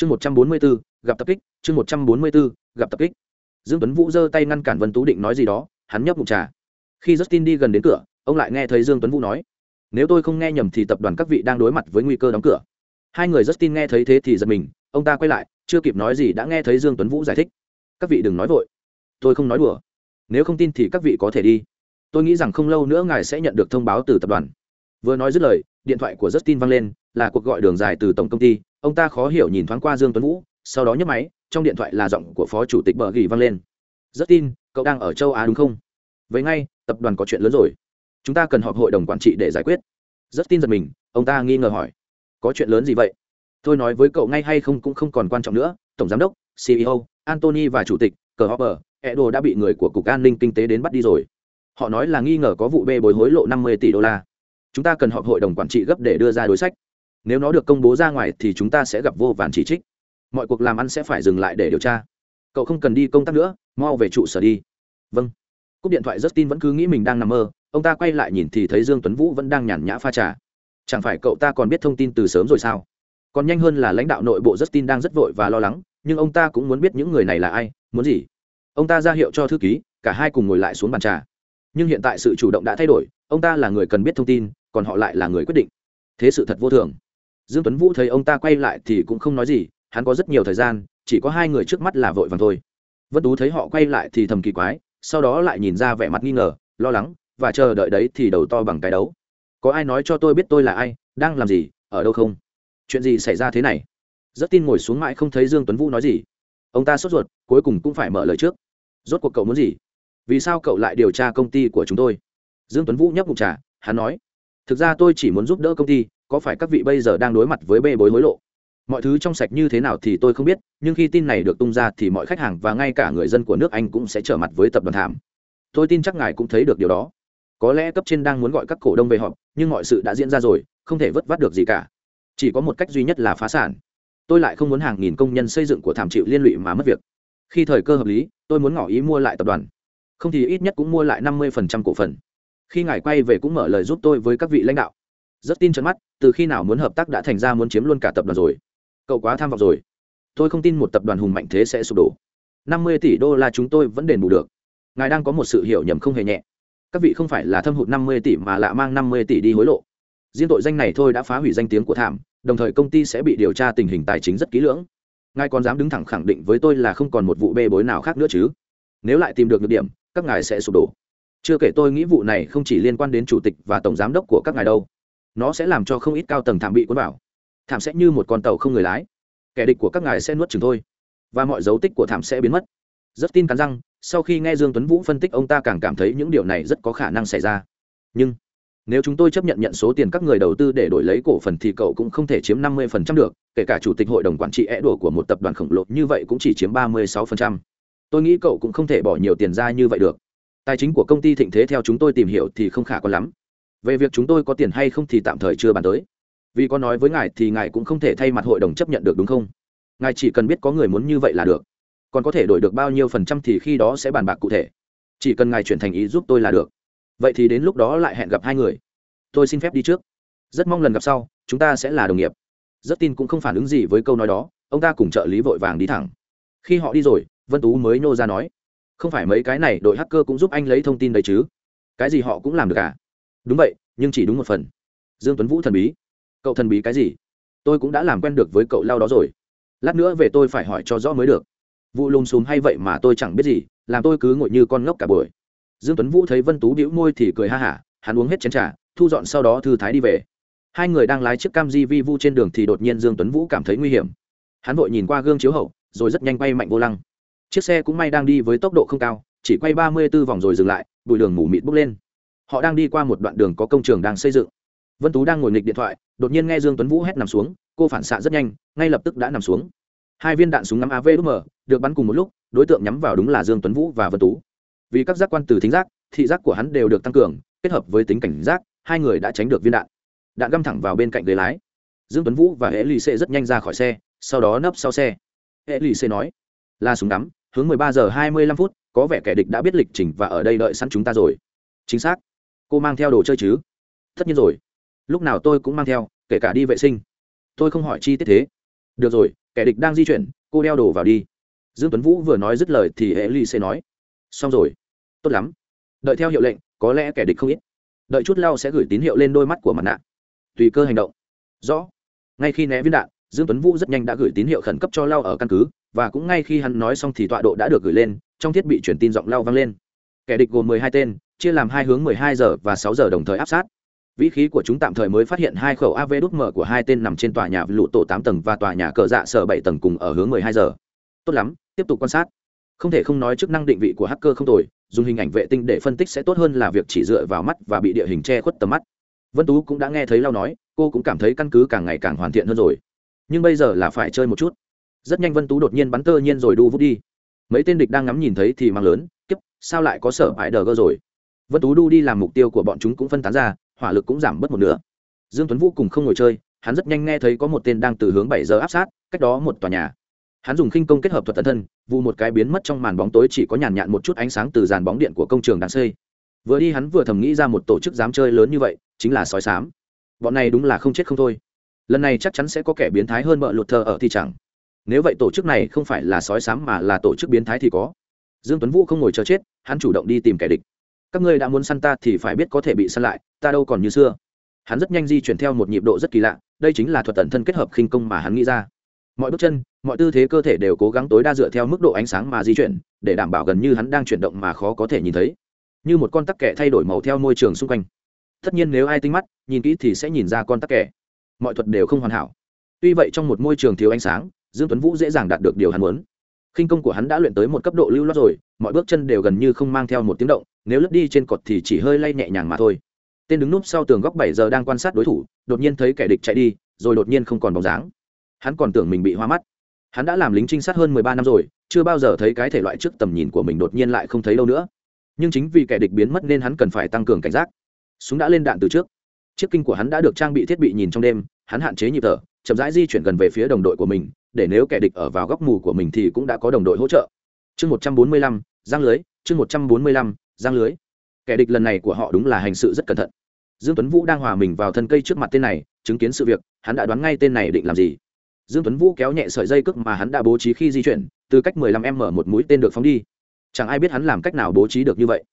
chương một trăm bốn mươi bốn gặp tập kích. Chương một trăm bốn mươi bốn gặp tập kích. Dương tuấn vũ giơ tay ngăn cản vân tú định nói gì đó, hắn nhấp mục trà. Khi justin đi gần đến cửa, ông lại nghe thấy dương tuấn vũ nói, nếu tôi không nghe nhầm thì tập đoàn các vị đang đối mặt với nguy cơ đóng cửa. Hai người justin nghe thấy thế thì giật mình, ông ta quay lại, chưa kịp nói gì đã nghe thấy dương tuấn vũ giải thích, các vị đừng nói vội, tôi không nói đùa. Nếu không tin thì các vị có thể đi. Tôi nghĩ rằng không lâu nữa ngài sẽ nhận được thông báo từ tập đoàn. Vừa nói dứt lời, điện thoại của justin vang lên, là cuộc gọi đường dài từ tổng công ty ông ta khó hiểu nhìn thoáng qua dương tuấn vũ, sau đó nhấc máy, trong điện thoại là giọng của phó chủ tịch bờ gỉ vang lên. Rất tin, cậu đang ở châu á đúng không? Vậy ngay, tập đoàn có chuyện lớn rồi. Chúng ta cần họp hội đồng quản trị để giải quyết. Rất tin giật mình, ông ta nghi ngờ hỏi. Có chuyện lớn gì vậy? Tôi nói với cậu ngay hay không cũng không còn quan trọng nữa, tổng giám đốc ceo antony và chủ tịch cờ hopper edo đã bị người của cục an ninh kinh tế đến bắt đi rồi. Họ nói là nghi ngờ có vụ bê bối hối lộ 50 tỷ đô la. Chúng ta cần họp hội đồng quản trị gấp để đưa ra đối sách nếu nó được công bố ra ngoài thì chúng ta sẽ gặp vô vàn chỉ trích. Mọi cuộc làm ăn sẽ phải dừng lại để điều tra. Cậu không cần đi công tác nữa, mau về trụ sở đi. Vâng. Cúp điện thoại justin vẫn cứ nghĩ mình đang nằm mơ, ông ta quay lại nhìn thì thấy dương tuấn vũ vẫn đang nhàn nhã pha trà. Chẳng phải cậu ta còn biết thông tin từ sớm rồi sao? Còn nhanh hơn là lãnh đạo nội bộ justin đang rất vội và lo lắng, nhưng ông ta cũng muốn biết những người này là ai, muốn gì. Ông ta ra hiệu cho thư ký, cả hai cùng ngồi lại xuống bàn trà. Nhưng hiện tại sự chủ động đã thay đổi, ông ta là người cần biết thông tin, còn họ lại là người quyết định. Thế sự thật vô thường dương tuấn vũ thấy ông ta quay lại thì cũng không nói gì, hắn có rất nhiều thời gian, chỉ có hai người trước mắt là vội vàng thôi. Vân tú thấy họ quay lại thì thầm kỳ quái, sau đó lại nhìn ra vẻ mặt nghi ngờ, lo lắng, và chờ đợi đấy thì đầu to bằng cái đấu. Có ai nói cho tôi biết tôi là ai, đang làm gì, ở đâu không? Chuyện gì xảy ra thế này? Rất tin ngồi xuống mãi không thấy dương tuấn vũ nói gì. Ông ta sốt ruột, cuối cùng cũng phải mở lời trước. Rốt cuộc cậu muốn gì? Vì sao cậu lại điều tra công ty của chúng tôi? Dương tuấn vũ nhấp ngụm trà, hắn nói. Thực ra tôi chỉ muốn giúp đỡ công ty có phải các vị bây giờ đang đối mặt với bê bối hối lộ? Mọi thứ trong sạch như thế nào thì tôi không biết, nhưng khi tin này được tung ra thì mọi khách hàng và ngay cả người dân của nước anh cũng sẽ trở mặt với tập đoàn thảm. Tôi tin chắc ngài cũng thấy được điều đó. Có lẽ cấp trên đang muốn gọi các cổ đông về họp, nhưng mọi sự đã diễn ra rồi, không thể vất vát được gì cả. Chỉ có một cách duy nhất là phá sản. Tôi lại không muốn hàng nghìn công nhân xây dựng của thảm chịu liên lụy mà mất việc. Khi thời cơ hợp lý, tôi muốn ngỏ ý mua lại tập đoàn. Không thì ít nhất cũng mua lại năm mươi cổ phần. Khi ngài quay về cũng mở lời giúp tôi với các vị lãnh đạo rất tin trận mắt, từ khi nào muốn hợp tác đã thành ra muốn chiếm luôn cả tập đoàn rồi. Cậu quá tham vọng rồi. Tôi không tin một tập đoàn hùng mạnh thế sẽ sụp đổ. Năm mươi tỷ đô la chúng tôi vẫn đền bù được. Ngài đang có một sự hiểu nhầm không hề nhẹ. Các vị không phải là thâm hụt năm mươi tỷ mà lạ mang năm mươi tỷ đi hối lộ. Riêng tội danh này thôi đã phá hủy danh tiếng của thảm, đồng thời công ty sẽ bị điều tra tình hình tài chính rất kỹ lưỡng. Ngài còn dám đứng thẳng khẳng định với tôi là không còn một vụ bê bối nào khác nữa chứ? Nếu lại tìm được nhược điểm, các ngài sẽ sụp đổ. Chưa kể tôi nghĩ vụ này không chỉ liên quan đến chủ tịch và tổng giám đốc của các ngài đâu nó sẽ làm cho không ít cao tầng thảm bị cuốn vào. Thảm sẽ như một con tàu không người lái. Kẻ địch của các ngài sẽ nuốt chừng thôi, và mọi dấu tích của thảm sẽ biến mất. Rất tin cắn răng, sau khi nghe dương tuấn vũ phân tích, ông ta càng cảm thấy những điều này rất có khả năng xảy ra. Nhưng, nếu chúng tôi chấp nhận nhận số tiền các người đầu tư để đổi lấy cổ phần thì cậu cũng không thể chiếm 50% được, kể cả chủ tịch hội đồng quản trị é đùa của một tập đoàn khổng lồ như vậy cũng chỉ chiếm 36%. tôi nghĩ cậu cũng không thể bỏ nhiều tiền ra như vậy được. Tài chính của công ty thịnh thế theo chúng tôi tìm hiểu thì không khả quan lắm về việc chúng tôi có tiền hay không thì tạm thời chưa bàn tới. Vì có nói với ngài thì ngài cũng không thể thay mặt hội đồng chấp nhận được đúng không? Ngài chỉ cần biết có người muốn như vậy là được. Còn có thể đổi được bao nhiêu phần trăm thì khi đó sẽ bàn bạc cụ thể. Chỉ cần ngài chuyển thành ý giúp tôi là được. Vậy thì đến lúc đó lại hẹn gặp hai người. Tôi xin phép đi trước. Rất mong lần gặp sau, chúng ta sẽ là đồng nghiệp. Rất tin cũng không phản ứng gì với câu nói đó, ông ta cùng trợ lý vội vàng đi thẳng. Khi họ đi rồi, vân tú mới nô ra nói, không phải mấy cái này, đội hacker cũng giúp anh lấy thông tin đấy chứ? Cái gì họ cũng làm được cả đúng vậy, nhưng chỉ đúng một phần. Dương tuấn vũ thần bí. Cậu thần bí cái gì? Tôi cũng đã làm quen được với cậu lao đó rồi. Lát nữa về tôi phải hỏi cho rõ mới được. Vụ lùm xùm hay vậy mà tôi chẳng biết gì, làm tôi cứ ngồi như con ngốc cả buổi. Dương tuấn vũ thấy vân tú bĩu môi thì cười ha hả, hắn uống hết chén trà, thu dọn sau đó thư thái đi về. Hai người đang lái chiếc cam di vi vu trên đường thì đột nhiên dương tuấn vũ cảm thấy nguy hiểm. Hắn vội nhìn qua gương chiếu hậu, rồi rất nhanh quay mạnh vô lăng. Chiếc xe cũng may đang đi với tốc độ không cao, chỉ quay ba mươi 34 vòng rồi dừng lại, bụi đường mù mịt bốc lên họ đang đi qua một đoạn đường có công trường đang xây dựng. Vân tú đang ngồi nghịch điện thoại, đột nhiên nghe dương tuấn vũ hét nằm xuống, cô phản xạ rất nhanh, ngay lập tức đã nằm xuống. Hai viên đạn súng ngắm avm được bắn cùng một lúc, đối tượng nhắm vào đúng là dương tuấn vũ và vân tú. Vì các giác quan từ thính giác, thị giác của hắn đều được tăng cường, kết hợp với tính cảnh giác, hai người đã tránh được viên đạn. Đạn găm thẳng vào bên cạnh ghế lái. Dương tuấn vũ và hệ lì xê rất nhanh ra khỏi xe, sau đó nấp sau xe. Hệ lì xê nói là súng đắm hướng 13 giờ 25 phút, có vẻ kẻ địch đã biết lịch trình và ở đây đợi sẵn chúng ta rồi. Chính xác cô mang theo đồ chơi chứ? Tất nhiên rồi. Lúc nào tôi cũng mang theo, kể cả đi vệ sinh. Tôi không hỏi chi tiết thế. Được rồi, kẻ địch đang di chuyển, cô đeo đồ vào đi. Dương tuấn vũ vừa nói dứt lời thì hệ ly sẽ nói. Xong rồi. Tốt lắm. Đợi theo hiệu lệnh, có lẽ kẻ địch không ít. Đợi chút lao sẽ gửi tín hiệu lên đôi mắt của mặt nạ. Tùy cơ hành động. Rõ. Ngay khi né viên đạn, dương tuấn vũ rất nhanh đã gửi tín hiệu khẩn cấp cho lao ở căn cứ, và cũng ngay khi hắn nói xong thì tọa độ đã được gửi lên, trong thiết bị truyền tin giọng lao vang lên kẻ địch gồm 12 tên, chia làm hai hướng 12 giờ và 6 giờ đồng thời áp sát. Vĩ khí của chúng tạm thời mới phát hiện hai khẩu av đúc mở của hai tên nằm trên tòa nhà lụ tổ tám tầng và tòa nhà cờ dạ sở bảy tầng cùng ở hướng 12 giờ. Tốt lắm, tiếp tục quan sát. Không thể không nói chức năng định vị của hacker không tồi, dùng hình ảnh vệ tinh để phân tích sẽ tốt hơn là việc chỉ dựa vào mắt và bị địa hình che khuất tầm mắt. Vân tú cũng đã nghe thấy lao nói, cô cũng cảm thấy căn cứ càng ngày càng hoàn thiện hơn rồi. Nhưng bây giờ là phải chơi một chút. Rất nhanh vân tú đột nhiên bắn tơ nhiên rồi đu vút đi. Mấy tên địch đang ngắm nhìn thấy thì mang lớn kiếp, sao lại có sở ải đờ gơ rồi? Vân tú đu đi làm mục tiêu của bọn chúng cũng phân tán ra, hỏa lực cũng giảm bớt một nửa. Dương tuấn vũ cùng không ngồi chơi, hắn rất nhanh nghe thấy có một tên đang từ hướng bảy giờ áp sát, cách đó một tòa nhà. Hắn dùng khinh công kết hợp thuật tận thân vụ một cái biến mất trong màn bóng tối chỉ có nhàn nhạt một chút ánh sáng từ dàn bóng điện của công trường đang xây. Vừa đi hắn vừa thầm nghĩ ra một tổ chức dám chơi lớn như vậy, chính là sói sám. Bọn này đúng là không chết không thôi. Lần này chắc chắn sẽ có kẻ biến thái hơn mợ lụt thờ ở thì chẳng. Nếu vậy tổ chức này không phải là sói sám mà là tổ chức biến thái thì có dương tuấn vũ không ngồi chờ chết, hắn chủ động đi tìm kẻ địch. Các ngươi đã muốn săn ta thì phải biết có thể bị săn lại, ta đâu còn như xưa. Hắn rất nhanh di chuyển theo một nhịp độ rất kỳ lạ, đây chính là thuật tận thân kết hợp khinh công mà hắn nghĩ ra. Mọi bước chân, mọi tư thế cơ thể đều cố gắng tối đa dựa theo mức độ ánh sáng mà di chuyển, để đảm bảo gần như hắn đang chuyển động mà khó có thể nhìn thấy. Như một con tắc kẻ thay đổi màu theo môi trường xung quanh. Tất nhiên nếu ai tinh mắt, nhìn kỹ thì sẽ nhìn ra con tắc kẻ. Mọi thuật đều không hoàn hảo. Tuy vậy trong một môi trường thiếu ánh sáng, dương tuấn vũ dễ dàng đạt được điều hắn muốn khinh công của hắn đã luyện tới một cấp độ lưu loát rồi, mọi bước chân đều gần như không mang theo một tiếng động, nếu lướt đi trên cột thì chỉ hơi lay nhẹ nhàng mà thôi. Tên đứng núp sau tường góc bảy giờ đang quan sát đối thủ, đột nhiên thấy kẻ địch chạy đi, rồi đột nhiên không còn bóng dáng. Hắn còn tưởng mình bị hoa mắt. Hắn đã làm lính trinh sát hơn mười ba năm rồi, chưa bao giờ thấy cái thể loại trước tầm nhìn của mình đột nhiên lại không thấy đâu nữa. Nhưng chính vì kẻ địch biến mất nên hắn cần phải tăng cường cảnh giác. Súng đã lên đạn từ trước. Chiếc kinh của hắn đã được trang bị thiết bị nhìn trong đêm, hắn hạn chế nhịp thở, chậm rãi di chuyển gần về phía đồng đội của mình để nếu kẻ địch ở vào góc mù của mình thì cũng đã có đồng đội hỗ trợ. Chương một trăm bốn mươi lăm, giang lưới, chương một trăm bốn mươi lăm, giang lưới. Kẻ địch lần này của họ đúng là hành sự rất cẩn thận. Dương tuấn vũ đang hòa mình vào thân cây trước mặt tên này, chứng kiến sự việc, hắn đã đoán ngay tên này định làm gì. Dương tuấn vũ kéo nhẹ sợi dây cước mà hắn đã bố trí khi di chuyển, từ cách 15 m một mũi tên được phóng đi. Chẳng ai biết hắn làm cách nào bố trí được như vậy.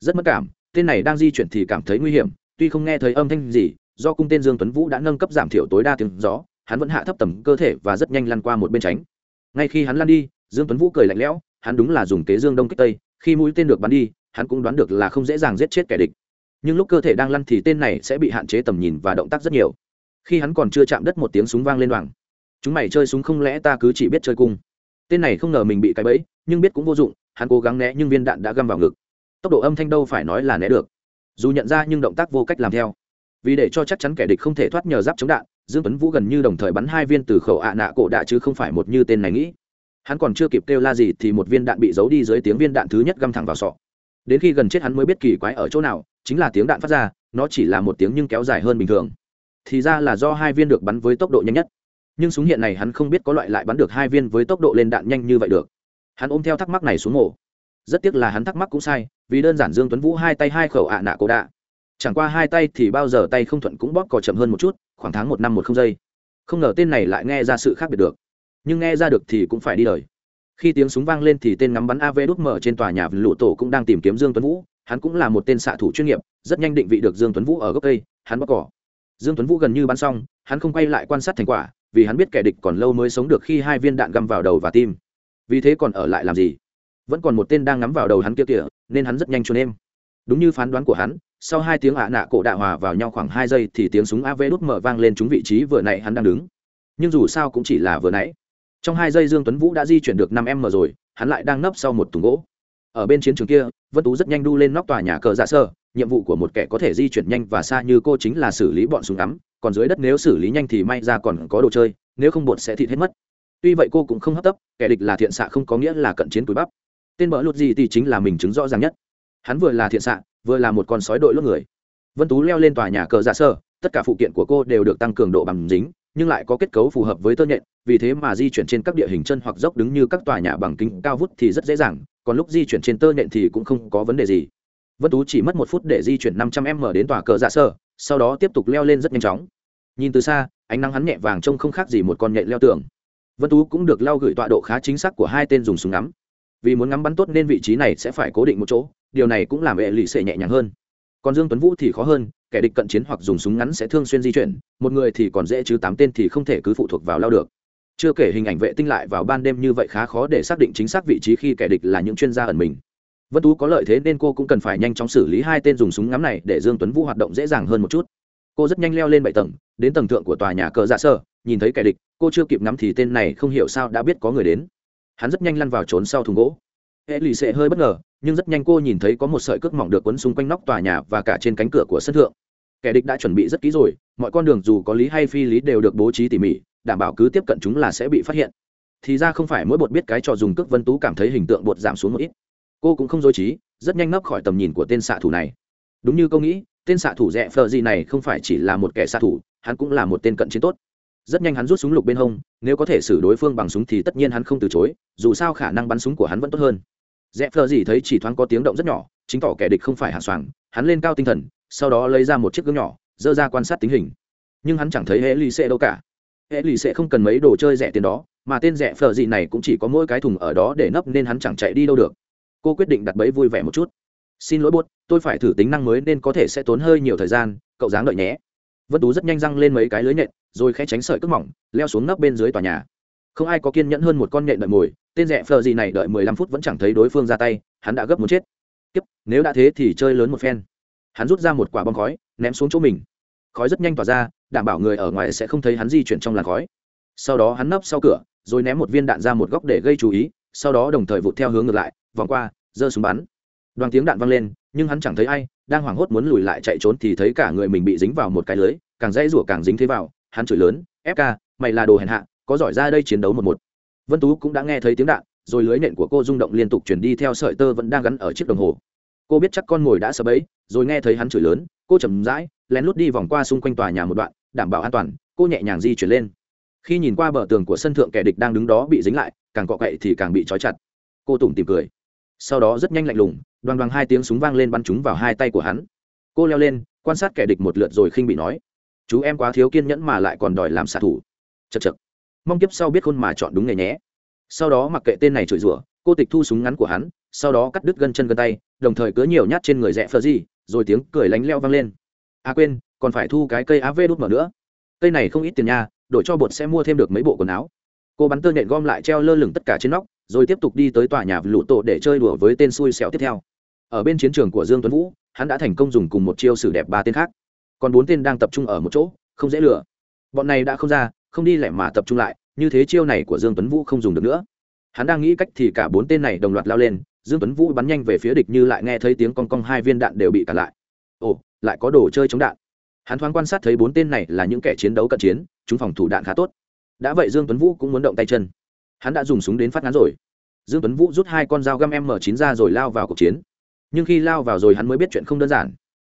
Rất mất cảm, tên này đang di chuyển thì cảm thấy nguy hiểm, tuy không nghe thấy âm thanh gì, do cung tên dương tuấn vũ đã nâng cấp giảm thiểu tối đa tiếng gió hắn vẫn hạ thấp tầm cơ thể và rất nhanh lăn qua một bên tránh. Ngay khi hắn lăn đi, dương tuấn vũ cười lạnh lẽo, hắn đúng là dùng kế dương đông kích tây, khi mũi tên được bắn đi, hắn cũng đoán được là không dễ dàng giết chết kẻ địch. Nhưng lúc cơ thể đang lăn thì tên này sẽ bị hạn chế tầm nhìn và động tác rất nhiều. Khi hắn còn chưa chạm đất một tiếng súng vang lên đoàn chúng mày chơi súng không lẽ ta cứ chỉ biết chơi cung? Tên này không ngờ mình bị cái bẫy, nhưng biết cũng vô dụng, hắn cố gắng né nhưng viên đạn đã găm vào ngực. Tốc độ âm thanh đâu phải nói là né được. Dù nhận ra nhưng động tác vô cách làm theo. Vì để cho chắc chắn kẻ địch không thể thoát nhờ giáp chống đạn dương tuấn vũ gần như đồng thời bắn hai viên từ khẩu ạ nạ cổ đạ chứ không phải một như tên này nghĩ. Hắn còn chưa kịp kêu la gì thì một viên đạn bị giấu đi dưới tiếng viên đạn thứ nhất găm thẳng vào sọ. Đến khi gần chết hắn mới biết kỳ quái ở chỗ nào, chính là tiếng đạn phát ra, nó chỉ là một tiếng nhưng kéo dài hơn bình thường. Thì ra là do hai viên được bắn với tốc độ nhanh nhất. Nhưng súng hiện này hắn không biết có loại lại bắn được hai viên với tốc độ lên đạn nhanh như vậy được. Hắn ôm theo thắc mắc này xuống mổ rất tiếc là hắn thắc mắc cũng sai, vì đơn giản dương tuấn vũ hai tay hai khẩu ạ nạ cổ đạ. Chẳng qua hai tay thì bao giờ tay không thuận cũng bóp cò chậm hơn một chút khoảng tháng một năm một không giây. Không ngờ tên này lại nghe ra sự khác biệt được. Nhưng nghe ra được thì cũng phải đi đời. Khi tiếng súng vang lên thì tên ngắm bắn av đúc mở trên tòa nhà lụ tổ cũng đang tìm kiếm dương tuấn vũ. Hắn cũng là một tên xạ thủ chuyên nghiệp, rất nhanh định vị được dương tuấn vũ ở gốc cây. Hắn bóc cỏ. Dương tuấn vũ gần như bắn xong, hắn không quay lại quan sát thành quả, vì hắn biết kẻ địch còn lâu mới sống được khi hai viên đạn găm vào đầu và tim. Vì thế còn ở lại làm gì? Vẫn còn một tên đang ngắm vào đầu hắn kia kìa, nên hắn rất nhanh trốn em đúng như phán đoán của hắn, sau hai tiếng ạ nạ cổ đạ hòa vào nhau khoảng hai giây thì tiếng súng av đút mở vang lên trúng vị trí vừa nãy hắn đang đứng. Nhưng dù sao cũng chỉ là vừa nãy. Trong hai giây dương tuấn vũ đã di chuyển được năm m rồi, hắn lại đang nấp sau một thùng gỗ. Ở bên chiến trường kia, vân tú rất nhanh đu lên nóc tòa nhà cờ dạ sơ, nhiệm vụ của một kẻ có thể di chuyển nhanh và xa như cô chính là xử lý bọn súng ngắm, còn dưới đất nếu xử lý nhanh thì may ra còn có đồ chơi, nếu không bột sẽ thịt hết mất. Tuy vậy cô cũng không hấp tấp, kẻ địch là thiện xạ không có nghĩa là cận chiến túi bắp. Tên bỡ lụt gì thì chính là mình chứng rõ ràng nhất hắn vừa là thiện xạ, vừa là một con sói đội lốt người. Vân tú leo lên tòa nhà cờ giả sơ, tất cả phụ kiện của cô đều được tăng cường độ bằng dính, nhưng lại có kết cấu phù hợp với tơ nhện, vì thế mà di chuyển trên các địa hình chân hoặc dốc đứng như các tòa nhà bằng kính cao vút thì rất dễ dàng, còn lúc di chuyển trên tơ nhện thì cũng không có vấn đề gì. Vân tú chỉ mất một phút để di chuyển năm trăm m đến tòa cờ dạ sơ, sau đó tiếp tục leo lên rất nhanh chóng. Nhìn từ xa, ánh nắng hắn nhẹ vàng trông không khác gì một con nhện leo tường. Vân tú cũng được lao gửi tọa độ khá chính xác của hai tên dùng súng ngắm. Vì muốn ngắm bắn tốt nên vị trí này sẽ phải cố định một chỗ điều này cũng làm hệ lụy sệ nhẹ nhàng hơn. Còn dương tuấn vũ thì khó hơn, kẻ địch cận chiến hoặc dùng súng ngắn sẽ thường xuyên di chuyển, một người thì còn dễ chứ tám tên thì không thể cứ phụ thuộc vào lao được. Chưa kể hình ảnh vệ tinh lại vào ban đêm như vậy khá khó để xác định chính xác vị trí khi kẻ địch là những chuyên gia ẩn mình. Vân tú có lợi thế nên cô cũng cần phải nhanh chóng xử lý hai tên dùng súng ngắm này để dương tuấn vũ hoạt động dễ dàng hơn một chút. Cô rất nhanh leo lên bảy tầng, đến tầng thượng của tòa nhà cờ dạ sơ, nhìn thấy kẻ địch, cô chưa kịp ngắm thì tên này không hiểu sao đã biết có người đến. Hắn rất nhanh lăn vào trốn sau thùng gỗ. Hệ lì xệ hơi bất ngờ nhưng rất nhanh cô nhìn thấy có một sợi cước mỏng được quấn xung quanh nóc tòa nhà và cả trên cánh cửa của sân thượng. Kẻ địch đã chuẩn bị rất kỹ rồi, mọi con đường dù có lý hay phi lý đều được bố trí tỉ mỉ, đảm bảo cứ tiếp cận chúng là sẽ bị phát hiện. Thì ra không phải mỗi bột biết cái trò dùng cước vân tú cảm thấy hình tượng bột giảm xuống một ít. Cô cũng không dối trí, rất nhanh ngấp khỏi tầm nhìn của tên xạ thủ này. Đúng như câu nghĩ, tên xạ thủ rẽ phờ gì này không phải chỉ là một kẻ xạ thủ, hắn cũng là một tên cận chiến tốt. Rất nhanh hắn rút súng lục bên hông, nếu có thể xử đối phương bằng súng thì tất nhiên hắn không từ chối, dù sao khả năng bắn súng của hắn vẫn tốt hơn dẹp phờ gì thấy chỉ thoáng có tiếng động rất nhỏ, chính tỏ kẻ địch không phải hạ soàng, hắn lên cao tinh thần, sau đó lấy ra một chiếc gương nhỏ, dơ ra quan sát tính hình. Nhưng hắn chẳng thấy hệ lì xệ đâu cả. Hệ lì xệ không cần mấy đồ chơi rẻ tiền đó, mà tên rẻ phờ gì này cũng chỉ có mỗi cái thùng ở đó để nấp nên hắn chẳng chạy đi đâu được. Cô quyết định đặt bẫy vui vẻ một chút. Xin lỗi bốt tôi phải thử tính năng mới nên có thể sẽ tốn hơi nhiều thời gian, cậu dáng đợi nhé. Vân tú rất nhanh răng lên mấy cái lưới nhện, rồi khẽ tránh sợi cước mỏng, leo xuống nấp bên dưới tòa nhà không ai có kiên nhẫn hơn một con nhện đợi mồi, tên rẻ phờ gì này đợi mười lăm phút vẫn chẳng thấy đối phương ra tay, hắn đã gấp muốn chết. Kiếp, nếu đã thế thì chơi lớn một phen. Hắn rút ra một quả bom khói, ném xuống chỗ mình. Khói rất nhanh tỏa ra, đảm bảo người ở ngoài sẽ không thấy hắn di chuyển trong làn khói. Sau đó hắn nấp sau cửa, rồi ném một viên đạn ra một góc để gây chú ý, sau đó đồng thời vụt theo hướng ngược lại, vòng qua, giơ súng bắn. Đoàn tiếng đạn vang lên, nhưng hắn chẳng thấy ai, đang hoảng hốt muốn lùi lại chạy trốn thì thấy cả người mình bị dính vào một cái lưới, càng dây rủa càng dính thế vào, hắn chửi lớn fk mày là đồ hèn hạ có giỏi ra đây chiến đấu một một. Vân tú cũng đã nghe thấy tiếng đạn, rồi lưới nện của cô rung động liên tục chuyển đi theo sợi tơ vẫn đang gắn ở chiếc đồng hồ. Cô biết chắc con mồi đã sập ấy rồi nghe thấy hắn chửi lớn, cô chầm rãi, lén lút đi vòng qua xung quanh tòa nhà một đoạn, đảm bảo an toàn, cô nhẹ nhàng di chuyển lên. Khi nhìn qua bờ tường của sân thượng kẻ địch đang đứng đó bị dính lại, càng cọ cậy thì càng bị trói chặt. Cô tủm tìm cười. Sau đó rất nhanh lạnh lùng, đoàn đoàng hai tiếng súng vang lên bắn chúng vào hai tay của hắn. Cô leo lên, quan sát kẻ địch một lượt rồi khinh bị nói, chú em quá thiếu kiên nhẫn mà lại còn đòi làm xạ thủ. Chật chật mong kiếp sau biết khôn mà chọn đúng nghề nhé. Sau đó mặc kệ tên này chửi rủa, cô tịch thu súng ngắn của hắn, sau đó cắt đứt gân chân gân tay, đồng thời cứa nhiều nhát trên người rẽ phờ gì, rồi tiếng cười lánh leo vang lên. À quên, còn phải thu cái cây av đút mở nữa. Cây này không ít tiền nha, đổi cho bột sẽ mua thêm được mấy bộ quần áo. Cô bắn tơ nện gom lại treo lơ lửng tất cả trên nóc, rồi tiếp tục đi tới tòa nhà lụ tổ để chơi đùa với tên xui xẻo tiếp theo. Ở bên chiến trường của dương tuấn vũ, hắn đã thành công dùng cùng một chiêu xử đẹp ba tên khác. Còn bốn tên đang tập trung ở một chỗ, không dễ lừa. Bọn này đã không ra không đi lẻ mà tập trung lại, như thế chiêu này của dương tuấn vũ không dùng được nữa. Hắn đang nghĩ cách thì cả bốn tên này đồng loạt lao lên, dương tuấn vũ bắn nhanh về phía địch như lại nghe thấy tiếng cong cong hai viên đạn đều bị cản lại. Ồ, lại có đồ chơi chống đạn. Hắn thoáng quan sát thấy bốn tên này là những kẻ chiến đấu cận chiến, chúng phòng thủ đạn khá tốt. Đã vậy dương tuấn vũ cũng muốn động tay chân. Hắn đã dùng súng đến phát ngắn rồi. Dương tuấn vũ rút hai con dao găm m 9 ra rồi lao vào cuộc chiến. Nhưng khi lao vào rồi hắn mới biết chuyện không đơn giản.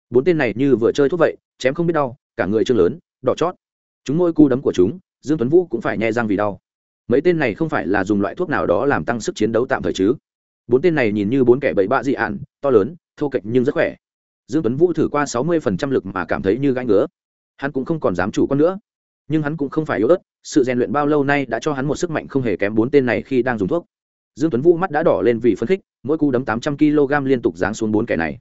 Bốn tên này như vừa chơi thuốc vậy, chém không biết đau, cả người trương lớn, đỏ chót. Chúng môi cu đấm của chúng dương tuấn vũ cũng phải nhẹ răng vì đau. Mấy tên này không phải là dùng loại thuốc nào đó làm tăng sức chiến đấu tạm thời chứ? Bốn tên này nhìn như bốn kẻ bậy bạ dị ạn, to lớn, thô kệch nhưng rất khỏe. Dương tuấn vũ thử qua sáu mươi phần trăm lực mà cảm thấy như gãi ngứa. Hắn cũng không còn dám chủ con nữa. Nhưng hắn cũng không phải yếu ớt, sự rèn luyện bao lâu nay đã cho hắn một sức mạnh không hề kém bốn tên này khi đang dùng thuốc. Dương tuấn vũ mắt đã đỏ lên vì phấn khích, mỗi cú đấm tám trăm kg liên tục giáng xuống bốn kẻ này.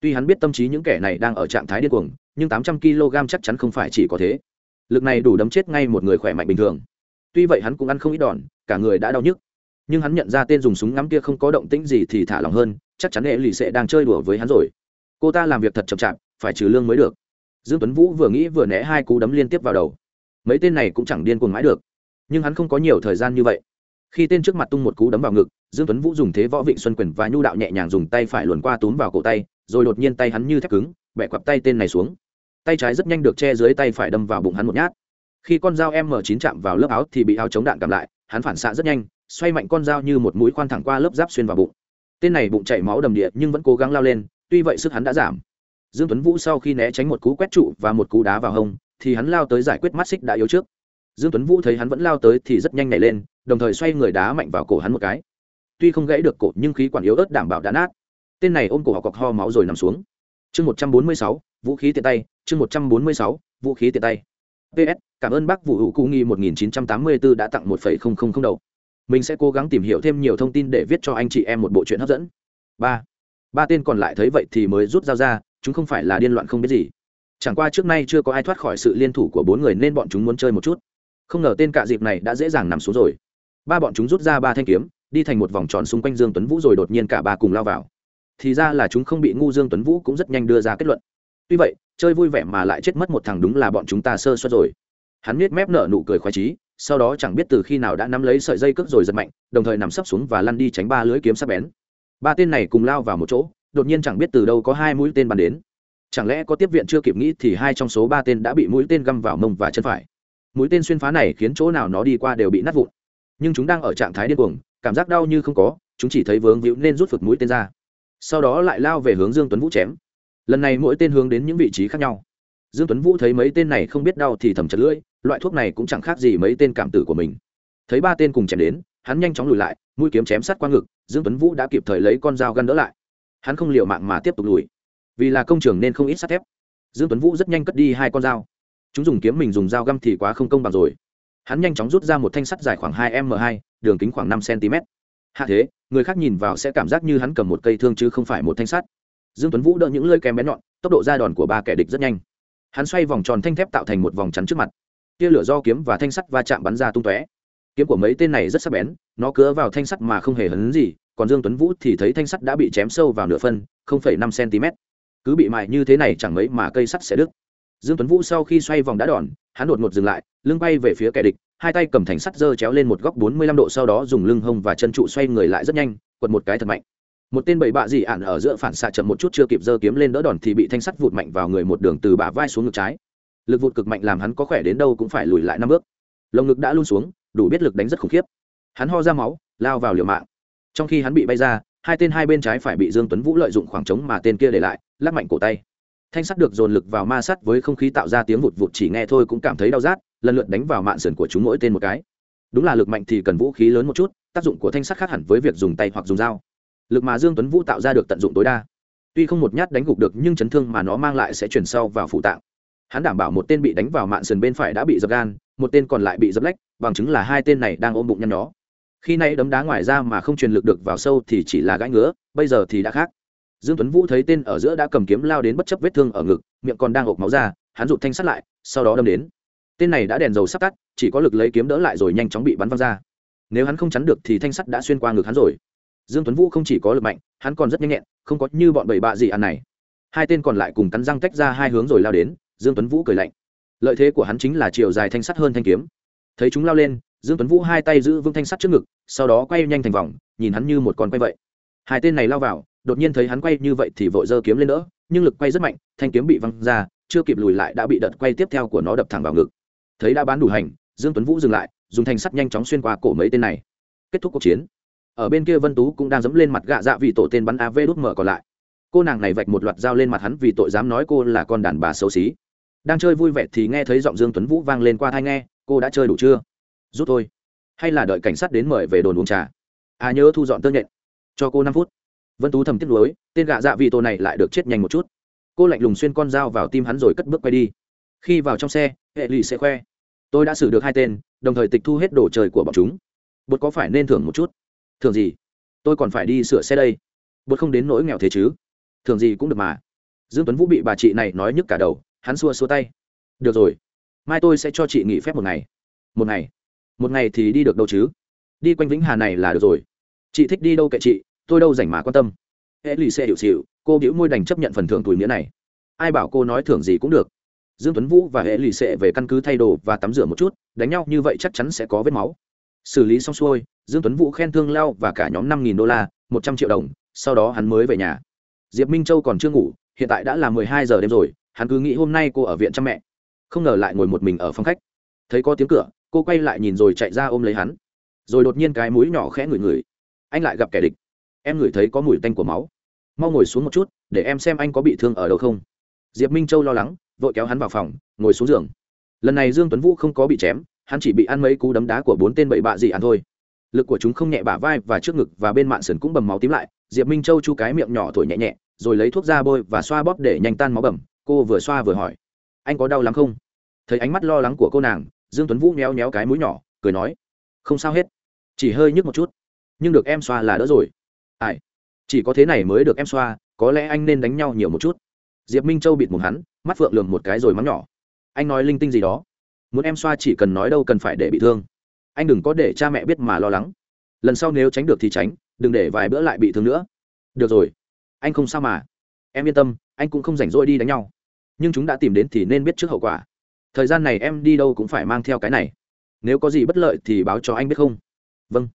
Tuy hắn biết tâm trí những kẻ này đang ở trạng thái điên cuồng, nhưng tám trăm kg chắc chắn không phải chỉ có thế lực này đủ đấm chết ngay một người khỏe mạnh bình thường. Tuy vậy hắn cũng ăn không ít đòn, cả người đã đau nhức. Nhưng hắn nhận ra tên dùng súng ngắm kia không có động tĩnh gì thì thả lòng hơn, chắc chắn hệ lì sẽ đang chơi đùa với hắn rồi. Cô ta làm việc thật chậm chạp, phải trừ lương mới được. Dương tuấn vũ vừa nghĩ vừa né hai cú đấm liên tiếp vào đầu. Mấy tên này cũng chẳng điên cuồng mãi được. Nhưng hắn không có nhiều thời gian như vậy. Khi tên trước mặt tung một cú đấm vào ngực, dương tuấn vũ dùng thế võ vịnh xuân quyền và nhu đạo nhẹ nhàng dùng tay phải luồn qua túm vào cổ tay, rồi đột nhiên tay hắn như thép cứng, bẻ quặp tay tên này xuống tay trái rất nhanh được che dưới tay phải đâm vào bụng hắn một nhát. Khi con dao m 9 chạm vào lớp áo thì bị áo chống đạn cầm lại, hắn phản xạ rất nhanh, xoay mạnh con dao như một mũi khoan thẳng qua lớp giáp xuyên vào bụng. Tên này bụng chảy máu đầm địa nhưng vẫn cố gắng lao lên, tuy vậy sức hắn đã giảm. Dương tuấn vũ sau khi né tránh một cú quét trụ và một cú đá vào hông, thì hắn lao tới giải quyết mắt xích đã yếu trước. Dương tuấn vũ thấy hắn vẫn lao tới thì rất nhanh nhảy lên, đồng thời xoay người đá mạnh vào cổ hắn một cái. Tuy không gãy được cổ nhưng khí quản yếu ớt đảm bảo đã nát. Tên này ôm cổ học cọc ho máu rồi nằm xuống. Chương một trăm bốn mươi sáu, vũ khí tiện tay chương một trăm bốn mươi sáu vũ khí tiện tay. Ps cảm ơn bác vụ hữu cụ nghi 1984 đã tặng 1,000 đầu. Mình sẽ cố gắng tìm hiểu thêm nhiều thông tin để viết cho anh chị em một bộ truyện hấp dẫn. Ba ba tên còn lại thấy vậy thì mới rút dao ra chúng không phải là điên loạn không biết gì. Chẳng qua trước nay chưa có ai thoát khỏi sự liên thủ của bốn người nên bọn chúng muốn chơi một chút. Không ngờ tên cạ dịp này đã dễ dàng nằm xuống rồi. Ba bọn chúng rút ra ba thanh kiếm đi thành một vòng tròn xung quanh dương tuấn vũ rồi đột nhiên cả ba cùng lao vào. Thì ra là chúng không bị ngu dương tuấn vũ cũng rất nhanh đưa ra kết luận tuy vậy, chơi vui vẻ mà lại chết mất một thằng đúng là bọn chúng ta sơ suất rồi. Hắn miết mép nở nụ cười khoái trí sau đó chẳng biết từ khi nào đã nắm lấy sợi dây cước rồi giật mạnh, đồng thời nằm sấp xuống và lăn đi tránh ba lưới kiếm sắc bén. Ba tên này cùng lao vào một chỗ, đột nhiên chẳng biết từ đâu có hai mũi tên bắn đến. Chẳng lẽ có tiếp viện chưa kịp nghĩ thì hai trong số ba tên đã bị mũi tên găm vào mông và chân phải. Mũi tên xuyên phá này khiến chỗ nào nó đi qua đều bị nát vụn. Nhưng chúng đang ở trạng thái điên cuồng, cảm giác đau như không có, chúng chỉ thấy vướng víu nên rút phực mũi tên ra. Sau đó lại lao về hướng dương tuấn vũ chém lần này mỗi tên hướng đến những vị trí khác nhau. Dương tuấn vũ thấy mấy tên này không biết đau thì thầm chật lưỡi, loại thuốc này cũng chẳng khác gì mấy tên cảm tử của mình. Thấy ba tên cùng chém đến, hắn nhanh chóng lùi lại, mũi kiếm chém sát qua ngực, dương tuấn vũ đã kịp thời lấy con dao găn đỡ lại. Hắn không liều mạng mà tiếp tục lùi. Vì là công trường nên không ít sắt thép. Dương tuấn vũ rất nhanh cất đi hai con dao. Chúng dùng kiếm mình dùng dao găm thì quá không công bằng rồi. Hắn nhanh chóng rút ra một thanh sắt dài khoảng hai m hai, đường kính khoảng năm cm hạ thế, người khác nhìn vào sẽ cảm giác như hắn cầm một cây thương chứ không phải một thanh sắt dương tuấn vũ đỡ những lưỡi kém bén nhọn, tốc độ ra đòn của ba kẻ địch rất nhanh. Hắn xoay vòng tròn thanh thép tạo thành một vòng chắn trước mặt. Tia lửa do kiếm và thanh sắt va chạm bắn ra tung tóe. Kiếm của mấy tên này rất sắc bén, nó cứa vào thanh sắt mà không hề hấn gì, còn dương tuấn vũ thì thấy thanh sắt đã bị chém sâu vào nửa phân năm cm cứ bị mại như thế này chẳng mấy mà cây sắt sẽ đứt. Dương tuấn vũ sau khi xoay vòng đã đòn, hắn đột ngột dừng lại, lưng bay về phía kẻ địch, hai tay cầm thành sắt dơ chéo lên một góc 45 độ, sau đó dùng lưng hông và chân trụ xoay người lại rất nhanh, quật một cái thật mạnh một tên bậy bạ dị ản ở giữa phản xạ chậm một chút chưa kịp giơ kiếm lên đỡ đòn thì bị thanh sắt vụt mạnh vào người một đường từ bả vai xuống ngực trái. Lực vụt cực mạnh làm hắn có khỏe đến đâu cũng phải lùi lại năm bước. Lồng ngực đã luôn xuống, đủ biết lực đánh rất khủng khiếp. Hắn ho ra máu, lao vào liều mạng. Trong khi hắn bị bay ra, hai tên hai bên trái phải bị dương tuấn vũ lợi dụng khoảng trống mà tên kia để lại, lắc mạnh cổ tay. Thanh sắt được dồn lực vào ma sắt với không khí tạo ra tiếng vụt vụt chỉ nghe thôi cũng cảm thấy đau rát, lần lượt đánh vào mạng sườn của chúng mỗi tên một cái. Đúng là lực mạnh thì cần vũ khí lớn một chút, tác dụng của thanh sắt khác hẳn với việc dùng tay hoặc dùng dao lực mà dương tuấn vũ tạo ra được tận dụng tối đa. Tuy không một nhát đánh gục được, nhưng chấn thương mà nó mang lại sẽ chuyển sâu vào phụ tạng. Hắn đảm bảo một tên bị đánh vào mạn sườn bên phải đã bị dập gan, một tên còn lại bị dập lách, bằng chứng là hai tên này đang ôm bụng nhăn nhó. Khi nay đấm đá ngoài ra mà không truyền lực được vào sâu thì chỉ là gãi ngứa, bây giờ thì đã khác. Dương tuấn vũ thấy tên ở giữa đã cầm kiếm lao đến bất chấp vết thương ở ngực, miệng còn đang ộc máu ra, hắn rụt thanh sắt lại, sau đó đâm đến. Tên này đã đèn dầu sắp tắt, chỉ có lực lấy kiếm đỡ lại rồi nhanh chóng bị bắn văng ra. Nếu hắn không chắn được thì thanh sắt đã xuyên qua ngực hắn rồi dương tuấn vũ không chỉ có lực mạnh, hắn còn rất nhanh nhẹn, không có như bọn bầy bạ gì ăn này. Hai tên còn lại cùng cắn răng tách ra hai hướng rồi lao đến, dương tuấn vũ cười lạnh. Lợi thế của hắn chính là chiều dài thanh sắt hơn thanh kiếm. Thấy chúng lao lên, dương tuấn vũ hai tay giữ vững thanh sắt trước ngực, sau đó quay nhanh thành vòng, nhìn hắn như một con quay vậy. Hai tên này lao vào, đột nhiên thấy hắn quay như vậy thì vội giơ kiếm lên đỡ, nhưng lực quay rất mạnh, thanh kiếm bị văng ra, chưa kịp lùi lại đã bị đợt quay tiếp theo của nó đập thẳng vào ngực. Thấy đã bán đủ hành, dương tuấn vũ dừng lại, dùng thanh sắt nhanh chóng xuyên qua cổ mấy tên này. Kết thúc cuộc chiến ở bên kia vân tú cũng đang dẫm lên mặt gạ dạ vì tổ tên bắn av đút mở còn lại. Cô nàng này vạch một loạt dao lên mặt hắn vì tội dám nói cô là con đàn bà xấu xí. Đang chơi vui vẻ thì nghe thấy giọng dương tuấn vũ vang lên qua thai nghe, cô đã chơi đủ chưa? Rút thôi. Hay là đợi cảnh sát đến mời về đồn uống trà? À nhớ thu dọn tơ nhện. Cho cô năm phút. Vân tú thầm tiếc nuối, tên gạ dạ vị tổ này lại được chết nhanh một chút. Cô lạnh lùng xuyên con dao vào tim hắn rồi cất bước quay đi. Khi vào trong xe, hệ lụy sẽ khoe. Tôi đã xử được hai tên, đồng thời tịch thu hết đồ chơi của bọn chúng. Bột có phải nên thưởng một chút? Thường gì? Tôi còn phải đi sửa xe đây. Bớt không đến nỗi nghèo thế chứ. Thường gì cũng được mà. Dương tuấn vũ bị bà chị này nói nhức cả đầu, hắn xua xua tay. Được rồi. Mai tôi sẽ cho chị nghỉ phép một ngày. Một ngày? Một ngày thì đi được đâu chứ? Đi quanh vĩnh hà này là được rồi. Chị thích đi đâu kệ chị, tôi đâu rảnh mà quan tâm. Hễ lì xe hiệu xịu cô biểu môi đành chấp nhận phần thưởng tuổi nghĩa này. Ai bảo cô nói thưởng gì cũng được. Dương tuấn vũ và hễ lì xệ về căn cứ thay đồ và tắm rửa một chút, đánh nhau như vậy chắc chắn sẽ có vết máu xử lý xong xuôi, dương tuấn vũ khen thương lao và cả nhóm năm nghìn đô la, một trăm triệu đồng, sau đó hắn mới về nhà. Diệp minh châu còn chưa ngủ, hiện tại đã là mười hai giờ đêm rồi, hắn cứ nghĩ hôm nay cô ở viện chăm mẹ. Không ngờ lại ngồi một mình ở phòng khách. Thấy có tiếng cửa, cô quay lại nhìn rồi chạy ra ôm lấy hắn. Rồi đột nhiên cái mũi nhỏ khẽ ngửi ngửi. Anh lại gặp kẻ địch. Em ngửi thấy có mùi tanh của máu. Mau ngồi xuống một chút, để em xem anh có bị thương ở đâu không. Diệp minh châu lo lắng, vội kéo hắn vào phòng, ngồi xuống giường. Lần này dương tuấn vũ không có bị chém hắn chỉ bị ăn mấy cú đấm đá của bốn tên bậy bạ gì ăn thôi. Lực của chúng không nhẹ bả vai và trước ngực và bên mạn sườn cũng bầm máu tím lại. Diệp minh châu chu cái miệng nhỏ thổi nhẹ nhẹ, rồi lấy thuốc ra bôi và xoa bóp để nhanh tan máu bầm. Cô vừa xoa vừa hỏi, anh có đau lắm không? Thấy ánh mắt lo lắng của cô nàng, dương tuấn vũ méo méo cái mũi nhỏ, cười nói, không sao hết, chỉ hơi nhức một chút, nhưng được em xoa là đỡ rồi. Ai, chỉ có thế này mới được em xoa, có lẽ anh nên đánh nhau nhiều một chút. Diệp minh châu bịt mồm hắn, mắt phượng lườm một cái rồi mắng nhỏ, anh nói linh tinh gì đó? Muốn em xoa chỉ cần nói đâu cần phải để bị thương. Anh đừng có để cha mẹ biết mà lo lắng. Lần sau nếu tránh được thì tránh, đừng để vài bữa lại bị thương nữa. Được rồi. Anh không sao mà. Em yên tâm, anh cũng không rảnh rỗi đi đánh nhau. Nhưng chúng đã tìm đến thì nên biết trước hậu quả. Thời gian này em đi đâu cũng phải mang theo cái này. Nếu có gì bất lợi thì báo cho anh biết không? Vâng.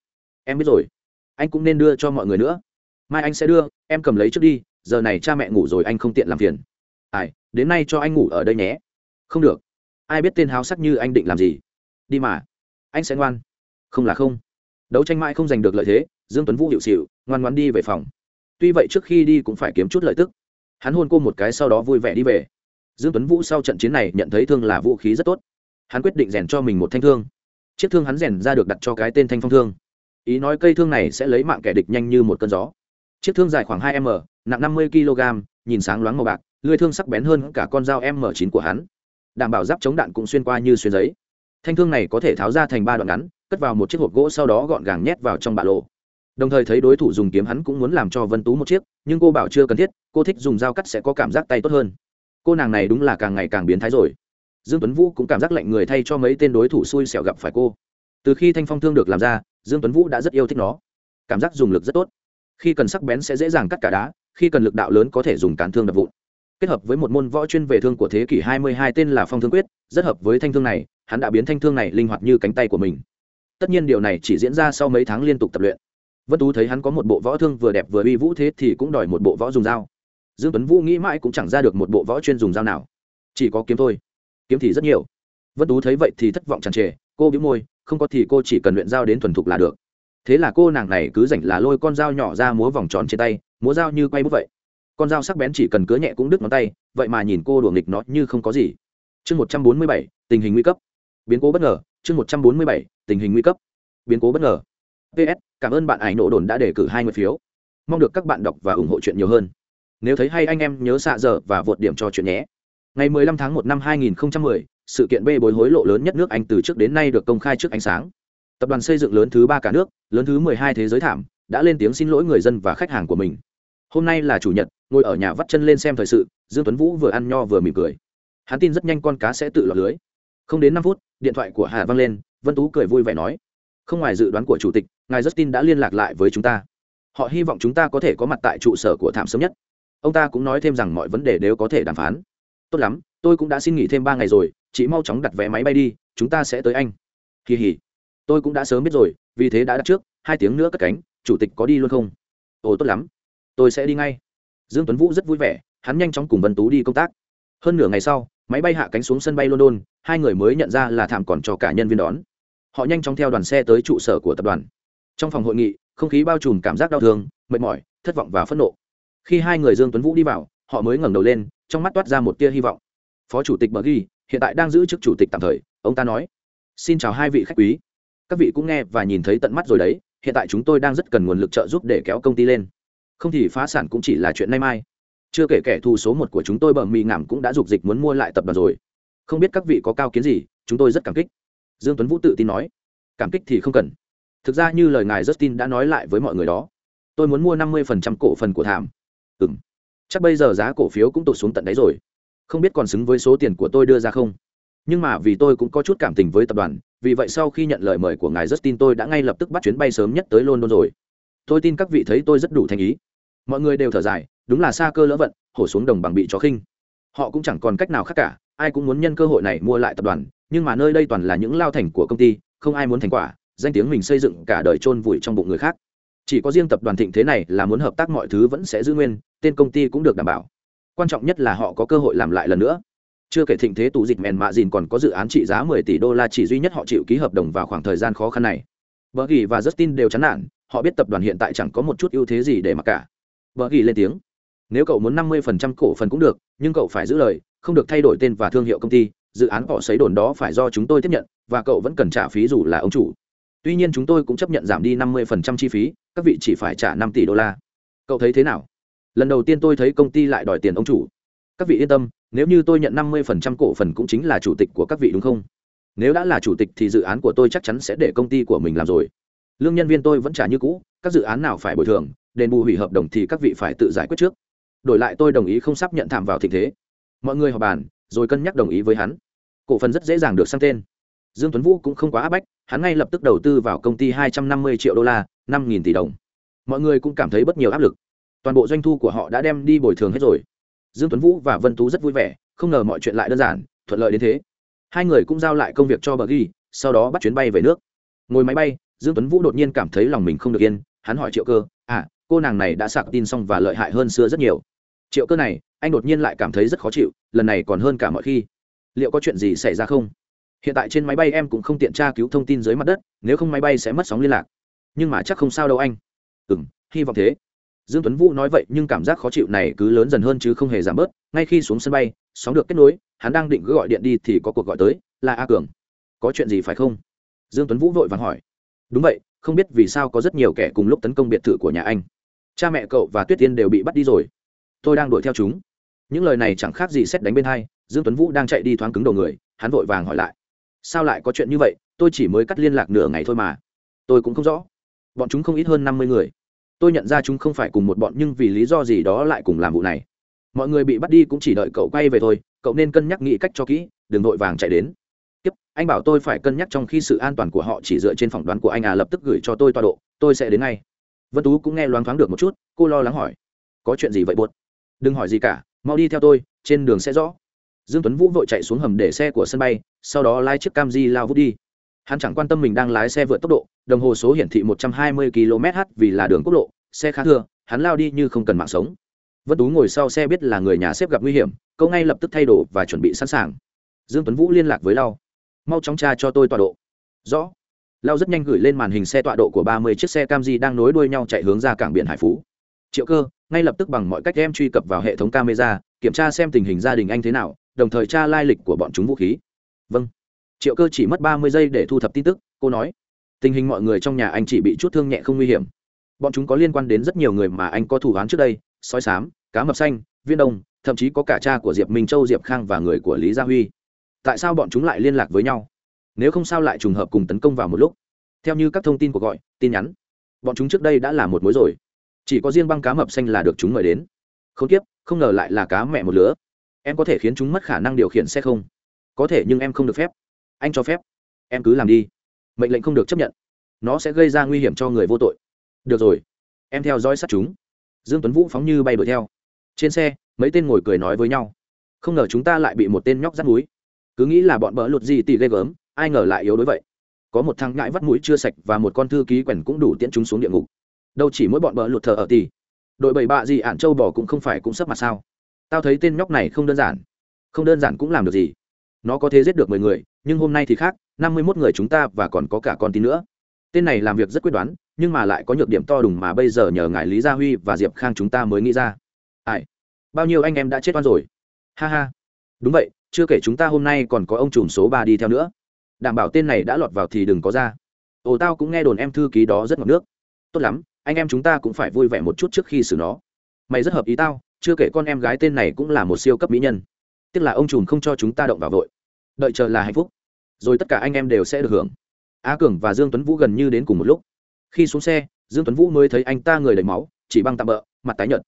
Em biết rồi. Anh cũng nên đưa cho mọi người nữa. Mai anh sẽ đưa, em cầm lấy trước đi. Giờ này cha mẹ ngủ rồi, anh không tiện làm phiền. Ai, đến nay cho anh ngủ ở đây nhé. Không được ai biết tên háo sắc như anh định làm gì? Đi mà. Anh sẽ ngoan. Không là không. Đấu tranh mãi không giành được lợi thế, dương tuấn vũ hiệu xịu, ngoan ngoan đi về phòng. Tuy vậy trước khi đi cũng phải kiếm chút lợi tức. Hắn hôn cô một cái sau đó vui vẻ đi về. Dương tuấn vũ sau trận chiến này nhận thấy thương là vũ khí rất tốt. Hắn quyết định rèn cho mình một thanh thương. Chiếc thương hắn rèn ra được đặt cho cái tên thanh phong thương. Ý nói cây thương này sẽ lấy mạng kẻ địch nhanh như một cơn gió. Chiếc thương dài khoảng hai m, nặng năm mươi kg nhìn sáng loáng màu bạc, lưỡi thương sắc bén hơn cả con dao m 9 của hắn đảm bảo giáp chống đạn cũng xuyên qua như xuyên giấy. Thanh thương này có thể tháo ra thành ba đoạn ngắn, cất vào một chiếc hộp gỗ sau đó gọn gàng nhét vào trong bạ lộ đồng thời thấy đối thủ dùng kiếm hắn cũng muốn làm cho vân tú một chiếc, nhưng cô bảo chưa cần thiết, cô thích dùng dao cắt sẽ có cảm giác tay tốt hơn. Cô nàng này đúng là càng ngày càng biến thái rồi. Dương tuấn vũ cũng cảm giác lạnh người thay cho mấy tên đối thủ xui xẻo gặp phải cô. Từ khi thanh phong thương được làm ra, dương tuấn vũ đã rất yêu thích nó. Cảm giác dùng lực rất tốt. Khi cần sắc bén sẽ dễ dàng cắt cả đá, khi cần lực đạo lớn có thể dùng cán thương đập vụn kết hợp với một môn võ chuyên về thương của thế kỷ 22 tên là phong thương quyết, rất hợp với thanh thương này, hắn đã biến thanh thương này linh hoạt như cánh tay của mình. Tất nhiên điều này chỉ diễn ra sau mấy tháng liên tục tập luyện. Vân tú thấy hắn có một bộ võ thương vừa đẹp vừa uy vũ thế thì cũng đòi một bộ võ dùng dao. Dương tuấn vũ nghĩ mãi cũng chẳng ra được một bộ võ chuyên dùng dao nào. Chỉ có kiếm thôi. Kiếm thì rất nhiều. Vân tú thấy vậy thì thất vọng tràn trề, cô bĩu môi, không có thì cô chỉ cần luyện dao đến thuần thục là được. Thế là cô nàng này cứ rảnh là lôi con dao nhỏ ra múa vòng tròn trên tay, múa dao như quay bút vậy con dao sắc bén chỉ cần cứa nhẹ cũng đứt ngón tay vậy mà nhìn cô đùa nghịch nó như không có gì. Chương một trăm bốn mươi bảy tình hình nguy cấp. Biến cố bất ngờ. Chương một trăm bốn mươi bảy tình hình nguy cấp. Biến cố bất ngờ. Ps cảm ơn bạn ải nộ đồn đã đề cử hai mươi phiếu. Mong được các bạn đọc và ủng hộ chuyện nhiều hơn. Nếu thấy hay anh em nhớ xạ giờ và vượt điểm cho chuyện nhé. Ngày 15 tháng 1 năm 2010, sự kiện bê bối hối lộ lớn nhất nước anh từ trước đến nay được công khai trước ánh sáng. Tập đoàn xây dựng lớn thứ ba cả nước lớn thứ 12 thế giới thảm đã lên tiếng xin lỗi người dân và khách hàng của mình. Hôm nay là chủ nhật ngồi ở nhà vắt chân lên xem thời sự, dương tuấn vũ vừa ăn nho vừa mỉm cười. Hắn tin rất nhanh con cá sẽ tự lọt lưới. Không đến năm phút, điện thoại của hà Văng lên, vân tú cười vui vẻ nói, không ngoài dự đoán của chủ tịch, ngài justin đã liên lạc lại với chúng ta. Họ hy vọng chúng ta có thể có mặt tại trụ sở của thảm sớm nhất. Ông ta cũng nói thêm rằng mọi vấn đề đều có thể đàm phán. Tốt lắm, tôi cũng đã xin nghỉ thêm ba ngày rồi, chị mau chóng đặt vé máy bay đi, chúng ta sẽ tới anh. Kỳ hỉ tôi cũng đã sớm biết rồi, vì thế đã đặt trước, hai tiếng nữa cất cánh, chủ tịch có đi luôn không? Ồ, tốt lắm, tôi sẽ đi ngay dương tuấn vũ rất vui vẻ, hắn nhanh chóng cùng vân tú đi công tác. Hơn nửa ngày sau, máy bay hạ cánh xuống sân bay london, hai người mới nhận ra là thảm còn cho cả nhân viên đón. Họ nhanh chóng theo đoàn xe tới trụ sở của tập đoàn. Trong phòng hội nghị, không khí bao trùm cảm giác đau thương, mệt mỏi, thất vọng và phẫn nộ. Khi hai người dương tuấn vũ đi vào, họ mới ngẩng đầu lên, trong mắt toát ra một tia hy vọng. Phó chủ tịch bờ ghi hiện tại đang giữ chức chủ tịch tạm thời, ông ta nói. Xin chào hai vị khách quý. Các vị cũng nghe và nhìn thấy tận mắt rồi đấy, hiện tại chúng tôi đang rất cần nguồn lực trợ giúp để kéo công ty lên không thì phá sản cũng chỉ là chuyện nay mai. Chưa kể kẻ thù số một của chúng tôi bờ mì ngảm cũng đã dục dịch muốn mua lại tập đoàn rồi. Không biết các vị có cao kiến gì, chúng tôi rất cảm kích. Dương tuấn vũ tự tin nói. Cảm kích thì không cần. Thực ra như lời ngài justin đã nói lại với mọi người đó, tôi muốn mua năm mươi cổ phần của thảm. Ừ m chắc bây giờ giá cổ phiếu cũng tụt xuống tận đấy rồi. Không biết còn xứng với số tiền của tôi đưa ra không? Nhưng mà vì tôi cũng có chút cảm tình với tập đoàn, vì vậy sau khi nhận lời mời của ngài justin tôi đã ngay lập tức bắt chuyến bay sớm nhất tới london rồi tôi tin các vị thấy tôi rất đủ thành ý. Mọi người đều thở dài đúng là xa cơ lỡ vận hổ xuống đồng bằng bị chó khinh. Họ cũng chẳng còn cách nào khác cả ai cũng muốn nhân cơ hội này mua lại tập đoàn nhưng mà nơi đây toàn là những lao thành của công ty không ai muốn thành quả danh tiếng mình xây dựng cả đời chôn vùi trong bụng người khác. Chỉ có riêng tập đoàn thịnh thế này là muốn hợp tác mọi thứ vẫn sẽ giữ nguyên tên công ty cũng được đảm bảo. Quan trọng nhất là họ có cơ hội làm lại lần nữa. Chưa kể thịnh thế tù dịch mèn mạ dìn còn có dự án trị giá 10 tỷ đô la chỉ duy nhất họ chịu ký hợp đồng vào khoảng thời gian khó khăn này. Bởi Gỉ và Justin đều chán nản, họ biết tập đoàn hiện tại chẳng có một chút ưu thế gì để mà cả. vợ Gỉ lên tiếng, nếu cậu muốn 50% cổ phần cũng được, nhưng cậu phải giữ lời, không được thay đổi tên và thương hiệu công ty, dự án họ xấy đồn đó phải do chúng tôi tiếp nhận, và cậu vẫn cần trả phí dù là ông chủ. Tuy nhiên chúng tôi cũng chấp nhận giảm đi 50% chi phí, các vị chỉ phải trả 5 tỷ đô la. Cậu thấy thế nào? Lần đầu tiên tôi thấy công ty lại đòi tiền ông chủ. Các vị yên tâm, nếu như tôi nhận năm mươi phần trăm cổ phần cũng chính là chủ tịch của các vị đúng không nếu đã là chủ tịch thì dự án của tôi chắc chắn sẽ để công ty của mình làm rồi lương nhân viên tôi vẫn trả như cũ, các dự án nào phải bồi thường, đền bù hủy hợp đồng thì các vị phải tự giải quyết trước. Đổi lại tôi đồng ý không sắp nhận thảm vào tình thế. Mọi người họp bàn, rồi cân nhắc đồng ý với hắn. Cổ phần rất dễ dàng được sang tên. Dương tuấn vũ cũng không quá áp bách, hắn ngay lập tức đầu tư vào công ty hai trăm năm mươi triệu đô la, năm nghìn tỷ đồng. Mọi người cũng cảm thấy bất nhiều áp lực. Toàn bộ doanh thu của họ đã đem đi bồi thường hết rồi. Dương tuấn vũ và vân tú rất vui vẻ, không ngờ mọi chuyện lại đơn giản, thuận lợi đến thế. Hai người cũng giao lại công việc cho bờ ghi, sau đó bắt chuyến bay về nước. Ngồi máy bay dương tuấn vũ đột nhiên cảm thấy lòng mình không được yên, hắn hỏi triệu cơ à cô nàng này đã sạc tin xong và lợi hại hơn xưa rất nhiều. Triệu cơ này, anh đột nhiên lại cảm thấy rất khó chịu, lần này còn hơn cả mọi khi. Liệu có chuyện gì xảy ra không? Hiện tại trên máy bay em cũng không tiện tra cứu thông tin dưới mặt đất, nếu không máy bay sẽ mất sóng liên lạc. Nhưng mà chắc không sao đâu anh. Ừ m hy vọng thế. Dương tuấn vũ nói vậy nhưng cảm giác khó chịu này cứ lớn dần hơn chứ không hề giảm bớt. Ngay khi xuống sân bay, sóng được kết nối, hắn đang định cứ gọi điện đi thì có cuộc gọi tới, là a cường. Có chuyện gì phải không? Dương tuấn vũ vội vàng hỏi đúng vậy, không biết vì sao có rất nhiều kẻ cùng lúc tấn công biệt thự của nhà anh. Cha mẹ cậu và tuyết tiên đều bị bắt đi rồi. Tôi đang đuổi theo chúng. Những lời này chẳng khác gì xét đánh bên hai, dương tuấn vũ đang chạy đi thoáng cứng đầu người, hắn vội vàng hỏi lại. Sao lại có chuyện như vậy? Tôi chỉ mới cắt liên lạc nửa ngày thôi mà. Tôi cũng không rõ. Bọn chúng không ít hơn năm mươi người. Tôi nhận ra chúng không phải cùng một bọn, nhưng vì lý do gì đó lại cùng làm vụ này. Mọi người bị bắt đi cũng chỉ đợi cậu quay về thôi, cậu nên cân nhắc nghĩ cách cho kỹ, đừng vội vàng chạy đến anh bảo tôi phải cân nhắc trong khi sự an toàn của họ chỉ dựa trên phỏng đoán của anh à lập tức gửi cho tôi tọa độ, tôi sẽ đến ngay. Vân tú cũng nghe loáng thoáng được một chút, cô lo lắng hỏi. Có chuyện gì vậy buột đừng hỏi gì cả, mau đi theo tôi, trên đường sẽ rõ. Dương tuấn vũ vội chạy xuống hầm để xe của sân bay, sau đó lái chiếc cam di lao vút đi. Hắn chẳng quan tâm mình đang lái xe vượt tốc độ, đồng hồ số hiển thị 120 km/h vì là đường quốc lộ, xe khá thưa, hắn lao đi như không cần mạng sống. Vân tú ngồi sau xe biết là người nhà xếp gặp nguy hiểm câu ngay lập tức thay đổi và chuẩn bị sẵn sàng. Dương tuấn vũ liên lạc với lao mau chóng tra cho tôi tọa độ. Rõ. Lao rất nhanh gửi lên màn hình xe tọa độ của 30 chiếc xe cam di đang nối đuôi nhau chạy hướng ra cảng biển hải phú. Triệu cơ, ngay lập tức bằng mọi cách em truy cập vào hệ thống camera, kiểm tra xem tình hình gia đình anh thế nào, đồng thời tra lai lịch của bọn chúng vũ khí. Vâng. Triệu cơ chỉ mất ba mươi giây để thu thập tin tức, cô nói. Tình hình mọi người trong nhà anh chỉ bị chút thương nhẹ không nguy hiểm. Bọn chúng có liên quan đến rất nhiều người mà anh có thủ án trước đây, sói sám, cá mập xanh, viên đông, thậm chí có cả cha của diệp minh, châu diệp khang và người của lý gia huy tại sao bọn chúng lại liên lạc với nhau? Nếu không sao lại trùng hợp cùng tấn công vào một lúc? Theo như các thông tin của gọi, tin nhắn, bọn chúng trước đây đã là một mối rồi. Chỉ có riêng băng cá mập xanh là được chúng mời đến. Không tiếp, không ngờ lại là cá mẹ một lứa. Em có thể khiến chúng mất khả năng điều khiển xe không? Có thể nhưng em không được phép. Anh cho phép. Em cứ làm đi. Mệnh lệnh không được chấp nhận. Nó sẽ gây ra nguy hiểm cho người vô tội. Được rồi. Em theo dõi sát chúng. Dương tuấn vũ phóng như bay đuổi theo. Trên xe, mấy tên ngồi cười nói với nhau. Không ngờ chúng ta lại bị một tên nhóc rắt núi cứ nghĩ là bọn bỡ lụt gì tỉ ghê gớm, ai ngờ lại yếu đối vậy. Có một thằng ngại vắt mũi chưa sạch và một con thư ký quèn cũng đủ tiễn chúng xuống địa ngục. Đâu chỉ mỗi bọn bỡ lụt thờ ở tỉ đội bảy bạ gì ạn châu bò cũng không phải cũng sấp mặt sao. Tao thấy tên nhóc này không đơn giản. Không đơn giản cũng làm được gì. Nó có thể giết được mười người, nhưng hôm nay thì khác, năm mươi mốt người chúng ta và còn có cả con tin nữa. Tên này làm việc rất quyết đoán, nhưng mà lại có nhược điểm to đùng mà bây giờ nhờ ngài lý gia huy và diệp khang chúng ta mới nghĩ ra. Ai? Bao nhiêu anh em đã chết oan rồi? Ha ha. Đúng vậy chưa kể chúng ta hôm nay còn có ông trùm số ba đi theo nữa. Đảm bảo tên này đã lọt vào thì đừng có ra. Ồ, tao cũng nghe đồn em thư ký đó rất ngọt nước. Tốt lắm, anh em chúng ta cũng phải vui vẻ một chút trước khi xử nó. Mày rất hợp ý tao, chưa kể con em gái tên này cũng là một siêu cấp mỹ nhân. Tức là ông trùm không cho chúng ta động vào vội. Đợi chờ là hạnh phúc. Rồi tất cả anh em đều sẽ được hưởng. Á cường và dương tuấn vũ gần như đến cùng một lúc. Khi xuống xe, dương tuấn vũ mới thấy anh ta người đầy máu, chỉ băng tạm bỡ mặt tái nhợt.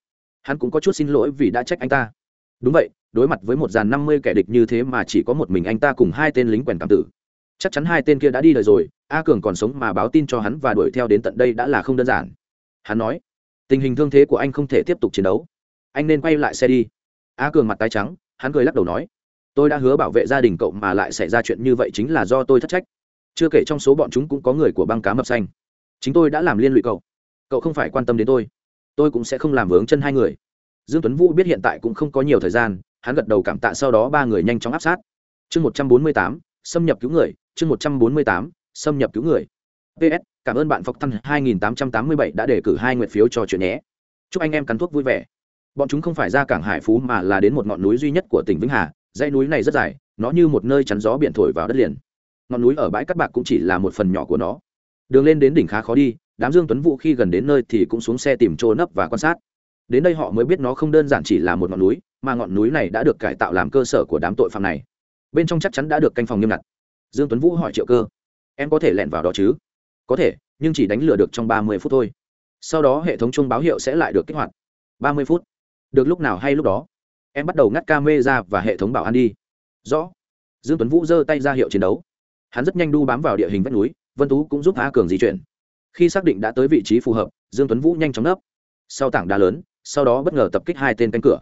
Hắn cũng có chút xin lỗi vì đã trách anh ta. Đúng vậy đối mặt với một dàn năm mươi kẻ địch như thế mà chỉ có một mình anh ta cùng hai tên lính quèn cảm tử. Chắc chắn hai tên kia đã đi đời rồi, a cường còn sống mà báo tin cho hắn và đuổi theo đến tận đây đã là không đơn giản. Hắn nói, tình hình thương thế của anh không thể tiếp tục chiến đấu. Anh nên quay lại xe đi. A cường mặt tái trắng, hắn cười lắc đầu nói, tôi đã hứa bảo vệ gia đình cậu mà lại xảy ra chuyện như vậy chính là do tôi thất trách. Chưa kể trong số bọn chúng cũng có người của băng cá mập xanh. Chính tôi đã làm liên lụy cậu. Cậu không phải quan tâm đến tôi. Tôi cũng sẽ không làm vướng chân hai người. Dương tuấn vũ biết hiện tại cũng không có nhiều thời gian hắn gật đầu cảm tạ sau đó ba người nhanh chóng áp sát. Chương một trăm bốn mươi tám, xâm nhập cứu người, chương một trăm bốn mươi tám, xâm nhập cứu người. Ps cảm ơn bạn phọc thăng 2887 đã đề cử hai nguyện phiếu cho chuyện nhé. Chúc anh em cắn thuốc vui vẻ. Bọn chúng không phải ra cảng hải phú mà là đến một ngọn núi duy nhất của tỉnh vĩnh hà, dãy núi này rất dài, nó như một nơi chắn gió biển thổi vào đất liền. Ngọn núi ở bãi cắt bạc cũng chỉ là một phần nhỏ của nó. Đường lên đến đỉnh khá khó đi, đám dương tuấn vũ khi gần đến nơi thì cũng xuống xe tìm chỗ nấp và quan sát đến đây họ mới biết nó không đơn giản chỉ là một ngọn núi, mà ngọn núi này đã được cải tạo làm cơ sở của đám tội phạm này. Bên trong chắc chắn đã được canh phòng nghiêm ngặt. Dương tuấn vũ hỏi triệu cơ, em có thể lẻn vào đó chứ? Có thể, nhưng chỉ đánh lừa được trong ba mươi phút thôi. Sau đó hệ thống chuông báo hiệu sẽ lại được kích hoạt. Ba mươi phút? Được lúc nào hay lúc đó? Em bắt đầu ngắt camera và hệ thống bảo an đi. Rõ. Dương tuấn vũ giơ tay ra hiệu chiến đấu. Hắn rất nhanh đu bám vào địa hình vách núi, vân tú cũng giúp a cường di chuyển. Khi xác định đã tới vị trí phù hợp, dương tuấn vũ nhanh chóng nấp. Sau tảng đá lớn sau đó bất ngờ tập kích hai tên canh cửa.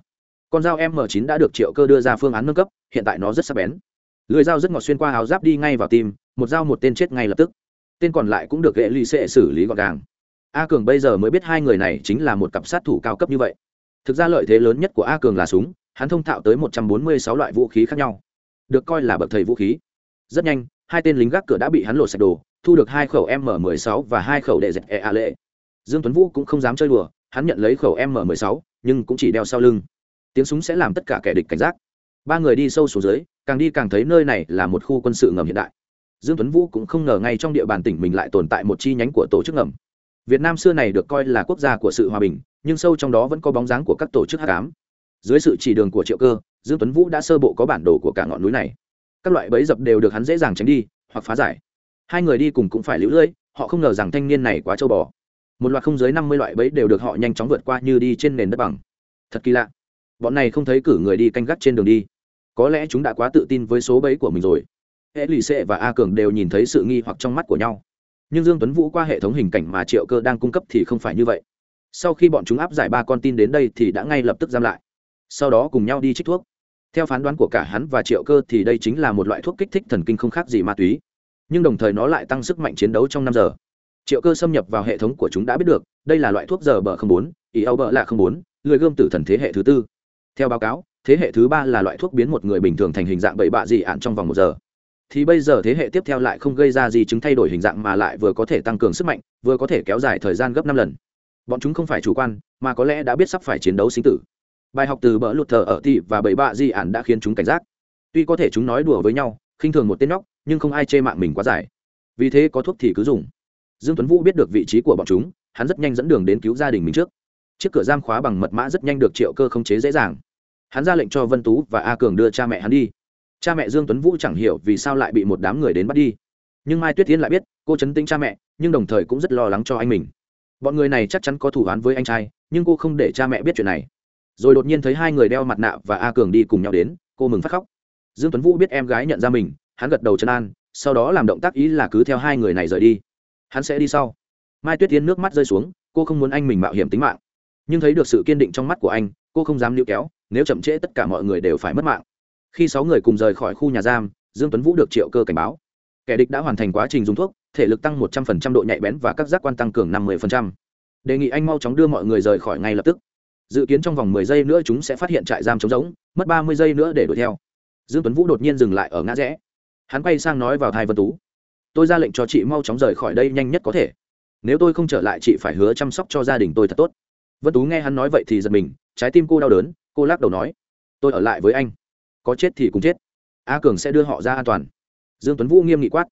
Con dao m 9 đã được triệu cơ đưa ra phương án nâng cấp, hiện tại nó rất sắc bén. Lưỡi dao rất ngọt xuyên qua áo giáp đi ngay vào tim, một dao một tên chết ngay lập tức. Tên còn lại cũng được ghệ ly sẽ xử lý gọn gàng. A cường bây giờ mới biết hai người này chính là một cặp sát thủ cao cấp như vậy. Thực ra lợi thế lớn nhất của a cường là súng, hắn thông thạo tới một trăm bốn mươi sáu loại vũ khí khác nhau. Được coi là bậc thầy vũ khí. Rất nhanh, hai tên lính gác cửa đã bị hắn lột sạch đồ, thu được hai khẩu m 16 và hai khẩu đệ dẹp e a lệ. Dương tuấn vũ cũng không dám chơi đùa hắn nhận lấy khẩu m 16 nhưng cũng chỉ đeo sau lưng. Tiếng súng sẽ làm tất cả kẻ địch cảnh giác. Ba người đi sâu xuống dưới, càng đi càng thấy nơi này là một khu quân sự ngầm hiện đại. Dương tuấn vũ cũng không ngờ ngay trong địa bàn tỉnh mình lại tồn tại một chi nhánh của tổ chức ngầm. Việt nam xưa này được coi là quốc gia của sự hòa bình, nhưng sâu trong đó vẫn có bóng dáng của các tổ chức hắc ám. Dưới sự chỉ đường của triệu cơ, dương tuấn vũ đã sơ bộ có bản đồ của cả ngọn núi này. Các loại bẫy dập đều được hắn dễ dàng tránh đi, hoặc phá giải. Hai người đi cùng cũng phải lũ lưỡi họ không ngờ rằng thanh niên này quá trâu bò một loạt không dưới năm mươi loại bẫy đều được họ nhanh chóng vượt qua như đi trên nền đất bằng. Thật kỳ lạ. Bọn này không thấy cử người đi canh gác trên đường đi. Có lẽ chúng đã quá tự tin với số bẫy của mình rồi. Hệ lì xệ và a cường đều nhìn thấy sự nghi hoặc trong mắt của nhau. Nhưng dương tuấn vũ qua hệ thống hình cảnh mà triệu cơ đang cung cấp thì không phải như vậy. Sau khi bọn chúng áp giải ba con tin đến đây thì đã ngay lập tức giam lại. Sau đó cùng nhau đi trích thuốc. Theo phán đoán của cả hắn và triệu cơ thì đây chính là một loại thuốc kích thích thần kinh không khác gì ma túy. Nhưng đồng thời nó lại tăng sức mạnh chiến đấu trong năm giờ triệu cơ xâm nhập vào hệ thống của chúng đã biết được, đây là loại thuốc giờ bờ không bốn ý âu bờ là không bốn, lười gươm tử thần thế hệ thứ tư. Theo báo cáo, thế hệ thứ ba là loại thuốc biến một người bình thường thành hình dạng bậy bạ dị ạn trong vòng một giờ. Thì bây giờ thế hệ tiếp theo lại không gây ra gì chứng thay đổi hình dạng mà lại vừa có thể tăng cường sức mạnh, vừa có thể kéo dài thời gian gấp năm lần. Bọn chúng không phải chủ quan, mà có lẽ đã biết sắp phải chiến đấu sinh tử. Bài học từ bỡ lụt thờ ở thị và bậy bạ di ản đã khiến chúng cảnh giác. Tuy có thể chúng nói đùa với nhau, khinh thường một tên nhóc, nhưng không ai chê mạng mình quá dài. Vì thế có thuốc thì cứ dùng dương tuấn vũ biết được vị trí của bọn chúng, hắn rất nhanh dẫn đường đến cứu gia đình mình trước. Chiếc cửa giam khóa bằng mật mã rất nhanh được triệu cơ không chế dễ dàng. Hắn ra lệnh cho vân tú và a cường đưa cha mẹ hắn đi. Cha mẹ dương tuấn vũ chẳng hiểu vì sao lại bị một đám người đến bắt đi. Nhưng mai tuyết tiến lại biết, cô chấn tĩnh cha mẹ, nhưng đồng thời cũng rất lo lắng cho anh mình. Bọn người này chắc chắn có thủ án với anh trai, nhưng cô không để cha mẹ biết chuyện này. Rồi đột nhiên thấy hai người đeo mặt nạ và a cường đi cùng nhau đến, cô mừng phát khóc. Dương tuấn vũ biết em gái nhận ra mình, hắn gật đầu chân an, sau đó làm động tác ý là cứ theo hai người này rời đi hắn sẽ đi sau. Mai tuyết tiến nước mắt rơi xuống, cô không muốn anh mình mạo hiểm tính mạng. Nhưng thấy được sự kiên định trong mắt của anh, cô không dám níu kéo, nếu chậm trễ tất cả mọi người đều phải mất mạng. Khi sáu người cùng rời khỏi khu nhà giam, dương tuấn vũ được triệu cơ cảnh báo. Kẻ địch đã hoàn thành quá trình dùng thuốc, thể lực tăng một trăm phần trăm, độ nhạy bén và các giác quan tăng cường năm mươi phần trăm. Đề nghị anh mau chóng đưa mọi người rời khỏi ngay lập tức. Dự kiến trong vòng mười giây nữa chúng sẽ phát hiện trại giam trống rỗng, mất ba mươi giây nữa để đuổi theo. Dương tuấn vũ đột nhiên dừng lại ở ngã rẽ. Hắn quay sang nói vào thai vân tú tôi ra lệnh cho chị mau chóng rời khỏi đây nhanh nhất có thể. Nếu tôi không trở lại, chị phải hứa chăm sóc cho gia đình tôi thật tốt. Vân tú nghe hắn nói vậy thì giật mình, trái tim cô đau đớn, cô lắc đầu nói, tôi ở lại với anh. Có chết thì cũng chết. A cường sẽ đưa họ ra an toàn. Dương tuấn vũ nghiêm nghị quát,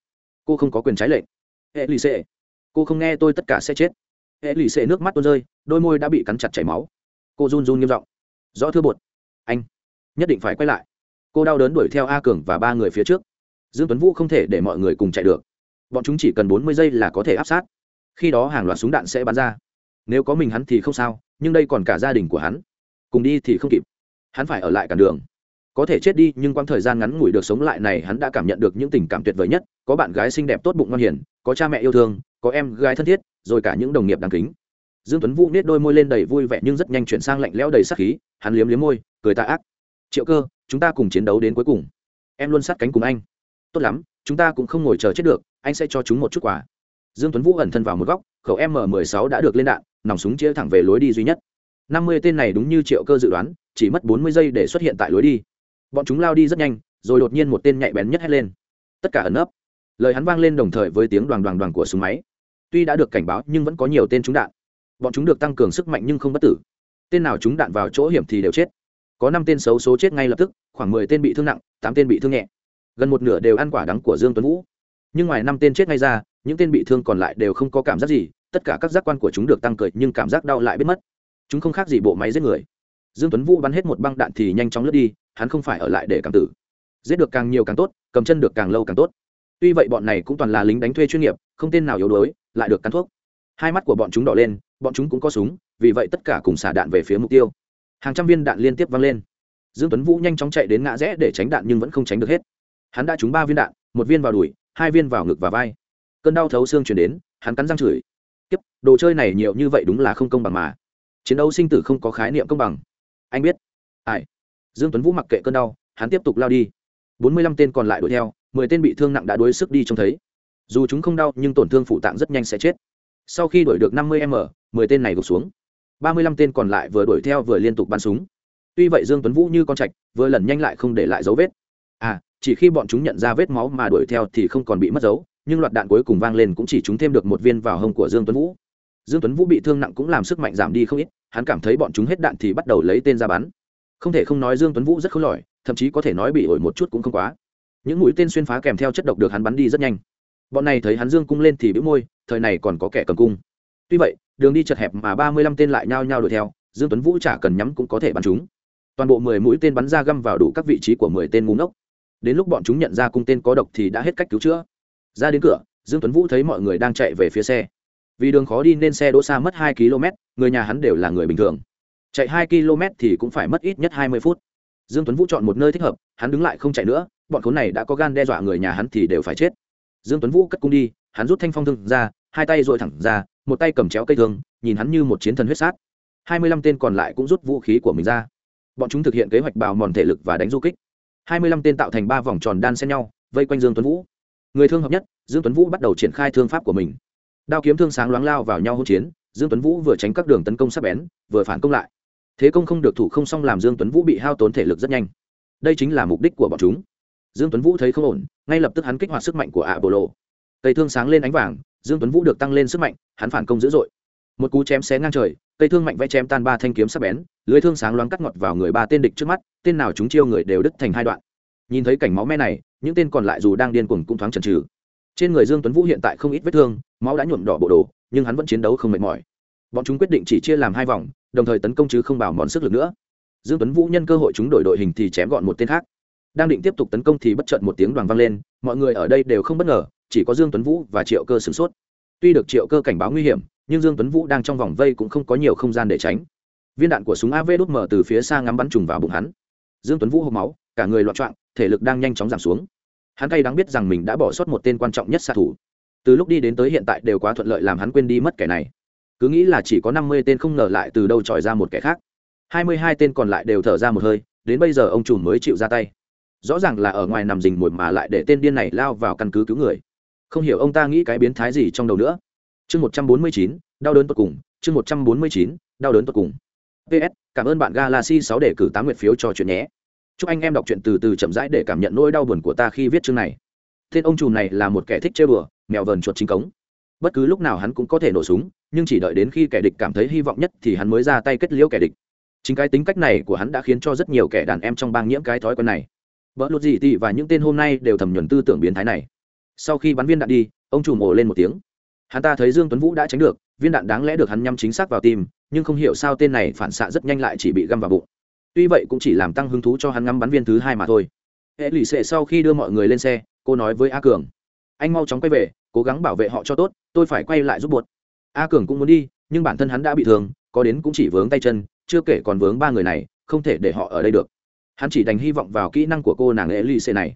cô không có quyền trái lệnh. Hệ lì xệ cô không nghe tôi, tất cả sẽ chết. Hệ lì xệ nước mắt tôi rơi, đôi môi đã bị cắn chặt chảy máu. Cô run run nghiêm giọng, rõ thưa bột, anh nhất định phải quay lại. Cô đau đớn đuổi theo a cường và ba người phía trước. Dương tuấn vũ không thể để mọi người cùng chạy được bọn chúng chỉ cần bốn mươi giây là có thể áp sát. Khi đó hàng loạt súng đạn sẽ bắn ra. Nếu có mình hắn thì không sao, nhưng đây còn cả gia đình của hắn. Cùng đi thì không kịp. Hắn phải ở lại cản đường. Có thể chết đi, nhưng quãng thời gian ngắn ngủi được sống lại này hắn đã cảm nhận được những tình cảm tuyệt vời nhất. Có bạn gái xinh đẹp tốt bụng ngon hiền, có cha mẹ yêu thương, có em gái thân thiết, rồi cả những đồng nghiệp đáng kính. Dương tuấn vũ nết đôi môi lên đầy vui vẻ nhưng rất nhanh chuyển sang lạnh lẽo đầy sắc khí. Hắn liếm liếm môi, cười ta ác. Triệu cơ, chúng ta cùng chiến đấu đến cuối cùng. Em luôn sát cánh cùng anh tốt lắm, chúng ta cũng không ngồi chờ chết được, anh sẽ cho chúng một chút quà. Dương tuấn vũ ẩn thân vào một góc, khẩu m 16 đã được lên đạn, nòng súng chia thẳng về lối đi duy nhất. 50 tên này đúng như triệu cơ dự đoán, chỉ mất 40 giây để xuất hiện tại lối đi. Bọn chúng lao đi rất nhanh, rồi đột nhiên một tên nhạy bén nhất hét lên. Tất cả ẩn ấp lời hắn vang lên đồng thời với tiếng đoàn đoàn đoàn của súng máy. Tuy đã được cảnh báo, nhưng vẫn có nhiều tên trúng đạn. Bọn chúng được tăng cường sức mạnh nhưng không bất tử. Tên nào trúng đạn vào chỗ hiểm thì đều chết. Có năm tên xấu số chết ngay lập tức, khoảng mười tên bị thương nặng, tám tên bị thương nhẹ gần một nửa đều ăn quả đắng của dương tuấn vũ. Nhưng ngoài năm tên chết ngay ra, những tên bị thương còn lại đều không có cảm giác gì, tất cả các giác quan của chúng được tăng cười nhưng cảm giác đau lại biết mất. Chúng không khác gì bộ máy giết người. Dương tuấn vũ bắn hết một băng đạn thì nhanh chóng lướt đi, hắn không phải ở lại để cảm tử. Giết được càng nhiều càng tốt, cầm chân được càng lâu càng tốt. Tuy vậy bọn này cũng toàn là lính đánh thuê chuyên nghiệp, không tên nào yếu đuối, lại được cắn thuốc. Hai mắt của bọn chúng đỏ lên, bọn chúng cũng có súng, vì vậy tất cả cùng xả đạn về phía mục tiêu. Hàng trăm viên đạn liên tiếp văng lên. Dương tuấn vũ nhanh chóng chạy đến ngã rẽ để tránh đạn nhưng vẫn không tránh được hết hắn đã trúng ba viên đạn, một viên vào đùi, hai viên vào ngực và vai. Cơn đau thấu xương chuyển đến, hắn cắn răng chửi. Kiếp, đồ chơi này nhiều như vậy đúng là không công bằng mà. Chiến đấu sinh tử không có khái niệm công bằng. Anh biết. Ai? Dương tuấn vũ mặc kệ cơn đau, hắn tiếp tục lao đi. Bốn mươi lăm tên còn lại đuổi theo, mười tên bị thương nặng đã đuối sức đi trông thấy. Dù chúng không đau, nhưng tổn thương phụ tạng rất nhanh sẽ chết. Sau khi đuổi được năm mươi m, mười tên này gục xuống. Ba mươi lăm tên còn lại vừa đuổi theo vừa liên tục bắn súng. Tuy vậy dương tuấn vũ như con trạch, vừa lần nhanh lại không để lại dấu vết. À chỉ khi bọn chúng nhận ra vết máu mà đuổi theo thì không còn bị mất dấu, nhưng loạt đạn cuối cùng vang lên cũng chỉ chúng thêm được một viên vào hông của dương tuấn vũ. Dương tuấn vũ bị thương nặng cũng làm sức mạnh giảm đi không ít, hắn cảm thấy bọn chúng hết đạn thì bắt đầu lấy tên ra bắn. Không thể không nói dương tuấn vũ rất khó lỏi, thậm chí có thể nói bị ổi một chút cũng không quá. Những mũi tên xuyên phá kèm theo chất độc được hắn bắn đi rất nhanh. Bọn này thấy hắn dương cung lên thì bĩu môi, thời này còn có kẻ cầm cung. Tuy vậy, đường đi chật hẹp mà ba mươi lăm tên lại nhao nhao đuổi theo, dương tuấn vũ chả cần nhắm cũng có thể bắn chúng. Toàn bộ mười mũi tên bắn ra găm vào đủ các vị trí của mười tên ngu ngốc đến lúc bọn chúng nhận ra cung tên có độc thì đã hết cách cứu chữa. Ra đến cửa, dương tuấn vũ thấy mọi người đang chạy về phía xe. Vì đường khó đi nên xe đỗ xa mất hai km, người nhà hắn đều là người bình thường. Chạy hai km thì cũng phải mất ít nhất hai mươi phút. Dương tuấn vũ chọn một nơi thích hợp, hắn đứng lại không chạy nữa, bọn khốn này đã có gan đe dọa người nhà hắn thì đều phải chết. Dương tuấn vũ cất cung đi, hắn rút thanh phong thương ra, hai tay dội thẳng ra, một tay cầm chéo cây thương, nhìn hắn như một chiến thần huyết sát. Hai mươi lăm tên còn lại cũng rút vũ khí của mình ra. Bọn chúng thực hiện kế hoạch bào mòn thể lực và đánh du kích hai mươi lăm tên tạo thành ba vòng tròn đan xen nhau, vây quanh dương tuấn vũ. Người thương hợp nhất, dương tuấn vũ bắt đầu triển khai thương pháp của mình. Đao kiếm thương sáng loáng lao vào nhau hỗn chiến, dương tuấn vũ vừa tránh các đường tấn công sắc bén, vừa phản công lại. Thế công không được thủ không xong làm dương tuấn vũ bị hao tốn thể lực rất nhanh. Đây chính là mục đích của bọn chúng. Dương tuấn vũ thấy không ổn, ngay lập tức hắn kích hoạt sức mạnh của ạ bộ lộ cây thương sáng lên ánh vàng, dương tuấn vũ được tăng lên sức mạnh, hắn phản công dữ dội một cú chém xé ngang trời, cây thương mạnh vẽ chém tan ba thanh kiếm sắp bén, lưới thương sáng loáng cắt ngọt vào người ba tên địch trước mắt, tên nào chúng chiêu người đều đứt thành hai đoạn. Nhìn thấy cảnh máu me này, những tên còn lại dù đang điên cuồng cũng thoáng chần chừ. Trên người dương tuấn vũ hiện tại không ít vết thương, máu đã nhuộm đỏ bộ đồ, nhưng hắn vẫn chiến đấu không mệt mỏi. Bọn chúng quyết định chỉ chia làm hai vòng, đồng thời tấn công chứ không bảo mòn sức lực nữa. Dương tuấn vũ nhân cơ hội chúng đổi đội hình thì chém gọn một tên khác. Đang định tiếp tục tấn công thì bất chợt một tiếng đoàn vang lên, mọi người ở đây đều không bất ngờ, chỉ có dương tuấn vũ và triệu cơ sửng sốt tuy được triệu cơ cảnh báo nguy hiểm, nhưng dương tuấn vũ đang trong vòng vây cũng không có nhiều không gian để tránh. Viên đạn của súng av đốt mở từ phía xa ngắm bắn trùng vào bụng hắn. Dương tuấn vũ hộp máu, cả người loạn trọng thể lực đang nhanh chóng giảm xuống. Hắn cay đáng biết rằng mình đã bỏ sót một tên quan trọng nhất xạ thủ. Từ lúc đi đến tới hiện tại đều quá thuận lợi làm hắn quên đi mất kẻ này. Cứ nghĩ là chỉ có năm mươi tên không ngờ lại từ đâu tròi ra một kẻ khác. Hai mươi hai tên còn lại đều thở ra một hơi, đến bây giờ ông trùm mới chịu ra tay. Rõ ràng là ở ngoài nằm rình mồi mà lại để tên điên này lao vào căn cứ cứu người không hiểu ông ta nghĩ cái biến thái gì trong đầu nữa. Chương một trăm bốn mươi chín, đau đớn tột cùng. Chương một trăm bốn mươi chín, đau đớn tột cùng. Ps cảm ơn bạn galaxy sáu để cử tám nguyệt phiếu cho chuyện nhé. Chúc anh em đọc truyện từ từ chậm rãi để cảm nhận nỗi đau buồn của ta khi viết chương này. Tên ông trùm này là một kẻ thích chơi bừa mèo vờn chuột chính cống. Bất cứ lúc nào hắn cũng có thể nổ súng, nhưng chỉ đợi đến khi kẻ địch cảm thấy hy vọng nhất thì hắn mới ra tay kết liễu kẻ địch. Chính cái tính cách này của hắn đã khiến cho rất nhiều kẻ đàn em trong bang nhiễm cái thói quen này. Vợ lột gì tị và những tên hôm nay đều thầm nhuần tư tưởng biến thái này sau khi bắn viên đạn đi, ông trùm ồ lên một tiếng. Hắn ta thấy dương tuấn vũ đã tránh được, viên đạn đáng lẽ được hắn nhắm chính xác vào tim, nhưng không hiểu sao tên này phản xạ rất nhanh lại chỉ bị găm vào bụng. Tuy vậy cũng chỉ làm tăng hứng thú cho hắn ngắm bắn viên thứ hai mà thôi. Hệ lụy sệ sau khi đưa mọi người lên xe, cô nói với a cường. Anh mau chóng quay về, cố gắng bảo vệ họ cho tốt, tôi phải quay lại giúp buộc. A cường cũng muốn đi, nhưng bản thân hắn đã bị thương, có đến cũng chỉ vướng tay chân, chưa kể còn vướng ba người này, không thể để họ ở đây được. Hắn chỉ đành hy vọng vào kỹ năng của cô nàng hệ lụy sệ này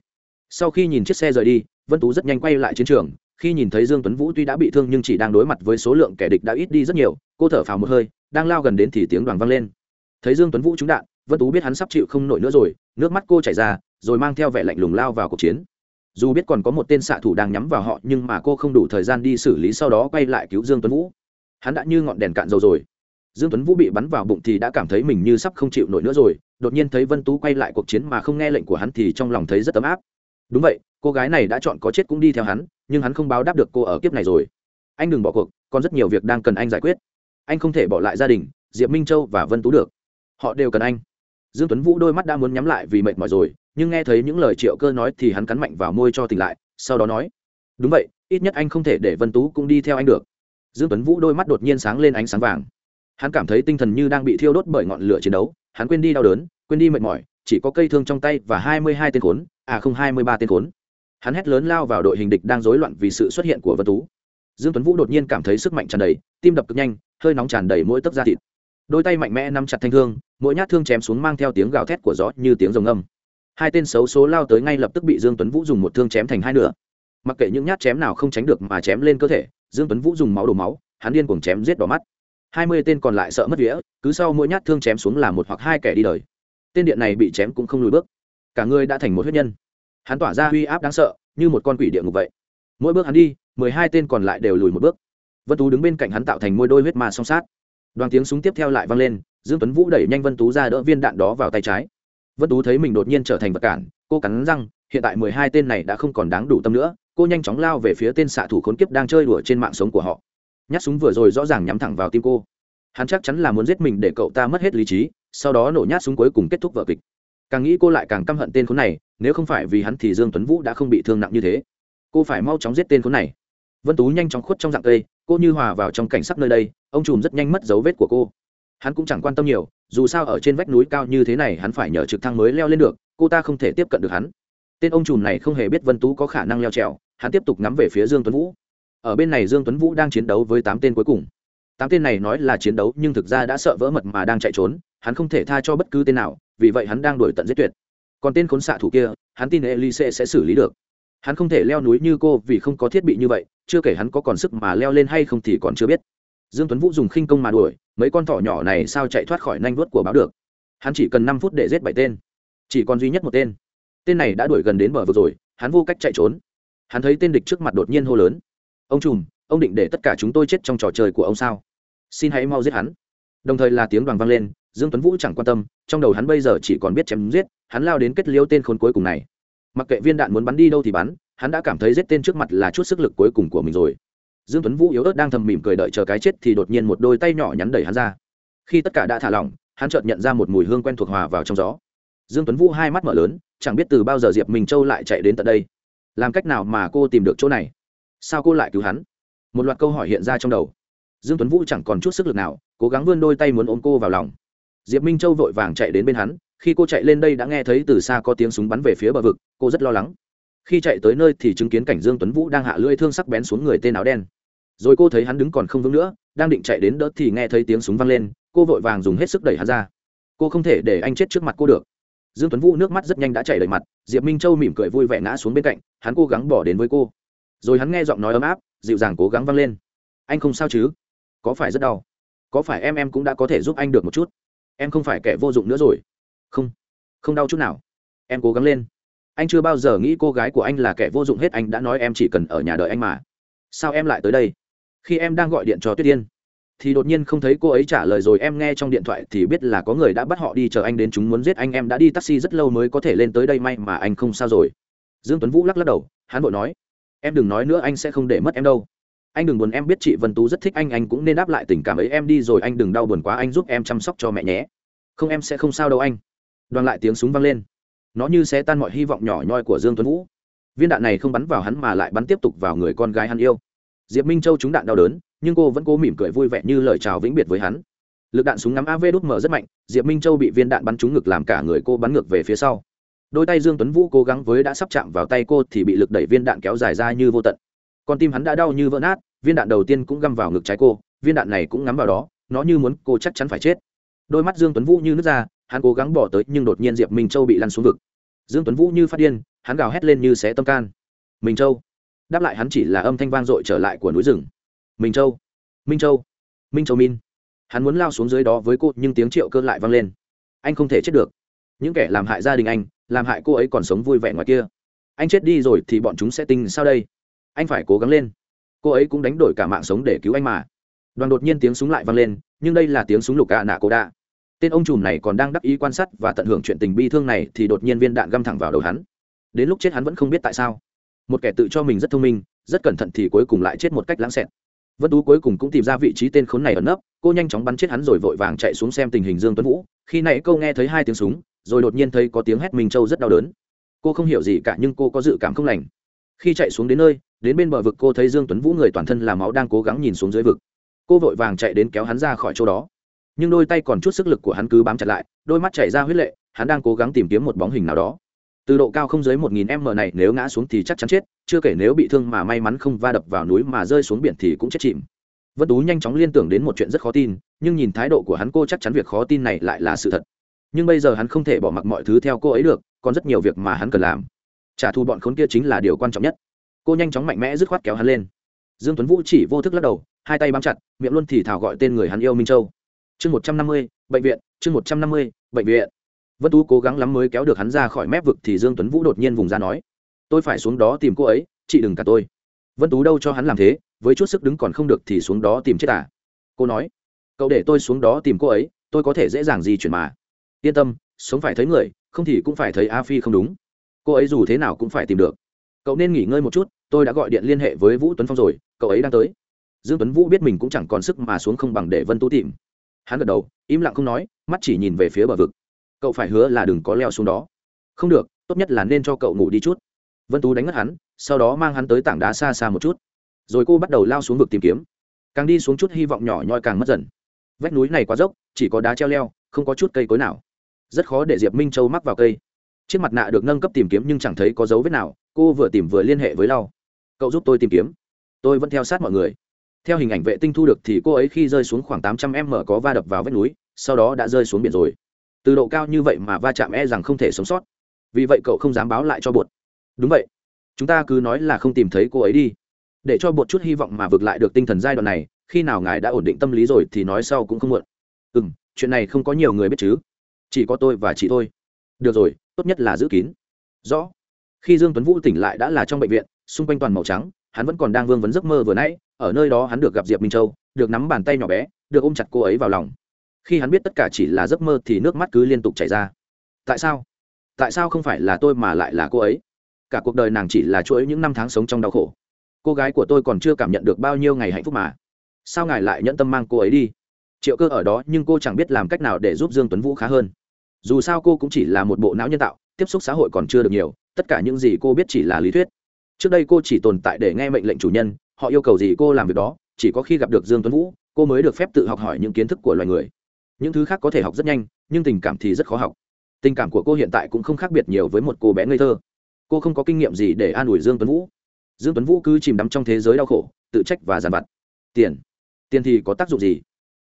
sau khi nhìn chiếc xe rời đi, vân tú rất nhanh quay lại chiến trường. Khi nhìn thấy dương tuấn vũ tuy đã bị thương nhưng chỉ đang đối mặt với số lượng kẻ địch đã ít đi rất nhiều, cô thở phào một hơi, đang lao gần đến thì tiếng đoàn vang lên. Thấy dương tuấn vũ trúng đạn, vân tú biết hắn sắp chịu không nổi nữa rồi, nước mắt cô chảy ra, rồi mang theo vẻ lạnh lùng lao vào cuộc chiến. Dù biết còn có một tên xạ thủ đang nhắm vào họ, nhưng mà cô không đủ thời gian đi xử lý sau đó quay lại cứu dương tuấn vũ. Hắn đã như ngọn đèn cạn dầu rồi. Dương tuấn vũ bị bắn vào bụng thì đã cảm thấy mình như sắp không chịu nổi nữa rồi. Đột nhiên thấy vân tú quay lại cuộc chiến mà không nghe lệnh của hắn thì trong lòng thấy rất ấm áp đúng vậy, cô gái này đã chọn có chết cũng đi theo hắn, nhưng hắn không báo đáp được cô ở kiếp này rồi. Anh đừng bỏ cuộc, còn rất nhiều việc đang cần anh giải quyết. Anh không thể bỏ lại gia đình, diệp minh châu và vân tú được. Họ đều cần anh. Dương tuấn vũ đôi mắt đã muốn nhắm lại vì mệt mỏi rồi, nhưng nghe thấy những lời triệu cơ nói thì hắn cắn mạnh vào môi cho tỉnh lại, sau đó nói, đúng vậy, ít nhất anh không thể để vân tú cũng đi theo anh được. Dương tuấn vũ đôi mắt đột nhiên sáng lên ánh sáng vàng. Hắn cảm thấy tinh thần như đang bị thiêu đốt bởi ngọn lửa chiến đấu, hắn quên đi đau đớn, quên đi mệt mỏi, chỉ có cây thương trong tay và hai mươi hai tên khốn à không, hai mươi ba tên khốn. Hắn hét lớn lao vào đội hình địch đang rối loạn vì sự xuất hiện của vân tú. Dương tuấn vũ đột nhiên cảm thấy sức mạnh tràn đầy, tim đập cực nhanh, hơi nóng tràn đầy mỗi tấc da thịt. Đôi tay mạnh mẽ nắm chặt thanh thương, mỗi nhát thương chém xuống mang theo tiếng gào thét của gió như tiếng rồng âm hai tên xấu số lao tới ngay lập tức bị dương tuấn vũ dùng một thương chém thành hai nửa. Mặc kệ những nhát chém nào không tránh được mà chém lên cơ thể, dương tuấn vũ dùng máu đổ máu, hắn điên cuồng chém giết đỏ mắt. Hai mươi tên còn lại sợ mất vía, cứ sau mỗi nhát thương chém xuống là một hoặc hai kẻ đi đời. Tên điện này bị chém cũng không lùi bước cả người đã thành một huyết nhân. Hắn tỏa ra uy áp đáng sợ, như một con quỷ địa ngục vậy. Mỗi bước hắn đi, mười hai tên còn lại đều lùi một bước. Vân tú đứng bên cạnh hắn tạo thành môi đôi huyết ma song sát. Đoàn tiếng súng tiếp theo lại vang lên, dương tuấn vũ đẩy nhanh vân tú ra đỡ viên đạn đó vào tay trái. Vân tú thấy mình đột nhiên trở thành vật cản, cô cắn răng, hiện tại mười hai tên này đã không còn đáng đủ tâm nữa, cô nhanh chóng lao về phía tên xạ thủ khốn kiếp đang chơi đùa trên mạng sống của họ. Nhát súng vừa rồi rõ ràng nhắm thẳng vào tim cô. Hắn chắc chắn là muốn giết mình để cậu ta mất hết lý trí, sau đó nổ nhát súng cuối cùng kết thúc vở kịch càng nghĩ cô lại càng căm hận tên khốn này, nếu không phải vì hắn thì dương tuấn vũ đã không bị thương nặng như thế. Cô phải mau chóng giết tên khốn này. Vân tú nhanh chóng khuất trong dạng cây, cô như hòa vào trong cảnh sắc nơi đây, ông trùm rất nhanh mất dấu vết của cô. Hắn cũng chẳng quan tâm nhiều, dù sao ở trên vách núi cao như thế này hắn phải nhờ trực thăng mới leo lên được, cô ta không thể tiếp cận được hắn. Tên ông trùm này không hề biết vân tú có khả năng leo trèo, hắn tiếp tục ngắm về phía dương tuấn vũ. Ở bên này dương tuấn vũ đang chiến đấu với tám tên cuối cùng. Tám tên này nói là chiến đấu nhưng thực ra đã sợ vỡ mật mà đang chạy trốn, hắn không thể tha cho bất cứ tên nào vì vậy hắn đang đuổi tận giết tuyệt. Còn tên khốn xạ thủ kia, hắn tin elise sẽ xử lý được. Hắn không thể leo núi như cô vì không có thiết bị như vậy, chưa kể hắn có còn sức mà leo lên hay không thì còn chưa biết. Dương tuấn vũ dùng khinh công mà đuổi, mấy con thỏ nhỏ này sao chạy thoát khỏi nanh vuốt của báo được. Hắn chỉ cần năm phút để giết bảy tên. Chỉ còn duy nhất một tên. Tên này đã đuổi gần đến bờ vực rồi, hắn vô cách chạy trốn. Hắn thấy tên địch trước mặt đột nhiên hô lớn. Ông trùm, ông định để tất cả chúng tôi chết trong trò chơi của ông sao? Xin hãy mau giết hắn. Đồng thời là tiếng đoàn vang lên dương tuấn vũ chẳng quan tâm, trong đầu hắn bây giờ chỉ còn biết chém giết, hắn lao đến kết liễu tên khốn cuối cùng này. Mặc kệ viên đạn muốn bắn đi đâu thì bắn, hắn đã cảm thấy giết tên trước mặt là chút sức lực cuối cùng của mình rồi. Dương tuấn vũ yếu ớt đang thầm mỉm cười đợi chờ cái chết thì đột nhiên một đôi tay nhỏ nhắn đẩy hắn ra. Khi tất cả đã thả lỏng, hắn chợt nhận ra một mùi hương quen thuộc hòa vào trong gió. Dương tuấn vũ hai mắt mở lớn, chẳng biết từ bao giờ diệp minh châu lại chạy đến tận đây. Làm cách nào mà cô tìm được chỗ này? Sao cô lại cứu hắn? Một loạt câu hỏi hiện ra trong đầu. Dương tuấn vũ chẳng còn chút sức lực nào, cố gắng vươn đôi tay muốn ôm cô vào lòng diệp minh châu vội vàng chạy đến bên hắn, khi cô chạy lên đây đã nghe thấy từ xa có tiếng súng bắn về phía bờ vực, cô rất lo lắng. Khi chạy tới nơi thì chứng kiến cảnh dương tuấn vũ đang hạ lưỡi thương sắc bén xuống người tên áo đen. Rồi cô thấy hắn đứng còn không vững nữa, đang định chạy đến đỡ thì nghe thấy tiếng súng vang lên, cô vội vàng dùng hết sức đẩy hắn ra. Cô không thể để anh chết trước mặt cô được. Dương tuấn vũ nước mắt rất nhanh đã chảy đầy mặt, diệp minh châu mỉm cười vui vẻ ngã xuống bên cạnh, hắn cố gắng bỏ đến với cô. Rồi hắn nghe giọng nói ấm áp, dịu dàng cố gắng vang lên. Anh không sao chứ? Có phải rất đau? Có phải em em cũng đã có thể giúp anh được một chút? Em không phải kẻ vô dụng nữa rồi. Không không đau chút nào. Em cố gắng lên. Anh chưa bao giờ nghĩ cô gái của anh là kẻ vô dụng hết, anh đã nói em chỉ cần ở nhà đợi anh mà. Sao em lại tới đây? Khi em đang gọi điện cho tuyết yên, thì đột nhiên không thấy cô ấy trả lời rồi. Em nghe trong điện thoại thì biết là có người đã bắt họ đi chờ anh đến, chúng muốn giết anh. Em đã đi taxi rất lâu mới có thể lên tới đây, may mà anh không sao rồi. Dương tuấn vũ lắc lắc đầu, hắn vội nói, em đừng nói nữa, anh sẽ không để mất em đâu anh đừng buồn, em biết chị vân tú rất thích anh anh cũng nên đáp lại tình cảm ấy. Em đi rồi, anh đừng đau buồn quá, anh giúp em chăm sóc cho mẹ nhé. Không, em sẽ không sao đâu anh. Đoàn lại tiếng súng vang lên. Nó như sẽ tan mọi hy vọng nhỏ nhoi của dương tuấn vũ. Viên đạn này không bắn vào hắn mà lại bắn tiếp tục vào người con gái hắn yêu. Diệp minh châu trúng đạn đau đớn, nhưng cô vẫn cố mỉm cười vui vẻ như lời chào vĩnh biệt với hắn. Lực đạn súng ngắm av đút mở rất mạnh, diệp minh châu bị viên đạn bắn trúng ngực làm cả người cô bắn ngược về phía sau. Đôi tay dương tuấn vũ cố gắng với đã sắp chạm vào tay cô thì bị lực đẩy viên đạn kéo dài ra như vô tận. Con tim hắn đã đau như vỡ nát viên đạn đầu tiên cũng găm vào ngực trái cô, viên đạn này cũng ngắm vào đó, nó như muốn cô chắc chắn phải chết. Đôi mắt dương tuấn vũ như nước ra, hắn cố gắng bỏ tới, nhưng đột nhiên diệp minh châu bị lăn xuống vực. Dương tuấn vũ như phát điên, hắn gào hét lên như xé tâm can. Minh châu. Đáp lại hắn chỉ là âm thanh vang dội trở lại của núi rừng. Minh châu. Minh châu. Minh châu min. Hắn muốn lao xuống dưới đó với cô, nhưng tiếng triệu cơ lại vang lên. Anh không thể chết được. Những kẻ làm hại gia đình anh, làm hại cô ấy còn sống vui vẻ ngoài kia. Anh chết đi rồi thì bọn chúng sẽ tinh sao đây? Anh phải cố gắng lên cô ấy cũng đánh đổi cả mạng sống để cứu anh mà. Đoàn đột nhiên tiếng súng lại vang lên, nhưng đây là tiếng súng lục ạ nạ cô đạ tên ông trùm này còn đang đắc ý quan sát và tận hưởng chuyện tình bi thương này thì đột nhiên viên đạn găm thẳng vào đầu hắn. Đến lúc chết hắn vẫn không biết tại sao. Một kẻ tự cho mình rất thông minh, rất cẩn thận thì cuối cùng lại chết một cách lãng xẹt. Vân tú cuối cùng cũng tìm ra vị trí tên khốn này ẩn nấp, cô nhanh chóng bắn chết hắn rồi vội vàng chạy xuống xem tình hình dương tuấn vũ. Khi nãy cô nghe thấy hai tiếng súng, rồi đột nhiên thấy có tiếng hét minh châu rất đau đớn. Cô không hiểu gì cả nhưng cô có dự cảm không lành. Khi chạy xuống đến nơi đến bên bờ vực cô thấy dương tuấn vũ người toàn thân là máu đang cố gắng nhìn xuống dưới vực. Cô vội vàng chạy đến kéo hắn ra khỏi chỗ đó. Nhưng đôi tay còn chút sức lực của hắn cứ bám chặt lại, đôi mắt chảy ra huyết lệ, hắn đang cố gắng tìm kiếm một bóng hình nào đó. Từ độ cao không dưới một nghìn m này nếu ngã xuống thì chắc chắn chết, chưa kể nếu bị thương mà may mắn không va đập vào núi mà rơi xuống biển thì cũng chết chìm. Vân tú nhanh chóng liên tưởng đến một chuyện rất khó tin, nhưng nhìn thái độ của hắn cô chắc chắn việc khó tin này lại là sự thật. Nhưng bây giờ hắn không thể bỏ mặc mọi thứ theo cô ấy được, còn rất nhiều việc mà hắn cần làm. Trả thù bọn khốn kia chính là điều quan trọng nhất cô nhanh chóng mạnh mẽ dứt khoát kéo hắn lên. Dương tuấn vũ chỉ vô thức lắc đầu, hai tay bám chặt, miệng luôn thì thảo gọi tên người hắn yêu minh châu. Chương một trăm năm mươi, bệnh viện, chương một trăm năm mươi, bệnh viện. Vân tú cố gắng lắm mới kéo được hắn ra khỏi mép vực thì dương tuấn vũ đột nhiên vùng ra nói, tôi phải xuống đó tìm cô ấy, chị đừng cả tôi. Vân tú đâu cho hắn làm thế, với chút sức đứng còn không được thì xuống đó tìm chết à? Cô nói, cậu để tôi xuống đó tìm cô ấy, tôi có thể dễ dàng di chuyển mà. Yên tâm, sống phải thấy người, không thì cũng phải thấy a phi không đúng. Cô ấy dù thế nào cũng phải tìm được. Cậu nên nghỉ ngơi một chút tôi đã gọi điện liên hệ với vũ tuấn phong rồi, cậu ấy đang tới. Dương tuấn vũ biết mình cũng chẳng còn sức mà xuống không bằng để vân tú tìm. Hắn gật đầu, im lặng không nói, mắt chỉ nhìn về phía bờ vực. Cậu phải hứa là đừng có leo xuống đó. Không được, tốt nhất là nên cho cậu ngủ đi chút. Vân tú đánh ngất hắn, sau đó mang hắn tới tảng đá xa xa một chút. Rồi cô bắt đầu lao xuống vực tìm kiếm. Càng đi xuống chút hy vọng nhỏ nhoi càng mất dần. Vách núi này quá dốc, chỉ có đá treo leo, không có chút cây cối nào. Rất khó để diệp minh châu mắc vào cây. Chiếc mặt nạ được nâng cấp tìm kiếm nhưng chẳng thấy có dấu vết nào, cô vừa tìm vừa liên hệ với lau cậu giúp tôi tìm kiếm. Tôi vẫn theo sát mọi người. Theo hình ảnh vệ tinh thu được thì cô ấy khi rơi xuống khoảng tám trăm m có va đập vào vách núi, sau đó đã rơi xuống biển rồi. Từ độ cao như vậy mà va chạm e rằng không thể sống sót. Vì vậy cậu không dám báo lại cho bột. Đúng vậy. Chúng ta cứ nói là không tìm thấy cô ấy đi. Để cho bột chút hy vọng mà vực lại được tinh thần giai đoạn này, khi nào ngài đã ổn định tâm lý rồi thì nói sau cũng không muộn. Ừ m chuyện này không có nhiều người biết chứ. Chỉ có tôi và chị thôi. Được rồi, tốt nhất là giữ kín. Rõ khi dương tuấn vũ tỉnh lại đã là trong bệnh viện, xung quanh toàn màu trắng, hắn vẫn còn đang vương vấn giấc mơ vừa nãy, ở nơi đó hắn được gặp diệp minh châu, được nắm bàn tay nhỏ bé, được ôm chặt cô ấy vào lòng. Khi hắn biết tất cả chỉ là giấc mơ thì nước mắt cứ liên tục chảy ra. Tại sao? Tại sao không phải là tôi mà lại là cô ấy? Cả cuộc đời nàng chỉ là chuỗi những năm tháng sống trong đau khổ. Cô gái của tôi còn chưa cảm nhận được bao nhiêu ngày hạnh phúc mà. Sao ngài lại nhẫn tâm mang cô ấy đi? Triệu cơ ở đó nhưng cô chẳng biết làm cách nào để giúp dương tuấn vũ khá hơn. Dù sao cô cũng chỉ là một bộ não nhân tạo tiếp xúc xã hội còn chưa được nhiều, tất cả những gì cô biết chỉ là lý thuyết. Trước đây cô chỉ tồn tại để nghe mệnh lệnh chủ nhân, họ yêu cầu gì cô làm việc đó, chỉ có khi gặp được dương tuấn vũ, cô mới được phép tự học hỏi những kiến thức của loài người. Những thứ khác có thể học rất nhanh, nhưng tình cảm thì rất khó học. Tình cảm của cô hiện tại cũng không khác biệt nhiều với một cô bé ngây thơ. Cô không có kinh nghiệm gì để an ủi dương tuấn vũ. Dương tuấn vũ cứ chìm đắm trong thế giới đau khổ, tự trách và giàn vặt. Tiền. Tiền thì có tác dụng gì?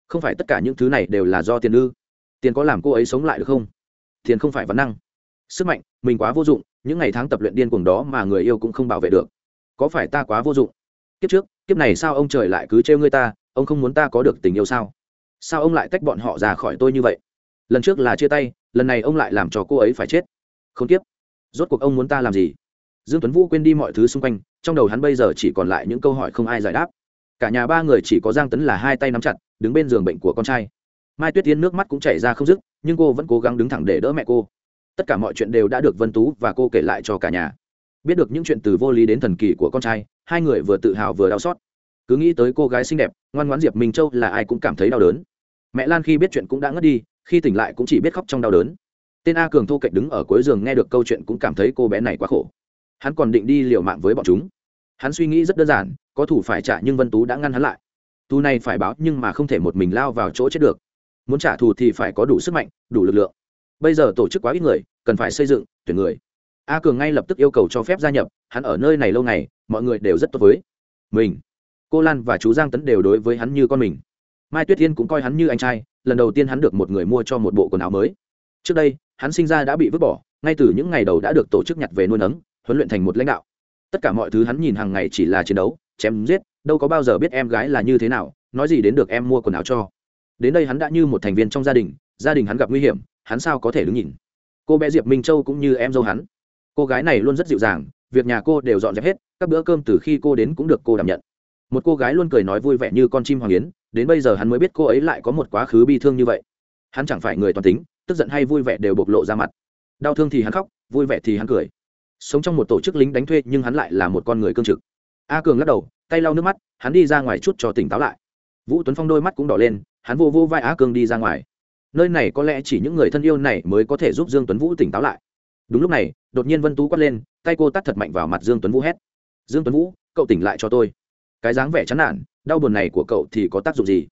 Không phải tất cả những thứ này đều là do tiền ư? Tiền có làm cô ấy sống lại được không? Tiền không phải văn năng sức mạnh, mình quá vô dụng, những ngày tháng tập luyện điên cuồng đó mà người yêu cũng không bảo vệ được. Có phải ta quá vô dụng? Kiếp trước, kiếp này sao ông trời lại cứ trêu ngươi ta? Ông không muốn ta có được tình yêu sao? Sao ông lại tách bọn họ ra khỏi tôi như vậy? Lần trước là chia tay, lần này ông lại làm cho cô ấy phải chết. Không tiếp rốt cuộc ông muốn ta làm gì? Dương tuấn vũ quên đi mọi thứ xung quanh, trong đầu hắn bây giờ chỉ còn lại những câu hỏi không ai giải đáp. Cả nhà ba người chỉ có giang tấn là hai tay nắm chặt, đứng bên giường bệnh của con trai. Mai tuyết tiên nước mắt cũng chảy ra không dứt, nhưng cô vẫn cố gắng đứng thẳng để đỡ mẹ cô tất cả mọi chuyện đều đã được vân tú và cô kể lại cho cả nhà. Biết được những chuyện từ vô lý đến thần kỳ của con trai, hai người vừa tự hào vừa đau xót. Cứ nghĩ tới cô gái xinh đẹp, ngoan ngoãn diệp minh châu là ai cũng cảm thấy đau đớn. Mẹ lan khi biết chuyện cũng đã ngất đi, khi tỉnh lại cũng chỉ biết khóc trong đau đớn. Tên a cường thô kệch đứng ở cuối giường nghe được câu chuyện cũng cảm thấy cô bé này quá khổ. Hắn còn định đi liều mạng với bọn chúng. Hắn suy nghĩ rất đơn giản, có thủ phải trả nhưng vân tú đã ngăn hắn lại. Tu này phải báo nhưng mà không thể một mình lao vào chỗ chết được. Muốn trả thù thì phải có đủ sức mạnh, đủ lực lượng bây giờ tổ chức quá ít người, cần phải xây dựng, tuyển người. A cường ngay lập tức yêu cầu cho phép gia nhập, hắn ở nơi này lâu ngày, mọi người đều rất tốt với mình. Cô lan và chú giang tấn đều đối với hắn như con mình. Mai tuyết thiên cũng coi hắn như anh trai, lần đầu tiên hắn được một người mua cho một bộ quần áo mới. Trước đây, hắn sinh ra đã bị vứt bỏ, ngay từ những ngày đầu đã được tổ chức nhặt về nuôi nấng, huấn luyện thành một lãnh đạo. Tất cả mọi thứ hắn nhìn hàng ngày chỉ là chiến đấu, chém giết, đâu có bao giờ biết em gái là như thế nào, nói gì đến được em mua quần áo cho. Đến đây hắn đã như một thành viên trong gia đình gia đình hắn gặp nguy hiểm hắn sao có thể đứng nhìn? Cô bé diệp minh châu cũng như em dâu hắn. Cô gái này luôn rất dịu dàng, việc nhà cô đều dọn dẹp hết, các bữa cơm từ khi cô đến cũng được cô đảm nhận. Một cô gái luôn cười nói vui vẻ như con chim hoàng yến, đến bây giờ hắn mới biết cô ấy lại có một quá khứ bi thương như vậy. Hắn chẳng phải người toàn tính, tức giận hay vui vẻ đều bộc lộ ra mặt. Đau thương thì hắn khóc, vui vẻ thì hắn cười. Sống trong một tổ chức lính đánh thuê nhưng hắn lại là một con người cương trực. A cường lắc đầu, tay lau nước mắt, hắn đi ra ngoài chút cho tỉnh táo lại. Vũ tuấn phong đôi mắt cũng đỏ lên, hắn vô vô vai a cường đi ra ngoài nơi này có lẽ chỉ những người thân yêu này mới có thể giúp dương tuấn vũ tỉnh táo lại. Đúng lúc này, đột nhiên vân tú quát lên, tay cô tắt thật mạnh vào mặt dương tuấn vũ hét. Dương tuấn vũ, cậu tỉnh lại cho tôi. Cái dáng vẻ chán nản, đau buồn này của cậu thì có tác dụng gì?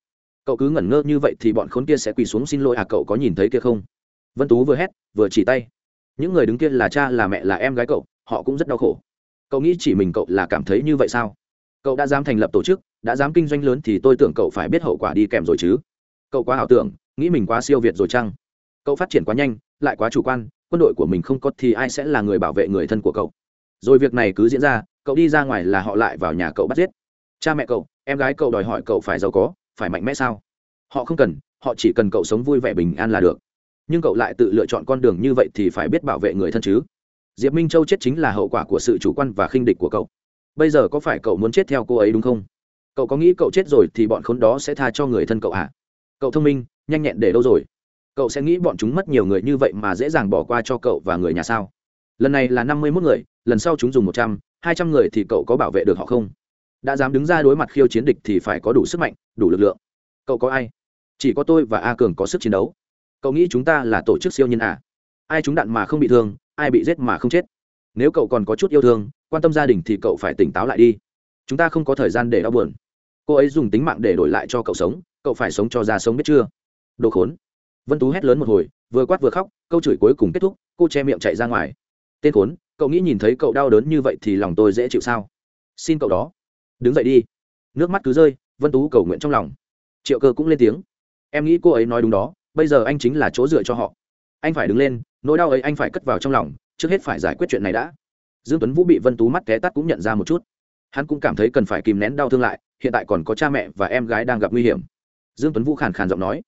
Cậu cứ ngẩn ngơ như vậy thì bọn khốn kia sẽ quỳ xuống xin lỗi à cậu có nhìn thấy kia không? Vân tú vừa hét, vừa chỉ tay. Những người đứng kia là cha, là mẹ, là em gái cậu, họ cũng rất đau khổ. Cậu nghĩ chỉ mình cậu là cảm thấy như vậy sao? Cậu đã dám thành lập tổ chức, đã dám kinh doanh lớn thì tôi tưởng cậu phải biết hậu quả đi kèm rồi chứ. Cậu quá ảo tưởng nghĩ mình quá siêu việt rồi chăng? Cậu phát triển quá nhanh, lại quá chủ quan, quân đội của mình không có thì ai sẽ là người bảo vệ người thân của cậu? Rồi việc này cứ diễn ra, cậu đi ra ngoài là họ lại vào nhà cậu bắt giết. Cha mẹ cậu, em gái cậu đòi hỏi cậu phải giàu có, phải mạnh mẽ sao? Họ không cần, họ chỉ cần cậu sống vui vẻ bình an là được. Nhưng cậu lại tự lựa chọn con đường như vậy thì phải biết bảo vệ người thân chứ. Diệp minh châu chết chính là hậu quả của sự chủ quan và khinh địch của cậu. Bây giờ có phải cậu muốn chết theo cô ấy đúng không? Cậu có nghĩ cậu chết rồi thì bọn khốn đó sẽ tha cho người thân cậu à cậu thông minh nhanh nhẹn để đâu rồi? Cậu sẽ nghĩ bọn chúng mất nhiều người như vậy mà dễ dàng bỏ qua cho cậu và người nhà sao? Lần này là năm mươi mốt người, lần sau chúng dùng một trăm, hai trăm người thì cậu có bảo vệ được họ không? Đã dám đứng ra đối mặt khiêu chiến địch thì phải có đủ sức mạnh, đủ lực lượng. Cậu có ai? Chỉ có tôi và a cường có sức chiến đấu. Cậu nghĩ chúng ta là tổ chức siêu nhân à? Ai trúng đạn mà không bị thương, ai bị giết mà không chết? Nếu cậu còn có chút yêu thương, quan tâm gia đình thì cậu phải tỉnh táo lại đi. Chúng ta không có thời gian để đau buồn. Cô ấy dùng tính mạng để đổi lại cho cậu sống, cậu phải sống cho ra sống biết chưa? Đồ khốn. Vân tú hét lớn một hồi, vừa quát vừa khóc, câu chửi cuối cùng kết thúc, cô che miệng chạy ra ngoài. Tên khốn, cậu nghĩ nhìn thấy cậu đau đớn như vậy thì lòng tôi dễ chịu sao? Xin cậu đó, đứng dậy đi. Nước mắt cứ rơi, vân tú cầu nguyện trong lòng. Triệu cơ cũng lên tiếng. Em nghĩ cô ấy nói đúng đó, bây giờ anh chính là chỗ dựa cho họ. Anh phải đứng lên, nỗi đau ấy anh phải cất vào trong lòng, trước hết phải giải quyết chuyện này đã. Dương tuấn vũ bị vân tú mắt té tắt cũng nhận ra một chút. Hắn cũng cảm thấy cần phải kìm nén đau thương lại, hiện tại còn có cha mẹ và em gái đang gặp nguy hiểm. Dương tuấn vũ khàn khàn giọng nói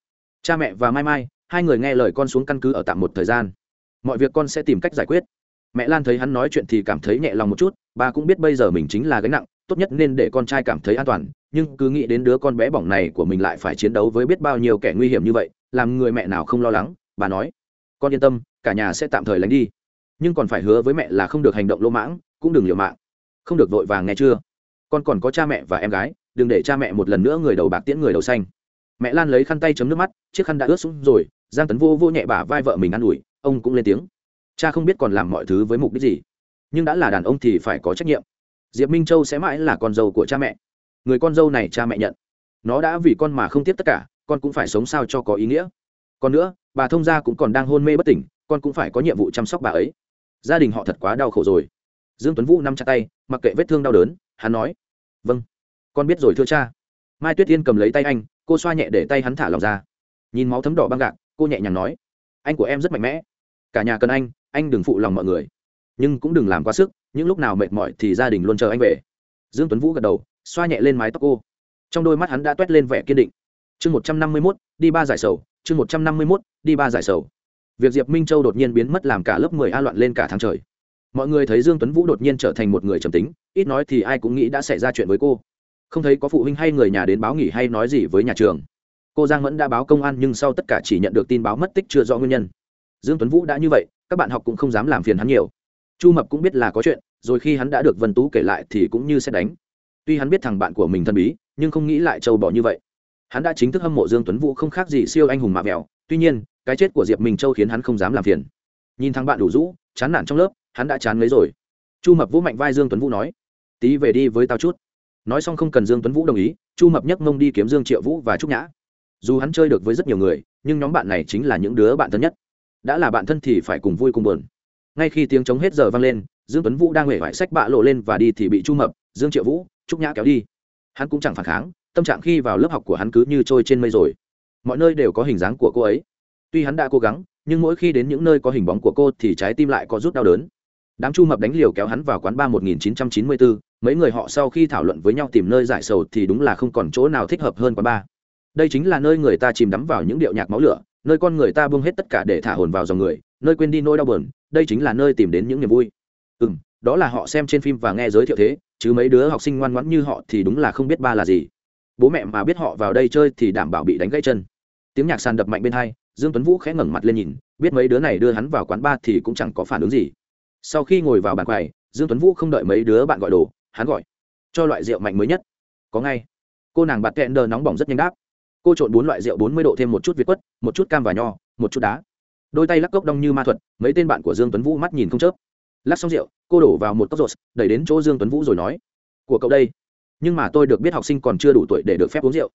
cha mẹ và mai mai, hai người nghe lời con xuống căn cứ ở tạm một thời gian. Mọi việc con sẽ tìm cách giải quyết. Mẹ lan thấy hắn nói chuyện thì cảm thấy nhẹ lòng một chút, bà cũng biết bây giờ mình chính là gánh nặng, tốt nhất nên để con trai cảm thấy an toàn, nhưng cứ nghĩ đến đứa con bé bỏng này của mình lại phải chiến đấu với biết bao nhiêu kẻ nguy hiểm như vậy, làm người mẹ nào không lo lắng, bà nói. Con yên tâm, cả nhà sẽ tạm thời lánh đi. Nhưng còn phải hứa với mẹ là không được hành động lỗ mãng, cũng đừng liều mạng. Không được vội vàng nghe chưa? Con còn có cha mẹ và em gái, đừng để cha mẹ một lần nữa người đầu bạc tiễn người đầu xanh mẹ lan lấy khăn tay chấm nước mắt, chiếc khăn đã ướt xuống rồi, giang tấn vô vô nhẹ bả vai vợ mình ă n ủi, ông cũng lên tiếng. Cha không biết còn làm mọi thứ với mục đích gì, nhưng đã là đàn ông thì phải có trách nhiệm. Diệp minh châu sẽ mãi là con dâu của cha mẹ. Người con dâu này cha mẹ nhận. Nó đã vì con mà không tiếp tất cả, con cũng phải sống sao cho có ý nghĩa. Còn nữa, bà thông gia cũng còn đang hôn mê bất tỉnh, con cũng phải có nhiệm vụ chăm sóc bà ấy. Gia đình họ thật quá đau khổ rồi. Dương tuấn vũ nắm chặt tay, mặc kệ vết thương đau đớn, hắn nói vâng con biết rồi thưa cha. Mai tuyết yên cầm lấy tay anh cô xoa nhẹ để tay hắn thả lòng ra. Nhìn máu thấm đỏ băng gạc, cô nhẹ nhàng nói, anh của em rất mạnh mẽ. Cả nhà cần anh anh đừng phụ lòng mọi người. Nhưng cũng đừng làm quá sức, những lúc nào mệt mỏi thì gia đình luôn chờ anh về. Dương tuấn vũ gật đầu, xoa nhẹ lên mái tóc cô. Trong đôi mắt hắn đã toét lên vẻ kiên định. Chương một trăm năm mươi mốt, đi ba giải sầu. Chương một trăm năm mươi mốt, đi ba giải sầu. Việc diệp minh châu đột nhiên biến mất làm cả lớp mười a loạn lên cả tháng trời. Mọi người thấy dương tuấn vũ đột nhiên trở thành một người trầm tính, ít nói thì ai cũng nghĩ đã xảy ra chuyện với cô không thấy có phụ huynh hay người nhà đến báo nghỉ hay nói gì với nhà trường. Cô giang mẫn đã báo công an nhưng sau tất cả chỉ nhận được tin báo mất tích chưa rõ nguyên nhân. Dương tuấn vũ đã như vậy, các bạn học cũng không dám làm phiền hắn nhiều. Chu mập cũng biết là có chuyện, rồi khi hắn đã được vân tú kể lại thì cũng như sẽ đánh. Tuy hắn biết thằng bạn của mình thân bí, nhưng không nghĩ lại châu bỏ như vậy. Hắn đã chính thức hâm mộ dương tuấn vũ không khác gì siêu anh hùng mạ mèo tuy nhiên, cái chết của diệp minh châu khiến hắn không dám làm phiền. Nhìn thằng bạn đủ rũ, chán nản trong lớp, hắn đã chán lấy rồi. Chu mập vũ mạnh vai dương tuấn vũ nói, tí về đi với tao chút nói xong không cần dương tuấn vũ đồng ý, chu mập nhất mông đi kiếm dương triệu vũ và trúc nhã. Dù hắn chơi được với rất nhiều người, nhưng nhóm bạn này chính là những đứa bạn thân nhất. Đã là bạn thân thì phải cùng vui cùng buồn. Ngay khi tiếng trống hết giờ vang lên, dương tuấn vũ đang hể vải sách bạ lộ lên và đi thì bị chu mập, dương triệu vũ, trúc nhã kéo đi. Hắn cũng chẳng phản kháng, tâm trạng khi vào lớp học của hắn cứ như trôi trên mây rồi. Mọi nơi đều có hình dáng của cô ấy. Tuy hắn đã cố gắng, nhưng mỗi khi đến những nơi có hình bóng của cô thì trái tim lại có rút đau đớn đám chu mập đánh liều kéo hắn vào quán ba 1994, mấy người họ sau khi thảo luận với nhau tìm nơi giải sầu thì đúng là không còn chỗ nào thích hợp hơn quán ba đây chính là nơi người ta chìm đắm vào những điệu nhạc máu lửa nơi con người ta buông hết tất cả để thả hồn vào dòng người nơi quên đi nỗi đau buồn đây chính là nơi tìm đến những niềm vui. Ừ đó là họ xem trên phim và nghe giới thiệu thế chứ mấy đứa học sinh ngoan ngoãn như họ thì đúng là không biết ba là gì. Bố mẹ mà biết họ vào đây chơi thì đảm bảo bị đánh gãy chân. Tiếng nhạc sàn đập mạnh bên hai dương tuấn vũ khẽ ngẩng mặt lên nhìn biết mấy đứa này đưa hắn vào quán ba thì cũng chẳng có phản ứng gì sau khi ngồi vào bàn quầy, dương tuấn vũ không đợi mấy đứa bạn gọi đồ, hắn gọi, cho loại rượu mạnh mới nhất. Có ngay. Cô nàng bạt kẹn đờ nóng bỏng rất nhanh đáp. Cô trộn bốn loại rượu bốn mươi độ thêm một chút việt quất, một chút cam và nho, một chút đá. Đôi tay lắc cốc đông như ma thuật, mấy tên bạn của dương tuấn vũ mắt nhìn không chớp. Lắc xong rượu, cô đổ vào một cốc rột, đẩy đến chỗ dương tuấn vũ rồi nói, của cậu đây. Nhưng mà tôi được biết học sinh còn chưa đủ tuổi để được phép uống rượu.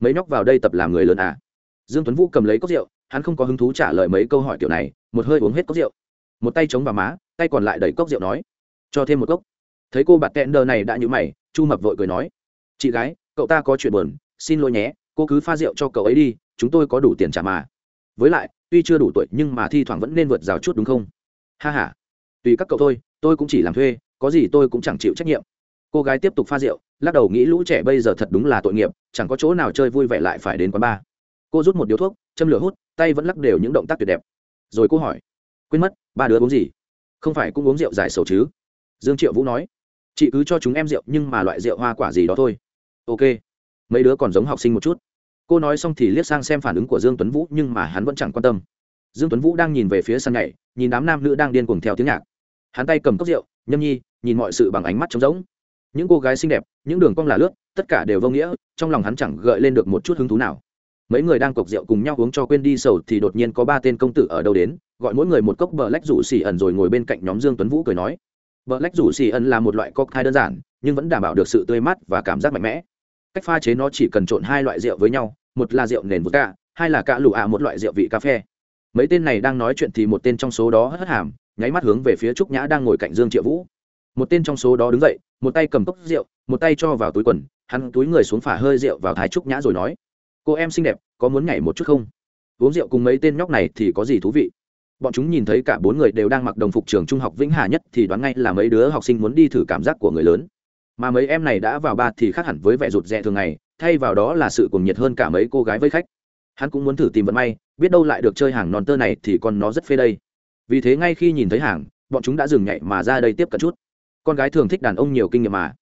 Mấy nhóc vào đây tập làm người lớn à? Dương tuấn vũ cầm lấy cốc rượu, hắn không có hứng thú trả lời mấy câu hỏi kiểu này, một hơi uống hết cốc rượu. Một tay chống vào má tay còn lại đẩy cốc rượu nói, cho thêm một cốc. Thấy cô bạt tẹn đờ này đã nhũ mày, chu mập vội cười nói, chị gái, cậu ta có chuyện buồn, xin lỗi nhé, cô cứ pha rượu cho cậu ấy đi, chúng tôi có đủ tiền trả mà. Với lại, tuy chưa đủ tuổi nhưng mà thi thoảng vẫn nên vượt rào chút đúng không? Ha h a tùy các cậu thôi, tôi cũng chỉ làm thuê, có gì tôi cũng chẳng chịu trách nhiệm. Cô gái tiếp tục pha rượu, lắc đầu nghĩ lũ trẻ bây giờ thật đúng là tội nghiệp, chẳng có chỗ nào chơi vui vẻ lại phải đến quán bar. Cô rút một điếu thuốc, châm lửa hút, tay vẫn lắc đều những động tác tuyệt đẹp. Rồi cô hỏi, quên mất, ba đứa uống gì? Không phải cũng uống rượu giải sầu chứ? Dương triệu vũ nói. Chị cứ cho chúng em rượu nhưng mà loại rượu hoa quả gì đó thôi. Ok. Mấy đứa còn giống học sinh một chút. Cô nói xong thì liếc sang xem phản ứng của dương tuấn vũ nhưng mà hắn vẫn chẳng quan tâm. Dương tuấn vũ đang nhìn về phía sân nhảy, nhìn đám nam nữ đang điên cuồng theo tiếng nhạc. Hắn tay cầm cốc rượu, nhâm nhi, nhìn mọi sự bằng ánh mắt trống rỗng. Những cô gái xinh đẹp, những đường cong là lướt, tất cả đều vô nghĩa, trong lòng hắn chẳng gợi lên được một chút hứng thú nào. Mấy người đang cộc rượu cùng nhau uống cho quên đi sầu thì đột nhiên có ba tên công tử ở đâu đến gọi mỗi người một cốc bờ lách rủ xì ẩn rồi ngồi bên cạnh nhóm dương tuấn vũ cười nói. Bờ lách rủ xì ẩn là một loại cocktail đơn giản, nhưng vẫn đảm bảo được sự tươi mát và cảm giác mạnh mẽ. Cách pha chế nó chỉ cần trộn hai loại rượu với nhau, một là rượu nền vodka, hai là cạ lụ ạ, một loại rượu vị cà phê. Mấy tên này đang nói chuyện thì một tên trong số đó hất hàm, nháy mắt hướng về phía trúc nhã đang ngồi cạnh dương triệu vũ. Một tên trong số đó đứng dậy, một tay cầm cốc rượu, một tay cho vào túi quần, hắn túi người xuống phả hơi rượu vào thái trúc nhã rồi nói, cô em xinh đẹp, có muốn nhảy một chút không? Uống rượu cùng mấy tên nhóc này thì có gì thú vị? Bọn chúng nhìn thấy cả bốn người đều đang mặc đồng phục trường trung học vĩnh hà nhất thì đoán ngay là mấy đứa học sinh muốn đi thử cảm giác của người lớn. Mà mấy em này đã vào ba thì khác hẳn với vẻ rụt rè thường ngày, thay vào đó là sự cuồng nhiệt hơn cả mấy cô gái với khách. Hắn cũng muốn thử tìm vận may, biết đâu lại được chơi hàng non tơ này thì con nó rất phê đây. Vì thế ngay khi nhìn thấy hàng, bọn chúng đã dừng nhảy mà ra đây tiếp cận chút. Con gái thường thích đàn ông nhiều kinh nghiệm mà.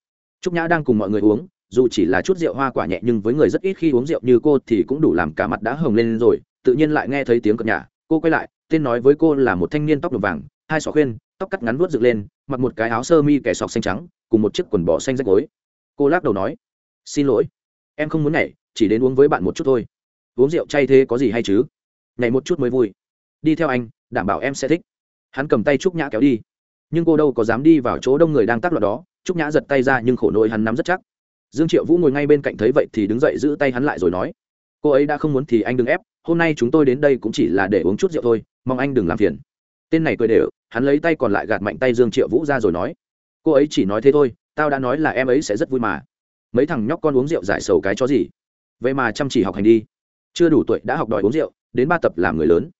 Trúc nhã đang cùng mọi người uống, dù chỉ là chút rượu hoa quả nhẹ nhưng với người rất ít khi uống rượu như cô thì cũng đủ làm cả mặt đã hồng lên rồi, tự nhiên lại nghe thấy tiếng cợt nhà cô quay lại tên nói với cô là một thanh niên tóc đục vàng, hai sọ khuyên, tóc cắt ngắn vuốt dựng lên, mặc một cái áo sơ mi kẻ sọc xanh trắng, cùng một chiếc quần bò xanh rách gối. Cô lắc đầu nói, xin lỗi, em không muốn nhảy, chỉ đến uống với bạn một chút thôi. Uống rượu chay thế có gì hay chứ? Nhảy một chút mới vui. Đi theo anh, đảm bảo em sẽ thích. Hắn cầm tay trúc nhã kéo đi. Nhưng cô đâu có dám đi vào chỗ đông người đang tác loạn đó, trúc nhã giật tay ra nhưng khổ nỗi hắn nắm rất chắc. Dương triệu vũ ngồi ngay bên cạnh thấy vậy thì đứng dậy giữ tay hắn lại rồi nói, cô ấy đã không muốn thì anh đừng ép, hôm nay chúng tôi đến đây cũng chỉ là để uống chút rượu thôi mong anh đừng làm phiền. Tên này cười đều, hắn lấy tay còn lại gạt mạnh tay dương triệu vũ ra rồi nói, cô ấy chỉ nói thế thôi, tao đã nói là em ấy sẽ rất vui mà. Mấy thằng nhóc con uống rượu giải sầu cái chó gì? Vậy mà chăm chỉ học hành đi. Chưa đủ tuổi đã học đòi uống rượu, đến ba tập làm người lớn.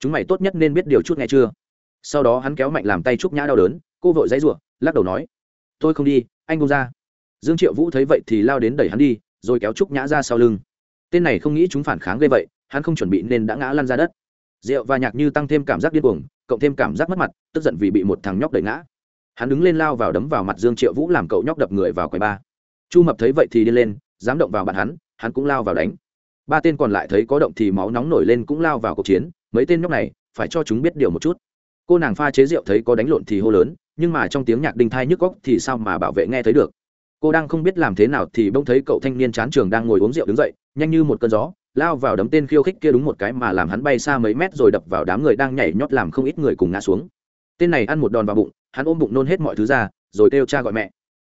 Chúng mày tốt nhất nên biết điều chút nghe chưa? Sau đó hắn kéo mạnh làm tay trúc nhã đau đớn, cô vội dãy ruộng, lắc đầu nói tôi không đi, anh không ra. Dương triệu vũ thấy vậy thì lao đến đẩy hắn đi, rồi kéo trúc nhã ra sau lưng. Tên này không nghĩ chúng phản kháng gây vậy, hắn không chuẩn bị nên đã ngã lăn ra đất rượu và nhạc như tăng thêm cảm giác điên cuồng, cộng thêm cảm giác mất mặt, tức giận vì bị một thằng nhóc đẩy ngã. Hắn đứng lên lao vào đấm vào mặt dương triệu vũ làm cậu nhóc đập người vào quầy ba. Chu mập thấy vậy thì đi lên, dám động vào bạn hắn hắn cũng lao vào đánh. Ba tên còn lại thấy có động thì máu nóng nổi lên cũng lao vào cuộc chiến, mấy tên nhóc này, phải cho chúng biết điều một chút. Cô nàng pha chế rượu thấy có đánh lộn thì hô lớn, nhưng mà trong tiếng nhạc đinh thai nhức góc thì sao mà bảo vệ nghe thấy được. Cô đang không biết làm thế nào thì bỗng thấy cậu thanh niên chán trường đang ngồi uống rượu đứng dậy, nhanh như một cơn gió lao vào đấm tên khiêu khích kia đúng một cái mà làm hắn bay xa mấy mét rồi đập vào đám người đang nhảy nhót làm không ít người cùng ngã xuống. Tên này ăn một đòn vào bụng, hắn ôm bụng nôn hết mọi thứ ra, rồi kêu cha gọi mẹ.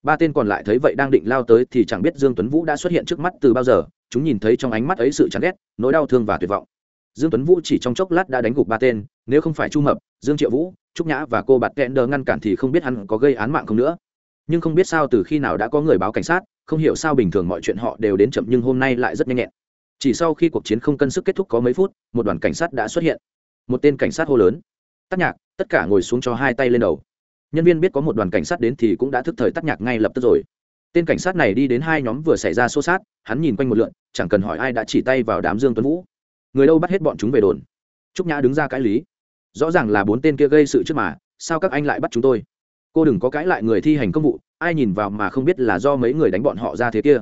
Ba tên còn lại thấy vậy đang định lao tới thì chẳng biết dương tuấn vũ đã xuất hiện trước mắt từ bao giờ, chúng nhìn thấy trong ánh mắt ấy sự chán ghét, nỗi đau thương và tuyệt vọng. Dương tuấn vũ chỉ trong chốc lát đã đánh gục ba tên, nếu không phải chu mập, dương triệu vũ, trúc nhã và cô bạt kẹn đờ ngăn cản thì không biết hắn có gây án mạng không nữa. Nhưng không biết sao từ khi nào đã có người báo cảnh sát, không hiểu sao bình thường mọi chuyện họ đều đến chậm nhưng hôm nay lại rất nhanh nhẹn chỉ sau khi cuộc chiến không cân sức kết thúc có mấy phút, một đoàn cảnh sát đã xuất hiện. Một tên cảnh sát hô lớn. Tắt nhạc, tất cả ngồi xuống cho hai tay lên đầu. Nhân viên biết có một đoàn cảnh sát đến thì cũng đã thức thời tắt nhạc ngay lập tức rồi. Tên cảnh sát này đi đến hai nhóm vừa xảy ra xô xát, hắn nhìn quanh một lượn, chẳng cần hỏi ai đã chỉ tay vào đám dương tuấn vũ. Người đâu bắt hết bọn chúng về đồn? Trúc nhã đứng ra cãi lý. Rõ ràng là bốn tên kia gây sự trước mà, sao các anh lại bắt chúng tôi? Cô đừng có cãi lại người thi hành công vụ, ai nhìn vào mà không biết là do mấy người đánh bọn họ ra thế kia.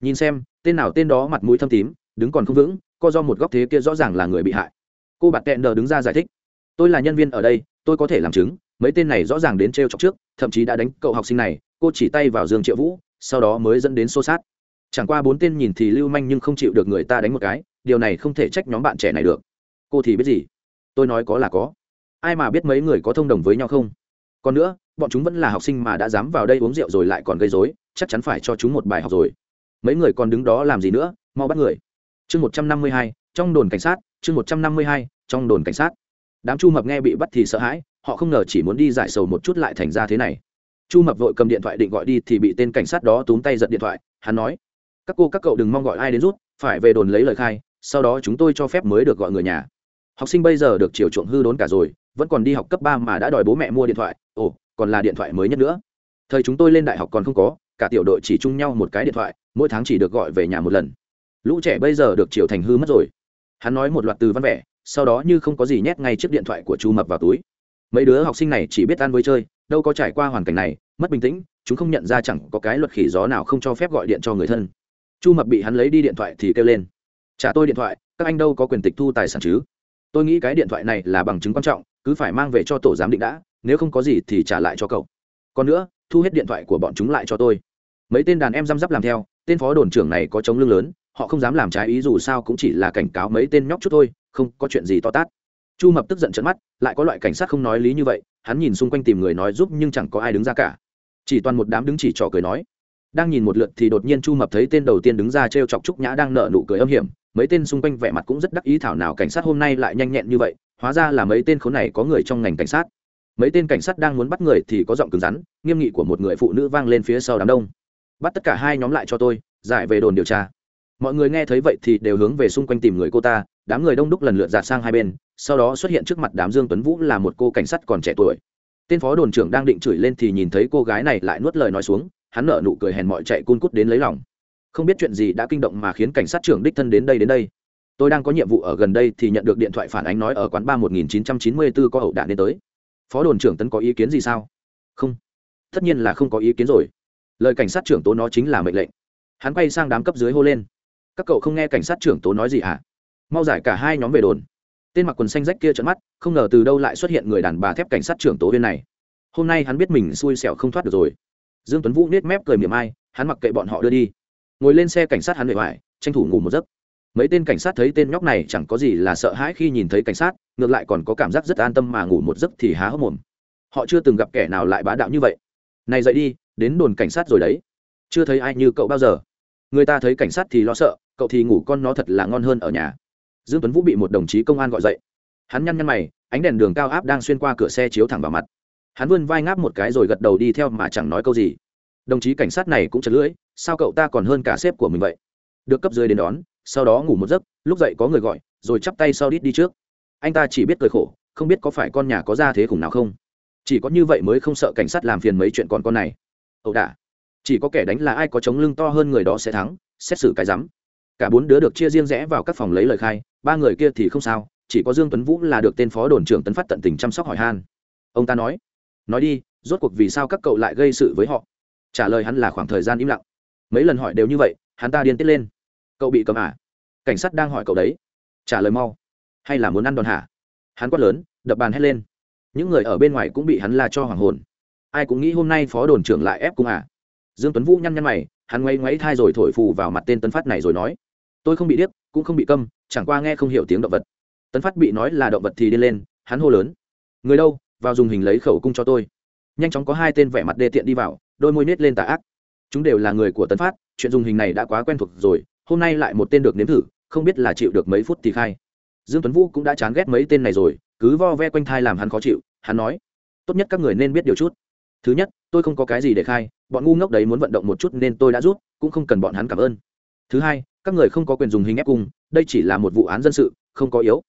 Nhìn xem, tên nào tên đó mặt mũi thâm tím đứng còn không vững, co do một góc thế kia rõ ràng là người bị hại. Cô bạt tẹn đờ đứng ra giải thích, tôi là nhân viên ở đây, tôi có thể làm chứng, mấy tên này rõ ràng đến t r e o chọc trước, thậm chí đã đánh cậu học sinh này, cô chỉ tay vào dương triệu vũ, sau đó mới dẫn đến xô xát. Chẳng qua bốn tên nhìn thì lưu manh nhưng không chịu được người ta đánh một cái, điều này không thể trách nhóm bạn trẻ này được. Cô thì biết gì? Tôi nói có là có. Ai mà biết mấy người có thông đồng với nhau không? Còn nữa, bọn chúng vẫn là học sinh mà đã dám vào đây uống rượu rồi lại còn gây dối chắc chắn phải cho chúng một bài học rồi. Mấy người còn đứng đó làm gì nữa, mau bắt người chương một trăm năm mươi hai, trong đồn cảnh sát, chương một trăm năm mươi hai, trong đồn cảnh sát. Đám chu mập nghe bị bắt thì sợ hãi, họ không ngờ chỉ muốn đi giải sầu một chút lại thành ra thế này. Chu mập vội cầm điện thoại định gọi đi thì bị tên cảnh sát đó túm tay giật điện thoại, hắn nói, các cô, các cậu đừng mong gọi ai đến rút, phải về đồn lấy lời khai, sau đó chúng tôi cho phép mới được gọi người nhà. Học sinh bây giờ được chiều chuộng hư đốn cả rồi, vẫn còn đi học cấp ba mà đã đòi bố mẹ mua điện thoại. Ồ, còn là điện thoại mới nhất nữa. Thời chúng tôi lên đại học còn không có, cả tiểu đội chỉ chung nhau một cái điện thoại, mỗi tháng chỉ được gọi về nhà một lần lũ trẻ bây giờ được chiều thành hư mất rồi. Hắn nói một loạt từ văn vẻ, sau đó như không có gì nhét ngay chiếc điện thoại của chu mập vào túi. Mấy đứa học sinh này chỉ biết ăn với chơi, đâu có trải qua hoàn cảnh này, mất bình tĩnh, chúng không nhận ra chẳng có cái luật khỉ gió nào không cho phép gọi điện cho người thân. Chu mập bị hắn lấy đi điện thoại thì kêu lên. Trả tôi điện thoại, các anh đâu có quyền tịch thu tài sản chứ? Tôi nghĩ cái điện thoại này là bằng chứng quan trọng, cứ phải mang về cho tổ giám định đã, nếu không có gì thì trả lại cho cậu. Còn nữa, thu hết điện thoại của bọn chúng lại cho tôi. Mấy tên đàn em răm rắp làm theo, tên phó đồn trưởng này có chống lưng lớn họ không dám làm trái ý dù sao cũng chỉ là cảnh cáo mấy tên nhóc chút thôi, không có chuyện gì to tát. Chu mập tức giận trận mắt, lại có loại cảnh sát không nói lý như vậy, hắn nhìn xung quanh tìm người nói giúp nhưng chẳng có ai đứng ra cả. Chỉ toàn một đám đứng chỉ trò cười nói. Đang nhìn một lượt thì đột nhiên chu mập thấy tên đầu tiên đứng ra t r e o chọc trúc nhã đang nợ nụ cười âm hiểm, mấy tên xung quanh vẻ mặt cũng rất đắc ý thảo nào cảnh sát hôm nay lại nhanh nhẹn như vậy, hóa ra là mấy tên khốn này có người trong ngành cảnh sát. Mấy tên cảnh sát đang muốn bắt người thì có giọng cứng rắn, nghiêm nghị của một người phụ nữ vang lên phía sau đám đông. Bắt tất cả hai nhóm lại cho tôi, giải về đồn điều tra mọi người nghe thấy vậy thì đều hướng về xung quanh tìm người cô ta, đám người đông đúc lần lượt giạt sang hai bên, sau đó xuất hiện trước mặt đám dương tuấn vũ là một cô cảnh sát còn trẻ tuổi. Tên phó đồn trưởng đang định chửi lên thì nhìn thấy cô gái này lại nuốt lời nói xuống, hắn nở nụ cười hèn mọi chạy cun cút đến lấy lòng. Không biết chuyện gì đã kinh động mà khiến cảnh sát trưởng đích thân đến đây đến đây. Tôi đang có nhiệm vụ ở gần đây thì nhận được điện thoại phản ánh nói ở quán ba một nghìn chín trăm chín mươi bốn có ẩu đạn đến tới. Phó đồn trưởng tấn có ý kiến gì sao? Không. Tất nhiên là không có ý kiến rồi. Lời cảnh sát trưởng tố nó chính là mệnh lệnh. Hắn quay sang đám cấp dưới hô lên các cậu không nghe cảnh sát trưởng tố nói gì hả? Mau giải cả hai nhóm về đồn. Tên mặc quần xanh rách kia trận mắt, không ngờ từ đâu lại xuất hiện người đàn bà thép cảnh sát trưởng tố bên này. Hôm nay hắn biết mình xui xẻo không thoát được rồi. Dương tuấn vũ nết mép cười miệng ai, hắn mặc kệ bọn họ đưa đi. Ngồi lên xe cảnh sát hắn bề ngoài tranh thủ ngủ một giấc. Mấy tên cảnh sát thấy tên nhóc này chẳng có gì là sợ hãi khi nhìn thấy cảnh sát, ngược lại còn có cảm giác rất an tâm mà ngủ một giấc thì há hốc mồm. Họ chưa từng gặp kẻ nào lại bá đạo như vậy. Này dậy đi, đến đồn cảnh sát rồi đấy. Chưa thấy ai như cậu bao giờ người ta thấy cảnh sát thì lo sợ, cậu thì ngủ con nó thật là ngon hơn ở nhà. Dương tuấn vũ bị một đồng chí công an gọi dậy. Hắn nhăn nhăn mày, ánh đèn đường cao áp đang xuyên qua cửa xe chiếu thẳng vào mặt. Hắn vươn vai ngáp một cái rồi gật đầu đi theo mà chẳng nói câu gì. Đồng chí cảnh sát này cũng chật lưỡi, sao cậu ta còn hơn cả sếp của mình vậy? Được cấp dưới đến đón, sau đó ngủ một giấc, lúc dậy có người gọi, rồi chắp tay sau đít đi trước. Anh ta chỉ biết cười khổ, không biết có phải con nhà có ra thế khủng nào không? Chỉ có như vậy mới không sợ cảnh sát làm phiền mấy chuyện con con này. Ẩu đả chỉ có kẻ đánh là ai có chống lưng to hơn người đó sẽ thắng, xét xử cái rắm. Cả bốn đứa được chia riêng rẽ vào các phòng lấy lời khai, ba người kia thì không sao, chỉ có dương tuấn vũ là được tên phó đồn trưởng tấn phát tận tình chăm sóc hỏi han. Ông ta nói nói đi, rốt cuộc vì sao các cậu lại gây sự với họ? Trả lời hắn là khoảng thời gian im lặng. Mấy lần hỏi đều như vậy, hắn ta điên tiết lên. Cậu bị cầm à? Cảnh sát đang hỏi cậu đấy. Trả lời mau. Hay là muốn ăn đòn hả? Hắn quát lớn, đập bàn hét lên. Những người ở bên ngoài cũng bị hắn la cho hoàng hồn. Ai cũng nghĩ hôm nay phó đồn trưởng lại ép cung à? Dương tuấn vũ nhăn nhăn mày, hắn ngoáy ngoáy thai rồi thổi phù vào mặt tên tấn phát này rồi nói, tôi không bị điếc, cũng không bị câm, chẳng qua nghe không hiểu tiếng động vật. Tấn phát bị nói là động vật thì đi lên, hắn hô lớn, người đâu, vào dùng hình lấy khẩu cung cho tôi. Nhanh chóng có hai tên vẻ mặt đê tiện đi vào, đôi môi nết lên tà ác. Chúng đều là người của tấn phát, chuyện dùng hình này đã quá quen thuộc rồi, hôm nay lại một tên được nếm thử, không biết là chịu được mấy phút thì khai. Dương tuấn vũ cũng đã chán ghét mấy tên này rồi, cứ vo ve quanh thai làm hắn khó chịu, hắn nói, tốt nhất các người nên biết điều chút thứ nhất, tôi không có cái gì để khai, bọn ngu ngốc đấy muốn vận động một chút nên tôi đã rút cũng không cần bọn hắn cảm ơn. Thứ hai, các người không có quyền dùng hình ép cung, đây chỉ là một vụ án dân sự, không có yếu.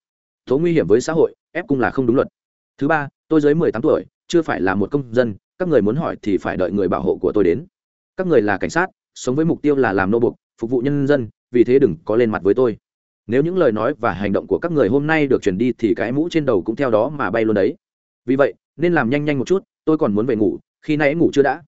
Tố nguy hiểm với xã hội, ép cung là không đúng luật. Thứ ba, tôi dưới mười tám tuổi, chưa phải là một công dân, các người muốn hỏi thì phải đợi người bảo hộ của tôi đến. Các người là cảnh sát, sống với mục tiêu là làm nô bục phục vụ nhân dân, vì thế đừng có lên mặt với tôi. Nếu những lời nói và hành động của các người hôm nay được truyền đi thì cái mũ trên đầu cũng theo đó mà bay luôn đấy. Vì vậy, nên làm nhanh nhanh một chút tôi còn muốn về ngủ, khi nãy ngủ chưa đã.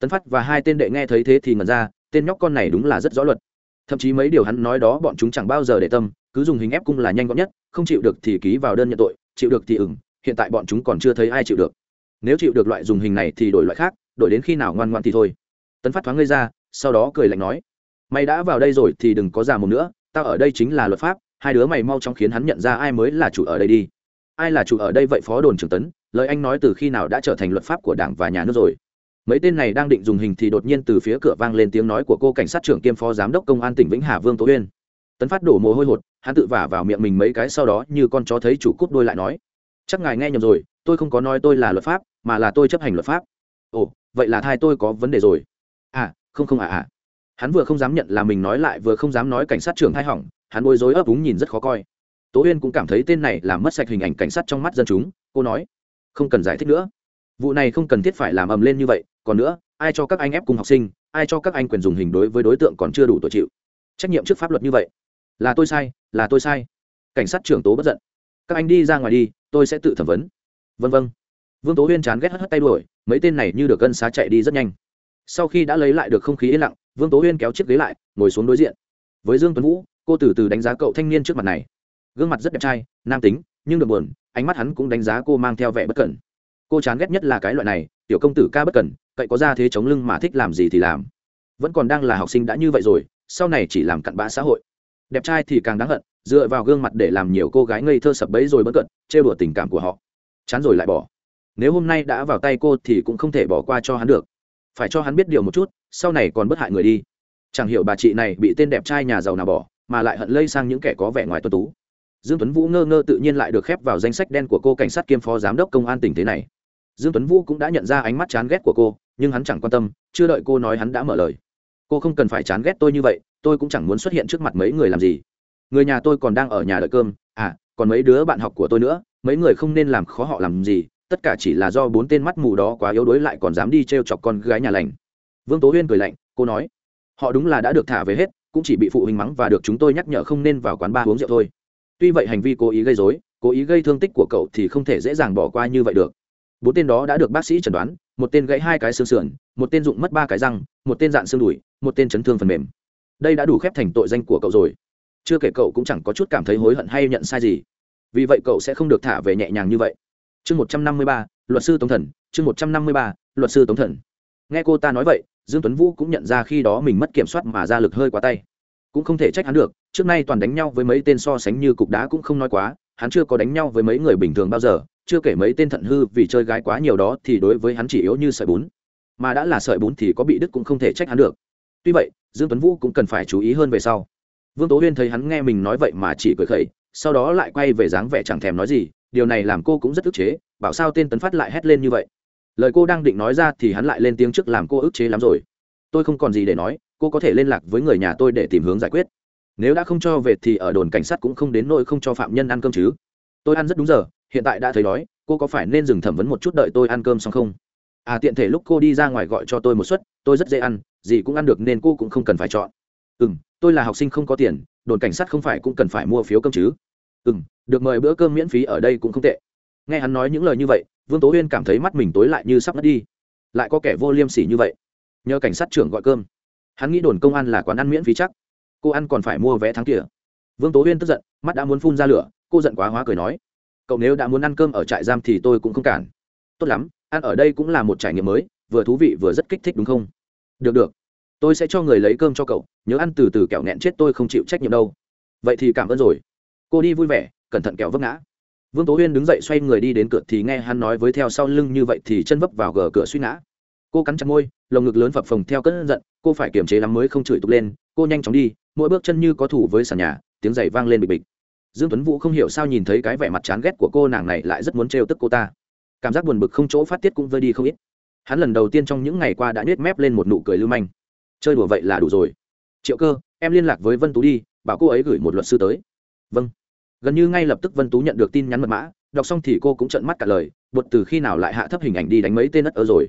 Tấn phát và hai tên đệ nghe thấy thế thì ngẩn ra, tên nhóc con này đúng là rất rõ luật. Thậm chí mấy điều hắn nói đó bọn chúng chẳng bao giờ để tâm, cứ dùng hình ép cung là nhanh gọn nhất, không chịu được thì ký vào đơn nhận tội, chịu được thì ừng hiện tại bọn chúng còn chưa thấy ai chịu được. Nếu chịu được loại dùng hình này thì đổi loại khác, đổi đến khi nào ngoan ngoan thì thôi. Tấn phát thoáng ngây ra, sau đó cười lạnh nói, mày đã vào đây rồi thì đừng có già mồm nữa, tao ở đây chính là luật pháp, hai đứa mày mau chóng khiến hắn nhận ra ai mới là chủ ở đây đi ai là chủ ở đây vậy phó đồn trưởng tấn? Lời anh nói từ khi nào đã trở thành luật pháp của đảng và nhà nước rồi? Mấy tên này đang định dùng hình thì đột nhiên từ phía cửa vang lên tiếng nói của cô cảnh sát trưởng kiêm phó giám đốc công an tỉnh vĩnh hà vương tố uyên. Tấn phát đổ mồ hôi hột, hắn tự vả vào miệng mình mấy cái sau đó như con chó thấy chủ cúp đôi lại nói. Chắc ngài nghe nhầm rồi, tôi không có nói tôi là luật pháp, mà là tôi chấp hành luật pháp. Ồ, vậy là thai tôi có vấn đề rồi. À không không à à hắn vừa không dám nhận là mình nói lại vừa không dám nói cảnh sát trưởng thai hỏng, hắn bối rối ấp úng nhìn rất khó coi tố uyên cũng cảm thấy tên này làm mất sạch hình ảnh cảnh sát trong mắt dân chúng, cô nói, không cần giải thích nữa. Vụ này không cần thiết phải làm ầm lên như vậy, còn nữa, ai cho các anh ép cùng học sinh, ai cho các anh quyền dùng hình đối với đối tượng còn chưa đủ tuổi chịu. Trách nhiệm trước pháp luật như vậy. Là tôi sai, là tôi sai. Cảnh sát trưởng tố bất giận, các anh đi ra ngoài đi, tôi sẽ tự thẩm vấn. Vân vân. Vương tố huyên chán ghét hất hất tay đuổi, mấy tên này như được cân xá chạy đi rất nhanh. Sau khi đã lấy lại được không khí yên lặng, vương tố huyên kéo chiếc ghế lại, ngồi xuống đối diện. Với dương tuấn vũ, cô từ từ đánh giá cậu thanh niên trước mặt này gương mặt rất đẹp trai, nam tính, nhưng được buồn, ánh mắt hắn cũng đánh giá cô mang theo vẻ bất cẩn. Cô chán ghét nhất là cái loại này, tiểu công tử ca bất cẩn, cậy có ra thế chống lưng mà thích làm gì thì làm. Vẫn còn đang là học sinh đã như vậy rồi, sau này chỉ làm cặn bã xã hội. Đẹp trai thì càng đáng hận, dựa vào gương mặt để làm nhiều cô gái ngây thơ sập bẫy rồi bất cận trêu đùa tình cảm của họ. Chán rồi lại bỏ. Nếu hôm nay đã vào tay cô thì cũng không thể bỏ qua cho hắn được. Phải cho hắn biết điều một chút, sau này còn bất hại người đi. Chẳng hiểu bà chị này bị tên đẹp trai nhà giàu nào bỏ, mà lại hận lây sang những kẻ có vẻ ngoài tuân tú dương tuấn vũ ngơ ngơ tự nhiên lại được khép vào danh sách đen của cô cảnh sát kiêm phó giám đốc công an tỉnh thế này. Dương tuấn vũ cũng đã nhận ra ánh mắt chán ghét của cô, nhưng hắn chẳng quan tâm, chưa đợi cô nói hắn đã mở lời. Cô không cần phải chán ghét tôi như vậy, tôi cũng chẳng muốn xuất hiện trước mặt mấy người làm gì. Người nhà tôi còn đang ở nhà đợi cơm à còn mấy đứa bạn học của tôi nữa, mấy người không nên làm khó họ làm gì, tất cả chỉ là do bốn tên mắt mù đó quá yếu đuối lại còn dám đi t r e o chọc con gái nhà lành. Vương tố huyên cười lạnh, cô nói, họ đúng là đã được thả về hết, cũng chỉ bị phụ huynh mắng và được chúng tôi nhắc nhở không nên vào quán bar uống rượu thôi tuy vậy hành vi cố ý gây dối cố ý gây thương tích của cậu thì không thể dễ dàng bỏ qua như vậy được. Bốn tên đó đã được bác sĩ chẩn đoán, một tên gãy hai cái xương sườn, một tên dụng mất ba cái răng, một tên dạn xương đùi, một tên chấn thương phần mềm. Đây đã đủ khép thành tội danh của cậu rồi. Chưa kể cậu cũng chẳng có chút cảm thấy hối hận hay nhận sai gì. Vì vậy cậu sẽ không được thả về nhẹ nhàng như vậy. Chương một trăm năm mươi ba, luật sư tống thần. Chương một trăm năm mươi ba, luật sư tống thần. Nghe cô ta nói vậy, dương tuấn vũ cũng nhận ra khi đó mình mất kiểm soát mà ra lực hơi quá tay cũng không thể trách hắn được, trước nay toàn đánh nhau với mấy tên so sánh như cục đá cũng không nói quá, hắn chưa có đánh nhau với mấy người bình thường bao giờ, chưa kể mấy tên thận hư vì chơi gái quá nhiều đó thì đối với hắn chỉ yếu như sợi bún. Mà đã là sợi bún thì có bị đứt cũng không thể trách hắn được. Tuy vậy, dương tuấn vũ cũng cần phải chú ý hơn về sau. Vương tố huyên thấy hắn nghe mình nói vậy mà chỉ cười khẩy, sau đó lại quay về dáng vẻ chẳng thèm nói gì, điều này làm cô cũng rất ức chế, bảo sao tên tấn phát lại hét lên như vậy. Lời cô đang định nói ra thì hắn lại lên tiếng trước làm cô ức chế lắm rồi. Tôi không còn gì để nói cô có thể liên lạc với người nhà tôi để tìm hướng giải quyết. Nếu đã không cho về thì ở đồn cảnh sát cũng không đến nỗi không cho phạm nhân ăn cơm chứ. Tôi ăn rất đúng giờ, hiện tại đã thấy đói, cô có phải nên dừng thẩm vấn một chút đợi tôi ăn cơm xong không? À tiện thể lúc cô đi ra ngoài gọi cho tôi một suất, tôi rất dễ ăn, gì cũng ăn được nên cô cũng không cần phải chọn. Ừ m tôi là học sinh không có tiền, đồn cảnh sát không phải cũng cần phải mua phiếu cơm chứ. Ừ m được mời bữa cơm miễn phí ở đây cũng không tệ. Nghe hắn nói những lời như vậy, vương tố huyên cảm thấy mắt mình tối lại như sắp mất đi. Lại có kẻ vô liêm sỉ như vậy. Nhờ cảnh sát trưởng gọi cơm hắn nghĩ đồn công an là quán ăn miễn phí chắc. Cô ăn còn phải mua vé tháng kia. Vương tố huyên tức giận, mắt đã muốn phun ra lửa, cô giận quá hóa cười nói, cậu nếu đã muốn ăn cơm ở trại giam thì tôi cũng không cản. Tốt lắm, ăn ở đây cũng là một trải nghiệm mới, vừa thú vị vừa rất kích thích đúng không? Được được. Tôi sẽ cho người lấy cơm cho cậu, nhớ ăn từ từ kẹo nghẹn chết tôi không chịu trách nhiệm đâu. Vậy thì cảm ơn rồi. Cô đi vui vẻ, cẩn thận kẹo vấp ngã. Vương tố huyên đứng dậy xoay người đi đến cửa thì nghe hắn nói với theo sau lưng như vậy thì chân vấp vào gờ cửa suy ngã cô cắn chặt môi, lồng ngực lớn phập phồng theo cơn giận, cô phải kiềm chế lắm mới không chửi tục lên, cô nhanh chóng đi, mỗi bước chân như có thủ với sàn nhà, tiếng giày vang lên bịch bịch. Dương tuấn vũ không hiểu sao nhìn thấy cái vẻ mặt chán ghét của cô nàng này lại rất muốn trêu tức cô ta. Cảm giác buồn bực không chỗ phát tiết cũng vơi đi không ít. Hắn lần đầu tiên trong những ngày qua đã nhếch mép lên một nụ cười lưu manh. Chơi đùa vậy là đủ rồi. Triệu cơ, em liên lạc với vân tú đi, bảo cô ấy gửi một luật sư tới. Vâng. Gần như ngay lập tức vân tú nhận được tin nhắn mật mã, đọc xong thì cô cũng trợn mắt cả lời bột từ khi nào lại hạ thấp hình ảnh đi đánh mấy tên đất ở rồi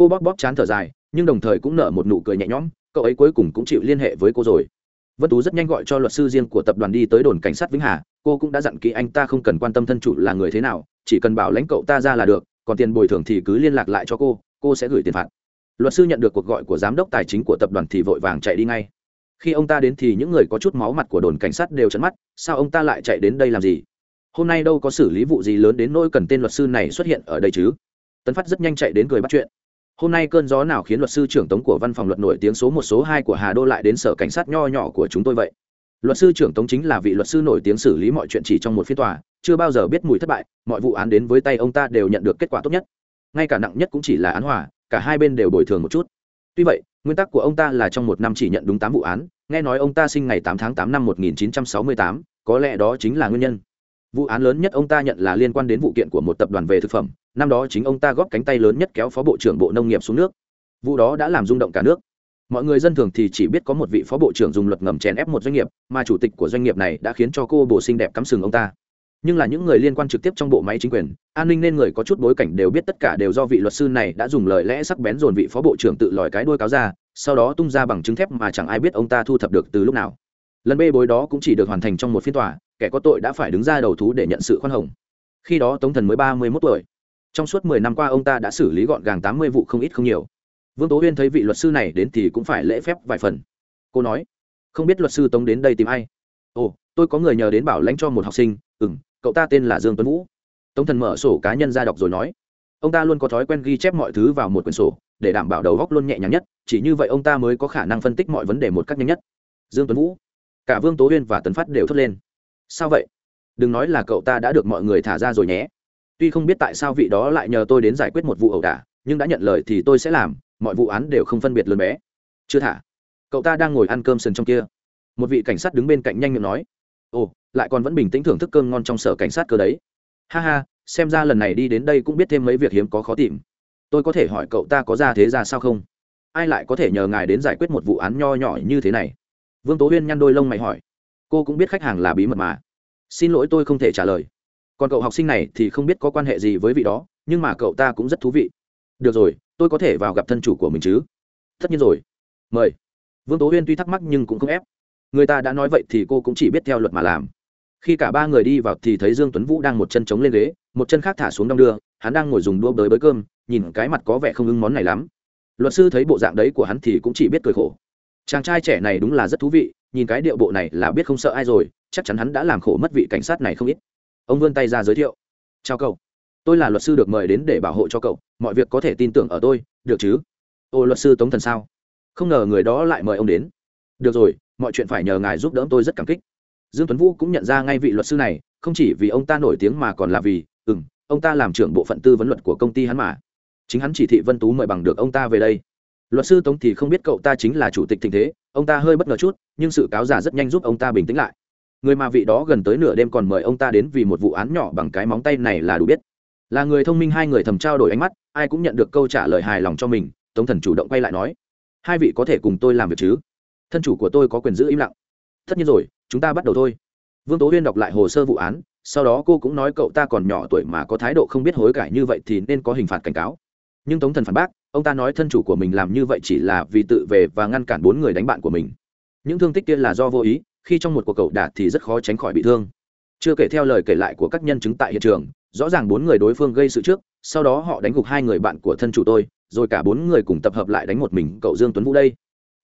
cô bóp bóp chán thở dài, nhưng đồng thời cũng nở một nụ cười nhẹ nhõm, cậu ấy cuối cùng cũng chịu liên hệ với cô rồi. Vân tú rất nhanh gọi cho luật sư riêng của tập đoàn đi tới đồn cảnh sát vĩnh hà, cô cũng đã dặn kỹ anh ta không cần quan tâm thân chủ là người thế nào, chỉ cần bảo lãnh cậu ta ra là được, còn tiền bồi thường thì cứ liên lạc lại cho cô cô sẽ gửi tiền phạt. Luật sư nhận được cuộc gọi của giám đốc tài chính của tập đoàn thì vội vàng chạy đi ngay. Khi ông ta đến thì những người có chút máu mặt của đồn cảnh sát đều chấn mắt, sao ông ta lại chạy đến đây làm gì? Hôm nay đâu có xử lý vụ gì lớn đến nỗi cần tên luật sư này xuất hiện ở đây chứ? Tấn phát rất nhanh chạy đến cười bắt chuyện hôm nay cơn gió nào khiến luật sư trưởng tống của văn phòng luật nổi tiếng số một số hai của hà đô lại đến sở cảnh sát nho nhỏ của chúng tôi vậy? Luật sư trưởng tống chính là vị luật sư nổi tiếng xử lý mọi chuyện chỉ trong một phiên tòa, chưa bao giờ biết mùi thất bại, mọi vụ án đến với tay ông ta đều nhận được kết quả tốt nhất. Ngay cả nặng nhất cũng chỉ là án hòa, cả hai bên đều bồi thường một chút. Tuy vậy, nguyên tắc của ông ta là trong một năm chỉ nhận đúng tám vụ án, nghe nói ông ta sinh ngày tám tháng tám năm một nghìn chín trăm sáu mươi tám, có lẽ đó chính là nguyên nhân. Vụ án lớn nhất ông ta nhận là liên quan đến vụ kiện của một tập đoàn về thực phẩm năm đó chính ông ta góp cánh tay lớn nhất kéo phó bộ trưởng bộ nông nghiệp xuống nước. Vụ đó đã làm rung động cả nước. Mọi người dân thường thì chỉ biết có một vị phó bộ trưởng dùng luật ngầm chèn ép một doanh nghiệp, mà chủ tịch của doanh nghiệp này đã khiến cho cô bồ xinh đẹp cắm sừng ông ta. Nhưng là những người liên quan trực tiếp trong bộ máy chính quyền, an ninh nên người có chút bối cảnh đều biết tất cả đều do vị luật sư này đã dùng lời lẽ sắc bén dồn vị phó bộ trưởng tự lòi cái đuôi cáo ra, sau đó tung ra bằng chứng thép mà chẳng ai biết ông ta thu thập được từ lúc nào. Lần bê bối đó cũng chỉ được hoàn thành trong một phiên tòa, kẻ có tội đã phải đứng ra đầu thú để nhận sự khoan hồng. Khi đó tống thần mới ba mươi mốt tuổi trong suốt mười năm qua ông ta đã xử lý gọn gàng tám mươi vụ không ít không nhiều. Vương tố huyên thấy vị luật sư này đến thì cũng phải lễ phép vài phần. Cô nói, không biết luật sư tống đến đây tìm ai? Ồ, tôi có người nhờ đến bảo lãnh cho một học sinh. Ừ m cậu ta tên là dương tuấn vũ. Tống thần mở sổ cá nhân ra đọc rồi nói, ông ta luôn có thói quen ghi chép mọi thứ vào một quyển sổ, để đảm bảo đầu góc luôn nhẹ nhàng nhất, chỉ như vậy ông ta mới có khả năng phân tích mọi vấn đề một cách nhanh nhất. Dương tuấn vũ, cả vương tố huyên và tấn phát đều thốt lên, sao vậy? Đừng nói là cậu ta đã được mọi người thả ra rồi nhé tuy không biết tại sao vị đó lại nhờ tôi đến giải quyết một vụ ẩu đả, nhưng đã nhận lời thì tôi sẽ làm, mọi vụ án đều không phân biệt lớn bé. Chưa thả. Cậu ta đang ngồi ăn cơm sần trong kia. Một vị cảnh sát đứng bên cạnh nhanh miệng nói. Ồ, lại còn vẫn bình tĩnh thưởng thức cơm ngon trong sở cảnh sát cơ đấy. Ha ha, xem ra lần này đi đến đây cũng biết thêm mấy việc hiếm có khó tìm. Tôi có thể hỏi cậu ta có ra thế ra sao không? Ai lại có thể nhờ ngài đến giải quyết một vụ án nho nhỏ như thế này? Vương tố huyên nhăn đôi lông mày hỏi. Cô cũng biết khách hàng là bí mật mà. Xin lỗi tôi không thể trả lời còn cậu học sinh này thì không biết có quan hệ gì với vị đó, nhưng mà cậu ta cũng rất thú vị. Được rồi, tôi có thể vào gặp thân chủ của mình chứ? Tất nhiên rồi. Mời. Vương tố huyên tuy thắc mắc nhưng cũng không ép. Người ta đã nói vậy thì cô cũng chỉ biết theo luật mà làm. Khi cả ba người đi vào thì thấy dương tuấn vũ đang một chân chống lên ghế, một chân khác thả xuống đong đưa, hắn đang ngồi dùng đua bới bới cơm, nhìn cái mặt có vẻ không ưng món này lắm. Luật sư thấy bộ dạng đấy của hắn thì cũng chỉ biết cười khổ. Chàng trai trẻ này đúng là rất thú vị, nhìn cái điệu bộ này là biết không sợ ai rồi, chắc chắn hắn đã làm khổ mất vị cảnh sát này không ít ông vươn tay ra giới thiệu. Chào cậu. Tôi là luật sư được mời đến để bảo hộ cho cậu. Mọi việc có thể tin tưởng ở tôi, được chứ? Ô, luật sư tống thần sao? Không ngờ người đó lại mời ông đến. Được rồi, mọi chuyện phải nhờ ngài giúp đỡ tôi rất cảm kích. Dương tuấn vũ cũng nhận ra ngay vị luật sư này, không chỉ vì ông ta nổi tiếng mà còn là vì ừ m ông ta làm trưởng bộ phận tư vấn luật của công ty hắn mà. Chính hắn chỉ thị vân tú mời bằng được ông ta về đây. Luật sư tống thì không biết cậu ta chính là chủ tịch tình thế, ông ta hơi bất ngờ chút, nhưng sự cáo giả rất nhanh giúp ông ta bình tĩnh lại người mà vị đó gần tới nửa đêm còn mời ông ta đến vì một vụ án nhỏ bằng cái móng tay này là đủ biết. Là người thông minh hai người thầm trao đổi ánh mắt, ai cũng nhận được câu trả lời hài lòng cho mình, tống thần chủ động quay lại nói, hai vị có thể cùng tôi làm việc chứ? Thân chủ của tôi có quyền giữ im lặng. Tất nhiên rồi, chúng ta bắt đầu thôi. Vương tố huyên đọc lại hồ sơ vụ án, sau đó cô cũng nói cậu ta còn nhỏ tuổi mà có thái độ không biết hối cải như vậy thì nên có hình phạt cảnh cáo. Nhưng tống thần phản bác, ông ta nói thân chủ của mình làm như vậy chỉ là vì tự về và ngăn cản bốn người đánh bạn của mình. Những thương tích kia là do vô ý khi trong một cuộc cậu đả thì rất khó tránh khỏi bị thương. Chưa kể theo lời kể lại của các nhân chứng tại hiện trường, rõ ràng bốn người đối phương gây sự trước, sau đó họ đánh gục hai người bạn của thân chủ tôi, rồi cả bốn người cùng tập hợp lại đánh một mình cậu dương tuấn vũ đây.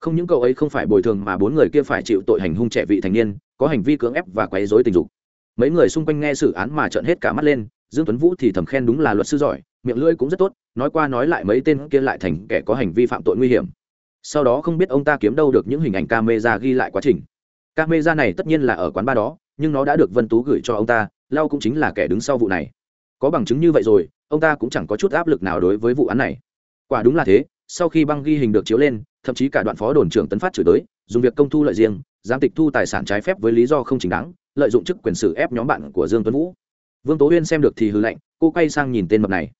Không những cậu ấy không phải bồi thường mà bốn người kia phải chịu tội hành hung trẻ vị thành niên, có hành vi cưỡng ép và quấy rối tình dục. Mấy người xung quanh nghe xử án mà trợn hết cả mắt lên, dương tuấn vũ thì thầm khen đúng là luật sư giỏi, miệng lưỡi cũng rất tốt, nói qua nói lại mấy tên kia lại thành kẻ có hành vi phạm tội nguy hiểm. Sau đó không biết ông ta kiếm đâu được những hình ảnh camera ghi lại quá trình camera này tất nhiên là ở quán ba đó, nhưng nó đã được vân tú gửi cho ông ta lau cũng chính là kẻ đứng sau vụ này. Có bằng chứng như vậy rồi, ông ta cũng chẳng có chút áp lực nào đối với vụ án này. Quả đúng là thế, sau khi băng ghi hình được chiếu lên, thậm chí cả đoạn phó đồn trưởng tấn phát chửi tới, dùng việc công thu lợi riêng, giám tịch thu tài sản trái phép với lý do không chính đáng, lợi dụng chức quyền xử ép nhóm bạn của dương tuấn vũ. Vương tố huyên xem được thì hư lệnh cô quay sang nhìn tên mập này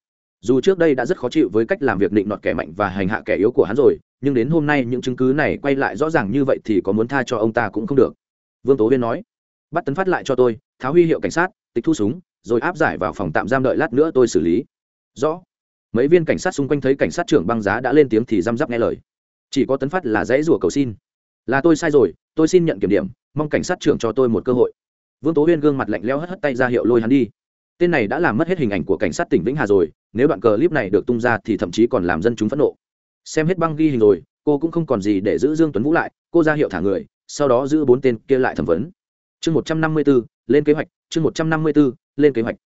dù trước đây đã rất khó chịu với cách làm việc định nọt kẻ mạnh và hành hạ kẻ yếu của hắn rồi, nhưng đến hôm nay những chứng cứ này quay lại rõ ràng như vậy thì có muốn tha cho ông ta cũng không được. Vương tố huyên nói, bắt tấn phát lại cho tôi, tháo huy hiệu cảnh sát, tịch thu súng, rồi áp giải vào phòng tạm giam đợi lát nữa tôi xử lý. Rõ. Mấy viên cảnh sát xung quanh thấy cảnh sát trưởng băng giá đã lên tiếng thì răm rắp nghe lời. Chỉ có tấn phát là dãy rủa cầu xin. Là tôi sai rồi, tôi xin nhận kiểm điểm, mong cảnh sát trưởng cho tôi một cơ hội. Vương tố huyên gương mặt lạnh leo hất hất tay ra hiệu lôi hắn đi tên này đã làm mất hết hình ảnh của cảnh sát tỉnh vĩnh hà rồi, nếu đoạn clip này được tung ra thì thậm chí còn làm dân chúng phẫn nộ. Xem hết băng ghi hình rồi, cô cũng không còn gì để giữ dương tuấn vũ lại, cô ra hiệu thả người, sau đó giữ bốn tên kia lại thẩm vấn. Chương một trăm năm mươi b lên kế hoạch, chương một trăm năm mươi b lên kế hoạch.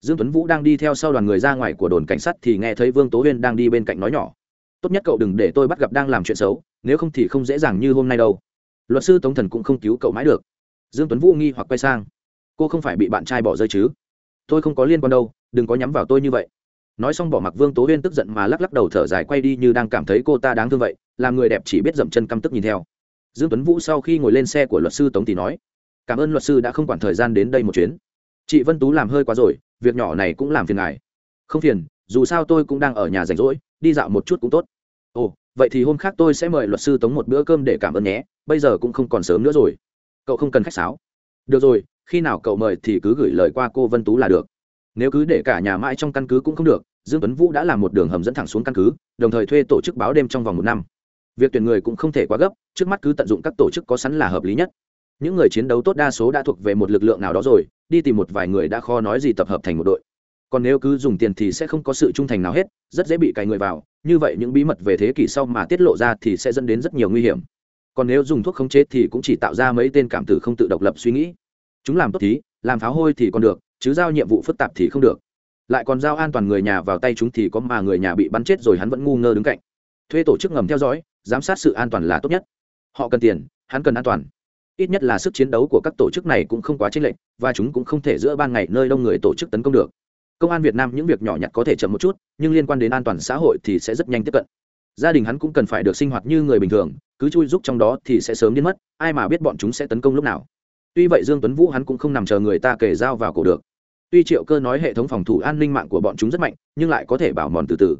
Dương tuấn vũ đang đi theo sau đoàn người ra ngoài của đồn cảnh sát thì nghe thấy vương tố huyên đang đi bên cạnh nói nhỏ. Tốt nhất cậu đừng để tôi bắt gặp đang làm chuyện xấu, nếu không thì không dễ dàng như hôm nay đâu. Luật sư tống thần cũng không cứu cậu mãi được. Dương tuấn vũ nghi hoặc quay sang. Cô không phải bị bạn trai bỏ rơi chứ? Tôi không có liên quan đâu, đừng có nhắm vào tôi như vậy. Nói xong bỏ mặc vương tố huyên tức giận mà lắc lắc đầu thở dài quay đi như đang cảm thấy cô ta đáng thương vậy, làm người đẹp chỉ biết dậm chân căm tức nhìn theo. Dương tuấn vũ sau khi ngồi lên xe của luật sư tống thì nói, cảm ơn luật sư đã không quản thời gian đến đây một chuyến. Chị vân tú làm hơi quá rồi, việc nhỏ này cũng làm phiền ngài. Không phiền, dù sao tôi cũng đang ở nhà rảnh rỗi, đi dạo một chút cũng tốt. Ồ, vậy thì hôm khác tôi sẽ mời luật sư tống một bữa cơm để cảm ơn nhé, bây giờ cũng không còn sớm nữa rồi. Cậu không cần khách sáo. Được rồi khi nào cậu mời thì cứ gửi lời qua cô vân tú là được. Nếu cứ để cả nhà mãi trong căn cứ cũng không được, dương tuấn vũ đã làm một đường hầm dẫn thẳng xuống căn cứ, đồng thời thuê tổ chức báo đêm trong vòng một năm. Việc tuyển người cũng không thể quá gấp, trước mắt cứ tận dụng các tổ chức có sẵn là hợp lý nhất. Những người chiến đấu tốt đa số đã thuộc về một lực lượng nào đó rồi, đi tìm một vài người đã khó nói gì tập hợp thành một đội. Còn nếu cứ dùng tiền thì sẽ không có sự trung thành nào hết, rất dễ bị cài người vào, như vậy những bí mật về thế kỷ sau mà tiết lộ ra thì sẽ dẫn đến rất nhiều nguy hiểm. Còn nếu dùng thuốc khống chế thì cũng chỉ tạo ra mấy tên cảm tử không tự độc lập suy nghĩ chúng làm tốt thí, làm pháo hôi thì còn được, chứ giao nhiệm vụ phức tạp thì không được. Lại còn giao an toàn người nhà vào tay chúng thì có mà người nhà bị bắn chết rồi hắn vẫn ngu ngơ đứng cạnh. Thuê tổ chức ngầm theo dõi, giám sát sự an toàn là tốt nhất. Họ cần tiền, hắn cần an toàn. Ít nhất là sức chiến đấu của các tổ chức này cũng không quá chênh lệch, và chúng cũng không thể giữa ban ngày nơi đông người tổ chức tấn công được. Công an việt nam những việc nhỏ nhặt có thể chậm một chút, nhưng liên quan đến an toàn xã hội thì sẽ rất nhanh tiếp cận. Gia đình hắn cũng cần phải được sinh hoạt như người bình thường, cứ chui rúc trong đó thì sẽ sớm biến mất, ai mà biết bọn chúng sẽ tấn công lúc nào tuy vậy dương tuấn vũ hắn cũng không nằm chờ người ta kể dao vào cổ được. Tuy triệu cơ nói hệ thống phòng thủ an ninh mạng của bọn chúng rất mạnh, nhưng lại có thể bảo mòn từ từ.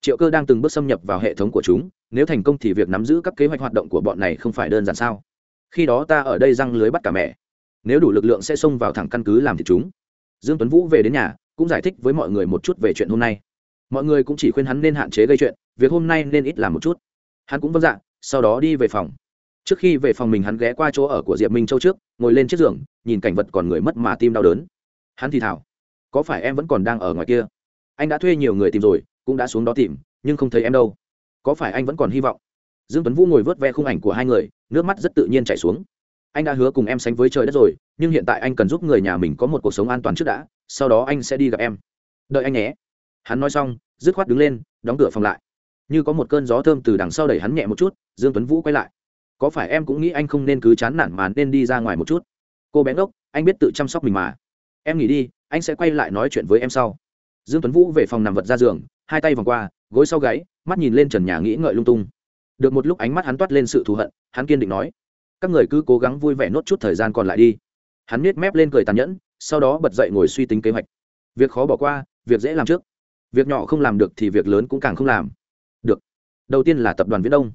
Triệu cơ đang từng bước xâm nhập vào hệ thống của chúng, nếu thành công thì việc nắm giữ các kế hoạch hoạt động của bọn này không phải đơn giản sao? Khi đó ta ở đây răng lưới bắt cả mẹ. Nếu đủ lực lượng sẽ xông vào thẳng căn cứ làm thịt chúng. Dương tuấn vũ về đến nhà, cũng giải thích với mọi người một chút về chuyện hôm nay. Mọi người cũng chỉ khuyên hắn nên hạn chế gây chuyện, việc hôm nay nên ít làm một chút. Hắn cũng vâng dạ sau đó đi về phòng trước khi về phòng mình hắn ghé qua chỗ ở của diệp minh châu trước, ngồi lên chiếc giường, nhìn cảnh vật còn người mất mà tim đau đớn. Hắn thì thảo có phải em vẫn còn đang ở ngoài kia? Anh đã thuê nhiều người tìm rồi, cũng đã xuống đó tìm, nhưng không thấy em đâu. Có phải anh vẫn còn hy vọng? Dương tuấn vũ ngồi vớt ve khung ảnh của hai người, nước mắt rất tự nhiên chảy xuống. Anh đã hứa cùng em sánh với trời đất rồi, nhưng hiện tại anh cần giúp người nhà mình có một cuộc sống an toàn trước đã, sau đó anh sẽ đi gặp em. Đợi anh nhé. Hắn nói xong, dứt khoát đứng lên, đóng cửa phòng lại. Như có một cơn gió thơm từ đằng sau đẩy hắn nhẹ một chút, dương tuấn vũ quay lại có phải em cũng nghĩ anh không nên cứ chán nản mà nên đi ra ngoài một chút? Cô bé ngốc, anh biết tự chăm sóc mình mà. Em nghỉ đi, anh sẽ quay lại nói chuyện với em sau. Dương tuấn vũ về phòng nằm vật ra giường, hai tay vòng qua, gối sau gáy, mắt nhìn lên trần nhà nghĩ ngợi lung tung. Được một lúc ánh mắt hắn toát lên sự thù hận, hắn kiên định nói, các người cứ cố gắng vui vẻ nốt chút thời gian còn lại đi. Hắn nết mép lên cười tàn nhẫn, sau đó bật dậy ngồi suy tính kế hoạch. Việc khó bỏ qua, việc dễ làm trước. Việc nhỏ không làm được thì việc lớn cũng càng không làm. Được. Đầu tiên là tập đoàn viễn đông.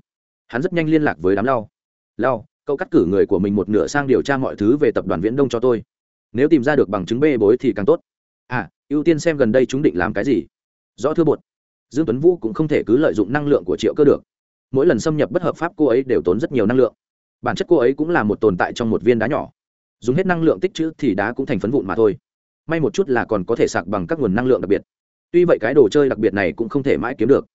Hắn rất nhanh liên lạc với đám lau lao cậu cắt cử người của mình một nửa sang điều tra mọi thứ về tập đoàn viễn đông cho tôi. Nếu tìm ra được bằng chứng bê bối thì càng tốt. À ưu tiên xem gần đây chúng định làm cái gì? Rõ thưa bột. Dương tuấn vũ cũng không thể cứ lợi dụng năng lượng của triệu cơ được. Mỗi lần xâm nhập bất hợp pháp cô ấy đều tốn rất nhiều năng lượng. Bản chất cô ấy cũng là một tồn tại trong một viên đá nhỏ. Dùng hết năng lượng tích trữ thì đá cũng thành phấn vụn mà thôi. May một chút là còn có thể sạc bằng các nguồn năng lượng đặc biệt. Tuy vậy cái đồ chơi đặc biệt này cũng không thể mãi kiếm được.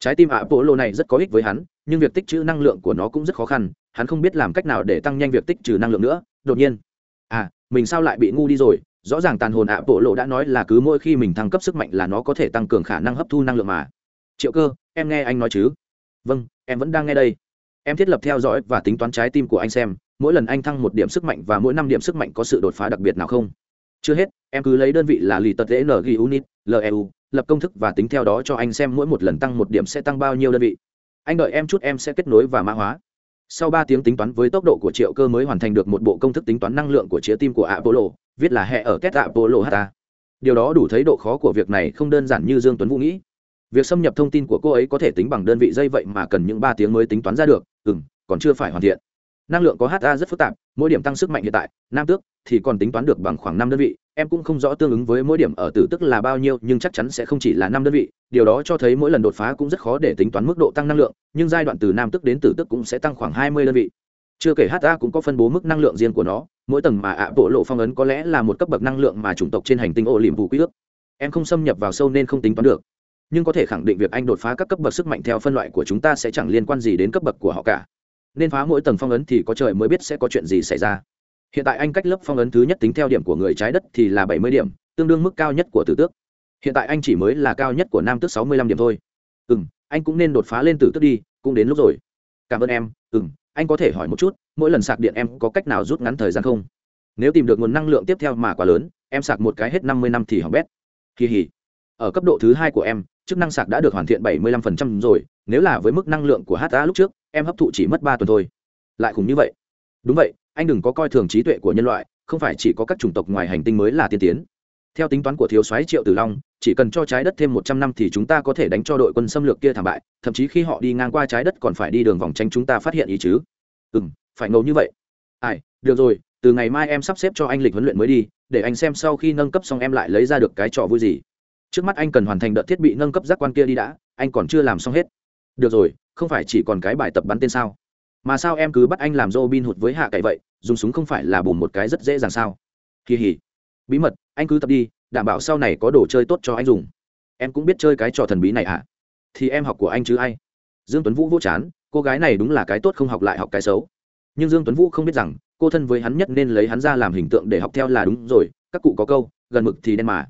Trái tim ạ bộ lô này rất có ích với hắn, nhưng việc tích trữ năng lượng của nó cũng rất khó khăn hắn không biết làm cách nào để tăng nhanh việc tích trữ năng lượng nữa, đột nhiên à mình sao lại bị ngu đi rồi? Rõ ràng tàn hồn ạ, bộ lộ đã nói là cứ mỗi khi mình thăng cấp sức mạnh là nó có thể tăng cường khả năng hấp thu năng lượng mà. Triệu cơ, em nghe anh nói chứ? Vâng em vẫn đang nghe đây. Em thiết lập theo dõi và tính toán trái tim của anh xem, mỗi lần anh thăng một điểm sức mạnh và mỗi năm điểm sức mạnh có sự đột phá đặc biệt nào không? Chưa hết, em cứ lấy đơn vị là lì tật n ng unit leu lập công thức và tính theo đó cho anh xem mỗi một lần tăng một điểm sẽ tăng bao nhiêu đơn vị. Anh đợi em chút em sẽ kết nối và mã hóa sau ba tiếng tính toán với tốc độ của triệu cơ mới hoàn thành được một bộ công thức tính toán năng lượng của chĩa tim của apollo, viết là hệ ở kết apollo hata điều đó đủ thấy độ khó của việc này không đơn giản như dương tuấn vũ nghĩ. Việc xâm nhập thông tin của cô ấy có thể tính bằng đơn vị giây vậy mà cần những ba tiếng mới tính toán ra được. Ừ còn chưa phải hoàn thiện. Năng lượng có ha rất phức tạp, mỗi điểm tăng sức mạnh hiện tại, nam tước thì còn tính toán được bằng khoảng năm đơn vị em cũng không rõ tương ứng với mỗi điểm ở tử tức là bao nhiêu, nhưng chắc chắn sẽ không chỉ là năm đơn vị. Điều đó cho thấy mỗi lần đột phá cũng rất khó để tính toán mức độ tăng năng lượng, nhưng giai đoạn từ nam tức đến tử tức cũng sẽ tăng khoảng hai mươi đơn vị. Chưa kể ha cũng có phân bố mức năng lượng riêng của nó, mỗi tầng mà ạ bộ lộ phong ấn có lẽ là một cấp bậc năng lượng mà chủng tộc trên hành tinh ô liềm vụ quy ước. Em không xâm nhập vào sâu nên không tính toán được. Nhưng có thể khẳng định việc anh đột phá các cấp bậc sức mạnh theo phân loại của chúng ta sẽ chẳng liên quan gì đến cấp bậc của họ cả. Nên phá mỗi tầng phong ấn thì có trời mới biết sẽ có chuyện gì xảy ra hiện tại anh cách lớp phong ấn thứ nhất tính theo điểm của người trái đất thì là bảy mươi điểm, tương đương mức cao nhất của tử tước. Hiện tại anh chỉ mới là cao nhất của nam tước sáu mươi lăm điểm thôi. Ừ m anh cũng nên đột phá lên tử tước đi, cũng đến lúc rồi. Cảm ơn em. Ừ m anh có thể hỏi một chút, mỗi lần sạc điện em có cách nào rút ngắn thời gian không? Nếu tìm được nguồn năng lượng tiếp theo mà quá lớn, em sạc một cái hết năm mươi năm thì hỏng bét. Kỳ hỉ. Ở cấp độ thứ hai của em, chức năng sạc đã được hoàn thiện 75% rồi, nếu là với mức năng lượng của ha lúc trước, em hấp thụ chỉ mất ba tuần thôi. Lại khủng như vậy. Đúng vậy anh đừng có coi thường trí tuệ của nhân loại, không phải chỉ có các chủng tộc ngoài hành tinh mới là tiên tiến. Theo tính toán của thiếu soái triệu tử long, chỉ cần cho trái đất thêm một trăm năm thì chúng ta có thể đánh cho đội quân xâm lược kia thảm bại, thậm chí khi họ đi ngang qua trái đất còn phải đi đường vòng tranh chúng ta phát hiện ý chứ. Ừ m phải ngầu như vậy. Ai, được rồi, từ ngày mai em sắp xếp cho anh lịch huấn luyện mới đi, để anh xem sau khi nâng cấp xong em lại lấy ra được cái trò vui gì. Trước mắt anh cần hoàn thành đợt thiết bị nâng cấp giác quan kia đi đã, anh còn chưa làm xong hết. Được rồi, không phải chỉ còn cái bài tập bắn tên sao? Mà sao em cứ bắt anh làm Robin hụt với hạ cậy vậy? Dùng súng không phải là bùn một cái rất dễ dàng sao? Kỳ hỉ. Bí mật, anh cứ tập đi, đảm bảo sau này có đồ chơi tốt cho anh dùng. Em cũng biết chơi cái trò thần bí này à? Thì em học của anh chứ ai? Dương tuấn vũ vô chán, cô gái này đúng là cái tốt không học lại học cái xấu. Nhưng dương tuấn vũ không biết rằng, cô thân với hắn nhất nên lấy hắn ra làm hình tượng để học theo là đúng rồi, các cụ có câu, gần mực thì đen mà.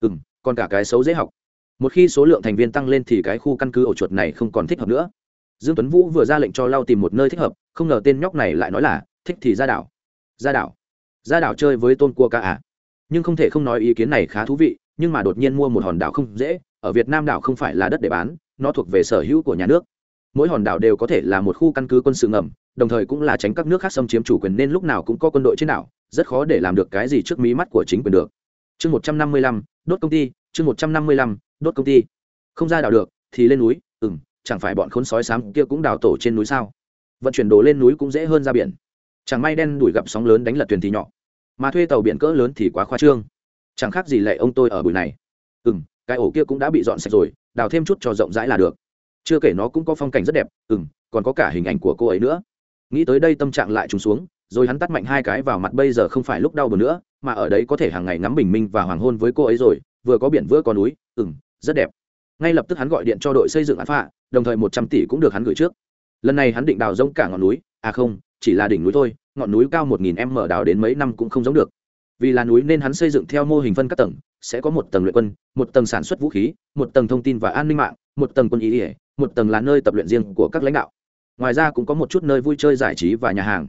Ừ còn cả cái xấu dễ học. Một khi số lượng thành viên tăng lên thì cái khu căn cứ ổ chuột này không còn thích hợp nữa dương tuấn vũ vừa ra lệnh cho lau tìm một nơi thích hợp, không ngờ tên nhóc này lại nói là, thích thì ra đảo. Ra đảo? Ra đảo chơi với tôn cua ca à? Nhưng không thể không nói ý kiến này khá thú vị, nhưng mà đột nhiên mua một hòn đảo không dễ, ở việt nam đảo không phải là đất để bán, nó thuộc về sở hữu của nhà nước. Mỗi hòn đảo đều có thể là một khu căn cứ quân sự ngầm, đồng thời cũng là tránh các nước khác xâm chiếm chủ quyền nên lúc nào cũng có quân đội trên đảo, rất khó để làm được cái gì trước mí mắt của chính quyền được. Chương một trăm năm mươi lăm, đốt công ty, chương một trăm năm mươi lăm, đốt công ty. Không ra đảo được, thì lên núi ừ m chẳng phải bọn khốn sói xám kia cũng đào tổ trên núi sao? Vận chuyển đồ lên núi cũng dễ hơn ra biển. Chẳng may đen đuổi gặp sóng lớn đánh lật thuyền thì nhỏ. Mà thuê tàu biển cỡ lớn thì quá khoa trương. Chẳng khác gì lệ ông tôi ở buổi này. Ừ m cái ổ kia cũng đã bị dọn sạch rồi, đào thêm chút cho rộng rãi là được. Chưa kể nó cũng có phong cảnh rất đẹp. Ừ m còn có cả hình ảnh của cô ấy nữa. Nghĩ tới đây tâm trạng lại trùng xuống, rồi hắn tắt mạnh hai cái vào mặt bây giờ không phải lúc đau buồn nữa, mà ở đấy có thể hàng ngày ngắm bình minh và hoàng hôn với cô ấy rồi, vừa có biển vừa có núi. Ừ m rất đẹp ngay lập tức hắn gọi điện cho đội xây dựng án phạ đồng thời một trăm tỷ cũng được hắn gửi trước. Lần này hắn định đào rông cả ngọn núi à không, chỉ là đỉnh núi thôi, ngọn núi cao một nghìn m đào đến mấy năm cũng không giống được. Vì là núi nên hắn xây dựng theo mô hình phân các tầng, sẽ có một tầng luyện quân, một tầng sản xuất vũ khí, một tầng thông tin và an ninh mạng, một tầng quân ý ỉa một tầng là nơi tập luyện riêng của các lãnh đạo. Ngoài ra cũng có một chút nơi vui chơi giải trí và nhà hàng.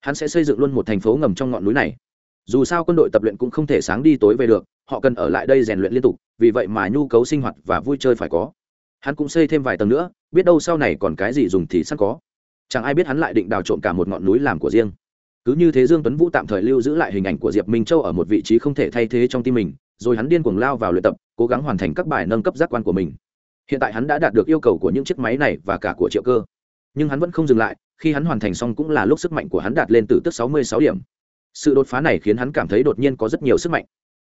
Hắn sẽ xây dựng luôn một thành phố ngầm trong ngọn núi này. Dù sao quân đội tập luyện cũng không thể sáng đi tối về được họ cần ở lại đây rèn luyện liên tục, vì vậy mà nhu cầu sinh hoạt và vui chơi phải có. Hắn cũng xây thêm vài tầng nữa, biết đâu sau này còn cái gì dùng thì sẵn có. Chẳng ai biết hắn lại định đào trộm cả một ngọn núi làm của riêng. Cứ như thế dương tuấn vũ tạm thời lưu giữ lại hình ảnh của diệp minh châu ở một vị trí không thể thay thế trong tim mình, rồi hắn điên cuồng lao vào luyện tập, cố gắng hoàn thành các bài nâng cấp giác quan của mình. Hiện tại hắn đã đạt được yêu cầu của những chiếc máy này và cả của triệu cơ. Nhưng hắn vẫn không dừng lại, khi hắn hoàn thành xong cũng là lúc sức mạnh của hắn đạt lên từ tức 66 điểm. Sự đột phá này khiến hắn cảm thấy đột nhiên có rất nhiều sức mạnh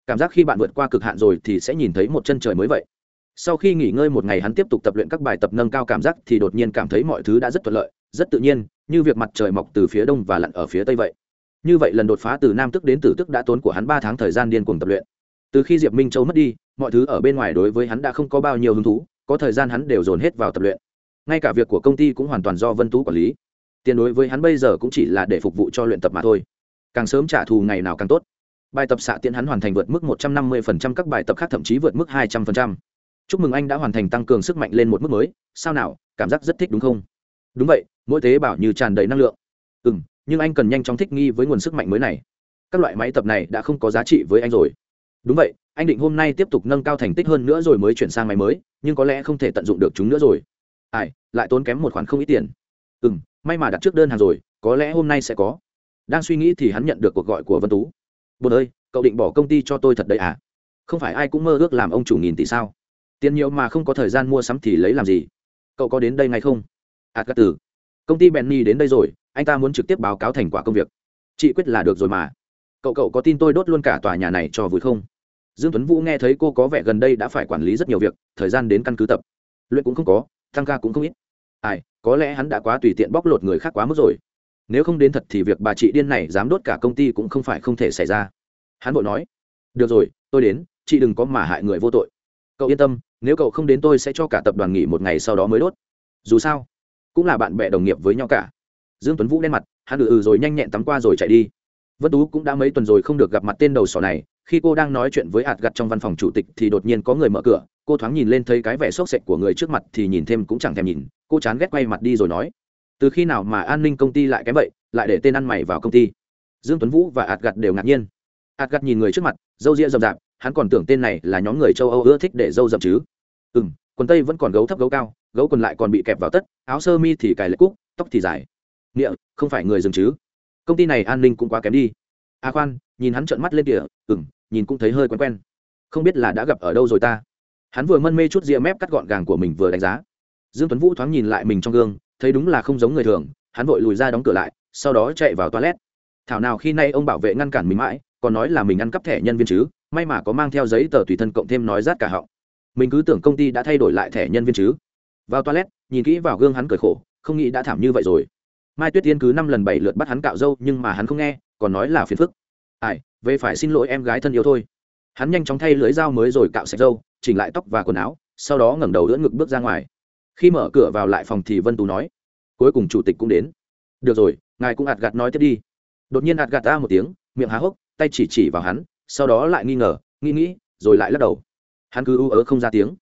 cảm giác khi bạn vượt qua cực hạn rồi thì sẽ nhìn thấy một chân trời mới vậy. Sau khi nghỉ ngơi một ngày hắn tiếp tục tập luyện các bài tập nâng cao cảm giác thì đột nhiên cảm thấy mọi thứ đã rất thuận lợi, rất tự nhiên, như việc mặt trời mọc từ phía đông và lặn ở phía tây vậy. Như vậy lần đột phá từ nam tức đến tử tức đã tốn của hắn ba tháng thời gian điên cuồng tập luyện. Từ khi diệp minh châu mất đi, mọi thứ ở bên ngoài đối với hắn đã không có bao nhiêu hứng thú, có thời gian hắn đều dồn hết vào tập luyện. Ngay cả việc của công ty cũng hoàn toàn do vân tú quản lý. Tiền đối với hắn bây giờ cũng chỉ là để phục vụ cho luyện tập mà thôi. Càng sớm trả thù ngày nào càng tốt bài tập xạ tiễn hắn hoàn thành vượt mức một trăm năm mươi các bài tập khác thậm chí vượt mức hai trăm linh chúc mừng anh đã hoàn thành tăng cường sức mạnh lên một mức mới. Sao nào, cảm giác rất thích đúng không? Đúng vậy, mỗi tế bào như tràn đầy năng lượng. Ừ m nhưng anh cần nhanh chóng thích nghi với nguồn sức mạnh mới này. Các loại máy tập này đã không có giá trị với anh rồi. Đúng vậy, anh định hôm nay tiếp tục nâng cao thành tích hơn nữa rồi mới chuyển sang máy mới, nhưng có lẽ không thể tận dụng được chúng nữa rồi. Ai, lại tốn kém một khoản không ít tiền. Ừ m may mà đặt trước đơn hàng rồi, có lẽ hôm nay sẽ có. Đang suy nghĩ thì hắn nhận được cuộc gọi của vân tú bột ơi cậu định bỏ công ty cho tôi thật đấy à? Không phải ai cũng mơ ước làm ông chủ nghìn tỷ sao? Tiền nhiều mà không có thời gian mua sắm thì lấy làm gì? Cậu có đến đây ngay không? Ạt à, từ công ty benny đến đây rồi anh ta muốn trực tiếp báo cáo thành quả công việc. Chị quyết là được rồi mà. Cậu cậu có tin tôi đốt luôn cả tòa nhà này cho vui không? Dương tuấn vũ nghe thấy cô có vẻ gần đây đã phải quản lý rất nhiều việc thời gian đến căn cứ tập. Luyện cũng không có tăng ca cũng không ít. Ai có lẽ hắn đã quá tùy tiện bóc lột người khác quá mức rồi nếu không đến thật thì việc bà chị điên này dám đốt cả công ty cũng không phải không thể xảy ra. Hắn vội nói, được rồi, tôi đến, chị đừng có mà hại người vô tội. Cậu yên tâm, nếu cậu không đến tôi sẽ cho cả tập đoàn nghỉ một ngày sau đó mới đốt. Dù sao, cũng là bạn bè đồng nghiệp với nhau cả. Dương tuấn vũ đen mặt, hắn ừ ừ rồi nhanh nhẹn tắm qua rồi chạy đi. Vân tú cũng đã mấy tuần rồi không được gặp mặt tên đầu sỏ này, khi cô đang nói chuyện với hạt gặt trong văn phòng chủ tịch thì đột nhiên có người mở cửa, cô thoáng nhìn lên thấy cái vẻ sốt sệch của người trước mặt thì nhìn thêm cũng chẳng thèm nhìn, cô chán ghét quay mặt đi rồi nói từ khi nào mà an ninh công ty lại kém vậy, lại để tên ăn mày vào công ty? Dương tuấn vũ và ạt gặt đều ngạc nhiên. Ạt gặt nhìn người trước mặt dâu ria rậm rạp, hắn còn tưởng tên này là nhóm người châu âu ưa thích để dâu rậm chứ. Ừ m quần tây vẫn còn gấu thấp gấu cao, gấu quần lại còn bị kẹp vào tất, áo sơ mi thì cài lệ cúc, tóc thì dài. Nghĩa, không phải người dừng chứ? Công ty này an ninh cũng quá kém đi. A à khoan, nhìn hắn trợn mắt lên kìa ừ m nhìn cũng thấy hơi quen quen. Không biết là đã gặp ở đâu rồi ta? Hắn vừa mân mê chút ria mép cắt gọn gàng của mình vừa đánh giá. Dương tuấn vũ thoáng nhìn lại mình trong gương thấy đúng là không giống người thường, hắn vội lùi ra đóng cửa lại, sau đó chạy vào toilet. Thảo nào khi nay ông bảo vệ ngăn cản mình mãi, còn nói là mình ăn cắp thẻ nhân viên chứ, may mà có mang theo giấy tờ tùy thân cộng thêm nói rát cả họng. Mình cứ tưởng công ty đã thay đổi lại thẻ nhân viên chứ. Vào toilet, nhìn kỹ vào gương hắn cười khổ, không nghĩ đã thảm như vậy rồi. Mai tuyết tiên cứ năm lần bảy lượt bắt hắn cạo râu, nhưng mà hắn không nghe, còn nói là phiền phức. Ai, về phải xin lỗi em gái thân yêu thôi. Hắn nhanh chóng thay lưới dao mới rồi cạo sạch râu, chỉnh lại tóc và quần áo, sau đó ngẩng đầu đỡ ngực bước ra ngoài khi mở cửa vào lại phòng thì vân tú nói, cuối cùng chủ tịch cũng đến. Được rồi, ngài cũng ạt gạt nói tiếp đi. Đột nhiên ạt gạt ta một tiếng, miệng há hốc, tay chỉ chỉ vào hắn, sau đó lại nghi ngờ, nghĩ nghĩ, rồi lại lắc đầu. Hắn cứ ưu ớ không ra tiếng.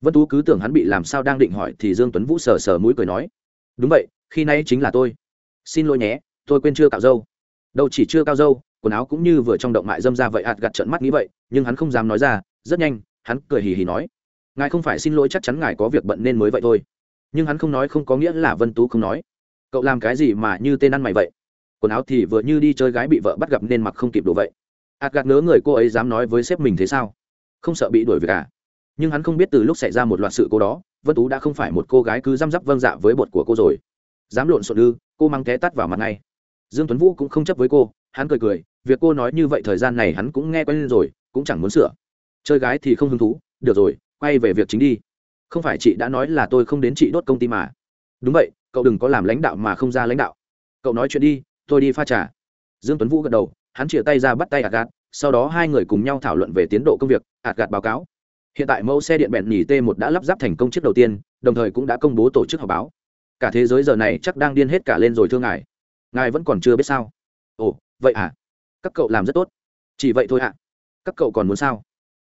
Vân tú cứ tưởng hắn bị làm sao đang định hỏi thì dương tuấn vũ sờ sờ mũi cười nói, đúng vậy, khi nay chính là tôi. Xin lỗi nhé, tôi quên chưa cạo dâu. Đâu chỉ chưa cao dâu, quần áo cũng như vừa trong động mại dâm ra vậy, ạt gạt trận mắt nghĩ vậy, nhưng hắn không dám nói ra, rất nhanh, hắn cười hì hì nói ngài không phải xin lỗi chắc chắn ngài có việc bận nên mới vậy thôi. Nhưng hắn không nói không có nghĩa là vân tú không nói. Cậu làm cái gì mà như tên ăn mày vậy? Quần áo thì vừa như đi chơi gái bị vợ bắt gặp nên mặc không kịp đồ vậy. Ạt gạt ngớ người cô ấy dám nói với sếp mình thế sao? Không sợ bị đuổi việc à? Nhưng hắn không biết từ lúc xảy ra một loạt sự cố đó, vân tú đã không phải một cô gái cứ răm rắp vâng dạ với bột của cô rồi. Dám lộn xộn ư, cô mang té tắt vào mặt ngay. Dương tuấn vũ cũng không chấp với cô, hắn cười cười, việc cô nói như vậy thời gian này hắn cũng nghe quen rồi, cũng chẳng muốn sửa. Chơi gái thì không hứng thú, được rồi quay về việc chính đi. Không phải chị đã nói là tôi không đến chị đốt công ty mà. Đúng vậy, cậu đừng có làm lãnh đạo mà không ra lãnh đạo. Cậu nói chuyện đi, tôi đi pha trà. Dương tuấn vũ gật đầu, hắn chia tay ra bắt tay ạt gạt sau đó hai người cùng nhau thảo luận về tiến độ công việc ạt gạt báo cáo. Hiện tại mẫu xe điện bẹn nhì t 1 đã lắp ráp thành công chiếc đầu tiên, đồng thời cũng đã công bố tổ chức họp báo. Cả thế giới giờ này chắc đang điên hết cả lên rồi thưa ngài. Ngài vẫn còn chưa biết sao? Ồ, vậy à? Các cậu làm rất tốt. Chỉ vậy thôi ạ. À. các cậu còn muốn sao?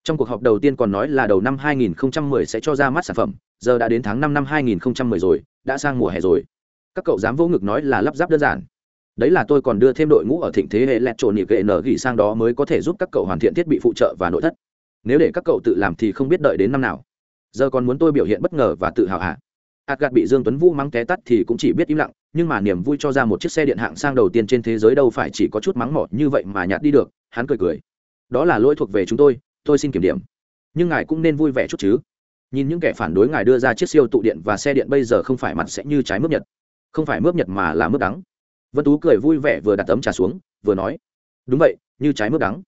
Trong cuộc họp đầu tiên còn nói là đầu năm 2010 sẽ cho ra mắt sản phẩm giờ đã đến tháng 5 năm 2010 rồi đã sang mùa hè rồi. Các cậu dám vỗ ngực nói là lắp ráp đơn giản. Đấy là tôi còn đưa thêm đội ngũ ở thịnh thế hệ lẹt trộn nhịp vệ nở gỉ sang đó mới có thể giúp các cậu hoàn thiện thiết bị phụ trợ và nội thất. Nếu để các cậu tự làm thì không biết đợi đến năm nào. Giờ còn muốn tôi biểu hiện bất ngờ và tự hào hả? Hạt gạt bị Dương Tuấn Vũ mắng té tắt thì cũng chỉ biết im lặng, nhưng mà niềm vui cho ra một chiếc xe điện hạng sang đầu tiên trên thế giới đâu phải chỉ có chút mắng mỏ như vậy mà nhạt đi được, hắn cười cười. Đó là lỗi thuộc về chúng tôi, tôi xin kiểm điểm. Nhưng ngài cũng nên vui vẻ chút chứ. Nhìn những kẻ phản đối ngài đưa ra chiếc siêu tụ điện và xe điện bây giờ không phải mặt sẽ như trái mướp nhật, không phải mướp nhật mà là mướp đắng. Vân Tú cười vui vẻ vừa đặt tấm trà xuống, vừa nói: "Đúng vậy, như trái mướp đắng."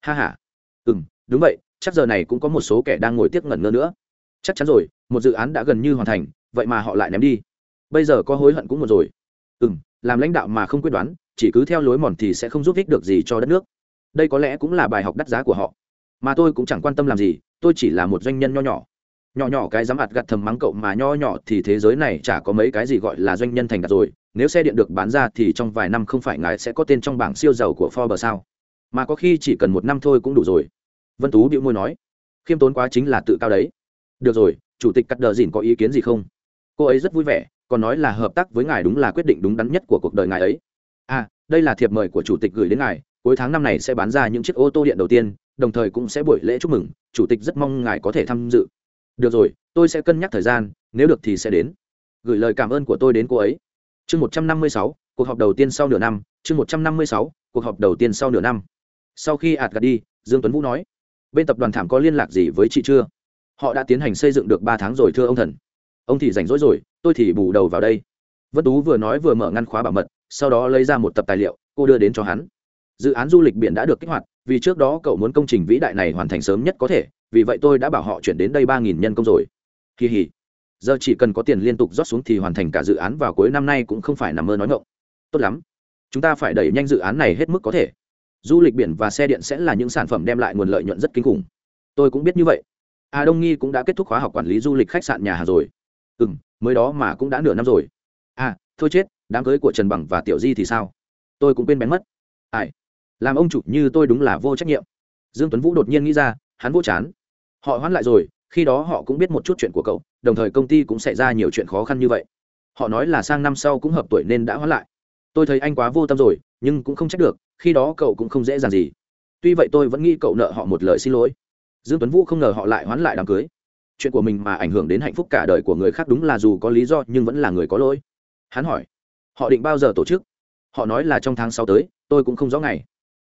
Ha ha. Ừm, đúng vậy, chắc giờ này cũng có một số kẻ đang ngồi tiếc ngẩn ngơ nữa. Chắc chắn rồi, một dự án đã gần như hoàn thành, vậy mà họ lại ném đi bây giờ có hối hận cũng một rồi ừ m làm lãnh đạo mà không quyết đoán chỉ cứ theo lối mòn thì sẽ không giúp ích được gì cho đất nước đây có lẽ cũng là bài học đắt giá của họ mà tôi cũng chẳng quan tâm làm gì, tôi chỉ là một doanh nhân nho nhỏ. Nhỏ nhỏ cái dám ạt gặt thầm mắng cậu mà nho nhỏ thì thế giới này chả có mấy cái gì gọi là doanh nhân thành đạt rồi. Nếu xe điện được bán ra thì trong vài năm không phải ngài sẽ có tên trong bảng siêu giàu của Forbes sao? Mà có khi chỉ cần một năm thôi cũng đủ rồi. Vân tú bĩu môi nói, khiêm tốn quá chính là tự cao đấy. Được rồi, chủ tịch cắt đờ dìn có ý kiến gì không? Cô ấy rất vui vẻ, còn nói là hợp tác với ngài đúng là quyết định đúng đắn nhất của cuộc đời ngài ấy. À đây là thiệp mời của chủ tịch gửi đến ngài, cuối tháng năm này sẽ bán ra những chiếc ô tô điện đầu tiên đồng thời cũng sẽ buổi lễ chúc mừng, chủ tịch rất mong ngài có thể tham dự. Được rồi, tôi sẽ cân nhắc thời gian, nếu được thì sẽ đến. Gửi lời cảm ơn của tôi đến cô ấy. Chương một trăm năm mươi sáu, cuộc họp đầu tiên sau nửa năm, chương một trăm năm mươi sáu, cuộc họp đầu tiên sau nửa năm. Sau khi ạt gạt đi dương tuấn vũ nói, bên tập đoàn thảm có liên lạc gì với chị chưa? Họ đã tiến hành xây dựng được ba tháng rồi thưa ông thần. Ông thì rảnh rỗi rồi, tôi thì bù đầu vào đây. Vân tú vừa nói vừa mở ngăn khóa bảo mật, sau đó lấy ra một tập tài liệu, cô đưa đến cho hắn. Dự án du lịch biển đã được kích hoạt vì trước đó cậu muốn công trình vĩ đại này hoàn thành sớm nhất có thể, vì vậy tôi đã bảo họ chuyển đến đây ba nghìn nhân công rồi. Kỳ hỉ giờ chỉ cần có tiền liên tục rót xuống thì hoàn thành cả dự án vào cuối năm nay cũng không phải nằm mơ nói ngộng. Tốt lắm. Chúng ta phải đẩy nhanh dự án này hết mức có thể. Du lịch biển và xe điện sẽ là những sản phẩm đem lại nguồn lợi nhuận rất kinh khủng. Tôi cũng biết như vậy. À đông nghi cũng đã kết thúc khóa học quản lý du lịch khách sạn nhà hàng rồi. Ừ m mới đó mà cũng đã nửa năm rồi. À thôi chết, đám cưới của trần bằng và tiểu di thì sao? Tôi cũng quên bén mất. Ai? Làm ông chủ như tôi đúng là vô trách nhiệm. Dương tuấn vũ đột nhiên nghĩ ra, hắn vô chán. Họ hoãn lại rồi, khi đó họ cũng biết một chút chuyện của cậu, đồng thời công ty cũng xảy ra nhiều chuyện khó khăn như vậy. Họ nói là sang năm sau cũng hợp tuổi nên đã hoãn lại. Tôi thấy anh quá vô tâm rồi, nhưng cũng không trách được, khi đó cậu cũng không dễ dàng gì. Tuy vậy tôi vẫn nghĩ cậu nợ họ một lời xin lỗi. Dương tuấn vũ không ngờ họ lại hoán lại đám cưới. Chuyện của mình mà ảnh hưởng đến hạnh phúc cả đời của người khác đúng là dù có lý do nhưng vẫn là người có lỗi. Hắn hỏi, họ định bao giờ tổ chức? Họ nói là trong tháng sáu tới, tôi cũng không rõ ngày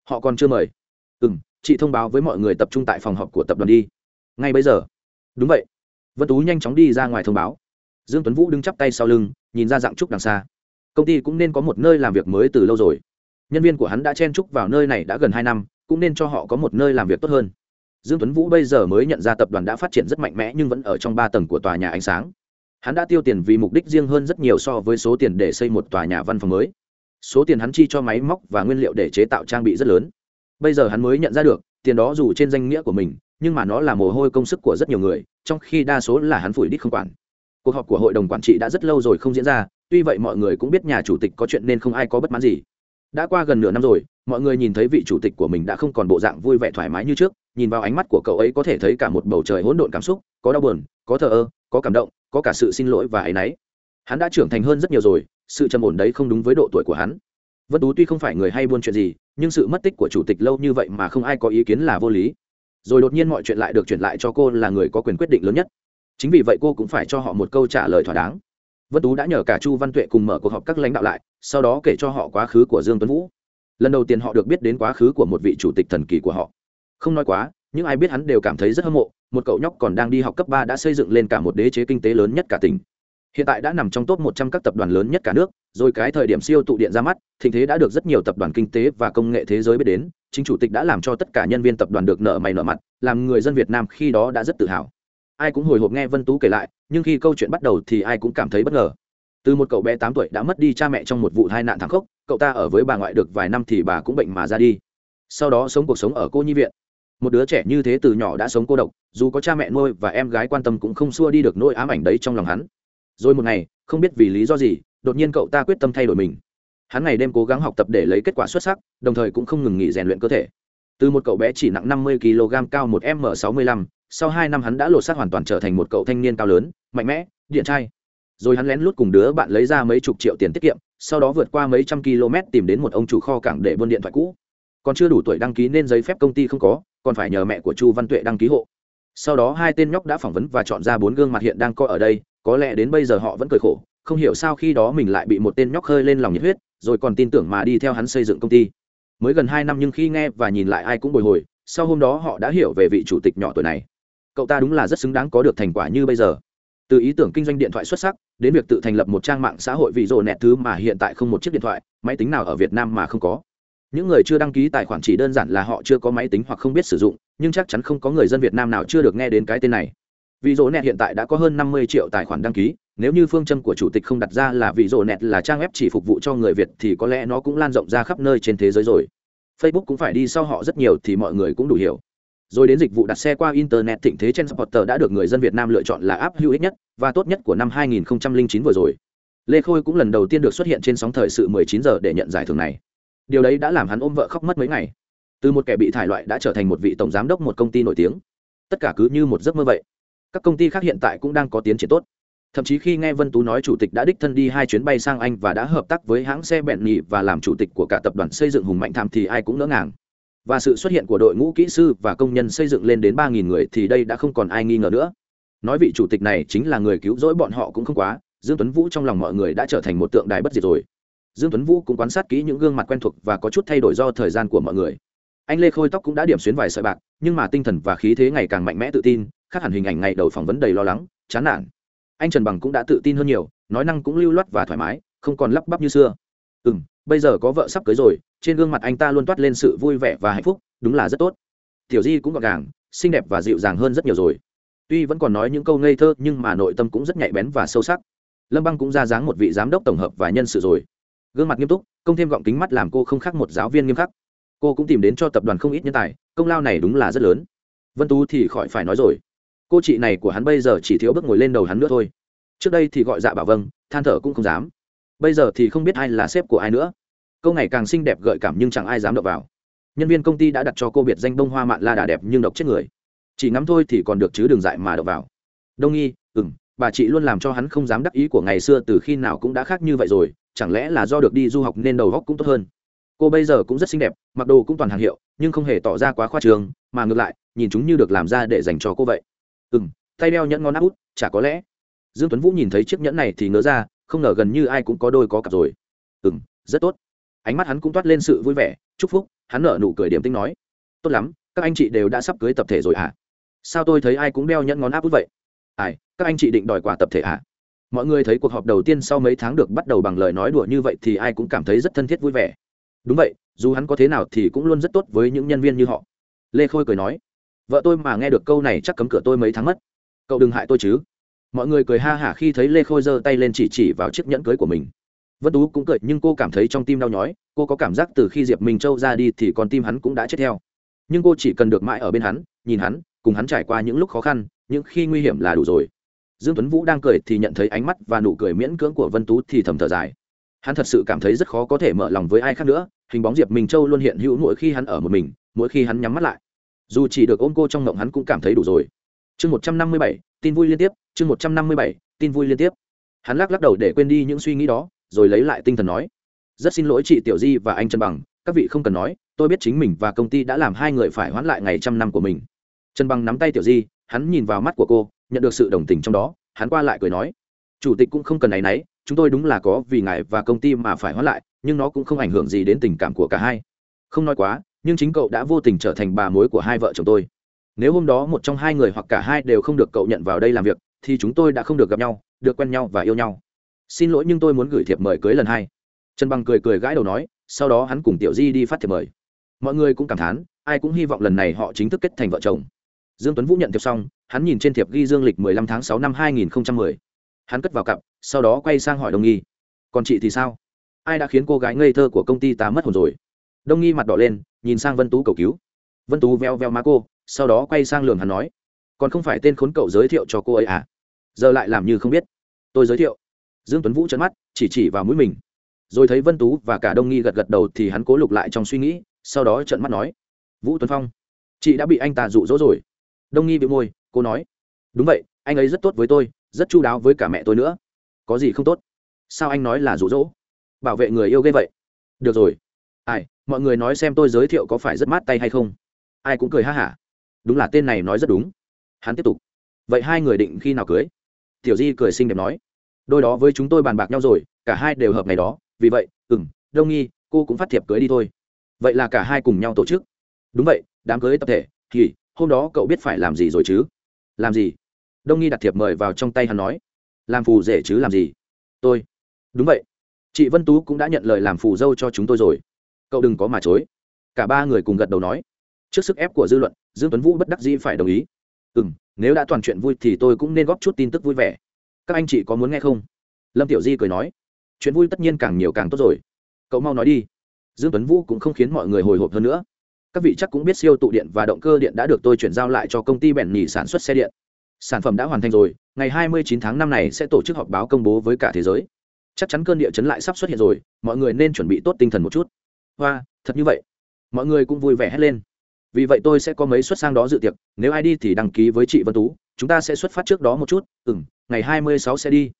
họ còn chưa mời. Ừ m chị thông báo với mọi người tập trung tại phòng họp của tập đoàn đi. Ngay bây giờ. Đúng vậy. Vân tú nhanh chóng đi ra ngoài thông báo. Dương tuấn vũ đứng chắp tay sau lưng, nhìn ra dạng trúc đằng xa. Công ty cũng nên có một nơi làm việc mới từ lâu rồi. Nhân viên của hắn đã chen trúc vào nơi này đã gần hai năm, cũng nên cho họ có một nơi làm việc tốt hơn. Dương tuấn vũ bây giờ mới nhận ra tập đoàn đã phát triển rất mạnh mẽ nhưng vẫn ở trong ba tầng của tòa nhà ánh sáng. Hắn đã tiêu tiền vì mục đích riêng hơn rất nhiều so với số tiền để xây một tòa nhà văn phòng mới số tiền hắn chi cho máy móc và nguyên liệu để chế tạo trang bị rất lớn. Bây giờ hắn mới nhận ra được, tiền đó dù trên danh nghĩa của mình, nhưng mà nó là mồ hôi công sức của rất nhiều người, trong khi đa số là hắn phủi đích không quản. Cuộc họp của hội đồng quản trị đã rất lâu rồi không diễn ra, tuy vậy mọi người cũng biết nhà chủ tịch có chuyện nên không ai có bất mãn gì. Đã qua gần nửa năm rồi, mọi người nhìn thấy vị chủ tịch của mình đã không còn bộ dạng vui vẻ thoải mái như trước, nhìn vào ánh mắt của cậu ấy có thể thấy cả một bầu trời hỗn độn cảm xúc, có đau buồn, có thờ ơ, có cảm động, có cả sự xin lỗi và áy náy. Hắn đã trưởng thành hơn rất nhiều rồi sự trầm ổn đấy không đúng với độ tuổi của hắn. Vân tú tuy không phải người hay buôn chuyện gì, nhưng sự mất tích của chủ tịch lâu như vậy mà không ai có ý kiến là vô lý. Rồi đột nhiên mọi chuyện lại được chuyển lại cho cô là người có quyền quyết định lớn nhất. Chính vì vậy cô cũng phải cho họ một câu trả lời thỏa đáng. Vân tú đã nhờ cả chu văn tuệ cùng mở cuộc họp các lãnh đạo lại, sau đó kể cho họ quá khứ của dương tuấn vũ. Lần đầu tiên họ được biết đến quá khứ của một vị chủ tịch thần kỳ của họ. Không nói quá, những ai biết hắn đều cảm thấy rất hâm mộ, một cậu nhóc còn đang đi học cấp ba đã xây dựng lên cả một đế chế kinh tế lớn nhất cả tỉnh hiện tại đã nằm trong top 100 các tập đoàn lớn nhất cả nước, rồi cái thời điểm siêu tụ điện ra mắt, thịnh thế đã được rất nhiều tập đoàn kinh tế và công nghệ thế giới biết đến, chính chủ tịch đã làm cho tất cả nhân viên tập đoàn được nợ mày nợ mặt, làm người dân việt nam khi đó đã rất tự hào. Ai cũng hồi hộp nghe vân tú kể lại, nhưng khi câu chuyện bắt đầu thì ai cũng cảm thấy bất ngờ. Từ một cậu bé tám tuổi đã mất đi cha mẹ trong một vụ tai nạn thảm khốc, cậu ta ở với bà ngoại được vài năm thì bà cũng bệnh mà ra đi. Sau đó sống cuộc sống ở cô nhi viện. Một đứa trẻ như thế từ nhỏ đã sống cô độc, dù có cha mẹ nuôi và em gái quan tâm cũng không xua đi được nỗi ám ảnh đấy trong lòng hắn rồi một ngày, không biết vì lý do gì, đột nhiên cậu ta quyết tâm thay đổi mình. Hắn ngày đêm cố gắng học tập để lấy kết quả xuất sắc, đồng thời cũng không ngừng nghỉ rèn luyện cơ thể. Từ một cậu bé chỉ nặng năm mươi kg cao một m sáu mươi lăm, sau hai năm hắn đã lột xác hoàn toàn trở thành một cậu thanh niên cao lớn, mạnh mẽ điện trai. Rồi hắn lén lút cùng đứa bạn lấy ra mấy chục triệu tiền tiết kiệm, sau đó vượt qua mấy trăm km tìm đến một ông chủ kho cảng để buôn điện thoại cũ. Còn chưa đủ tuổi đăng ký nên giấy phép công ty không có, còn phải nhờ mẹ của chu văn tuệ đăng ký hộ. Sau đó hai tên nhóc đã phỏng vấn và chọn ra bốn gương mặt hiện đang coi ở đây có lẽ đến bây giờ họ vẫn cười khổ, không hiểu sao khi đó mình lại bị một tên nhóc hơi lên lòng nhiệt huyết, rồi còn tin tưởng mà đi theo hắn xây dựng công ty. Mới gần hai năm nhưng khi nghe và nhìn lại ai cũng bồi hồi, sau hôm đó họ đã hiểu về vị chủ tịch nhỏ tuổi này. Cậu ta đúng là rất xứng đáng có được thành quả như bây giờ. Từ ý tưởng kinh doanh điện thoại xuất sắc, đến việc tự thành lập một trang mạng xã hội vị rồ nẹt thứ mà hiện tại không một chiếc điện thoại, máy tính nào ở việt nam mà không có. Những người chưa đăng ký tài khoản chỉ đơn giản là họ chưa có máy tính hoặc không biết sử dụng, nhưng chắc chắn không có người dân việt nam nào chưa được nghe đến cái tên này. Vì rồ nẹt hiện tại đã có hơn năm mươi triệu tài khoản đăng ký, nếu như phương châm của chủ tịch không đặt ra là vì rồ nẹt là trang web chỉ phục vụ cho người việt thì có lẽ nó cũng lan rộng ra khắp nơi trên thế giới rồi facebook cũng phải đi sau họ rất nhiều thì mọi người cũng đủ hiểu rồi đến dịch vụ đặt xe qua internet, thịnh thế trên supporter đã được người dân Việt Nam lựa chọn là app hữu ích nhất và tốt nhất của năm 2009 vừa rồi. Lê Khôi cũng lần đầu tiên được xuất hiện trên sóng thời sự 19 giờ để nhận giải thưởng này. Điều đấy đã làm hắn ôm vợ khóc mất mấy ngày. Từ một kẻ bị thải loại đã trở thành một vị tổng giám đốc một công ty nổi tiếng. Tất cả cứ như một giấc mơ vậy. Các công ty khác hiện tại cũng đang có tiến triển tốt. Thậm chí khi nghe Vân Tú nói chủ tịch đã đích thân đi hai chuyến bay sang Anh và đã hợp tác với hãng xe bẹn nhị và làm chủ tịch của cả tập đoàn xây dựng hùng mạnh tham thì ai cũng ngỡ ngàng. Và sự xuất hiện của đội ngũ kỹ sư và công nhân xây dựng lên đến ba nghìn người thì đây đã không còn ai nghi ngờ nữa. Nói vị chủ tịch này chính là người cứu rỗi bọn họ cũng không quá, dương tuấn vũ trong lòng mọi người đã trở thành một tượng đài bất diệt rồi. Dương tuấn vũ cũng quan sát kỹ những gương mặt quen thuộc và có chút thay đổi do thời gian của mọi người. Anh lê khôi tóc cũng đã điểm xuyến vài sợi bạc, nhưng mà tinh thần và khí thế ngày càng mạnh mẽ tự tin khác hẳn hình ảnh ngày đầu phỏng vấn đầy lo lắng, chán nản. Anh trần bằng cũng đã tự tin hơn nhiều, nói năng cũng lưu loát và thoải mái, không còn lắp bắp như xưa. Ừ m bây giờ có vợ sắp cưới rồi, trên gương mặt anh ta luôn toát lên sự vui vẻ và hạnh phúc, đúng là rất tốt. Tiểu di cũng gọn gàng, xinh đẹp và dịu dàng hơn rất nhiều rồi. Tuy vẫn còn nói những câu ngây thơ, nhưng mà nội tâm cũng rất nhạy bén và sâu sắc. Lâm băng cũng ra dáng một vị giám đốc tổng hợp và nhân sự rồi. Gương mặt nghiêm túc công thêm gọng kính mắt làm cô không khác một giáo viên nghiêm khắc. Cô cũng tìm đến cho tập đoàn không ít nhân tài, công lao này đúng là rất lớn. Vân tú thì khỏi phải nói rồi cô chị này của hắn bây giờ chỉ thiếu bước ngồi lên đầu hắn nữa thôi. Trước đây thì gọi dạ bảo vâng than thở cũng không dám. Bây giờ thì không biết ai là sếp của ai nữa. Câu này càng xinh đẹp gợi cảm nhưng chẳng ai dám đậu vào. Nhân viên công ty đã đặt cho cô biệt danh bông hoa mạn la đà đẹp nhưng độc chết người. Chỉ ngắm thôi thì còn được chứ đường dại mà đậu vào. Đông nghi ừ m bà chị luôn làm cho hắn không dám đắc ý của ngày xưa từ khi nào cũng đã khác như vậy rồi, chẳng lẽ là do được đi du học nên đầu góc cũng tốt hơn? Cô bây giờ cũng rất xinh đẹp, mặc đồ cũng toàn hàng hiệu, nhưng không hề tỏ ra quá khoa trường mà ngược lại, nhìn chúng như được làm ra để dành cho cô vậy ừ m tay đeo nhẫn ngon áp út, chả có lẽ. Dương tuấn vũ nhìn thấy chiếc nhẫn này thì ngớ ra, không ngờ gần như ai cũng có đôi có cặp rồi. Ừ m rất tốt. Ánh mắt hắn cũng toát lên sự vui vẻ, chúc phúc, hắn nở nụ cười điểm tinh nói. Tốt lắm, các anh chị đều đã sắp cưới tập thể rồi hả? Sao tôi thấy ai cũng đeo nhẫn ngón áp út vậy? Ai, các anh chị định đòi quà tập thể hả? Mọi người thấy cuộc họp đầu tiên sau mấy tháng được bắt đầu bằng lời nói đùa như vậy thì ai cũng cảm thấy rất thân thiết vui vẻ. Đúng vậy, dù hắn có thế nào thì cũng luôn rất tốt với những nhân viên như họ. Lê khôi cười nói vợ tôi mà nghe được câu này chắc cấm cửa tôi mấy tháng mất. Cậu đừng hại tôi chứ. Mọi người cười ha hả khi thấy lê khôi giơ tay lên chỉ chỉ vào chiếc nhẫn cưới của mình. Vân tú cũng cười, nhưng cô cảm thấy trong tim đau nhói, cô có cảm giác từ khi diệp minh châu ra đi thì con tim hắn cũng đã chết theo. Nhưng cô chỉ cần được mãi ở bên hắn, nhìn hắn, cùng hắn trải qua những lúc khó khăn, những khi nguy hiểm là đủ rồi. Dương tuấn vũ đang cười thì nhận thấy ánh mắt và nụ cười miễn cưỡng của vân tú thì thầm thở dài. Hắn thật sự cảm thấy rất khó có thể mở lòng với ai khác nữa, hình bóng diệp minh châu luôn hiện hữu mỗi khi hắn ở một mình, mỗi khi hắn nhắm mắt lại dù chỉ được ôm cô trong ngộng hắn cũng cảm thấy đủ rồi. Chương một trăm năm mươi bảy, tin vui liên tiếp, chương một trăm năm mươi bảy, tin vui liên tiếp. Hắn lắc lắc đầu để quên đi những suy nghĩ đó, rồi lấy lại tinh thần nói, rất xin lỗi chị tiểu di và anh trần bằng, các vị không cần nói, tôi biết chính mình và công ty đã làm hai người phải hoãn lại ngày trăm năm của mình. Trần bằng nắm tay tiểu di, hắn nhìn vào mắt của cô, nhận được sự đồng tình trong đó, hắn qua lại cười nói, chủ tịch cũng không cần áy náy, chúng tôi đúng là có vì ngài và công ty mà phải hoãn lại, nhưng nó cũng không ảnh hưởng gì đến tình cảm của cả hai. Không nói quá nhưng chính cậu đã vô tình trở thành bà mối của hai vợ chồng tôi. Nếu hôm đó một trong hai người hoặc cả hai đều không được cậu nhận vào đây làm việc, thì chúng tôi đã không được gặp nhau, được quen nhau và yêu nhau. Xin lỗi nhưng tôi muốn gửi thiệp mời cưới lần hai. Trần bằng cười cười gãi đầu nói, sau đó hắn cùng tiểu di đi phát thiệp mời. Mọi người cũng cảm thán, ai cũng hy vọng lần này họ chính thức kết thành vợ chồng. Dương tuấn vũ nhận thiệp xong, hắn nhìn trên thiệp ghi dương lịch 15 tháng 6 năm 2010. hắn cất vào cặp, sau đó quay sang hỏi đồng nghi, còn chị thì sao? Ai đã khiến cô gái ngây thơ của công ty ta mất hồn rồi? Đông nghi mặt đỏ lên, nhìn sang vân tú cầu cứu. Vân tú veo veo má cô, sau đó quay sang lường hắn nói, còn không phải tên khốn cậu giới thiệu cho cô ấy à? Giờ lại làm như không biết. Tôi giới thiệu. Dương tuấn vũ trấn mắt, chỉ chỉ vào mũi mình. Rồi thấy vân tú và cả đông nghi gật gật đầu thì hắn cố lục lại trong suy nghĩ, sau đó trợn mắt nói, vũ tuấn phong, chị đã bị anh ta dụ dỗ rồi. Đông nghi bị môi, cô nói, đúng vậy, anh ấy rất tốt với tôi, rất chu đáo với cả mẹ tôi nữa. Có gì không tốt? Sao anh nói là rụ rỗ? bảo vệ người yêu ghê vậy. Được rồi ai, mọi người nói xem tôi giới thiệu có phải rất mát tay hay không? Ai cũng cười ha hả. Đúng là tên này nói rất đúng. Hắn tiếp tục. Vậy hai người định khi nào cưới? Tiểu di cười xinh đẹp nói. Đôi đó với chúng tôi bàn bạc nhau rồi, cả hai đều hợp ngày đó. Vì vậy ừ m đông nghi, cô cũng phát thiệp cưới đi thôi. Vậy là cả hai cùng nhau tổ chức. Đúng vậy, đám cưới tập thể, thì, hôm đó cậu biết phải làm gì rồi chứ? Làm gì? Đông nghi đặt thiệp mời vào trong tay hắn nói. Làm phù rể chứ làm gì? Tôi. Đúng vậy. Chị vân tú cũng đã nhận lời làm phù dâu cho chúng tôi rồi cậu đừng có mà chối. Cả ba người cùng gật đầu nói. Trước sức ép của dư luận, dương tuấn vũ bất đắc dĩ phải đồng ý. Ừ m nếu đã toàn chuyện vui thì tôi cũng nên góp chút tin tức vui vẻ. Các anh chị có muốn nghe không? Lâm tiểu di cười nói. Chuyện vui tất nhiên càng nhiều càng tốt rồi. Cậu mau nói đi. Dương tuấn vũ cũng không khiến mọi người hồi hộp hơn nữa. Các vị chắc cũng biết siêu tụ điện và động cơ điện đã được tôi chuyển giao lại cho công ty bèn nhì sản xuất xe điện. Sản phẩm đã hoàn thành rồi, ngày 29 tháng năm này sẽ tổ chức họp báo công bố với cả thế giới. Chắc chắn cơn địa chấn lại sắp xuất hiện rồi, mọi người nên chuẩn bị tốt tinh thần một chút hoa, thật như vậy. Mọi người cũng vui vẻ hết lên. Vì vậy tôi sẽ có mấy suất sang đó dự tiệc, nếu ai đi thì đăng ký với chị vân tú, chúng ta sẽ xuất phát trước đó một chút ừ m ngày 26 sẽ đi.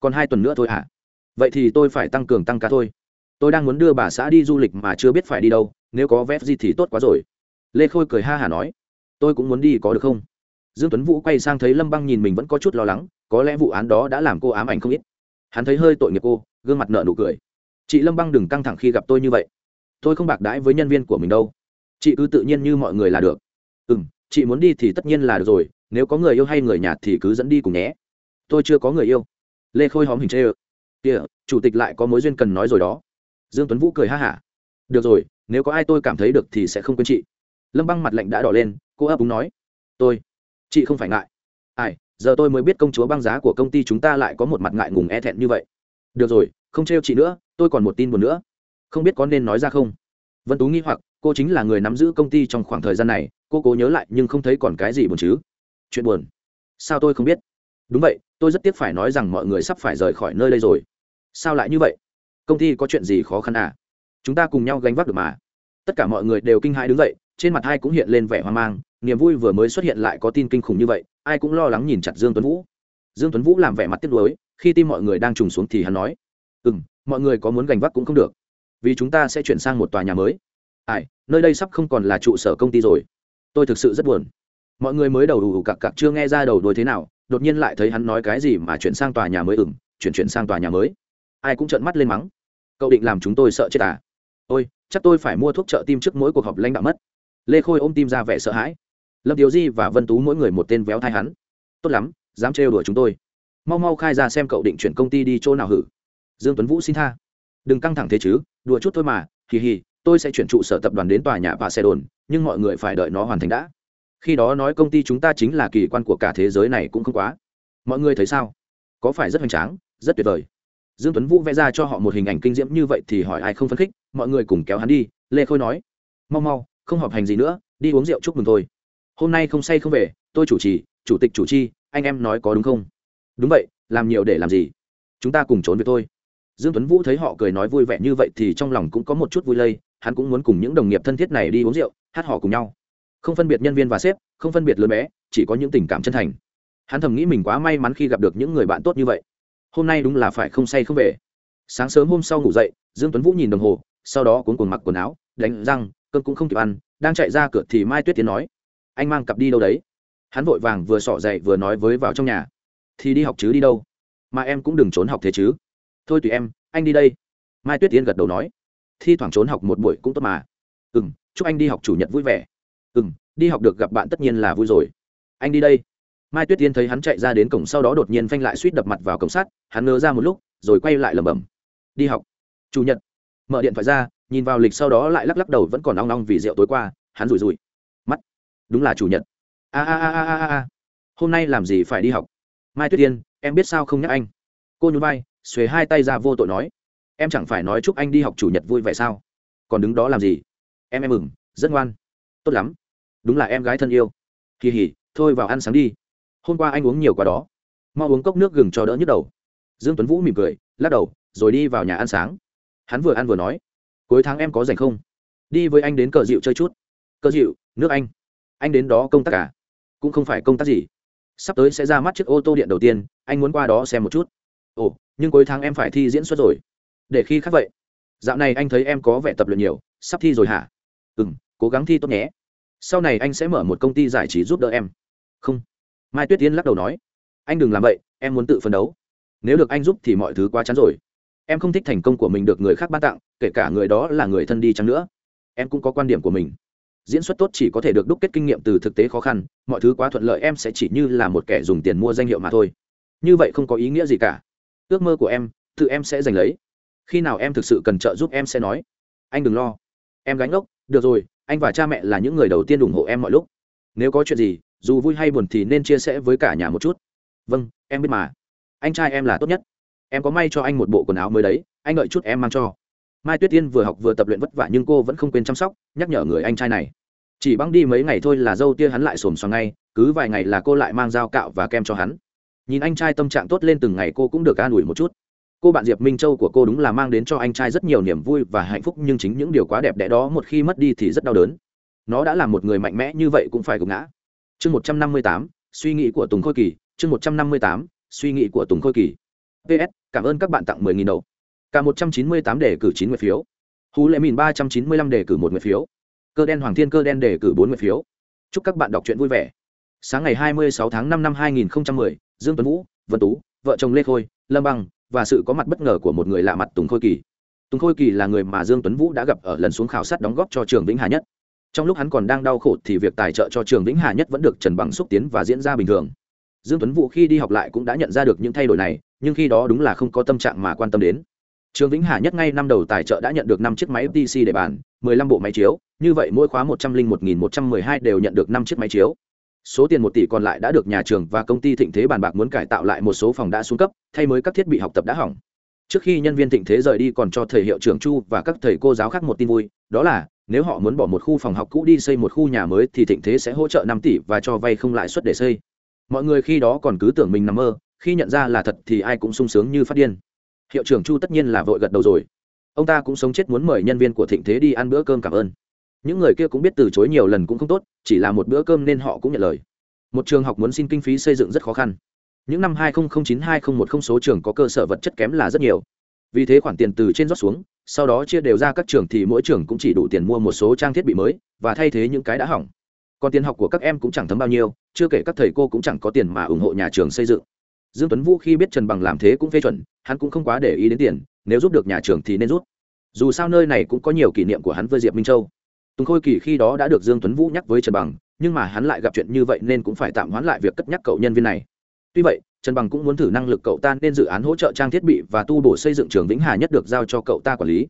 Còn hai tuần nữa thôi hả? À? vậy thì tôi phải tăng cường tăng ca thôi. Tôi đang muốn đưa bà xã đi du lịch mà chưa biết phải đi đâu, nếu có vé gì thì tốt quá rồi. Lê khôi cười ha hả nói. Tôi cũng muốn đi có được không? Dương tuấn vũ quay sang thấy lâm băng nhìn mình vẫn có chút lo lắng, có lẽ vụ án đó đã làm cô ám ảnh không ít. Hắn thấy hơi tội nghiệp cô, gương mặt nợ nụ cười. Chị lâm băng đừng căng thẳng khi gặp tôi như vậy tôi không bạc đãi với nhân viên của mình đâu. Chị cứ tự nhiên như mọi người là được. Ừ m chị muốn đi thì tất nhiên là được rồi, nếu có người yêu hay người nhà thì cứ dẫn đi cùng nhé. Tôi chưa có người yêu. Lê khôi hóm hình chê ơ. Kìa, chủ tịch lại có mối duyên cần nói rồi đó. Dương tuấn vũ cười ha hả. Được rồi, nếu có ai tôi cảm thấy được thì sẽ không quên chị. Lâm băng mặt lạnh đã đỏ lên, cô ấp úng nói. Tôi. Chị không phải ngại. Ai, giờ tôi mới biết công chúa băng giá của công ty chúng ta lại có một mặt ngại ngùng e thẹn như vậy. Được rồi, không trêu chị nữa, tôi còn một tin buồn nữa không biết có nên nói ra không? Vân tú nghi hoặc, cô chính là người nắm giữ công ty trong khoảng thời gian này, cô cố nhớ lại nhưng không thấy còn cái gì buồn chứ? Chuyện buồn? Sao tôi không biết? Đúng vậy, tôi rất tiếc phải nói rằng mọi người sắp phải rời khỏi nơi đây rồi. Sao lại như vậy? Công ty có chuyện gì khó khăn à? Chúng ta cùng nhau gánh vác được mà. Tất cả mọi người đều kinh hãi đứng dậy, trên mặt ai cũng hiện lên vẻ hoang mang, niềm vui vừa mới xuất hiện lại có tin kinh khủng như vậy, ai cũng lo lắng nhìn chặt dương tuấn vũ. Dương tuấn vũ làm vẻ mặt tiếc nuối, khi tim mọi người đang trùng xuống thì hắn nói ừ m mọi người có muốn gánh vác cũng không được vì chúng ta sẽ chuyển sang một tòa nhà mới. Ai, nơi đây sắp không còn là trụ sở công ty rồi. Tôi thực sự rất buồn. Mọi người mới đầu đủ cặc cặc chưa nghe ra đầu đuôi thế nào, đột nhiên lại thấy hắn nói cái gì mà chuyển sang tòa nhà mới ửng chuyển chuyển sang tòa nhà mới. Ai cũng trợn mắt lên mắng. Cậu định làm chúng tôi sợ chết à? Ôi, chắc tôi phải mua thuốc trợ tim trước mỗi cuộc họp lãnh đạo mất. Lê khôi ôm tim ra vẻ sợ hãi. Lâm thiếu di và vân tú mỗi người một tên véo thai hắn. Tốt lắm, dám trêu đuổi chúng tôi. Mau mau khai ra xem cậu định chuyển công ty đi chỗ nào hử. Dương tuấn vũ xin tha đừng căng thẳng thế chứ, đùa chút thôi mà, hì hì, tôi sẽ chuyển trụ sở tập đoàn đến tòa nhà và xe đồn nhưng mọi người phải đợi nó hoàn thành đã. Khi đó nói công ty chúng ta chính là kỳ quan của cả thế giới này cũng không quá. Mọi người thấy sao? Có phải rất hoành tráng, rất tuyệt vời? Dương tuấn vũ vẽ ra cho họ một hình ảnh kinh diễm như vậy thì hỏi ai không phấn khích, mọi người cùng kéo hắn đi, lê khôi nói. Mau mau, không họp hành gì nữa, đi uống rượu chúc mừng thôi. Hôm nay không say không về, tôi chủ trì, chủ tịch chủ chi, anh em nói có đúng không? Đúng vậy, làm nhiều để làm gì? Chúng ta cùng trốn với thôi dương tuấn vũ thấy họ cười nói vui vẻ như vậy thì trong lòng cũng có một chút vui lây, hắn cũng muốn cùng những đồng nghiệp thân thiết này đi uống rượu, hát hò cùng nhau. Không phân biệt nhân viên và sếp, không phân biệt lớn bé, chỉ có những tình cảm chân thành. Hắn thầm nghĩ mình quá may mắn khi gặp được những người bạn tốt như vậy. Hôm nay đúng là phải không say không về. Sáng sớm hôm sau ngủ dậy, dương tuấn vũ nhìn đồng hồ, sau đó cuốn cuồng mặc quần áo, đánh răng, cơm cũng không kịp ăn, đang chạy ra cửa thì mai tuyết tiến nói, anh mang cặp đi đâu đấy? Hắn vội vàng vừa sọ dậy vừa nói với vào trong nhà, thì đi học chứ đi đâu? Mà em cũng đừng trốn học thế chứ thôi tùy em, anh đi đây. Mai tuyết tiến gật đầu nói. Thi thoảng trốn học một buổi cũng tốt mà. Ừ m chúc anh đi học chủ nhật vui vẻ. Ừ m đi học được gặp bạn tất nhiên là vui rồi. Anh đi đây. Mai tuyết tiến thấy hắn chạy ra đến cổng sau đó đột nhiên phanh lại suýt đập mặt vào cổng sắt, hắn ngơ ra một lúc, rồi quay lại lẩm bẩm. Đi học. Chủ nhật. Mở điện thoại ra, nhìn vào lịch sau đó lại lắc lắc đầu vẫn còn nong nong vì rượu tối qua, hắn rủi rủi. Mắt. Đúng là chủ nhật. A a a a a a hôm nay làm gì phải đi học? Mai tuyết tiên em biết sao không nhắc anh? Cô nhún vai xuề hai tay ra vô tội nói, em chẳng phải nói chúc anh đi học chủ nhật vui vẻ sao? Còn đứng đó làm gì? Em em mừng, rất ngoan. Tốt lắm. Đúng là em gái thân yêu. Kỳ hỉ, thôi vào ăn sáng đi. Hôm qua anh uống nhiều quá đó. Mau uống cốc nước gừng cho đỡ nhức đầu. Dương tuấn vũ mỉm cười, lắc đầu, rồi đi vào nhà ăn sáng. Hắn vừa ăn vừa nói, cuối tháng em có rảnh không? Đi với anh đến cờ dịu chơi chút. Cờ dịu nước anh. Anh đến đó công tác cả cũng không phải công tác gì. Sắp tới sẽ ra mắt chiếc ô tô điện đầu tiên, anh muốn qua đó xem một chút. Ồ nhưng cuối tháng em phải thi diễn xuất rồi. Để khi khác vậy, dạo này anh thấy em có vẻ tập luyện nhiều, sắp thi rồi hả? Ừ m cố gắng thi tốt nhé. Sau này anh sẽ mở một công ty giải trí giúp đỡ em. Không. Mai tuyết tiên lắc đầu nói. Anh đừng làm vậy, em muốn tự phấn đấu. Nếu được anh giúp thì mọi thứ quá chắn rồi. Em không thích thành công của mình được người khác ban tặng, kể cả người đó là người thân đi chăng nữa. Em cũng có quan điểm của mình. Diễn xuất tốt chỉ có thể được đúc kết kinh nghiệm từ thực tế khó khăn, mọi thứ quá thuận lợi em sẽ chỉ như là một kẻ dùng tiền mua danh hiệu mà thôi. Như vậy không có ý nghĩa gì cả ước mơ của em, tự em sẽ giành lấy. Khi nào em thực sự cần trợ giúp em sẽ nói. Anh đừng lo. Em gánh ốc. Được rồi, anh và cha mẹ là những người đầu tiên ủng hộ em mọi lúc. Nếu có chuyện gì, dù vui hay buồn thì nên chia sẻ với cả nhà một chút. Vâng em biết mà. Anh trai em là tốt nhất. Em có may cho anh một bộ quần áo mới đấy, anh đợi chút em mang cho. Mai tuyết tiên vừa học vừa tập luyện vất vả nhưng cô vẫn không quên chăm sóc, nhắc nhở người anh trai này. Chỉ băng đi mấy ngày thôi là dâu tia hắn lại xồm xoàng ngay, cứ vài ngày là cô lại mang dao cạo và kem cho hắn nhìn anh trai tâm trạng tốt lên từng ngày, cô cũng được an ủi một chút. Cô bạn diệp minh châu của cô đúng là mang đến cho anh trai rất nhiều niềm vui và hạnh phúc, nhưng chính những điều quá đẹp đẽ đó một khi mất đi thì rất đau đớn. Nó đã là một người mạnh mẽ như vậy cũng phải gục ngã. Chương một trăm năm mươi tám, suy nghĩ của tùng khôi kỳ. Chương một trăm năm mươi tám, suy nghĩ của tùng khôi kỳ. Ps cảm ơn các bạn tặng mười nghìn đầu cả một trăm chín mươi tám đề cử chín nguyệt phiếu. Hú lệ mìn ba trăm chín mươi lăm đề cử một nguyệt phiếu. Cơ đen hoàng thiên cơ đen đề cử bốn nguyệt phiếu. Chúc các bạn đọc truyện vui vẻ. Sáng ngày hai mươi sáu tháng năm năm hai nghìn mười dương tuấn vũ, vân tú, vợ chồng lê khôi, lâm băng và sự có mặt bất ngờ của một người lạ mặt tùng khôi kỳ. Tùng khôi kỳ là người mà dương tuấn vũ đã gặp ở lần xuống khảo sát đóng góp cho trường vĩnh hà nhất. Trong lúc hắn còn đang đau khổ thì việc tài trợ cho trường vĩnh hà nhất vẫn được trần bằng xúc tiến và diễn ra bình thường. Dương tuấn vũ khi đi học lại cũng đã nhận ra được những thay đổi này, nhưng khi đó đúng là không có tâm trạng mà quan tâm đến. Trường vĩnh hà nhất ngay năm đầu tài trợ đã nhận được năm chiếc máy ftc để bàn 15 bộ máy chiếu, như vậy mỗi khóa 101.112 đều nhận được năm chiếc máy chiếu số tiền một tỷ còn lại đã được nhà trường và công ty thịnh thế bàn bạc muốn cải tạo lại một số phòng đã xuống cấp, thay mới các thiết bị học tập đã hỏng. Trước khi nhân viên thịnh thế rời đi còn cho thầy hiệu trưởng chu và các thầy cô giáo khác một tin vui, đó là, nếu họ muốn bỏ một khu phòng học cũ đi xây một khu nhà mới thì thịnh thế sẽ hỗ trợ năm tỷ và cho vay không lãi suất để xây. Mọi người khi đó còn cứ tưởng mình nằm mơ, khi nhận ra là thật thì ai cũng sung sướng như phát điên. Hiệu trưởng chu tất nhiên là vội gật đầu rồi. Ông ta cũng sống chết muốn mời nhân viên của thịnh thế đi ăn bữa cơm cảm ơn những người kia cũng biết từ chối nhiều lần cũng không tốt, chỉ là một bữa cơm nên họ cũng nhận lời. Một trường học muốn xin kinh phí xây dựng rất khó khăn. Những năm 2009-2010 số trường có cơ sở vật chất kém là rất nhiều. Vì thế khoản tiền từ trên rót xuống, sau đó chia đều ra các trường thì mỗi trường cũng chỉ đủ tiền mua một số trang thiết bị mới, và thay thế những cái đã hỏng. Còn tiền học của các em cũng chẳng thấm bao nhiêu, chưa kể các thầy cô cũng chẳng có tiền mà ủng hộ nhà trường xây dựng. Dương tuấn vũ khi biết trần bằng làm thế cũng phê chuẩn, hắn cũng không quá để ý đến tiền, nếu giúp được nhà trường thì nên rút. Dù sao nơi này cũng có nhiều kỷ niệm của hắn với diệp minh châu tùng khôi kỳ khi đó đã được dương tuấn vũ nhắc với trần bằng, nhưng mà hắn lại gặp chuyện như vậy nên cũng phải tạm hoãn lại việc cất nhắc cậu nhân viên này. Tuy vậy, trần bằng cũng muốn thử năng lực cậu ta nên dự án hỗ trợ trang thiết bị và tu bổ xây dựng trường vĩnh hà nhất được giao cho cậu ta quản lý.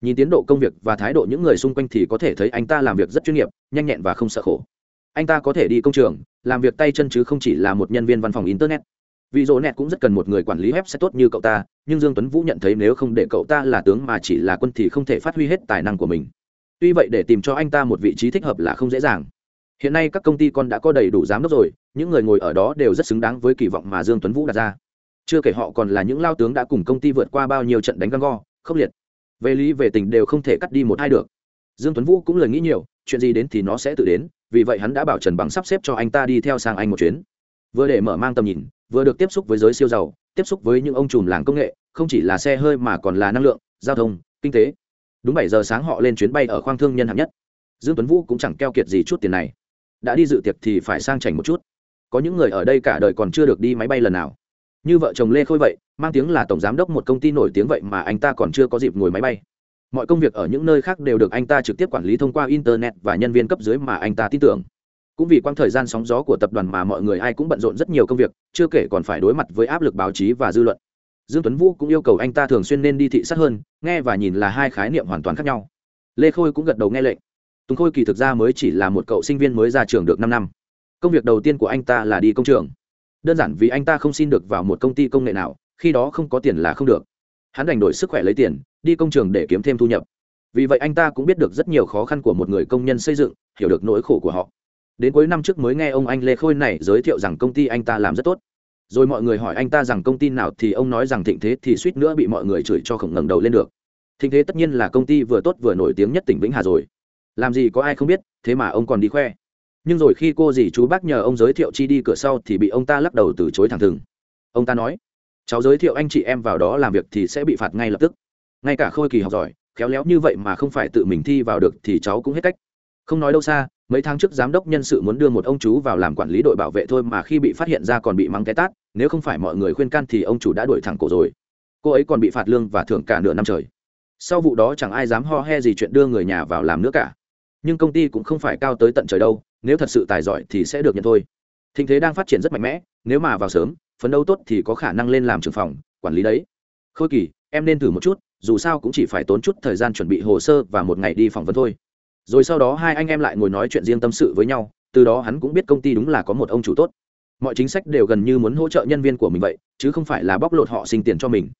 Nhìn tiến độ công việc và thái độ những người xung quanh thì có thể thấy anh ta làm việc rất chuyên nghiệp, nhanh nhẹn và không sợ khổ. Anh ta có thể đi công trường, làm việc tay chân chứ không chỉ là một nhân viên văn phòng internet. Vì dỗ nẹt cũng rất cần một người quản lý web sẽ tốt như cậu ta, nhưng dương tuấn vũ nhận thấy nếu không để cậu ta là tướng mà chỉ là quân thì không thể phát huy hết tài năng của mình tuy vậy để tìm cho anh ta một vị trí thích hợp là không dễ dàng. Hiện nay các công ty con đã có đầy đủ giám đốc rồi, những người ngồi ở đó đều rất xứng đáng với kỳ vọng mà dương tuấn vũ đặt ra. Chưa kể họ còn là những lao tướng đã cùng công ty vượt qua bao nhiêu trận đánh găng go, khốc liệt. Về lý, về tình đều không thể cắt đi một hai được. Dương tuấn vũ cũng lời nghĩ nhiều, chuyện gì đến thì nó sẽ tự đến, vì vậy hắn đã bảo trần bằng sắp xếp cho anh ta đi theo sang anh một chuyến. Vừa để mở mang tầm nhìn, vừa được tiếp xúc với giới siêu giàu, tiếp xúc với những ông trùm làng công nghệ, không chỉ là xe hơi mà còn là năng lượng, giao thông, kinh tế đúng bảy giờ sáng họ lên chuyến bay ở khoang thương nhân hạng nhất. Dương tuấn vũ cũng chẳng keo kiệt gì chút tiền này. Đã đi dự tiệc thì phải sang chảnh một chút. Có những người ở đây cả đời còn chưa được đi máy bay lần nào. Như vợ chồng lê khôi vậy, mang tiếng là tổng giám đốc một công ty nổi tiếng vậy mà anh ta còn chưa có dịp ngồi máy bay. Mọi công việc ở những nơi khác đều được anh ta trực tiếp quản lý thông qua internet và nhân viên cấp dưới mà anh ta tin tưởng. Cũng vì quãng thời gian sóng gió của tập đoàn mà mọi người ai cũng bận rộn rất nhiều công việc, chưa kể còn phải đối mặt với áp lực báo chí và dư luận dương tuấn vũ cũng yêu cầu anh ta thường xuyên nên đi thị sát hơn, nghe và nhìn là hai khái niệm hoàn toàn khác nhau. Lê khôi cũng gật đầu nghe lệnh. Tùng khôi kỳ thực ra mới chỉ là một cậu sinh viên mới ra trường được năm năm. Công việc đầu tiên của anh ta là đi công trường. Đơn giản vì anh ta không xin được vào một công ty công nghệ nào, khi đó không có tiền là không được. Hắn đành đổi sức khỏe lấy tiền, đi công trường để kiếm thêm thu nhập. Vì vậy anh ta cũng biết được rất nhiều khó khăn của một người công nhân xây dựng, hiểu được nỗi khổ của họ. Đến cuối năm trước mới nghe ông anh lê khôi này giới thiệu rằng công ty anh ta làm rất tốt rồi mọi người hỏi anh ta rằng công ty nào thì ông nói rằng thịnh thế thì suýt nữa bị mọi người chửi cho khổng ngẩng đầu lên được. Thịnh thế tất nhiên là công ty vừa tốt vừa nổi tiếng nhất tỉnh vĩnh hà rồi. Làm gì có ai không biết, thế mà ông còn đi khoe. Nhưng rồi khi cô dì chú bác nhờ ông giới thiệu chi đi cửa sau thì bị ông ta lắc đầu từ chối thẳng thừng. Ông ta nói, cháu giới thiệu anh chị em vào đó làm việc thì sẽ bị phạt ngay lập tức. Ngay cả khôi kỳ học giỏi, khéo léo như vậy mà không phải tự mình thi vào được thì cháu cũng hết cách. Không nói đâu xa mấy tháng trước giám đốc nhân sự muốn đưa một ông chú vào làm quản lý đội bảo vệ thôi mà khi bị phát hiện ra còn bị mắng té tát, nếu không phải mọi người khuyên can thì ông chủ đã đuổi thẳng cổ rồi. Cô ấy còn bị phạt lương và thưởng cả nửa năm trời. Sau vụ đó chẳng ai dám ho he gì chuyện đưa người nhà vào làm nữa cả. Nhưng công ty cũng không phải cao tới tận trời đâu, nếu thật sự tài giỏi thì sẽ được nhận thôi. Thịnh thế đang phát triển rất mạnh mẽ, nếu mà vào sớm, phấn đấu tốt thì có khả năng lên làm trưởng phòng, quản lý đấy. Khôi kỳ, em nên thử một chút, dù sao cũng chỉ phải tốn chút thời gian chuẩn bị hồ sơ và một ngày đi phỏng vấn thôi rồi sau đó hai anh em lại ngồi nói chuyện riêng tâm sự với nhau, từ đó hắn cũng biết công ty đúng là có một ông chủ tốt. Mọi chính sách đều gần như muốn hỗ trợ nhân viên của mình vậy, chứ không phải là bóc lột họ sinh tiền cho mình.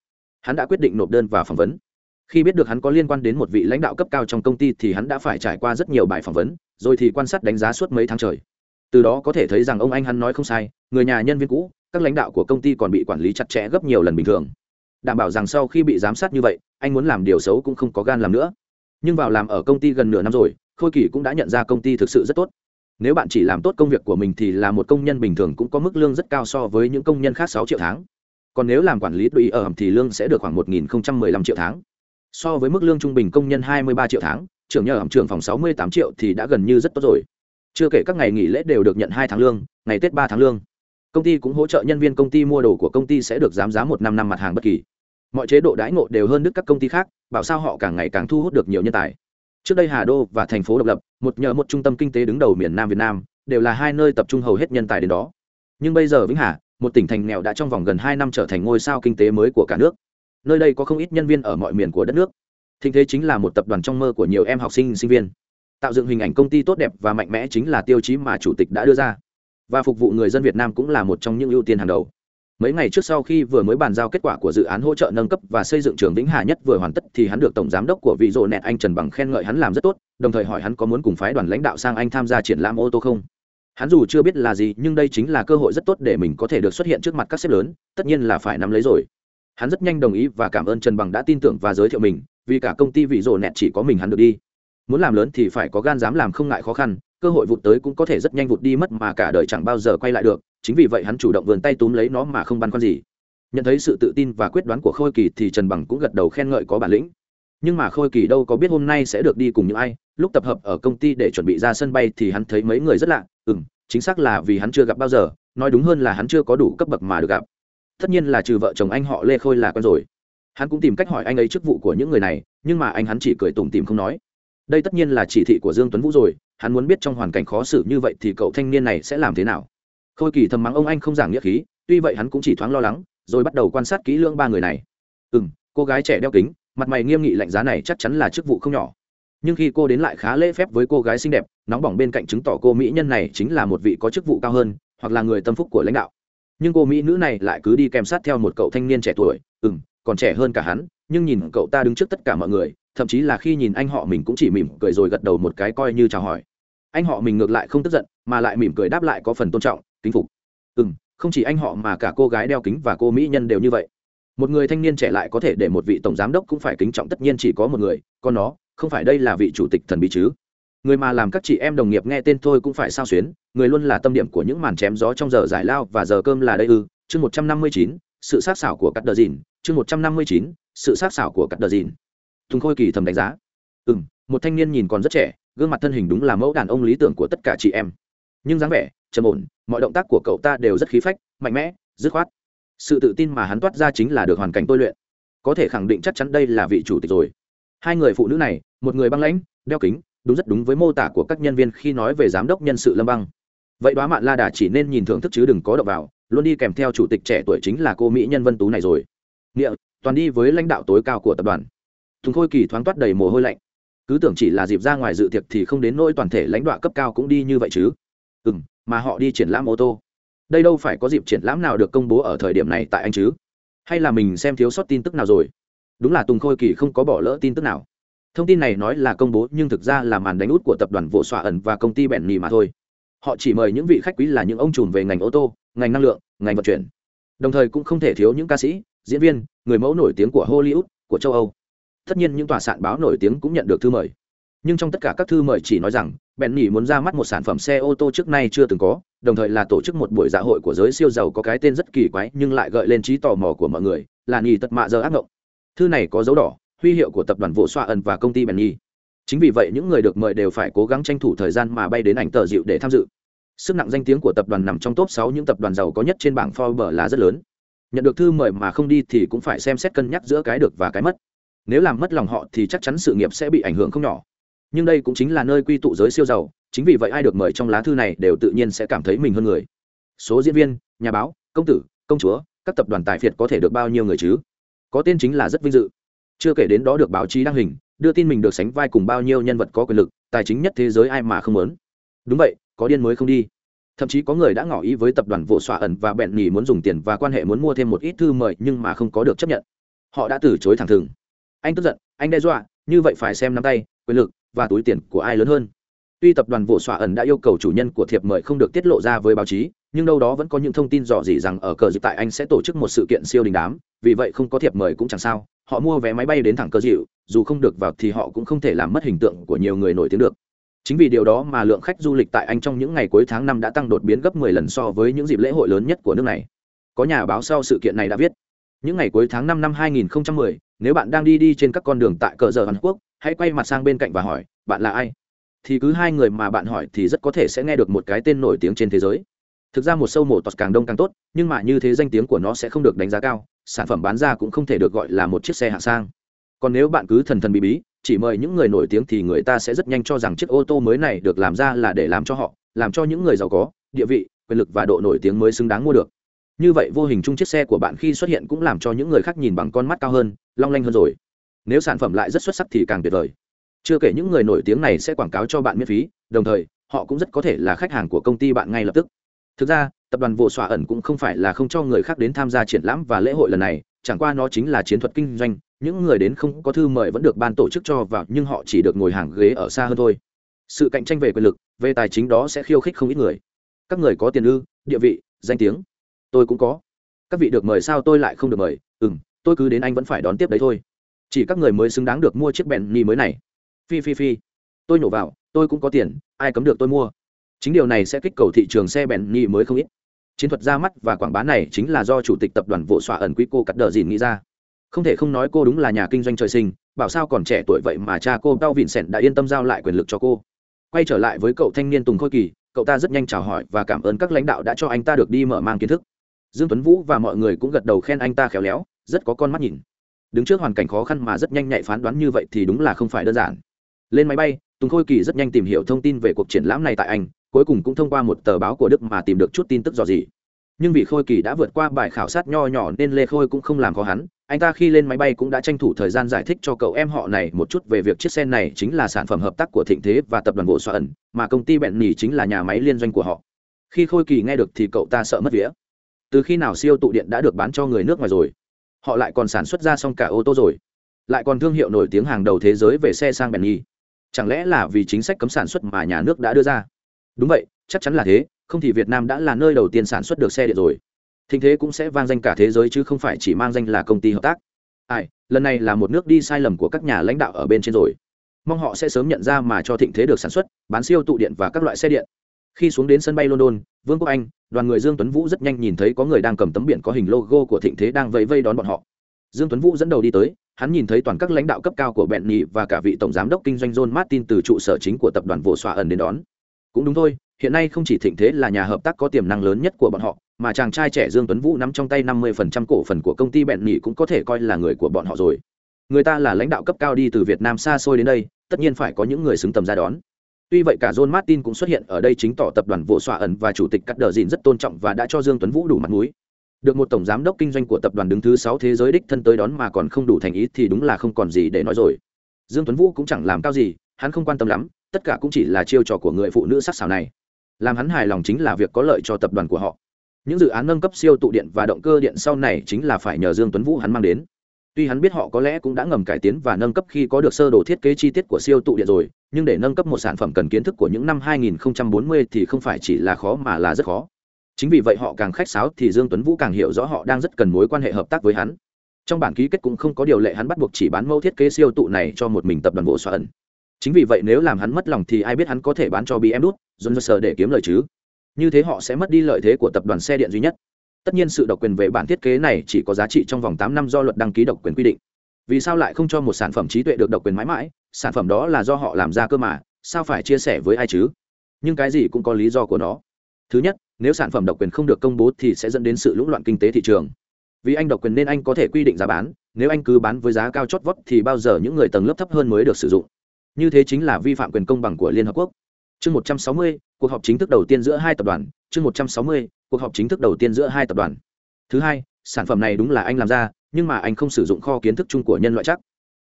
Hắn đã quyết định nộp đơn và phỏng vấn. Khi biết được hắn có liên quan đến một vị lãnh đạo cấp cao trong công ty thì hắn đã phải trải qua rất nhiều bài phỏng vấn, rồi thì quan sát đánh giá suốt mấy tháng trời. Từ đó có thể thấy rằng ông anh hắn nói không sai, người nhà nhân viên cũ, các lãnh đạo của công ty còn bị quản lý chặt chẽ gấp nhiều lần bình thường. Đảm bảo rằng sau khi bị giám sát như vậy, anh muốn làm điều xấu cũng không có gan làm nữa nhưng vào làm ở công ty gần nửa năm rồi, khôi kỳ cũng đã nhận ra công ty thực sự rất tốt. Nếu bạn chỉ làm tốt công việc của mình thì là một công nhân bình thường cũng có mức lương rất cao so với những công nhân khác sáu triệu tháng. Còn nếu làm quản lý tùy ở hầm thì lương sẽ được khoảng một nghìn lăm triệu tháng. So với mức lương trung bình công nhân hai mươi ba triệu tháng, trưởng nhờ hầm trưởng phòng sáu mươi tám triệu thì đã gần như rất tốt rồi. Chưa kể các ngày nghỉ lễ đều được nhận hai tháng lương, ngày tết ba tháng lương. Công ty cũng hỗ trợ nhân viên công ty mua đồ của công ty sẽ được giảm giá một năm năm mặt hàng bất kỳ mọi chế độ đãi ngộ đều hơn đức các công ty khác, bảo sao họ càng ngày càng thu hút được nhiều nhân tài. Trước đây hà đô và thành phố độc lập, một nhờ một trung tâm kinh tế đứng đầu miền nam việt nam, đều là hai nơi tập trung hầu hết nhân tài đến đó. Nhưng bây giờ vĩnh hà, một tỉnh thành nghèo đã trong vòng gần hai năm trở thành ngôi sao kinh tế mới của cả nước. Nơi đây có không ít nhân viên ở mọi miền của đất nước. Thịnh thế chính là một tập đoàn trong mơ của nhiều em học sinh sinh viên. Tạo dựng hình ảnh công ty tốt đẹp và mạnh mẽ chính là tiêu chí mà chủ tịch đã đưa ra. Và phục vụ người dân việt nam cũng là một trong những ưu tiên hàng đầu mấy ngày trước sau khi vừa mới bàn giao kết quả của dự án hỗ trợ nâng cấp và xây dựng trường vĩnh hà nhất vừa hoàn tất thì hắn được tổng giám đốc của vị rộ nẹt anh trần bằng khen ngợi hắn làm rất tốt, đồng thời hỏi hắn có muốn cùng phái đoàn lãnh đạo sang anh tham gia triển lãm ô tô không. Hắn dù chưa biết là gì, nhưng đây chính là cơ hội rất tốt để mình có thể được xuất hiện trước mặt các sếp lớn, tất nhiên là phải nắm lấy rồi. Hắn rất nhanh đồng ý và cảm ơn trần bằng đã tin tưởng và giới thiệu mình, vì cả công ty vị rộ nẹt chỉ có mình hắn được đi. Muốn làm lớn thì phải có gan dám làm không ngại khó khăn, cơ hội vụt tới cũng có thể rất nhanh vụt đi mất mà cả đời chẳng bao giờ quay lại được chính vì vậy hắn chủ động vườn tay túm lấy nó mà không băn khoăn gì. Nhận thấy sự tự tin và quyết đoán của khôi kỳ thì trần bằng cũng gật đầu khen ngợi có bản lĩnh. Nhưng mà khôi kỳ đâu có biết hôm nay sẽ được đi cùng những ai. Lúc tập hợp ở công ty để chuẩn bị ra sân bay thì hắn thấy mấy người rất lạ. Ừ m chính xác là vì hắn chưa gặp bao giờ. Nói đúng hơn là hắn chưa có đủ cấp bậc mà được gặp. Tất nhiên là trừ vợ chồng anh họ lê khôi là con rồi. Hắn cũng tìm cách hỏi anh ấy chức vụ của những người này, nhưng mà anh hắn chỉ cười tủm tìm không nói. Đây tất nhiên là chỉ thị của dương tuấn vũ rồi. Hắn muốn biết trong hoàn cảnh khó xử như vậy thì cậu thanh niên này sẽ làm thế nào? Khôi kỳ thầm mắng ông anh không giảng nghĩa khí, tuy vậy hắn cũng chỉ thoáng lo lắng, rồi bắt đầu quan sát kỹ lưỡng ba người này. Ừ m cô gái trẻ đeo kính, mặt mày nghiêm nghị lạnh giá này chắc chắn là chức vụ không nhỏ. Nhưng khi cô đến lại khá lễ phép với cô gái xinh đẹp, nóng bỏng bên cạnh chứng tỏ cô mỹ nhân này chính là một vị có chức vụ cao hơn, hoặc là người tâm phúc của lãnh đạo. Nhưng cô mỹ nữ này lại cứ đi kèm sát theo một cậu thanh niên trẻ tuổi ừ m còn trẻ hơn cả hắn, nhưng nhìn cậu ta đứng trước tất cả mọi người, thậm chí là khi nhìn anh họ mình cũng chỉ mỉm cười rồi gật đầu một cái coi như chào hỏi. Anh họ mình ngược lại không tức giận, mà lại mỉm cười đáp lại có phần tôn trọng kính phục. Ừ m không chỉ anh họ mà cả cô gái đeo kính và cô mỹ nhân đều như vậy. Một người thanh niên trẻ lại có thể để một vị tổng giám đốc cũng phải kính trọng tất nhiên chỉ có một người còn nó, không phải đây là vị chủ tịch thần bí chứ? Người mà làm các chị em đồng nghiệp nghe tên thôi cũng phải sao xuyến, người luôn là tâm điểm của những màn chém gió trong giờ giải lao và giờ cơm là đây ư. Chương một trăm năm mươi chín, sự sát xảo của cắt đờ dìn. Chương một trăm năm mươi chín, sự sát xảo của cắt đờ dìn. Thùng khôi kỳ thầm đánh giá. Ừ m một thanh niên nhìn còn rất trẻ, gương mặt thân hình đúng là mẫu đàn ông lý tưởng của tất cả chị em. Nhưng dáng vẻ, trầm ổn mọi động tác của cậu ta đều rất khí phách, mạnh mẽ, dứt khoát. Sự tự tin mà hắn toát ra chính là được hoàn cảnh tôi luyện. Có thể khẳng định chắc chắn đây là vị chủ tịch rồi. Hai người phụ nữ này, một người băng lãnh, đeo kính, đúng rất đúng với mô tả của các nhân viên khi nói về giám đốc nhân sự lâm băng. Vậy đoá mạn la đà chỉ nên nhìn thưởng thức chứ đừng có đập vào, luôn đi kèm theo chủ tịch trẻ tuổi chính là cô mỹ nhân vân tú này rồi. Nghĩa, toàn đi với lãnh đạo tối cao của tập đoàn. Thùng khôi kỳ thoáng toát đầy mồ hôi lạnh. Cứ tưởng chỉ là dịp ra ngoài dự tiệc thì không đến nỗi toàn thể lãnh đạo cấp cao cũng đi như vậy chứ. Ừ m mà họ đi triển lãm ô tô. Đây đâu phải có dịp triển lãm nào được công bố ở thời điểm này tại anh chứ? Hay là mình xem thiếu sót tin tức nào rồi? Đúng là tùng khôi kỳ không có bỏ lỡ tin tức nào. Thông tin này nói là công bố, nhưng thực ra là màn đánh út của tập đoàn vỗ xoa ẩn và công ty bẹn mì mà thôi. Họ chỉ mời những vị khách quý là những ông trùm về ngành ô tô, ngành năng lượng, ngành vận chuyển. Đồng thời cũng không thể thiếu những ca sĩ, diễn viên, người mẫu nổi tiếng của hollywood, của châu âu. Tất nhiên những tòa soạn báo nổi tiếng cũng nhận được thư mời. Nhưng trong tất cả các thư mời chỉ nói rằng bèn nhỉ muốn ra mắt một sản phẩm xe ô tô trước nay chưa từng có, đồng thời là tổ chức một buổi dạ hội của giới siêu giàu có cái tên rất kỳ quái nhưng lại gợi lên trí tò mò của mọi người, là nhỉ tật mạ giờ ác ngộng. Thư này có dấu đỏ, huy hiệu của tập đoàn vỗ xoa ẩn và công ty bèn nhỉ. Chính vì vậy những người được mời đều phải cố gắng tranh thủ thời gian mà bay đến ảnh tờ dịu để tham dự. Sức nặng danh tiếng của tập đoàn nằm trong top sáu những tập đoàn giàu có nhất trên bảng Forbes là rất lớn. Nhận được thư mời mà không đi thì cũng phải xem xét cân nhắc giữa cái được và cái mất. Nếu làm mất lòng họ thì chắc chắn sự nghiệp sẽ bị ảnh hưởng không nhỏ nhưng đây cũng chính là nơi quy tụ giới siêu giàu, chính vì vậy ai được mời trong lá thư này đều tự nhiên sẽ cảm thấy mình hơn người. Số diễn viên, nhà báo, công tử, công chúa, các tập đoàn tài phiệt có thể được bao nhiêu người chứ? Có tên chính là rất vinh dự. Chưa kể đến đó được báo chí đăng hình, đưa tin mình được sánh vai cùng bao nhiêu nhân vật có quyền lực, tài chính nhất thế giới ai mà không muốn. Đúng vậy, có điên mới không đi. Thậm chí có người đã ngỏ ý với tập đoàn vỗ xoa ẩn và bẹn nhì muốn dùng tiền và quan hệ muốn mua thêm một ít thư mời nhưng mà không có được chấp nhận. Họ đã từ chối thẳng thừng. Anh tức giận, anh đe dọa, như vậy phải xem nắm tay, quyền lực và túi tiền của ai lớn hơn. Tuy tập đoàn vỗ xoa ẩn đã yêu cầu chủ nhân của thiệp mời không được tiết lộ ra với báo chí nhưng đâu đó vẫn có những thông tin dò dỉ rằng ở cờ dịp tại anh sẽ tổ chức một sự kiện siêu đình đám vì vậy không có thiệp mời cũng chẳng sao họ mua vé máy bay đến thẳng cờ dịu dù không được vào thì họ cũng không thể làm mất hình tượng của nhiều người nổi tiếng được. Chính vì điều đó mà lượng khách du lịch tại anh trong những ngày cuối tháng năm đã tăng đột biến gấp 10 lần so với những dịp lễ hội lớn nhất của nước này. Có nhà báo sau sự kiện này đã viết những ngày cuối tháng 5 năm 2010, nếu bạn đang đi đi trên các con đường tại cờ giờ Hàn Quốc, hãy quay mặt sang bên cạnh và hỏi, bạn là ai? Thì cứ hai người mà bạn hỏi thì rất có thể sẽ nghe được một cái tên nổi tiếng trên thế giới. Thực ra một sâu mổ tọt càng đông càng tốt, nhưng mà như thế danh tiếng của nó sẽ không được đánh giá cao, sản phẩm bán ra cũng không thể được gọi là một chiếc xe hạng sang. Còn nếu bạn cứ thần thần bí bí, chỉ mời những người nổi tiếng thì người ta sẽ rất nhanh cho rằng chiếc ô tô mới này được làm ra là để làm cho họ, làm cho những người giàu có, địa vị, quyền lực và độ nổi tiếng mới xứng đáng mua được như vậy vô hình chung chiếc xe của bạn khi xuất hiện cũng làm cho những người khác nhìn bằng con mắt cao hơn, long lanh hơn rồi. Nếu sản phẩm lại rất xuất sắc thì càng tuyệt vời. Chưa kể những người nổi tiếng này sẽ quảng cáo cho bạn miễn phí, đồng thời, họ cũng rất có thể là khách hàng của công ty bạn ngay lập tức. Thực ra, tập đoàn vụ xòa ẩn cũng không phải là không cho người khác đến tham gia triển lãm và lễ hội lần này, chẳng qua nó chính là chiến thuật kinh doanh, những người đến không có thư mời vẫn được ban tổ chức cho vào, nhưng họ chỉ được ngồi hàng ghế ở xa hơn thôi. Sự cạnh tranh về quyền lực, về tài chính đó sẽ khiêu khích không ít người. Các người có tiền ư, địa vị, danh tiếng tôi cũng có. Các vị được mời sao tôi lại không được mời? Ừ m tôi cứ đến anh vẫn phải đón tiếp đấy thôi. Chỉ các người mới xứng đáng được mua chiếc bèn ni mới này. Phi phi phi. Tôi nổ vào, tôi cũng có tiền, ai cấm được tôi mua? Chính điều này sẽ kích cầu thị trường xe bèn ni mới không ít. Chiến thuật ra mắt và quảng bá này chính là do chủ tịch tập đoàn vỗ xoa ẩn quý cô cắt đờ dìn nghĩ ra. Không thể không nói cô đúng là nhà kinh doanh trời sinh, bảo sao còn trẻ tuổi vậy mà cha cô đau vịn sẻn đã yên tâm giao lại quyền lực cho cô. Quay trở lại với cậu thanh niên tùng khôi kỳ, cậu ta rất nhanh chào hỏi và cảm ơn các lãnh đạo đã cho anh ta được đi mở mang kiến thức dương tuấn vũ và mọi người cũng gật đầu khen anh ta khéo léo, rất có con mắt nhìn. Đứng trước hoàn cảnh khó khăn mà rất nhanh nhạy phán đoán như vậy thì đúng là không phải đơn giản. Lên máy bay, tùng khôi kỳ rất nhanh tìm hiểu thông tin về cuộc triển lãm này tại anh, cuối cùng cũng thông qua một tờ báo của đức mà tìm được chút tin tức dò gì nhưng vì khôi kỳ đã vượt qua bài khảo sát nho nhỏ nên lê khôi cũng không làm khó hắn, anh ta khi lên máy bay cũng đã tranh thủ thời gian giải thích cho cậu em họ này một chút về việc chiếc xe này chính là sản phẩm hợp tác của thịnh thế và tập đoàn bộ xoa ẩn mà công ty bẹn nỉ chính là nhà máy liên doanh của họ. Khi khôi kỳ nghe được thì cậu ta sợ mất vía từ khi nào siêu tụ điện đã được bán cho người nước ngoài rồi? Họ lại còn sản xuất ra xong cả ô tô rồi. Lại còn thương hiệu nổi tiếng hàng đầu thế giới về xe sang bẹn nhi. chẳng lẽ là vì chính sách cấm sản xuất mà nhà nước đã đưa ra? Đúng vậy, chắc chắn là thế, không thì việt nam đã là nơi đầu tiên sản xuất được xe điện rồi. Thịnh thế cũng sẽ vang danh cả thế giới chứ không phải chỉ mang danh là công ty hợp tác. Ai, lần này là một nước đi sai lầm của các nhà lãnh đạo ở bên trên rồi. Mong họ sẽ sớm nhận ra mà cho thịnh thế được sản xuất, bán siêu tụ điện và các loại xe điện khi xuống đến sân bay london, vương quốc anh, đoàn người dương tuấn vũ rất nhanh nhìn thấy có người đang cầm tấm biển có hình logo của thịnh thế đang vẫy vây đón bọn họ. Dương tuấn vũ dẫn đầu đi tới, hắn nhìn thấy toàn các lãnh đạo cấp cao của bẹn nhị và cả vị tổng giám đốc kinh doanh john martin từ trụ sở chính của tập đoàn vỗ xoa ẩn đến đón. Cũng đúng thôi, hiện nay không chỉ thịnh thế là nhà hợp tác có tiềm năng lớn nhất của bọn họ, mà chàng trai trẻ dương tuấn vũ nắm trong tay 50% cổ phần của công ty bẹn nhị cũng có thể coi là người của bọn họ rồi. Người ta là lãnh đạo cấp cao đi từ việt nam xa xôi đến đây, tất nhiên phải có những người xứng tầm ra đón tuy vậy cả john martin cũng xuất hiện ở đây chính tỏ tập đoàn vỗ xoa ẩn và chủ tịch cắt đờ dìn rất tôn trọng và đã cho dương tuấn vũ đủ mặt mũi. Được một tổng giám đốc kinh doanh của tập đoàn đứng thứ sáu thế giới đích thân tới đón mà còn không đủ thành ý thì đúng là không còn gì để nói rồi. Dương tuấn vũ cũng chẳng làm cao gì, hắn không quan tâm lắm, tất cả cũng chỉ là chiêu trò của người phụ nữ sắc sảo này. Làm hắn hài lòng chính là việc có lợi cho tập đoàn của họ. Những dự án nâng cấp siêu tụ điện và động cơ điện sau này chính là phải nhờ dương tuấn vũ hắn mang đến tuy hắn biết họ có lẽ cũng đã ngầm cải tiến và nâng cấp khi có được sơ đồ thiết kế chi tiết của siêu tụ điện rồi, nhưng để nâng cấp một sản phẩm cần kiến thức của những năm 2040 thì không phải chỉ là khó mà là rất khó. Chính vì vậy họ càng khách sáo thì dương tuấn vũ càng hiểu rõ họ đang rất cần mối quan hệ hợp tác với hắn. Trong bản ký kết cũng không có điều lệ hắn bắt buộc chỉ bán mẫu thiết kế siêu tụ này cho một mình tập đoàn bộ xoa ẩn chính vì vậy nếu làm hắn mất lòng thì ai biết hắn có thể bán cho bm đút john sờ để kiếm lời chứ? Như thế họ sẽ mất đi lợi thế của tập đoàn xe điện duy nhất tất nhiên sự độc quyền về bản thiết kế này chỉ có giá trị trong vòng tám năm do luật đăng ký độc quyền quy định. Vì sao lại không cho một sản phẩm trí tuệ được độc quyền mãi mãi? Sản phẩm đó là do họ làm ra cơ mà, sao phải chia sẻ với ai chứ? Nhưng cái gì cũng có lý do của nó. Thứ nhất, nếu sản phẩm độc quyền không được công bố thì sẽ dẫn đến sự lũng loạn kinh tế thị trường. Vì anh độc quyền nên anh có thể quy định giá bán, nếu anh cứ bán với giá cao chót vót thì bao giờ những người tầng lớp thấp hơn mới được sử dụng. Như thế chính là vi phạm quyền công bằng của liên hợp quốc chương một trăm sáu mươi, cuộc họp chính thức đầu tiên giữa hai tập đoàn. Chương một trăm sáu mươi, cuộc họp chính thức đầu tiên giữa hai tập đoàn. Thứ hai, sản phẩm này đúng là anh làm ra, nhưng mà anh không sử dụng kho kiến thức chung của nhân loại chắc.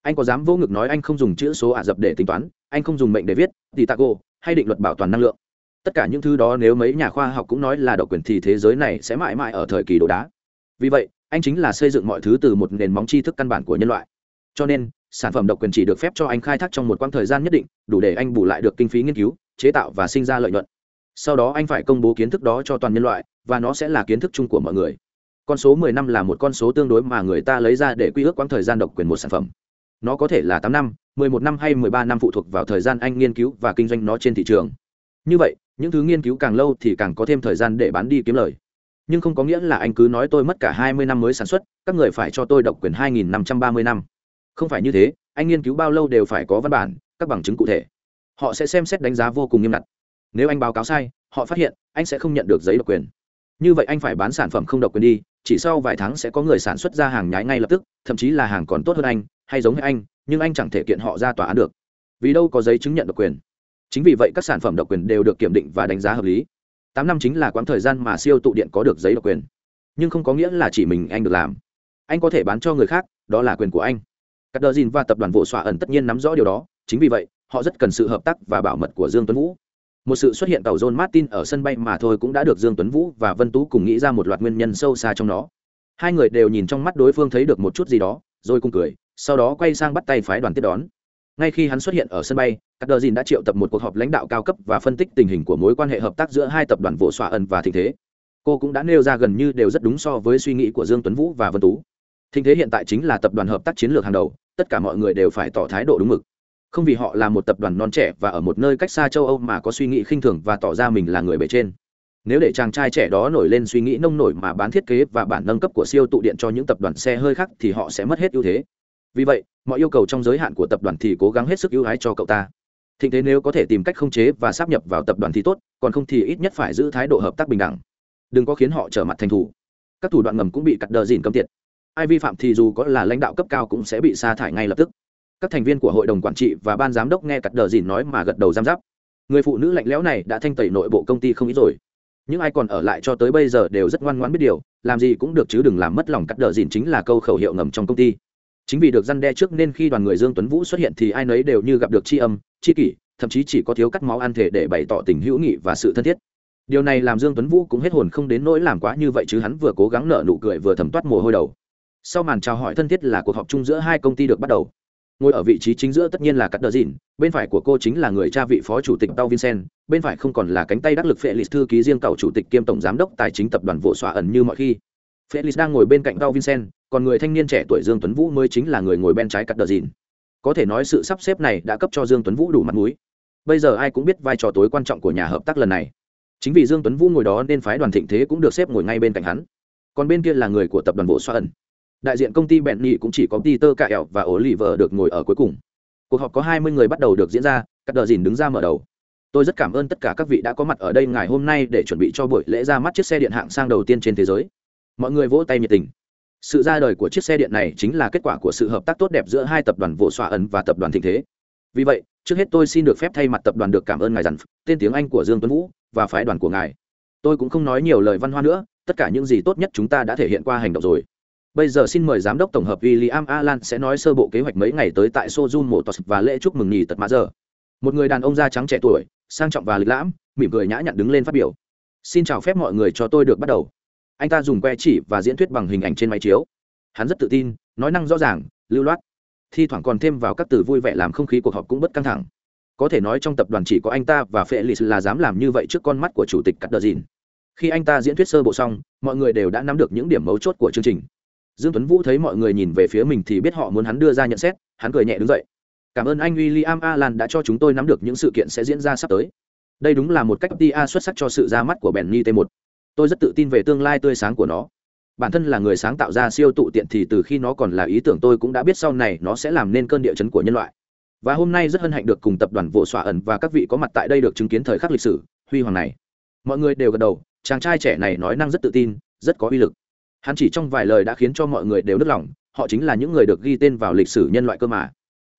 Anh có dám vô ngực nói anh không dùng chữ số ả rập để tính toán, anh không dùng mệnh để viết, thì taco hay định luật bảo toàn năng lượng. Tất cả những thứ đó nếu mấy nhà khoa học cũng nói là độc quyền thì thế giới này sẽ mãi mãi ở thời kỳ đồ đá. Vì vậy, anh chính là xây dựng mọi thứ từ một nền móng tri thức căn bản của nhân loại. Cho nên, sản phẩm độc quyền chỉ được phép cho anh khai thác trong một quãng thời gian nhất định, đủ để anh bù lại được kinh phí nghiên cứu chế tạo và sinh ra lợi nhuận. Sau đó anh phải công bố kiến thức đó cho toàn nhân loại, và nó sẽ là kiến thức chung của mọi người. Con số 10 năm là một con số tương đối mà người ta lấy ra để quy ước quãng thời gian độc quyền một sản phẩm. Nó có thể là 8 năm 11 năm hay 13 năm phụ thuộc vào thời gian anh nghiên cứu và kinh doanh nó trên thị trường. Như vậy, những thứ nghiên cứu càng lâu thì càng có thêm thời gian để bán đi kiếm lời. Nhưng không có nghĩa là anh cứ nói tôi mất cả 20 năm mới sản xuất, các người phải cho tôi độc quyền 2.530 năm. Không phải như thế, anh nghiên cứu bao lâu đều phải có văn bản, các bằng chứng cụ thể họ sẽ xem xét đánh giá vô cùng nghiêm ngặt. Nếu anh báo cáo sai, họ phát hiện, anh sẽ không nhận được giấy độc quyền. Như vậy anh phải bán sản phẩm không độc quyền đi, chỉ sau vài tháng sẽ có người sản xuất ra hàng nhái ngay lập tức, thậm chí là hàng còn tốt hơn anh, hay giống như anh, nhưng anh chẳng thể kiện họ ra tòa án được. Vì đâu có giấy chứng nhận độc quyền? Chính vì vậy các sản phẩm độc quyền đều được kiểm định và đánh giá hợp lý. Tám năm chính là quãng thời gian mà siêu tụ điện có được giấy độc quyền. Nhưng không có nghĩa là chỉ mình anh được làm. Anh có thể bán cho người khác, đó là quyền của anh. Các đờ dìn và tập đoàn vụ xóa ẩn tất nhiên nắm rõ điều đó, chính vì vậy họ rất cần sự hợp tác và bảo mật của dương tuấn vũ. Một sự xuất hiện tàu john martin ở sân bay mà thôi cũng đã được dương tuấn vũ và vân tú cùng nghĩ ra một loạt nguyên nhân sâu xa trong nó hai người đều nhìn trong mắt đối phương thấy được một chút gì đó, rồi cùng cười, sau đó quay sang bắt tay phái đoàn tiếp đón. Ngay khi hắn xuất hiện ở sân bay các đờ dìn đã triệu tập một cuộc họp lãnh đạo cao cấp và phân tích tình hình của mối quan hệ hợp tác giữa hai tập đoàn vỗ xoa ẩn và thịnh thế. Cô cũng đã nêu ra gần như đều rất đúng so với suy nghĩ của dương tuấn vũ và vân tú. Thịnh thế hiện tại chính là tập đoàn hợp tác chiến lược hàng đầu, tất cả mọi người đều phải tỏ thái độ đúng mực không vì họ là một tập đoàn non trẻ và ở một nơi cách xa châu âu mà có suy nghĩ khinh thường và tỏ ra mình là người bề trên. Nếu để chàng trai trẻ đó nổi lên suy nghĩ nông nổi mà bán thiết kế và bản nâng cấp của siêu tụ điện cho những tập đoàn xe hơi khác thì họ sẽ mất hết ưu thế. Vì vậy, mọi yêu cầu trong giới hạn của tập đoàn thì cố gắng hết sức ưu ái cho cậu ta. Thịnh thế nếu có thể tìm cách khống chế và sắp nhập vào tập đoàn thì tốt, còn không thì ít nhất phải giữ thái độ hợp tác bình đẳng. Đừng có khiến họ trở mặt thành thủ. Các thủ đoạn ngầm cũng bị cắt đờ dìn cấm tiệt. Ai vi phạm thì dù có là lãnh đạo cấp cao cũng sẽ bị sa thải ngay lập tức các thành viên của hội đồng quản trị và ban giám đốc nghe cắt đờ dìn nói mà gật đầu giam giáp. Người phụ nữ lạnh lẽo này đã thanh tẩy nội bộ công ty không ít rồi. Những ai còn ở lại cho tới bây giờ đều rất ngoan ngoãn biết điều, làm gì cũng được chứ đừng làm mất lòng cắt đờ dìn chính là câu khẩu hiệu ngầm trong công ty. Chính vì được răn đe trước nên khi đoàn người dương tuấn vũ xuất hiện thì ai nấy đều như gặp được tri âm tri kỷ, thậm chí chỉ có thiếu cắt máu ăn thể để bày tỏ tình hữu nghị và sự thân thiết. Điều này làm dương tuấn vũ cũng hết hồn không đến nỗi làm quá như vậy chứ hắn vừa cố gắng nở nụ cười vừa thầm toát mồ hôi đầu. Sau màn chào hỏi thân thiết là cuộc họp chung giữa hai công ty được bắt đầu ngồi ở vị trí chính giữa tất nhiên là cắt đờ dìn, bên phải của cô chính là người cha vị phó chủ tịch tao vincent, bên phải không còn là cánh tay đắc lực felix thư ký riêng cầu chủ tịch kiêm tổng giám đốc tài chính tập đoàn vỗ xóa ẩn như mọi khi. Felix đang ngồi bên cạnh tao vincent, còn người thanh niên trẻ tuổi dương tuấn vũ mới chính là người ngồi bên trái cắt đờ dìn. Có thể nói sự sắp xếp này đã cấp cho dương tuấn vũ đủ mặt mũi. Bây giờ ai cũng biết vai trò tối quan trọng của nhà hợp tác lần này. Chính vì dương tuấn vũ ngồi đó nên phái đoàn thịnh thế cũng được xếp ngồi ngay bên cạnh hắn. Còn bên kia là người của tập đoàn vỗ xoa ẩn đại diện công ty bẹn nhị cũng chỉ có peter cạo và oliver được ngồi ở cuối cùng. Cuộc họp có 20 người bắt đầu được diễn ra các đờ dìn đứng ra mở đầu. Tôi rất cảm ơn tất cả các vị đã có mặt ở đây ngày hôm nay để chuẩn bị cho buổi lễ ra mắt chiếc xe điện hạng sang đầu tiên trên thế giới. Mọi người vỗ tay nhiệt tình. Sự ra đời của chiếc xe điện này chính là kết quả của sự hợp tác tốt đẹp giữa hai tập đoàn vỗ xoa ẩn và tập đoàn thịnh thế. Vì vậy, trước hết tôi xin được phép thay mặt tập đoàn được cảm ơn ngài dằn tên tiếng anh của dương tuấn vũ và phái đoàn của ngài. Tôi cũng không nói nhiều lời văn hoa nữa, tất cả những gì tốt nhất chúng ta đã thể hiện qua hành động rồi bây giờ xin mời giám đốc tổng hợp William Alan sẽ nói sơ bộ kế hoạch mấy ngày tới tại Sojun Motors và lễ chúc mừng nghỉ tật mã giờ một người đàn ông da trắng trẻ tuổi, sang trọng và lịch lãm, mỉm cười nhã nhặn đứng lên phát biểu. Xin chào phép mọi người cho tôi được bắt đầu. Anh ta dùng que chỉ và diễn thuyết bằng hình ảnh trên máy chiếu. Hắn rất tự tin, nói năng rõ ràng, lưu loát. Thi thoảng còn thêm vào các từ vui vẻ làm không khí cuộc họp cũng bất căng thẳng. Có thể nói trong tập đoàn chỉ có anh ta và felix là dám làm như vậy trước con mắt của chủ tịch cắt đờ dìn. Khi anh ta diễn thuyết sơ bộ xong, mọi người đều đã nắm được những điểm mấu chốt của chương trình dương tuấn vũ thấy mọi người nhìn về phía mình thì biết họ muốn hắn đưa ra nhận xét, hắn cười nhẹ đứng dậy. Cảm ơn anh William Alan đã cho chúng tôi nắm được những sự kiện sẽ diễn ra sắp tới. Đây đúng là một cách tia xuất sắc cho sự ra mắt của Benny T1 tôi rất tự tin về tương lai tươi sáng của nó. Bản thân là người sáng tạo ra siêu tụ tiện thì từ khi nó còn là ý tưởng tôi cũng đã biết sau này nó sẽ làm nên cơn địa chấn của nhân loại. Và hôm nay rất hân hạnh được cùng tập đoàn vỗ xỏa ẩn và các vị có mặt tại đây được chứng kiến thời khắc lịch sử, huy hoàng này. Mọi người đều gật đầu, chàng trai trẻ này nói năng rất tự tin, rất có uy lực hắn chỉ trong vài lời đã khiến cho mọi người đều nức lòng, họ chính là những người được ghi tên vào lịch sử nhân loại cơ mà.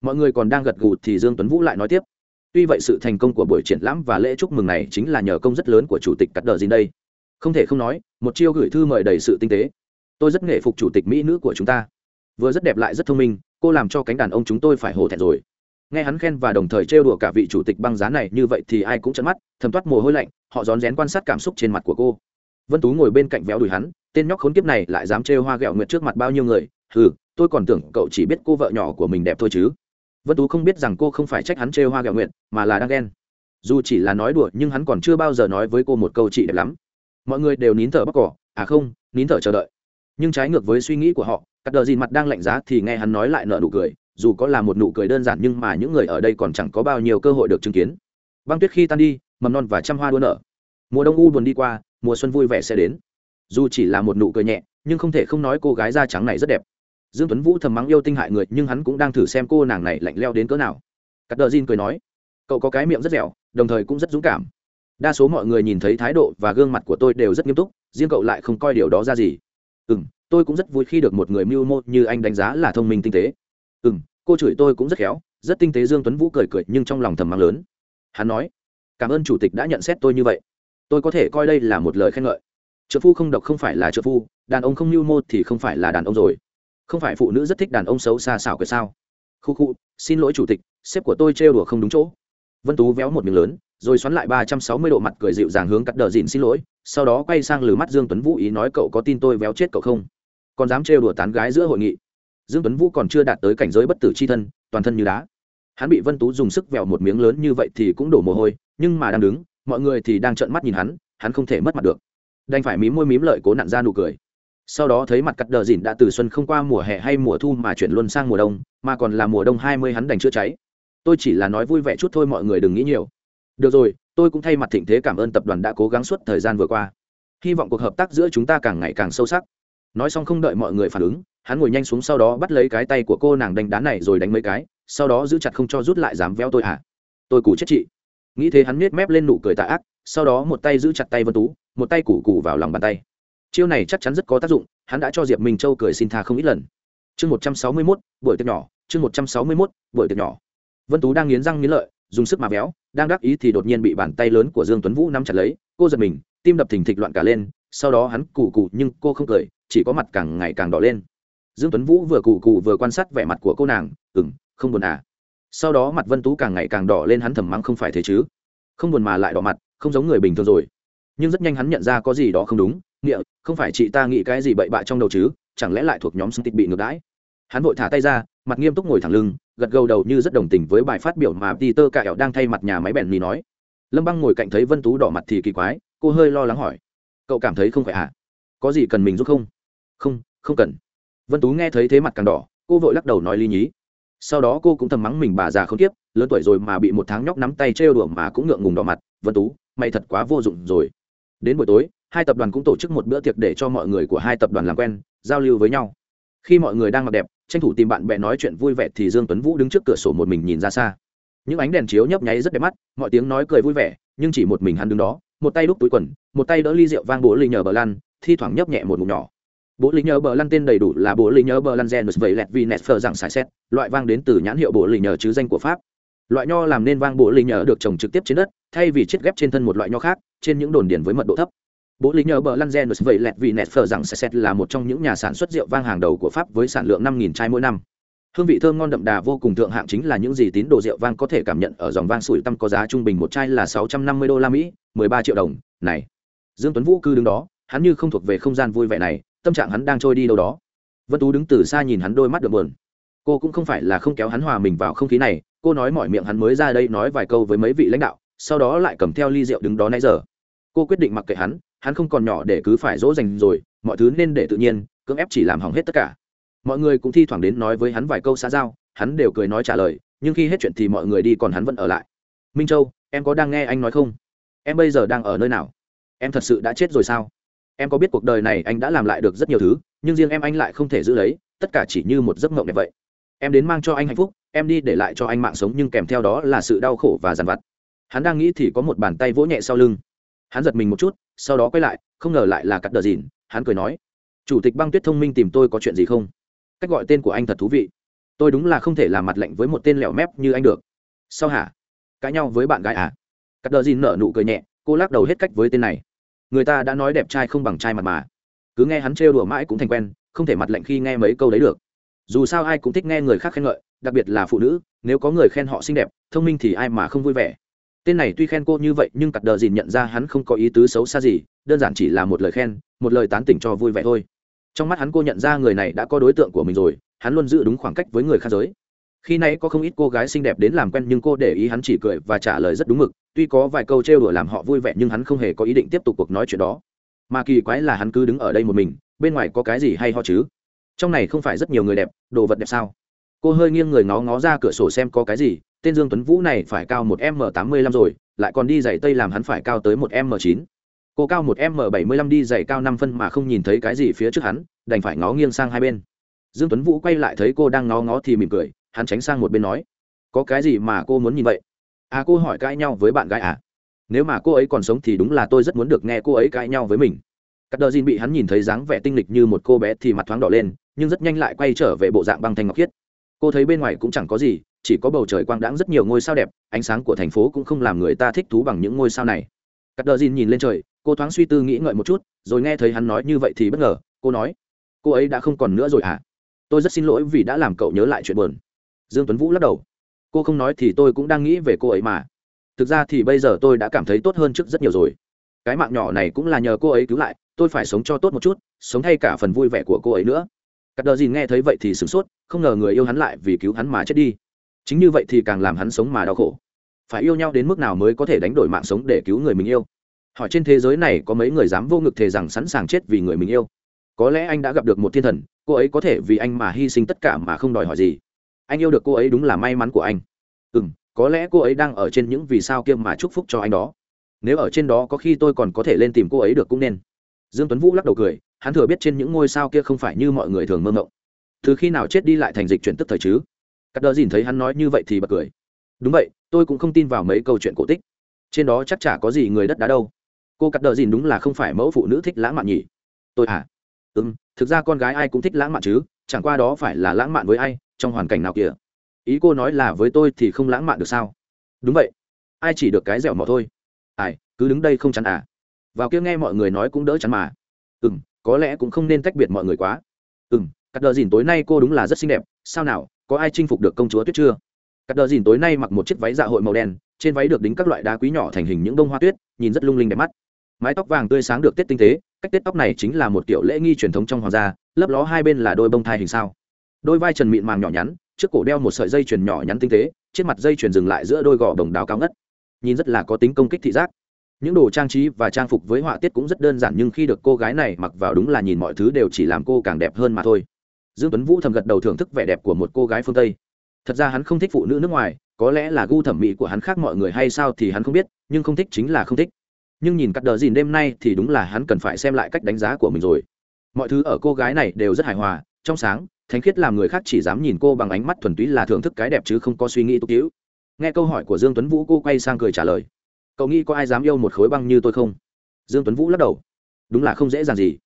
Mọi người còn đang gật gù thì dương tuấn vũ lại nói tiếp. Tuy vậy sự thành công của buổi triển lãm và lễ chúc mừng này chính là nhờ công rất lớn của chủ tịch cắt đờ gì đây. Không thể không nói, một chiêu gửi thư mời đầy sự tinh tế. Tôi rất nghệ phục chủ tịch mỹ nữ của chúng ta. Vừa rất đẹp lại rất thông minh, cô làm cho cánh đàn ông chúng tôi phải hổ thẹn rồi. Nghe hắn khen và đồng thời trêu đùa cả vị chủ tịch băng giá này như vậy thì ai cũng chấn mắt, thầm toát mồ hôi lạnh, họ rón rén quan sát cảm xúc trên mặt của cô. Vân tú ngồi bên cạnh véo đùi hắn tên nhóc khốn kiếp này lại dám trêu hoa ghẹo nguyệt trước mặt bao nhiêu người ừ tôi còn tưởng cậu chỉ biết cô vợ nhỏ của mình đẹp thôi chứ. Vân tú không biết rằng cô không phải trách hắn trêu hoa ghẹo nguyệt, mà là đang ghen. Dù chỉ là nói đùa, nhưng hắn còn chưa bao giờ nói với cô một câu chị đẹp lắm. Mọi người đều nín thở bóc cỏ à không, nín thở chờ đợi. Nhưng trái ngược với suy nghĩ của họ, cắt đờ dìn mặt đang lạnh giá thì nghe hắn nói lại nợ nụ cười, dù có là một nụ cười đơn giản nhưng mà những người ở đây còn chẳng có bao nhiêu cơ hội được chứng kiến. Băng tuyết khi tan đi, mầm non và trăm hoa đua nở. Mùa đông u buồn đi qua, mùa xuân vui vẻ sẽ đến dù chỉ là một nụ cười nhẹ, nhưng không thể không nói cô gái da trắng này rất đẹp. Dương tuấn vũ thầm mắng yêu tinh hại người, nhưng hắn cũng đang thử xem cô nàng này lạnh leo đến cỡ nào. Cắt đờ Jin cười nói, cậu có cái miệng rất dẻo, đồng thời cũng rất dũng cảm. Đa số mọi người nhìn thấy thái độ và gương mặt của tôi đều rất nghiêm túc, riêng cậu lại không coi điều đó ra gì. Ừ tôi cũng rất vui khi được một người mưu mô như anh đánh giá là thông minh tinh tế. Ừ cô chửi tôi cũng rất khéo, rất tinh tế. Dương tuấn vũ cười cười, nhưng trong lòng thầm mắng lớn. Hắn nói, cảm ơn chủ tịch đã nhận xét tôi như vậy. Tôi có thể coi đây là một lời khen ngợi trợ phu không độc không phải là trợ phu, đàn ông không mưu mô thì không phải là đàn ông rồi. Không phải phụ nữ rất thích đàn ông xấu xa xảo cái sao? Khu khu, xin lỗi chủ tịch, sếp của tôi trêu đùa không đúng chỗ. Vân tú véo một miếng lớn, rồi xoắn lại ba trăm sáu mươi độ mặt cười dịu dàng hướng cắt đờ dịn xin lỗi, sau đó quay sang lử mắt dương tuấn vũ ý nói cậu có tin tôi véo chết cậu không? Còn dám trêu đùa tán gái giữa hội nghị. Dương tuấn vũ còn chưa đạt tới cảnh giới bất tử c h i thân, toàn thân như đá. Hắn bị vân tú dùng sức vẹo một miếng lớn như vậy thì cũng đổ mồ hôi, nhưng mà đang đứng, mọi người thì đang trợn mắt nhìn hắn hắn không thể mất mặt được đành phải mím môi mím lợi cố nặn ra nụ cười. Sau đó thấy mặt cắt đờ dìn đã từ xuân không qua mùa hè hay mùa thu mà chuyển luôn sang mùa đông, mà còn là mùa đông hai mươi hắn đành chữa cháy. Tôi chỉ là nói vui vẻ chút thôi mọi người đừng nghĩ nhiều. Được rồi, tôi cũng thay mặt thịnh thế cảm ơn tập đoàn đã cố gắng suốt thời gian vừa qua. Hy vọng cuộc hợp tác giữa chúng ta càng ngày càng sâu sắc. Nói xong không đợi mọi người phản ứng, hắn ngồi nhanh xuống sau đó bắt lấy cái tay của cô nàng đánh đá này rồi đánh mấy cái, sau đó giữ chặt không cho rút lại dám véo tôi à? Tôi cù chết chị. Nghĩ thế hắn miết mép lên nụ cười tạ ác, sau đó một tay giữ chặt tay vân tú một tay củ củ vào lòng bàn tay. Chiêu này chắc chắn rất có tác dụng, hắn đã cho diệp minh châu cười xin tha không ít lần. Chương một trăm sáu mươi mốt, buổi tiệc nhỏ, chương một trăm sáu mươi mốt, buổi tiệc nhỏ. Vân tú đang nghiến răng nghiến lợi, dùng sức mà béo đang đắc ý thì đột nhiên bị bàn tay lớn của dương tuấn vũ nắm chặt lấy, cô giật mình, tim đập thình thịch loạn cả lên, sau đó hắn cụ cụ nhưng cô không cười, chỉ có mặt càng ngày càng đỏ lên. Dương tuấn vũ vừa cụ cụ vừa quan sát vẻ mặt của cô nàng ừng không buồn à? Sau đó mặt vân tú càng ngày càng đỏ lên hắn thầm mắng không phải thế chứ. Không buồn mà lại đỏ mặt, không giống người bình thường rồi nhưng rất nhanh hắn nhận ra có gì đó không đúng, nghĩa, không phải chị ta nghĩ cái gì bậy bạ trong đầu chứ, chẳng lẽ lại thuộc nhóm sưng tịch bị ngược đãi? Hắn vội thả tay ra, mặt nghiêm túc ngồi thẳng lưng, gật gầu đầu như rất đồng tình với bài phát biểu mà peter cạo đang thay mặt nhà máy bèn mì nói. Lâm băng ngồi cạnh thấy vân tú đỏ mặt thì kỳ quái, cô hơi lo lắng hỏi, cậu cảm thấy không phải à? Có gì cần mình giúp không? Không không cần. Vân tú nghe thấy thế mặt càng đỏ, cô vội lắc đầu nói ly nhí. Sau đó cô cũng thầm mắng mình bà già không tiếp, lớn tuổi rồi mà bị một tháng nhóc nắm tay trêu đùa mà cũng ngượng ngùng đỏ mặt. Vân tú, mày thật quá vô dụng rồi đến buổi tối, hai tập đoàn cũng tổ chức một bữa tiệc để cho mọi người của hai tập đoàn làm quen, giao lưu với nhau. Khi mọi người đang mặc đẹp, tranh thủ tìm bạn bè nói chuyện vui vẻ thì dương tuấn vũ đứng trước cửa sổ một mình nhìn ra xa. Những ánh đèn chiếu nhấp nháy rất đẹp mắt, mọi tiếng nói cười vui vẻ, nhưng chỉ một mình hắn đứng đó, một tay đúc túi quần, một tay đỡ ly rượu vang bố ly nhờ bờ lăn thi thoảng nhấp nhẹ một ngụm nhỏ. Bố ly nhờ bờ lăn tên đầy đủ là bố ly nhờ bờ lăn gen vậy lẹt vì nẹt phờ rằng xài xét, loại vang đến từ nhãn hiệu bố ly nhờ chứ danh của pháp loại nho làm nên vang bộ ly nhờ được trồng trực tiếp trên đất, thay vì chiết ghép trên thân một loại nho khác, trên những đồn điền với mật độ thấp. Bộ lý nhờ bờ lăn gen vậy lẹt vì nẹt phở rằng sẽ xét là một trong những nhà sản xuất rượu vang hàng đầu của pháp với sản lượng năm nghìn chai mỗi năm. Hương vị thơm ngon đậm đà vô cùng thượng hạng chính là những gì tín đồ rượu vang có thể cảm nhận ở dòng vang sủi tăm có giá trung bình một chai là sáu trăm năm mươi đô la mỹ, mười ba triệu đồng, này. Dương tuấn vũ cư đứng đó, hắn như không thuộc về không gian vui vẻ này, tâm trạng hắn đang trôi đi đâu đó. Vân tú đứng từ xa nhìn hắn đôi mắt được buồn cô cũng không phải là không kéo hắn hòa mình vào không khí này, cô nói mọi miệng hắn mới ra đây nói vài câu với mấy vị lãnh đạo, sau đó lại cầm theo ly rượu đứng đó nãy giờ. Cô quyết định mặc kệ hắn hắn không còn nhỏ để cứ phải dỗ dành rồi, mọi thứ nên để tự nhiên, cưỡng ép chỉ làm hỏng hết tất cả. Mọi người cũng thi thoảng đến nói với hắn vài câu xã giao, hắn đều cười nói trả lời, nhưng khi hết chuyện thì mọi người đi còn hắn vẫn ở lại. Minh châu, em có đang nghe anh nói không? Em bây giờ đang ở nơi nào? Em thật sự đã chết rồi sao? Em có biết cuộc đời này anh đã làm lại được rất nhiều thứ, nhưng riêng em anh lại không thể giữ lấy, tất cả chỉ như một giấc mộng đẹp vậy em đến mang cho anh hạnh phúc, em đi để lại cho anh mạng sống nhưng kèm theo đó là sự đau khổ và dằn vặt. Hắn đang nghĩ thì có một bàn tay vỗ nhẹ sau lưng. Hắn giật mình một chút, sau đó quay lại, không ngờ lại là cắt đờ dìn, hắn cười nói, chủ tịch băng tuyết thông minh tìm tôi có chuyện gì không? Cách gọi tên của anh thật thú vị. Tôi đúng là không thể làm mặt lạnh với một tên lẹo mép như anh được. Sao hả? Cãi nhau với bạn gái à? Cắt đờ dìn nở nụ cười nhẹ, cô lắc đầu hết cách với tên này. Người ta đã nói đẹp trai không bằng trai mặt mà. Cứ nghe hắn trêu đùa mãi cũng thành quen, không thể mặt lạnh khi nghe mấy câu đấy được dù sao ai cũng thích nghe người khác khen ngợi, đặc biệt là phụ nữ, nếu có người khen họ xinh đẹp, thông minh thì ai mà không vui vẻ. Tên này tuy khen cô như vậy, nhưng cặp đờ dìn nhận ra hắn không có ý tứ xấu xa gì, đơn giản chỉ là một lời khen, một lời tán tỉnh cho vui vẻ thôi. Trong mắt hắn cô nhận ra người này đã có đối tượng của mình rồi, hắn luôn giữ đúng khoảng cách với người khác giới. Khi nãy có không ít cô gái xinh đẹp đến làm quen nhưng cô để ý hắn chỉ cười và trả lời rất đúng mực, tuy có vài câu trêu đùa làm họ vui vẻ nhưng hắn không hề có ý định tiếp tục cuộc nói chuyện đó. Mà kỳ quái là hắn cứ đứng ở đây một mình, bên ngoài có cái gì hay ho chứ? Trong này không phải rất nhiều người đẹp, đồ vật đẹp sao? Cô hơi nghiêng người ngó ngó ra cửa sổ xem có cái gì, tên dương tuấn vũ này phải cao một m tám mươi lăm rồi, lại còn đi giày tây làm hắn phải cao tới một m chín. Cô cao một m bảy mươi lăm đi giày cao năm phân mà không nhìn thấy cái gì phía trước hắn, đành phải ngó nghiêng sang hai bên. Dương tuấn vũ quay lại thấy cô đang ngó ngó thì mỉm cười, hắn tránh sang một bên nói, có cái gì mà cô muốn nhìn vậy? À cô hỏi cãi nhau với bạn gái à? Nếu mà cô ấy còn sống thì đúng là tôi rất muốn được nghe cô ấy cãi nhau với mình cắt đờ dìn bị hắn nhìn thấy dáng vẻ tinh lịch như một cô bé thì mặt thoáng đỏ lên, nhưng rất nhanh lại quay trở về bộ dạng băng thanh ngọc khiết. Cô thấy bên ngoài cũng chẳng có gì, chỉ có bầu trời quang đãng rất nhiều ngôi sao đẹp, ánh sáng của thành phố cũng không làm người ta thích thú bằng những ngôi sao này. Cắt đờ dìn nhìn lên trời, cô thoáng suy tư nghĩ ngợi một chút, rồi nghe thấy hắn nói như vậy thì bất ngờ, cô nói, cô ấy đã không còn nữa rồi à tôi rất xin lỗi vì đã làm cậu nhớ lại chuyện buồn. Dương tuấn vũ lắc đầu, cô không nói thì tôi cũng đang nghĩ về cô ấy mà. Thực ra thì bây giờ tôi đã cảm thấy tốt hơn trước rất nhiều rồi. Cái mạng nhỏ này cũng là nhờ cô ấy cứu lại tôi phải sống cho tốt một chút, sống thay cả phần vui vẻ của cô ấy nữa. Cắt đờ dìn nghe thấy vậy thì sửng sốt, không ngờ người yêu hắn lại vì cứu hắn mà chết đi. Chính như vậy thì càng làm hắn sống mà đau khổ. Phải yêu nhau đến mức nào mới có thể đánh đổi mạng sống để cứu người mình yêu? Hỏi trên thế giới này có mấy người dám vô ngực thề rằng sẵn sàng chết vì người mình yêu? Có lẽ anh đã gặp được một thiên thần, cô ấy có thể vì anh mà hy sinh tất cả mà không đòi hỏi gì. Anh yêu được cô ấy đúng là may mắn của anh. Ừ m có lẽ cô ấy đang ở trên những vì sao kia mà chúc phúc cho anh đó. Nếu ở trên đó có khi tôi còn có thể lên tìm cô ấy được cũng nên dương tuấn vũ lắc đầu cười, hắn thừa biết trên những ngôi sao kia không phải như mọi người thường mơ mộng từ khi nào chết đi lại thành dịch chuyển tức thời chứ? Cắt đờ dìn thấy hắn nói như vậy thì bật cười. Đúng vậy, tôi cũng không tin vào mấy câu chuyện cổ tích. Trên đó chắc chả có gì người đất đá đâu. Cô cắt đờ dìn đúng là không phải mẫu phụ nữ thích lãng mạn nhỉ? Tôi à? Ừ m thực ra con gái ai cũng thích lãng mạn chứ, chẳng qua đó phải là lãng mạn với ai, trong hoàn cảnh nào kìa. Ý cô nói là với tôi thì không lãng mạn được sao? Đúng vậy. Ai chỉ được cái dẻo mỏ thôi. Ai, cứ đứng đây không chắn à? Vào kia nghe mọi người nói cũng đỡ chắn mà. Ừ m có lẽ cũng không nên tách biệt mọi người quá. Ừ m cắt đờ dìn tối nay cô đúng là rất xinh đẹp, sao nào, có ai chinh phục được công chúa tuyết chưa? Cắt đờ dìn tối nay mặc một chiếc váy dạ hội màu đen, trên váy được đính các loại đá quý nhỏ thành hình những bông hoa tuyết, nhìn rất lung linh đẹp mắt. Mái tóc vàng tươi sáng được tết tinh tế, cách tết tóc này chính là một kiểu lễ nghi truyền thống trong hoàng gia, lấp ló hai bên là đôi bông thai hình sao. Đôi vai trần mịn màng nhỏ nhắn, trước cổ đeo một sợi dây chuyền nhỏ nhắn tinh tế trên mặt dây chuyền dừng lại giữa đôi gò bồng đáo cao ngất. Nhìn rất là có tính công kích thị giác những đồ trang trí và trang phục với họa tiết cũng rất đơn giản nhưng khi được cô gái này mặc vào đúng là nhìn mọi thứ đều chỉ làm cô càng đẹp hơn mà thôi. Dương tuấn vũ thầm gật đầu thưởng thức vẻ đẹp của một cô gái phương tây. Thật ra hắn không thích phụ nữ nước ngoài, có lẽ là gu thẩm mỹ của hắn khác mọi người hay sao thì hắn không biết, nhưng không thích chính là không thích. Nhưng nhìn cắt đờ dìn đêm nay thì đúng là hắn cần phải xem lại cách đánh giá của mình rồi. Mọi thứ ở cô gái này đều rất hài hòa, trong sáng, thánh khiết làm người khác chỉ dám nhìn cô bằng ánh mắt thuần túy là thưởng thức cái đẹp chứ không có suy nghĩ tục tiễu nghe câu hỏi của dương tuấn vũ, cô quay sang cười trả lời cậu nghĩ có ai dám yêu một khối băng như tôi không? Dương tuấn vũ lắc đầu. Đúng là không dễ dàng gì.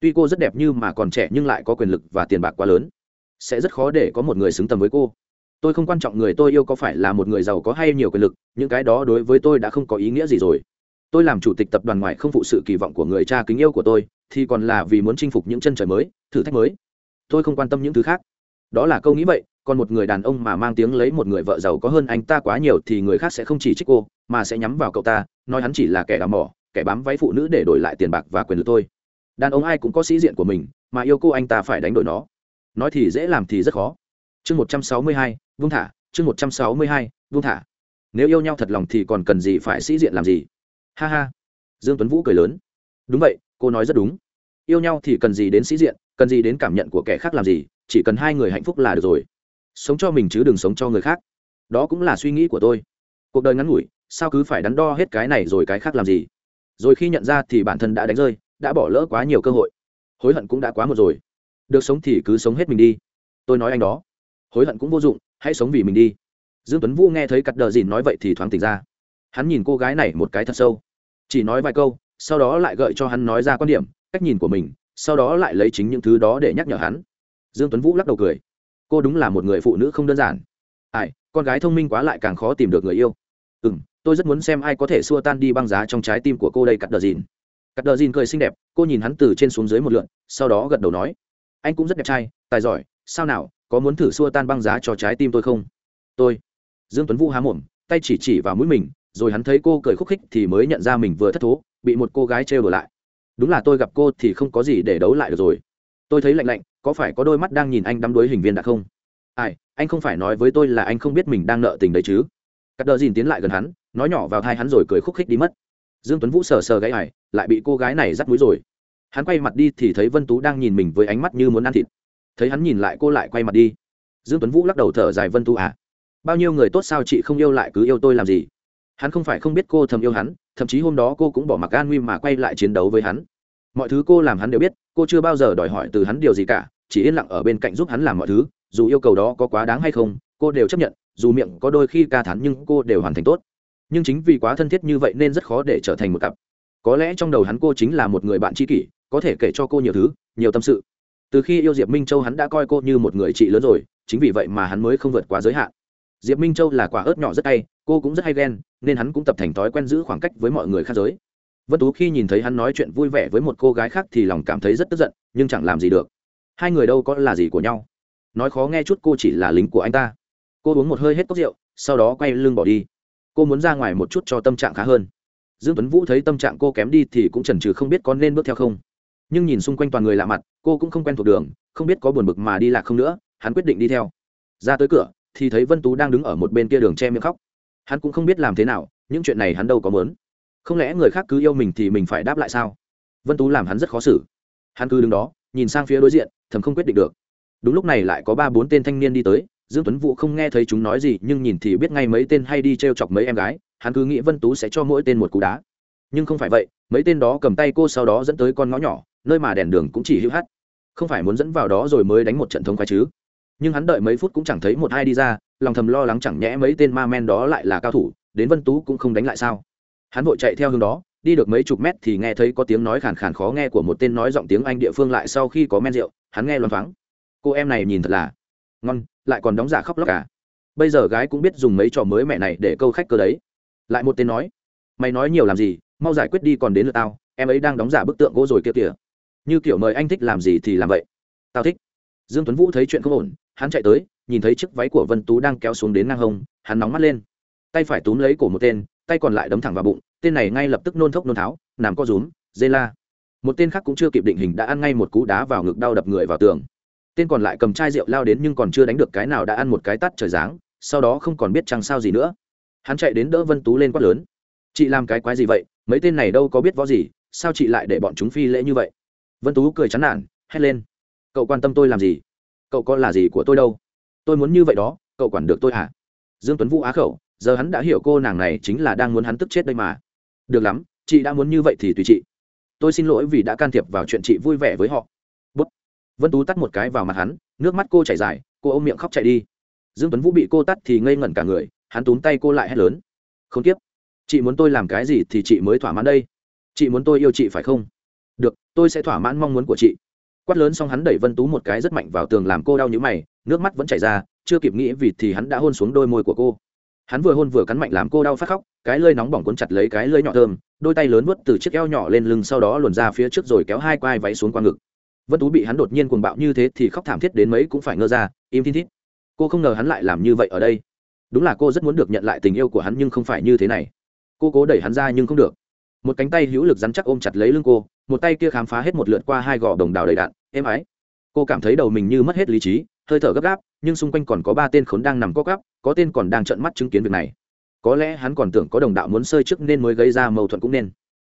Tuy cô rất đẹp như mà còn trẻ nhưng lại có quyền lực và tiền bạc quá lớn. Sẽ rất khó để có một người xứng tầm với cô. Tôi không quan trọng người tôi yêu có phải là một người giàu có hay nhiều quyền lực, những cái đó đối với tôi đã không có ý nghĩa gì rồi. Tôi làm chủ tịch tập đoàn ngoại không phụ sự kỳ vọng của người cha kính yêu của tôi, thì còn là vì muốn chinh phục những chân trời mới, thử thách mới. Tôi không quan tâm những thứ khác. Đó là câu nghĩ vậy, còn một người đàn ông mà mang tiếng lấy một người vợ giàu có hơn anh ta quá nhiều thì người khác sẽ không chỉ trích cô mà sẽ nhắm vào cậu ta, nói hắn chỉ là kẻ đào mỏ, kẻ bám váy phụ nữ để đổi lại tiền bạc và quyền lực thôi. đàn ông ai cũng có sĩ diện của mình, mà yêu cô anh ta phải đánh đổi nó. Nói thì dễ làm thì rất khó. Chương một trăm sáu mươi hai vung thả. Chương một trăm sáu mươi hai vung thả. Nếu yêu nhau thật lòng thì còn cần gì phải sĩ diện làm gì? Ha ha. Dương tuấn vũ cười lớn. Đúng vậy, cô nói rất đúng. Yêu nhau thì cần gì đến sĩ diện, cần gì đến cảm nhận của kẻ khác làm gì, chỉ cần hai người hạnh phúc là được rồi. Sống cho mình chứ đừng sống cho người khác. Đó cũng là suy nghĩ của tôi. Cuộc đời ngắn ngủi sao cứ phải đắn đo hết cái này rồi cái khác làm gì? Rồi khi nhận ra thì bản thân đã đánh rơi, đã bỏ lỡ quá nhiều cơ hội. Hối hận cũng đã quá một rồi. Được sống thì cứ sống hết mình đi. Tôi nói anh đó. Hối hận cũng vô dụng, hãy sống vì mình đi. Dương tuấn vũ nghe thấy cắt đờ dìn nói vậy thì thoáng tỉnh ra. Hắn nhìn cô gái này một cái thật sâu. Chỉ nói vài câu, sau đó lại gợi cho hắn nói ra quan điểm, cách nhìn của mình, sau đó lại lấy chính những thứ đó để nhắc nhở hắn. Dương tuấn vũ lắc đầu cười. Cô đúng là một người phụ nữ không đơn giản. Ai, con gái thông minh quá lại càng khó tìm được người yêu. Ừ m tôi rất muốn xem ai có thể xua tan đi băng giá trong trái tim của cô đây, cắt đờ dìn. Cắt đờ dìn cười xinh đẹp, cô nhìn hắn từ trên xuống dưới một lượn, sau đó gật đầu nói, anh cũng rất đẹp trai, tài giỏi, sao nào, có muốn thử xua tan băng giá cho trái tim tôi không? Tôi. Dương tuấn vũ há mồm, tay chỉ chỉ vào mũi mình, rồi hắn thấy cô cười khúc khích thì mới nhận ra mình vừa thất thố, bị một cô gái trêu đổ lại. Đúng là tôi gặp cô thì không có gì để đấu lại được rồi. Tôi thấy lạnh lạnh, có phải có đôi mắt đang nhìn anh đắm đuối hình viên đã không? Ai, anh không phải nói với tôi là anh không biết mình đang nợ tình đấy chứ. Cắt đờ dìn tiến lại gần hắn nói nhỏ vào thai hắn rồi cười khúc khích đi mất. Dương tuấn vũ sờ sờ gáy ải, lại bị cô gái này dắt mũi rồi. Hắn quay mặt đi thì thấy vân tú đang nhìn mình với ánh mắt như muốn ăn thịt. Thấy hắn nhìn lại cô lại quay mặt đi. Dương tuấn vũ lắc đầu thở dài, vân tú à bao nhiêu người tốt sao chị không yêu lại cứ yêu tôi làm gì? Hắn không phải không biết cô thầm yêu hắn, thậm chí hôm đó cô cũng bỏ mặc an nguy mà quay lại chiến đấu với hắn. Mọi thứ cô làm hắn đều biết, cô chưa bao giờ đòi hỏi từ hắn điều gì cả, chỉ yên lặng ở bên cạnh giúp hắn làm mọi thứ, dù yêu cầu đó có quá đáng hay không, cô đều chấp nhận, dù miệng có đôi khi ca thán nhưng cô đều hoàn thành tốt nhưng chính vì quá thân thiết như vậy nên rất khó để trở thành một cặp. Có lẽ trong đầu hắn cô chính là một người bạn tri kỷ, có thể kể cho cô nhiều thứ, nhiều tâm sự. Từ khi yêu diệp minh châu hắn đã coi cô như một người chị lớn rồi, chính vì vậy mà hắn mới không vượt quá giới hạn. Diệp minh châu là quả ớt nhỏ rất hay, cô cũng rất hay ghen, nên hắn cũng tập thành thói quen giữ khoảng cách với mọi người khác giới. Vân tú khi nhìn thấy hắn nói chuyện vui vẻ với một cô gái khác thì lòng cảm thấy rất tức giận, nhưng chẳng làm gì được. Hai người đâu có là gì của nhau. Nói khó nghe chút cô chỉ là lính của anh ta. Cô uống một hơi hết cốc rượu, sau đó quay lưng bỏ đi cô muốn ra ngoài một chút cho tâm trạng khá hơn. Dương tuấn vũ thấy tâm trạng cô kém đi thì cũng chần chừ không biết có nên bước theo không. Nhưng nhìn xung quanh toàn người lạ mặt, cô cũng không quen thuộc đường, không biết có buồn bực mà đi lạc không nữa, hắn quyết định đi theo. Ra tới cửa, thì thấy vân tú đang đứng ở một bên kia đường che miệng khóc. Hắn cũng không biết làm thế nào, những chuyện này hắn đâu có mớn không lẽ người khác cứ yêu mình thì mình phải đáp lại sao? Vân tú làm hắn rất khó xử. Hắn cứ đứng đó, nhìn sang phía đối diện, thầm không quyết định được. Đúng lúc này lại có ba bốn tên thanh niên đi tới dương tuấn vũ không nghe thấy chúng nói gì, nhưng nhìn thì biết ngay mấy tên hay đi treo chọc mấy em gái, hắn cứ nghĩ vân tú sẽ cho mỗi tên một cú đá. Nhưng không phải vậy, mấy tên đó cầm tay cô sau đó dẫn tới con ngõ nhỏ, nơi mà đèn đường cũng chỉ hữu hắt không phải muốn dẫn vào đó rồi mới đánh một trận thống khoái chứ. Nhưng hắn đợi mấy phút cũng chẳng thấy một ai đi ra, lòng thầm lo lắng chẳng nhẽ mấy tên ma men đó lại là cao thủ, đến vân tú cũng không đánh lại sao. Hắn vội chạy theo hướng đó, đi được mấy chục mét thì nghe thấy có tiếng nói khàn khàn khó nghe của một tên nói giọng tiếng anh địa phương lại sau khi có men rượu, hắn nghe loáng thoáng. Cô em này nhìn thật là ngon, lại còn đóng giả khóc lóc cả bây giờ gái cũng biết dùng mấy trò mới mẹ này để câu khách cơ đấy. Lại một tên nói, mày nói nhiều làm gì, mau giải quyết đi còn đến lượt tao, em ấy đang đóng giả bức tượng gỗ rồi kia kìa. Như kiểu mời anh thích làm gì thì làm vậy. Tao thích. Dương tuấn vũ thấy chuyện không ổn, hắn chạy tới, nhìn thấy chiếc váy của vân tú đang kéo xuống đến ngang hông, hắn nóng mắt lên. Tay phải túm lấy cổ một tên, tay còn lại đấm thẳng vào bụng, tên này ngay lập tức nôn thốc nôn tháo, nằm co rúm, dê la. Một tên khác cũng chưa kịp định hình đã ăn ngay một cú đá vào ngực đau đập người vào tường tên còn lại cầm chai rượu lao đến nhưng còn chưa đánh được cái nào đã ăn một cái tắt trời dáng sau đó không còn biết chăng sao gì nữa. Hắn chạy đến đỡ vân tú lên quát lớn. Chị làm cái quái gì vậy? Mấy tên này đâu có biết võ gì, sao chị lại để bọn chúng phi lễ như vậy? Vân tú cười chán nản, hét lên. Cậu quan tâm tôi làm gì? Cậu có là gì của tôi đâu? Tôi muốn như vậy đó, cậu quản được tôi hả? Dương tuấn vũ á khẩu, giờ hắn đã hiểu cô nàng này chính là đang muốn hắn tức chết đây mà. Được lắm, chị đã muốn như vậy thì tùy chị. Tôi xin lỗi vì đã can thiệp vào chuyện chị vui vẻ với họ vân tú tắt một cái vào mặt hắn, nước mắt cô chảy dài, cô ôm miệng khóc chạy đi. Dương tuấn vũ bị cô tắt thì ngây ngẩn cả người, hắn túm tay cô lại hét lớn. Không tiếp. Chị muốn tôi làm cái gì thì chị mới thỏa mãn đây. Chị muốn tôi yêu chị phải không? Được, tôi sẽ thỏa mãn mong muốn của chị. Quát lớn xong hắn đẩy vân tú một cái rất mạnh vào tường làm cô đau nhữ mày, nước mắt vẫn chảy ra, chưa kịp nghĩ vì thì hắn đã hôn xuống đôi môi của cô. Hắn vừa hôn vừa cắn mạnh làm cô đau phát khóc, cái lơi nóng bỏng cuốn chặt lấy cái lơi nhỏ thơm, đôi tay lớn vớt từ chiếc eo nhỏ lên lưng sau đó luồn ra phía trước rồi kéo hai quai váy xuống qua ngực vân tú bị hắn đột nhiên cuồng bạo như thế thì khóc thảm thiết đến mấy cũng phải ngơ ra, im thiên thít. Cô không ngờ hắn lại làm như vậy ở đây. Đúng là cô rất muốn được nhận lại tình yêu của hắn nhưng không phải như thế này. Cô cố đẩy hắn ra nhưng không được. Một cánh tay hữu lực rắn chắc ôm chặt lấy lưng cô, một tay kia khám phá hết một lượt qua hai gò đồng đào đầy đạn, êm ái. Cô cảm thấy đầu mình như mất hết lý trí, hơi thở gấp gáp, nhưng xung quanh còn có ba tên khốn đang nằm co gắp có tên còn đang trợn mắt chứng kiến việc này. Có lẽ hắn còn tưởng có đồng đạo muốn sơi trước nên mới gây ra mâu thuẫn cũng nên.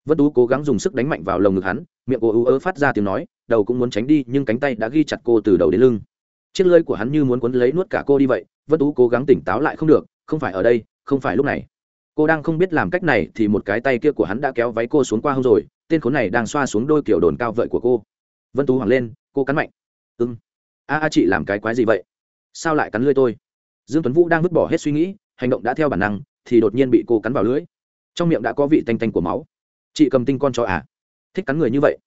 Vân tú cố gắng dùng sức đánh mạnh vào lồng ngực hắn, miệng cô ú ớ phát ra tiếng nói đầu cũng muốn tránh đi, nhưng cánh tay đã ghi chặt cô từ đầu đến lưng. Chiếc lưỡi của hắn như muốn cuốn lấy nuốt cả cô đi vậy, vân tú cố gắng tỉnh táo lại không được, không phải ở đây, không phải lúc này. Cô đang không biết làm cách này thì một cái tay kia của hắn đã kéo váy cô xuống qua hông rồi, tên khốn này đang xoa xuống đôi kiểu đồn cao vợi của cô. Vân tú hoảng lên, cô cắn mạnh. Ưng a a, chị làm cái quái gì vậy? Sao lại cắn lưỡi tôi? Dương tuấn vũ đang vứt bỏ hết suy nghĩ, hành động đã theo bản năng, thì đột nhiên bị cô cắn vào lưỡi. Trong miệng đã có vị tanh tanh của máu. Chị cầm tinh con cho à? Thích cắn người như vậy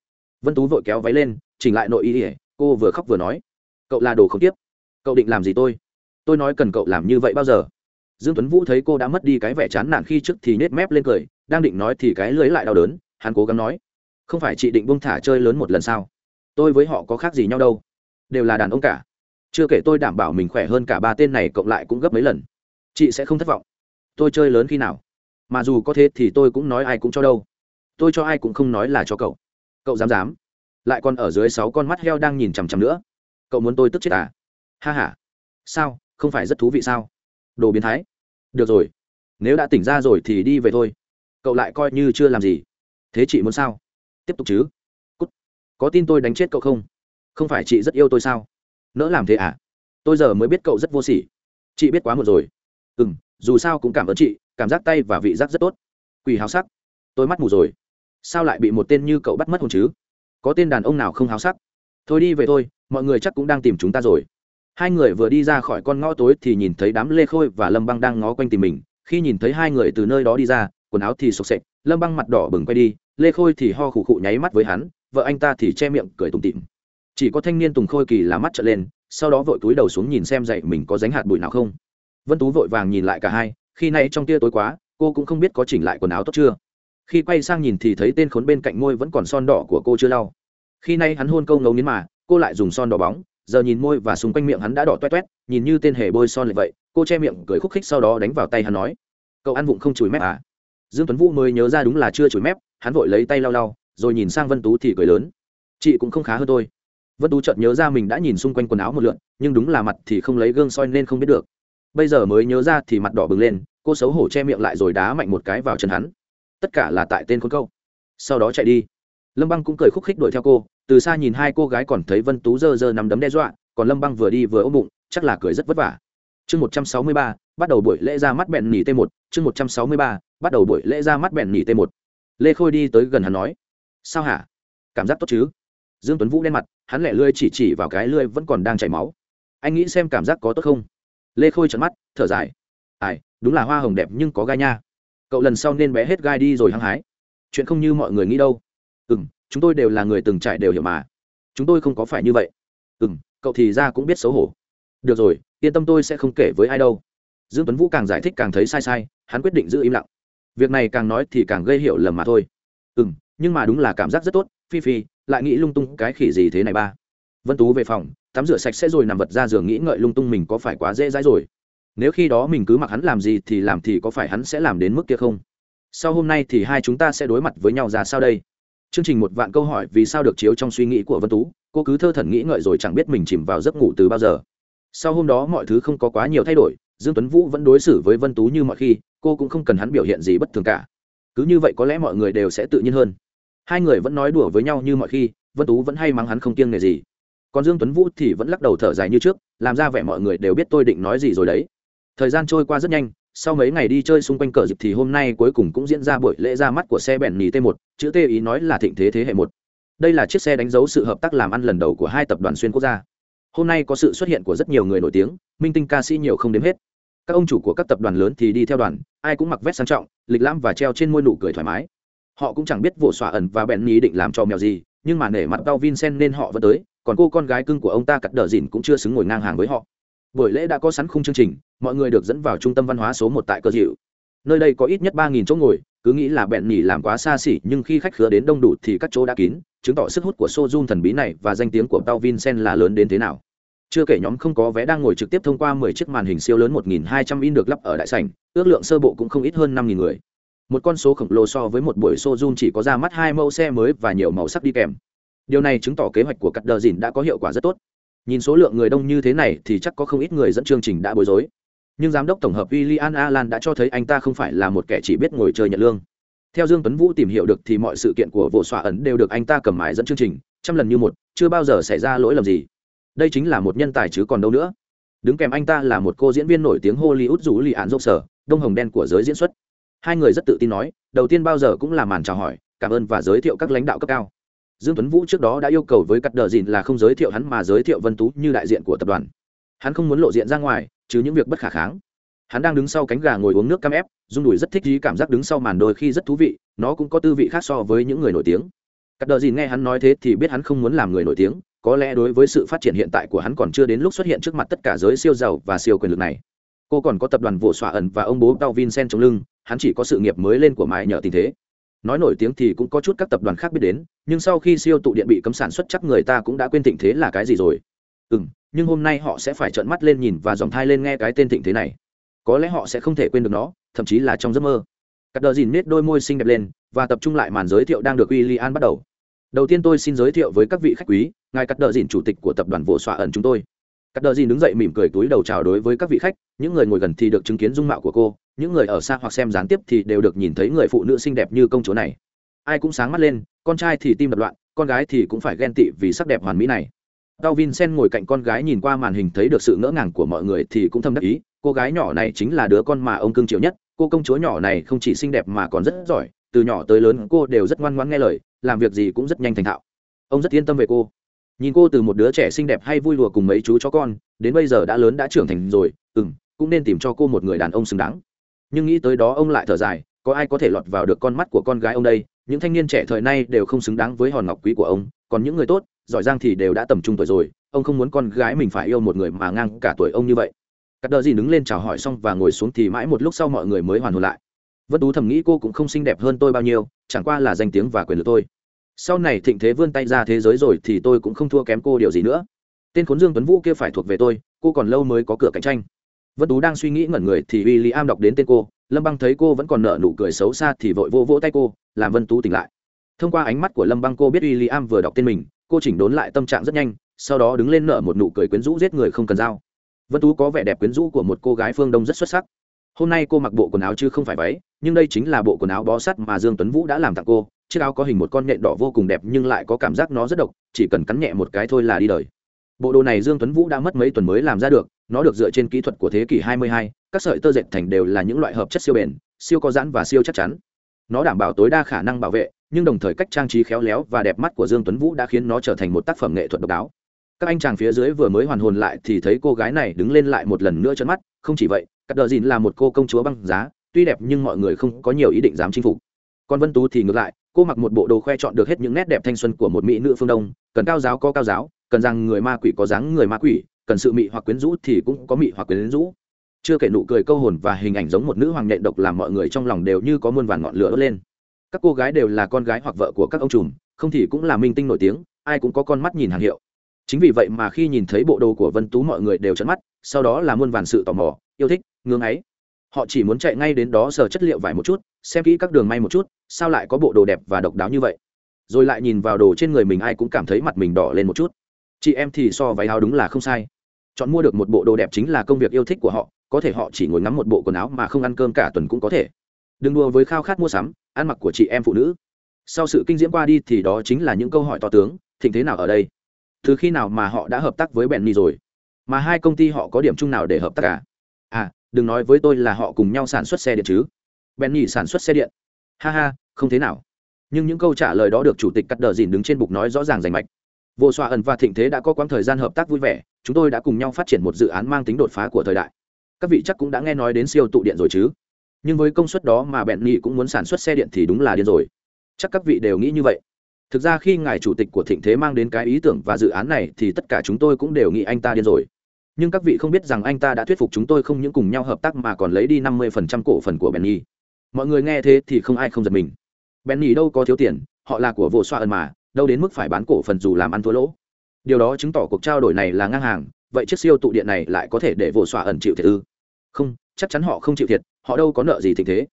vân tú vội kéo váy lên, chỉnh lại nội y ỉa cô vừa khóc vừa nói, cậu là đồ không tiếp cậu định làm gì tôi? Tôi nói cần cậu làm như vậy bao giờ? Dương tuấn vũ thấy cô đã mất đi cái vẻ chán nản khi trước thì nết mép lên cười, đang định nói thì cái lưới lại đau đớn, hắn cố gắng nói, không phải chị định buông thả chơi lớn một lần sao? Tôi với họ có khác gì nhau đâu, đều là đàn ông cả. Chưa kể tôi đảm bảo mình khỏe hơn cả ba tên này cộng lại cũng gấp mấy lần. Chị sẽ không thất vọng. Tôi chơi lớn khi nào? Mà dù có thế thì tôi cũng nói ai cũng cho đâu. Tôi cho ai cũng không nói là cho cậu cậu dám dám. Lại còn ở dưới sáu con mắt heo đang nhìn chằm chằm nữa. Cậu muốn tôi tức chết à? Ha h a sao? Không phải rất thú vị sao? Đồ biến thái. Được rồi. Nếu đã tỉnh ra rồi thì đi về thôi. Cậu lại coi như chưa làm gì. Thế chị muốn sao? Tiếp tục chứ. Cút. có tin tôi đánh chết cậu không? Không phải chị rất yêu tôi sao? Nỡ làm thế à? Tôi giờ mới biết cậu rất vô sỉ. Chị biết quá một rồi. Ừ m dù sao cũng cảm ơn chị. Cảm giác tay và vị giác rất tốt. Quỳ háo sắc. Tôi mắt mù rồi sao lại bị một tên như cậu bắt mất hồn chứ? Có tên đàn ông nào không háo sắc? Thôi đi về thôi, mọi người chắc cũng đang tìm chúng ta rồi. Hai người vừa đi ra khỏi con ngõ tối thì nhìn thấy đám lê khôi và lâm băng đang ngó quanh tìm mình. Khi nhìn thấy hai người từ nơi đó đi ra, quần áo thì sộc sệch, lâm băng mặt đỏ bừng quay đi. Lê khôi thì ho khụ khụ nháy mắt với hắn, vợ anh ta thì che miệng cười tủm tịm chỉ có thanh niên tùng khôi kỳ là mắt trở lên, sau đó vội túi đầu xuống nhìn xem dậy mình có dánh hạt bụi nào không. Vân tú vội vàng nhìn lại cả hai, khi nay trong tia tối quá, cô cũng không biết có chỉnh lại quần áo tốt chưa khi quay sang nhìn thì thấy tên khốn bên cạnh môi vẫn còn son đỏ của cô chưa lau. Khi nay hắn hôn câu ngấu nghiến mà, cô lại dùng son đỏ bóng, giờ nhìn môi và xung quanh miệng hắn đã đỏ toét toét, nhìn như tên hề bôi son lại vậy, cô che miệng cười khúc khích sau đó đánh vào tay hắn nói, cậu ăn vụng không chùi mép à? Dương tuấn vũ mới nhớ ra đúng là chưa chùi mép, hắn vội lấy tay lau lau, rồi nhìn sang vân tú thì cười lớn, chị cũng không khá hơn tôi. Vân tú chợt nhớ ra mình đã nhìn xung quanh quần áo một lượn, nhưng đúng là mặt thì không lấy gương soi nên không biết được. Bây giờ mới nhớ ra thì mặt đỏ bừng lên, cô xấu hổ che miệng lại rồi đá mạnh một cái vào chân hắn tất cả là tại tên con câu. Sau đó chạy đi. Lâm băng cũng cười khúc khích đuổi theo cô, từ xa nhìn hai cô gái còn thấy vân tú dơ dơ nằm đấm đe dọa, còn lâm băng vừa đi vừa ôm bụng, chắc là cười rất vất vả. Chương một trăm sáu mươi ba, bắt đầu buổi lễ ra mắt bẹn nỉ t một, chương một trăm sáu mươi ba, bắt đầu buổi lễ ra mắt bẹn nỉ t một. Lê khôi đi tới gần hắn nói, sao hả? Cảm giác tốt chứ? Dương tuấn vũ đen mặt, hắn lẻ lươi chỉ chỉ vào cái lươi vẫn còn đang chảy máu. Anh nghĩ xem cảm giác có tốt không? Lê khôi trận mắt, thở dài. Ai, đúng là hoa hồng đẹp nhưng có gai nha cậu lần sau nên bé hết gai đi rồi hăng hái. Chuyện không như mọi người nghĩ đâu. Ừ m chúng tôi đều là người từng trải đều hiểu mà. Chúng tôi không có phải như vậy. Ừ m cậu thì ra cũng biết xấu hổ. Được rồi, yên tâm tôi sẽ không kể với ai đâu. Dương tuấn vũ càng giải thích càng thấy sai sai, hắn quyết định giữ im lặng. Việc này càng nói thì càng gây hiểu lầm mà thôi. Ừ m nhưng mà đúng là cảm giác rất tốt, phi phi, lại nghĩ lung tung cái khỉ gì thế này ba. Vân tú về phòng, tắm rửa sạch sẽ rồi nằm vật ra giường nghĩ ngợi lung tung mình có phải quá dễ dãi rồi nếu khi đó mình cứ mặc hắn làm gì thì làm thì có phải hắn sẽ làm đến mức kia không? Sau hôm nay thì hai chúng ta sẽ đối mặt với nhau ra sao đây? Chương trình một vạn câu hỏi vì sao được chiếu trong suy nghĩ của vân tú, cô cứ thơ thần nghĩ ngợi rồi chẳng biết mình chìm vào giấc ngủ từ bao giờ. Sau hôm đó mọi thứ không có quá nhiều thay đổi, dương tuấn vũ vẫn đối xử với vân tú như mọi khi, cô cũng không cần hắn biểu hiện gì bất thường cả. Cứ như vậy có lẽ mọi người đều sẽ tự nhiên hơn. Hai người vẫn nói đùa với nhau như mọi khi, vân tú vẫn hay mắng hắn không kiêng nghề gì. Còn dương tuấn vũ thì vẫn lắc đầu thở dài như trước, làm ra vẻ mọi người đều biết tôi định nói gì rồi đấy thời gian trôi qua rất nhanh, sau mấy ngày đi chơi xung quanh cờ dịp thì hôm nay cuối cùng cũng diễn ra buổi lễ ra mắt của xe bèn nhì t 1 chữ t ý nói là thịnh thế thế hệ một. Đây là chiếc xe đánh dấu sự hợp tác làm ăn lần đầu của hai tập đoàn xuyên quốc gia. Hôm nay có sự xuất hiện của rất nhiều người nổi tiếng, minh tinh ca sĩ nhiều không đếm hết. Các ông chủ của các tập đoàn lớn thì đi theo đoàn, ai cũng mặc vest sang trọng, lịch lãm và treo trên môi nụ cười thoải mái. Họ cũng chẳng biết vụ xỏa ẩn và bèn nhì định làm cho mèo gì, nhưng mà nể mặt tao vincent nên họ vẫn tới, còn cô con gái cưng của ông ta cắt đờ dìn cũng chưa xứng ngồi ngang hàng với họ buổi lễ đã có sẵn khung chương trình mọi người được dẫn vào trung tâm văn hóa số một tại cơ dịu nơi đây có ít nhất ba nghìn chỗ ngồi cứ nghĩ là bẹn nhỉ làm quá xa xỉ nhưng khi khách khứa đến đông đủ thì các chỗ đã kín chứng tỏ sức hút của Sojun thần bí này và danh tiếng của Tao Vincent là lớn đến thế nào. Chưa kể nhóm không có vé đang ngồi trực tiếp thông qua 10 chiếc màn hình siêu lớn 1200 in được lắp ở đại sảnh, ước lượng sơ bộ cũng không ít hơn 5000 người. Một con số khổng lồ so với một buổi Sojun chỉ có ra mắt hai mẫu xe mới và nhiều màu sắc đi kèm. Điều này chứng tỏ kế hoạch của Cắt Đờ Dìn đã có hiệu quả rất tốt nhìn số lượng người đông như thế này thì chắc có không ít người dẫn chương trình đã bối rối. Nhưng giám đốc tổng hợp w i l l i alan đã cho thấy anh ta không phải là một kẻ chỉ biết ngồi chơi nhận lương. Theo dương tuấn vũ tìm hiểu được thì mọi sự kiện của vụ xoa ấn đều được anh ta cầm mãi dẫn chương trình, trăm lần như một, chưa bao giờ xảy ra lỗi lầm gì. Đây chính là một nhân tài chứ còn đâu nữa. Đứng kèm anh ta là một cô diễn viên nổi tiếng hollywood rủ lì án dốc sở, đông hồng đen của giới diễn xuất. Hai người rất tự tin nói, đầu tiên bao giờ cũng là màn chào hỏi, cảm ơn và giới thiệu các lãnh đạo cấp cao dương tuấn vũ trước đó đã yêu cầu với cắt đờ dìn là không giới thiệu hắn mà giới thiệu vân tú như đại diện của tập đoàn. Hắn không muốn lộ diện ra ngoài chứ những việc bất khả kháng. Hắn đang đứng sau cánh gà ngồi uống nước cam ép dung đùi rất thích ý cảm giác đứng sau màn đôi khi rất thú vị, nó cũng có tư vị khác so với những người nổi tiếng. Cắt đờ dìn nghe hắn nói thế thì biết hắn không muốn làm người nổi tiếng, có lẽ đối với sự phát triển hiện tại của hắn còn chưa đến lúc xuất hiện trước mặt tất cả giới siêu giàu và siêu quyền lực này. Cô còn có tập đoàn vụ xóa ẩn và ông bố tao vincent trong lưng, hắn chỉ có sự nghiệp mới lên của mãi nhờ tình thế nói nổi tiếng thì cũng có chút các tập đoàn khác biết đến, nhưng sau khi siêu tụ điện bị cấm sản xuất chắc người ta cũng đã quên thịnh thế là cái gì rồi. Ừ m nhưng hôm nay họ sẽ phải trợn mắt lên nhìn và dòng thai lên nghe cái tên thịnh thế này. Có lẽ họ sẽ không thể quên được nó, thậm chí là trong giấc mơ. Cắt đờ dìn nết đôi môi xinh đẹp lên và tập trung lại màn giới thiệu đang được w i l l i an bắt đầu. Đầu tiên tôi xin giới thiệu với các vị khách quý, ngài cắt đờ dìn chủ tịch của tập đoàn vỗ xoa ẩn chúng tôi cắt Đở dìn đứng dậy mỉm cười túi đầu chào đối với các vị khách, những người ngồi gần thì được chứng kiến dung mạo của cô, những người ở xa hoặc xem gián tiếp thì đều được nhìn thấy người phụ nữ xinh đẹp như công chúa này. Ai cũng sáng mắt lên, con trai thì tim đập loạn, con gái thì cũng phải ghen tị vì sắc đẹp hoàn mỹ này. Tao vincent ngồi cạnh con gái nhìn qua màn hình thấy được sự ngỡ ngàng của mọi người thì cũng thâm đắc ý, cô gái nhỏ này chính là đứa con mà ông cưng chiều nhất, cô công chúa nhỏ này không chỉ xinh đẹp mà còn rất giỏi, từ nhỏ tới lớn cô đều rất ngoan ngoãn nghe lời, làm việc gì cũng rất nhanh thành thạo. Ông rất yên tâm về cô nhìn cô từ một đứa trẻ xinh đẹp hay vui lùa cùng mấy chú chó con, đến bây giờ đã lớn đã trưởng thành rồi ừ m cũng nên tìm cho cô một người đàn ông xứng đáng. Nhưng nghĩ tới đó ông lại thở dài, có ai có thể lọt vào được con mắt của con gái ông đây? Những thanh niên trẻ thời nay đều không xứng đáng với hòn ngọc quý của ông, còn những người tốt, giỏi giang thì đều đã tầm trung tuổi rồi, ông không muốn con gái mình phải yêu một người mà ngang cả tuổi ông như vậy. Cắt đờ gì đứng lên chào hỏi xong và ngồi xuống thì mãi một lúc sau mọi người mới hoàn hồn lại. Vân tú thầm nghĩ cô cũng không xinh đẹp hơn tôi bao nhiêu, chẳng qua là danh tiếng và quyền lực tôi sau này thịnh thế vươn tay ra thế giới rồi thì tôi cũng không thua kém cô điều gì nữa. Tên khốn dương tuấn vũ kia phải thuộc về tôi, cô còn lâu mới có cửa cạnh tranh. Vân tú đang suy nghĩ ngẩn người thì w i l l i am đọc đến tên cô, lâm băng thấy cô vẫn còn nợ nụ cười xấu xa thì vội vô vỗ tay cô, làm vân tú tỉnh lại. Thông qua ánh mắt của lâm băng cô biết w i l l i am vừa đọc tên mình, cô chỉnh đốn lại tâm trạng rất nhanh, sau đó đứng lên nợ một nụ cười quyến rũ giết người không cần dao vân tú có vẻ đẹp quyến rũ của một cô gái phương đông rất xuất sắc. Hôm nay cô mặc bộ quần áo chứ không phải váy, nhưng đây chính là bộ quần áo bó sắt mà dương tuấn vũ đã làm tặng cô chiếc áo có hình một con nhện đỏ vô cùng đẹp nhưng lại có cảm giác nó rất độc chỉ cần cắn nhẹ một cái thôi là đi đời. Bộ đồ này dương tuấn vũ đã mất mấy tuần mới làm ra được nó được dựa trên kỹ thuật của thế kỷ 22, các sợi tơ dệt thành đều là những loại hợp chất siêu bền siêu có giãn và siêu chắc chắn. Nó đảm bảo tối đa khả năng bảo vệ nhưng đồng thời cách trang trí khéo léo và đẹp mắt của dương tuấn vũ đã khiến nó trở thành một tác phẩm nghệ thuật độc đáo. Các anh chàng phía dưới vừa mới hoàn hồn lại thì thấy cô gái này đứng lên lại một lần nữa trợn mắt không chỉ vậy cắt đờ dìn là một cô công chúa băng giá tuy đẹp nhưng mọi người không có nhiều ý định dám chinh phục. Còn vân tú thì ngược lại cô mặc một bộ đồ khoe chọn được hết những nét đẹp thanh xuân của một mỹ nữ phương đông, cần cao giáo có cao giáo, cần rằng người ma quỷ có dáng người ma quỷ, cần sự mị hoặc quyến rũ thì cũng có mị hoặc quyến rũ. Chưa kể nụ cười câu hồn và hình ảnh giống một nữ hoàng nhện độc làm mọi người trong lòng đều như có muôn vàn ngọn lửa đốt lên. Các cô gái đều là con gái hoặc vợ của các ông trùm, không thì cũng là minh tinh nổi tiếng, ai cũng có con mắt nhìn hàng hiệu. Chính vì vậy mà khi nhìn thấy bộ đồ của vân tú mọi người đều chấn mắt, sau đó là muôn vàn sự tò mò, yêu thích, ngưỡng ấy họ chỉ muốn chạy ngay đến đó sờ chất liệu vải một chút, xem kỹ các đường may một chút, sao lại có bộ đồ đẹp và độc đáo như vậy. Rồi lại nhìn vào đồ trên người mình ai cũng cảm thấy mặt mình đỏ lên một chút. Chị em thì so váy áo đúng là không sai. Chọn mua được một bộ đồ đẹp chính là công việc yêu thích của họ, có thể họ chỉ ngồi ngắm một bộ quần áo mà không ăn cơm cả tuần cũng có thể. Đừng đùa với khao khát mua sắm, ăn mặc của chị em phụ nữ. Sau sự kinh diễm qua đi thì đó chính là những câu hỏi to tướng, thịnh thế nào ở đây? Từ khi nào mà họ đã hợp tác với benny rồi? Mà hai công ty họ có điểm chung nào để hợp tác cả? à đừng nói với tôi là họ cùng nhau sản xuất xe điện chứ. Benny sản xuất xe điện. Ha ha, không thế nào. Nhưng những câu trả lời đó được chủ tịch cắt đờ dìn đứng trên bục nói rõ ràng rành mạch. Vô xoa ẩn và thịnh thế đã có quãng thời gian hợp tác vui vẻ, chúng tôi đã cùng nhau phát triển một dự án mang tính đột phá của thời đại. Các vị chắc cũng đã nghe nói đến siêu tụ điện rồi chứ. Nhưng với công suất đó mà bèn nhị cũng muốn sản xuất xe điện thì đúng là điên rồi. Chắc các vị đều nghĩ như vậy. Thực ra khi ngài chủ tịch của thịnh thế mang đến cái ý tưởng và dự án này thì tất cả chúng tôi cũng đều nghĩ anh ta điên rồi nhưng các vị không biết rằng anh ta đã thuyết phục chúng tôi không những cùng nhau hợp tác mà còn lấy đi năm mươi phần trăm cổ phần của benny. Mọi người nghe thế thì không ai không giật mình. Benny đâu có thiếu tiền, họ là của vô xoa ẩn mà, đâu đến mức phải bán cổ phần dù làm ăn thua lỗ. Điều đó chứng tỏ cuộc trao đổi này là ngang hàng, vậy chiếc siêu tụ điện này lại có thể để vô xoa ẩn chịu thiệt ư? Không, chắc chắn họ không chịu thiệt, họ đâu có nợ gì thịnh thế.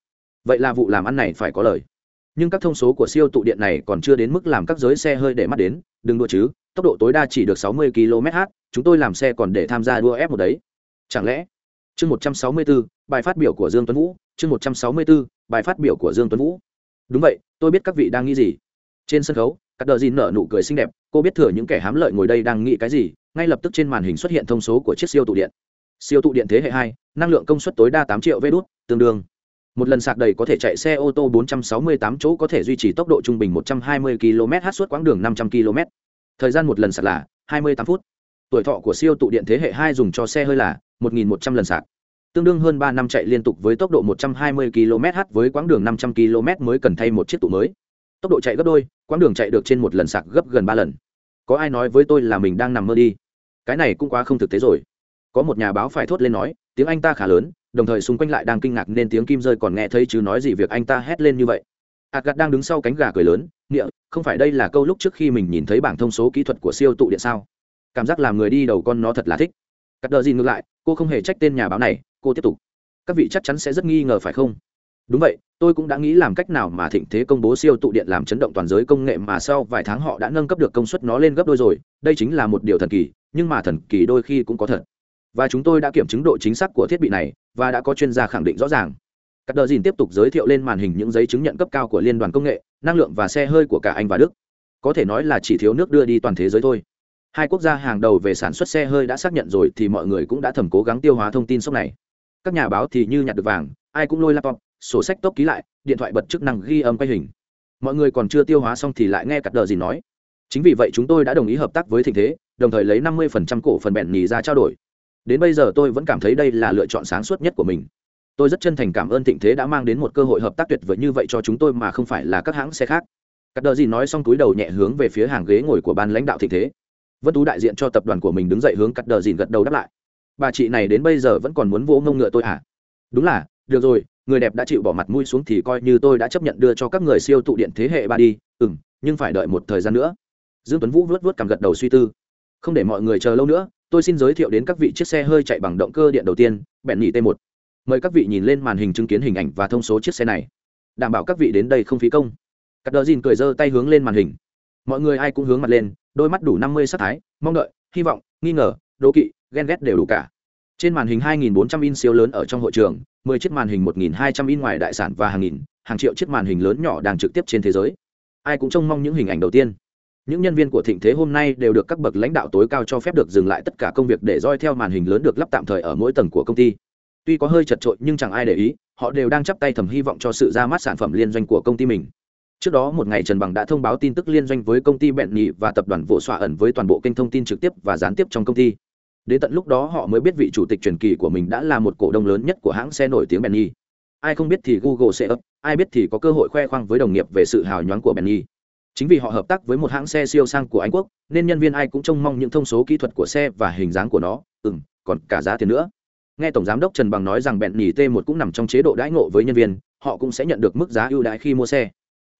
Vậy là vụ làm ăn này phải có lời. Nhưng các thông số của siêu tụ điện này còn chưa đến mức làm các giới xe hơi để mắt đến, đừng đua chứ tốc độ tối đa chỉ được 60 km/h chúng tôi làm xe còn để tham gia đua F1 đấy. Chẳng lẽ? Chương 164, bài phát biểu của dương tuấn vũ. Chương 164, bài phát biểu của dương tuấn vũ. Đúng vậy tôi biết các vị đang nghĩ gì. Trên sân khấu Cát Đở dìn nở nụ cười xinh đẹp. Cô biết thừa những kẻ hám lợi ngồi đây đang nghĩ cái gì ngay lập tức trên màn hình xuất hiện thông số của chiếc siêu tụ điện. Siêu tụ điện thế hệ 2, năng lượng công suất tối đa 8 triệu vê tương đương. Một lần sạc đầy có thể chạy xe ô tô 468 chỗ có thể duy trì tốc độ trung bình 120 km/h suốt quãng đường 500 km thời gian một lần sạc là 28 phút. Tuổi thọ của siêu tụ điện thế hệ hai dùng cho xe hơi là 1.100 lần sạc. Tương đương hơn ba năm chạy liên tục với tốc độ 120 km/h với quãng đường 500 km mới cần thay một chiếc tụ mới. Tốc độ chạy gấp đôi, quãng đường chạy được trên một lần sạc gấp gần ba lần. Có ai nói với tôi là mình đang nằm mơ đi? Cái này cũng quá không thực tế rồi. Có một nhà báo phải thốt lên nói, tiếng anh ta khá lớn, đồng thời xung quanh lại đang kinh ngạc nên tiếng kim rơi còn nghe thấy chứ nói gì việc anh ta hét lên như vậy. Agat đang đứng sau cánh gà cười lớn, "Nghĩa, không phải đây là câu lúc trước khi mình nhìn thấy bảng thông số kỹ thuật của siêu tụ điện sao? Cảm giác làm người đi đầu con nó thật là thích." Cắt đờ gì ngược lại, cô không hề trách tên nhà báo này, cô tiếp tục. "Các vị chắc chắn sẽ rất nghi ngờ phải không?" Đúng vậy, tôi cũng đã nghĩ làm cách nào mà thịnh thế công bố siêu tụ điện làm chấn động toàn giới công nghệ mà sau vài tháng họ đã nâng cấp được công suất nó lên gấp đôi rồi, đây chính là một điều thần kỳ, nhưng mà thần kỳ đôi khi cũng có thật và chúng tôi đã kiểm chứng độ chính xác của thiết bị này và đã có chuyên gia khẳng định rõ ràng các đờ dìn tiếp tục giới thiệu lên màn hình những giấy chứng nhận cấp cao của liên đoàn công nghệ, năng lượng và xe hơi của cả anh và đức. Có thể nói là chỉ thiếu nước đưa đi toàn thế giới thôi. Hai quốc gia hàng đầu về sản xuất xe hơi đã xác nhận rồi thì mọi người cũng đã thầm cố gắng tiêu hóa thông tin sốc này. Các nhà báo thì như nhặt được vàng, ai cũng lôi laptop, sổ sách tốc ký lại, điện thoại bật chức năng ghi âm quay hình. Mọi người còn chưa tiêu hóa xong thì lại nghe cặp đờ gì nói. Chính vì vậy chúng tôi đã đồng ý hợp tác với thịnh thế, đồng thời lấy năm mươi cổ phần bẹn nhì ra trao đổi. Đến bây giờ tôi vẫn cảm thấy đây là lựa chọn sáng suốt nhất của mình tôi rất chân thành cảm ơn thịnh thế đã mang đến một cơ hội hợp tác tuyệt vời như vậy cho chúng tôi mà không phải là các hãng xe khác. Cắt đờ gì nói xong túi đầu nhẹ hướng về phía hàng ghế ngồi của ban lãnh đạo thịnh thế. Vân tú đại diện cho tập đoàn của mình đứng dậy hướng cắt đờ dìn gật đầu đáp lại. Bà chị này đến bây giờ vẫn còn muốn vỗ ngông ngựa tôi à? Đúng là, được rồi, người đẹp đã chịu bỏ mặt mũi xuống thì coi như tôi đã chấp nhận đưa cho các người siêu tụ điện thế hệ ba đi. Ừ m nhưng phải đợi một thời gian nữa. Dương tuấn vũ vớt vớt cảm gật đầu suy tư. Không để mọi người chờ lâu nữa, tôi xin giới thiệu đến các vị chiếc xe hơi chạy bằng động cơ điện đầu tiên, bẹn nhị t 1 mời các vị nhìn lên màn hình chứng kiến hình ảnh và thông số chiếc xe này. Đảm bảo các vị đến đây không phí công. Cắt đờ dìn cười giơ tay hướng lên màn hình. Mọi người ai cũng hướng mặt lên, đôi mắt đủ năm mươi sắc thái, mong đợi, hy vọng, nghi ngờ, đố kỵ, ghen ghét đều đủ cả. Trên màn hình 2.400 in siêu lớn ở trong hội trường 10 chiếc màn hình 1.200 in ngoài đại sản và hàng nghìn, hàng triệu chiếc màn hình lớn nhỏ đang trực tiếp trên thế giới. Ai cũng trông mong những hình ảnh đầu tiên. Những nhân viên của thịnh thế hôm nay đều được các bậc lãnh đạo tối cao cho phép được dừng lại tất cả công việc để roi theo màn hình lớn được lắp tạm thời ở mỗi tầng của công ty tuy có hơi chật trội nhưng chẳng ai để ý, họ đều đang chắp tay thầm hy vọng cho sự ra mắt sản phẩm liên doanh của công ty mình. Trước đó một ngày trần bằng đã thông báo tin tức liên doanh với công ty bẹn nhị và tập đoàn vỗ xoa ẩn với toàn bộ kênh thông tin trực tiếp và gián tiếp trong công ty. Đến tận lúc đó họ mới biết vị chủ tịch truyền kỳ của mình đã là một cổ đông lớn nhất của hãng xe nổi tiếng benny ai không biết thì google sẽ ấp ai biết thì có cơ hội khoe khoang với đồng nghiệp về sự hào nhoáng của benny chính vì họ hợp tác với một hãng xe siêu sang của anh quốc, nên nhân viên ai cũng trông mong những thông số kỹ thuật của xe và hình dáng của nó. Ừ còn cả giá tiền nữa nghe tổng giám đốc trần bằng nói rằng bẹn nhì t 1 cũng nằm trong chế độ đãi ngộ với nhân viên họ cũng sẽ nhận được mức giá ưu đãi khi mua xe.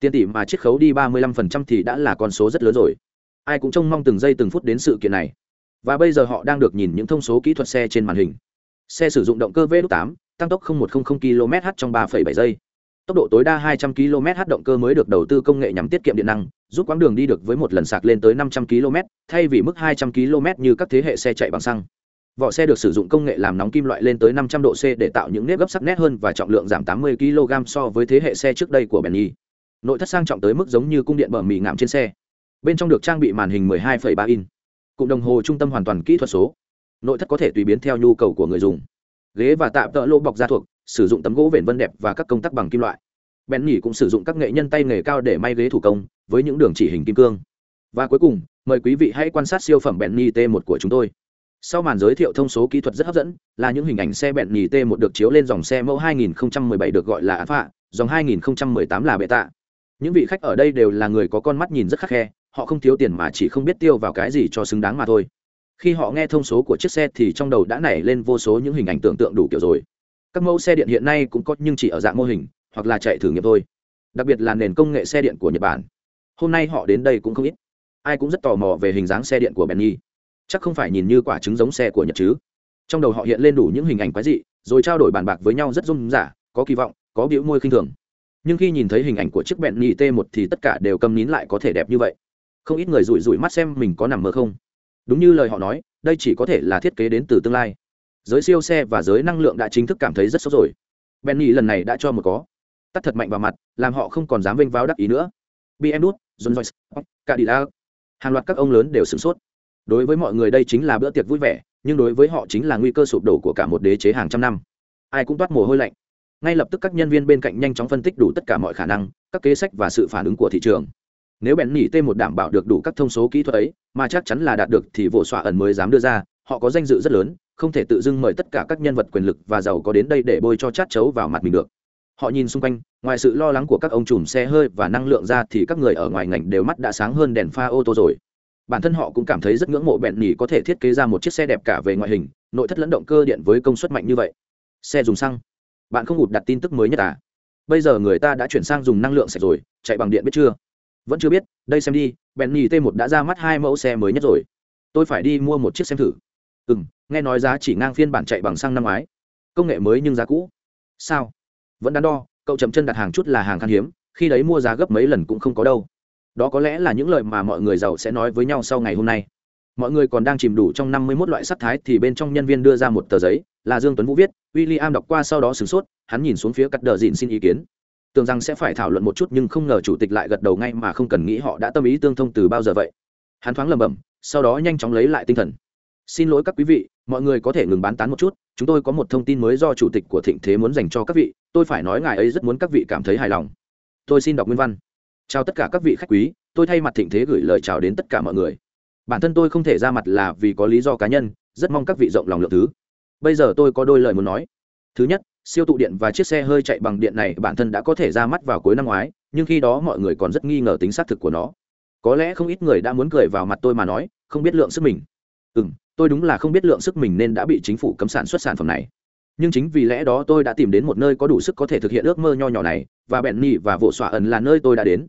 Tiền tỷ mà chiết khấu đi 35% thì đã là con số rất lớn rồi. Ai cũng trông mong từng giây từng phút đến sự kiện này. Và bây giờ họ đang được nhìn những thông số kỹ thuật xe trên màn hình. Xe sử dụng động cơ v 8 tăng tốc 0100 km/h trong 3,7 giây. Tốc độ tối đa 200 km/h động cơ mới được đầu tư công nghệ nhằm tiết kiệm điện năng giúp quãng đường đi được với một lần sạc lên tới 500 km thay vì mức 200 km như các thế hệ xe chạy bằng xăng vỏ xe được sử dụng công nghệ làm nóng kim loại lên tới 500 độ C để tạo những nếp gấp sắc nét hơn và trọng lượng giảm 80 kg so với thế hệ xe trước đây của Benny. Nội thất sang trọng tới mức giống như cung điện bờ mì ngạm trên xe. Bên trong được trang bị màn hình 12,3 inch. Cụm đồng hồ trung tâm hoàn toàn kỹ thuật số. Nội thất có thể tùy biến theo nhu cầu của người dùng. Ghế và tạm tợ lô bọc da thuộc, sử dụng tấm gỗ vền vân đẹp và các công tắc bằng kim loại. Bentley cũng sử dụng các nghệ nhân tay nghề cao để may ghế thủ công với những đường chỉ hình kim cương. Và cuối cùng, mời quý vị hãy quan sát siêu phẩm Bentley T1 của chúng tôi sau màn giới thiệu thông số kỹ thuật rất hấp dẫn, là những hình ảnh xe bẹn nhì t một được chiếu lên dòng xe mẫu 2017 được gọi là alpha, dòng 2018 là bệ tạ những vị khách ở đây đều là người có con mắt nhìn rất khắc khe, họ không thiếu tiền mà chỉ không biết tiêu vào cái gì cho xứng đáng mà thôi. Khi họ nghe thông số của chiếc xe thì trong đầu đã nảy lên vô số những hình ảnh tưởng tượng đủ kiểu rồi. Các mẫu xe điện hiện nay cũng có nhưng chỉ ở dạng mô hình, hoặc là chạy thử nghiệm thôi. Đặc biệt là nền công nghệ xe điện của nhật bản. Hôm nay họ đến đây cũng không ít. Ai cũng rất tò mò về hình dáng xe điện của benny chắc không phải nhìn như quả trứng giống xe của nhật chứ. Trong đầu họ hiện lên đủ những hình ảnh quái dị, rồi trao đổi bàn bạc với nhau rất rung giả có kỳ vọng, có biểu môi khinh thường. Nhưng khi nhìn thấy hình ảnh của chiếc bẹn nhì t 1 thì tất cả đều cầm nín lại có thể đẹp như vậy. Không ít người rủi rủi mắt xem mình có nằm mơ không. Đúng như lời họ nói, đây chỉ có thể là thiết kế đến từ tương lai. Giới siêu xe và giới năng lượng đã chính thức cảm thấy rất sốt rồi. Benny lần này đã cho một có. Tắt thật mạnh vào mặt, làm họ không còn dám vênh váo đắc ý nữa. Bm đút john joyce cả đi hàng loạt các ông lớn đều sửng sốt đối với mọi người đây chính là bữa tiệc vui vẻ, nhưng đối với họ chính là nguy cơ sụp đổ của cả một đế chế hàng trăm năm. Ai cũng toát mồ hôi lạnh. Ngay lập tức các nhân viên bên cạnh nhanh chóng phân tích đủ tất cả mọi khả năng, các kế sách và sự phản ứng của thị trường. Nếu bèn nỉ t một đảm bảo được đủ các thông số kỹ thuật ấy, mà chắc chắn là đạt được thì vỗ xoa ẩn mới dám đưa ra, họ có danh dự rất lớn, không thể tự dưng mời tất cả các nhân vật quyền lực và giàu có đến đây để bôi cho chát chấu vào mặt mình được. Họ nhìn xung quanh, ngoài sự lo lắng của các ông chùm xe hơi và năng lượng ra thì các người ở ngoài ngành đều mắt đã sáng hơn đèn pha ô tô rồi bản thân họ cũng cảm thấy rất ngưỡng mộ bẹn nhỉ có thể thiết kế ra một chiếc xe đẹp cả về ngoại hình, nội thất lẫn động cơ điện với công suất mạnh như vậy. Xe dùng xăng. Bạn không ụt đặt tin tức mới nhất à? Bây giờ người ta đã chuyển sang dùng năng lượng sạch rồi, chạy bằng điện biết chưa? Vẫn chưa biết, đây xem đi, bẹn nhỉ t 1 đã ra mắt hai mẫu xe mới nhất rồi. Tôi phải đi mua một chiếc xem thử. Ừ m nghe nói giá chỉ ngang phiên bản chạy bằng xăng năm ngoái. Công nghệ mới nhưng giá cũ. Sao? Vẫn đắn đo, cậu chậm chân đặt hàng chút là hàng khan hiếm, khi đấy mua giá gấp mấy lần cũng không có đâu đó có lẽ là những lời mà mọi người giàu sẽ nói với nhau sau ngày hôm nay. Mọi người còn đang chìm đủ trong năm mươi 51 loại sắc thái thì bên trong nhân viên đưa ra một tờ giấy, là dương tuấn vũ viết, William đọc qua sau đó sửng sốt, hắn nhìn xuống phía cắt đờ dịn xin ý kiến. Tưởng rằng sẽ phải thảo luận một chút nhưng không ngờ chủ tịch lại gật đầu ngay mà không cần nghĩ họ đã tâm ý tương thông từ bao giờ vậy. Hắn thoáng lầm bầm sau đó nhanh chóng lấy lại tinh thần. Xin lỗi các quý vị, mọi người có thể ngừng bán tán một chút, chúng tôi có một thông tin mới do chủ tịch của thịnh thế muốn dành cho các vị, tôi phải nói ngài ấy rất muốn các vị cảm thấy hài lòng. Tôi xin đọc nguyên văn chào tất cả các vị khách quý, tôi thay mặt thịnh thế gửi lời chào đến tất cả mọi người. Bản thân tôi không thể ra mặt là vì có lý do cá nhân, rất mong các vị rộng lòng lượng thứ. Bây giờ tôi có đôi lời muốn nói. Thứ nhất, siêu tụ điện và chiếc xe hơi chạy bằng điện này bản thân đã có thể ra mắt vào cuối năm ngoái, nhưng khi đó mọi người còn rất nghi ngờ tính xác thực của nó. Có lẽ không ít người đã muốn cười vào mặt tôi mà nói, không biết lượng sức mình. Ừ m tôi đúng là không biết lượng sức mình nên đã bị chính phủ cấm sản xuất sản phẩm này. Nhưng chính vì lẽ đó tôi đã tìm đến một nơi có đủ sức có thể thực hiện ước mơ nho nhỏ này, và bẹn nỉ và vỗ xỏa ẩn là nơi tôi đã đến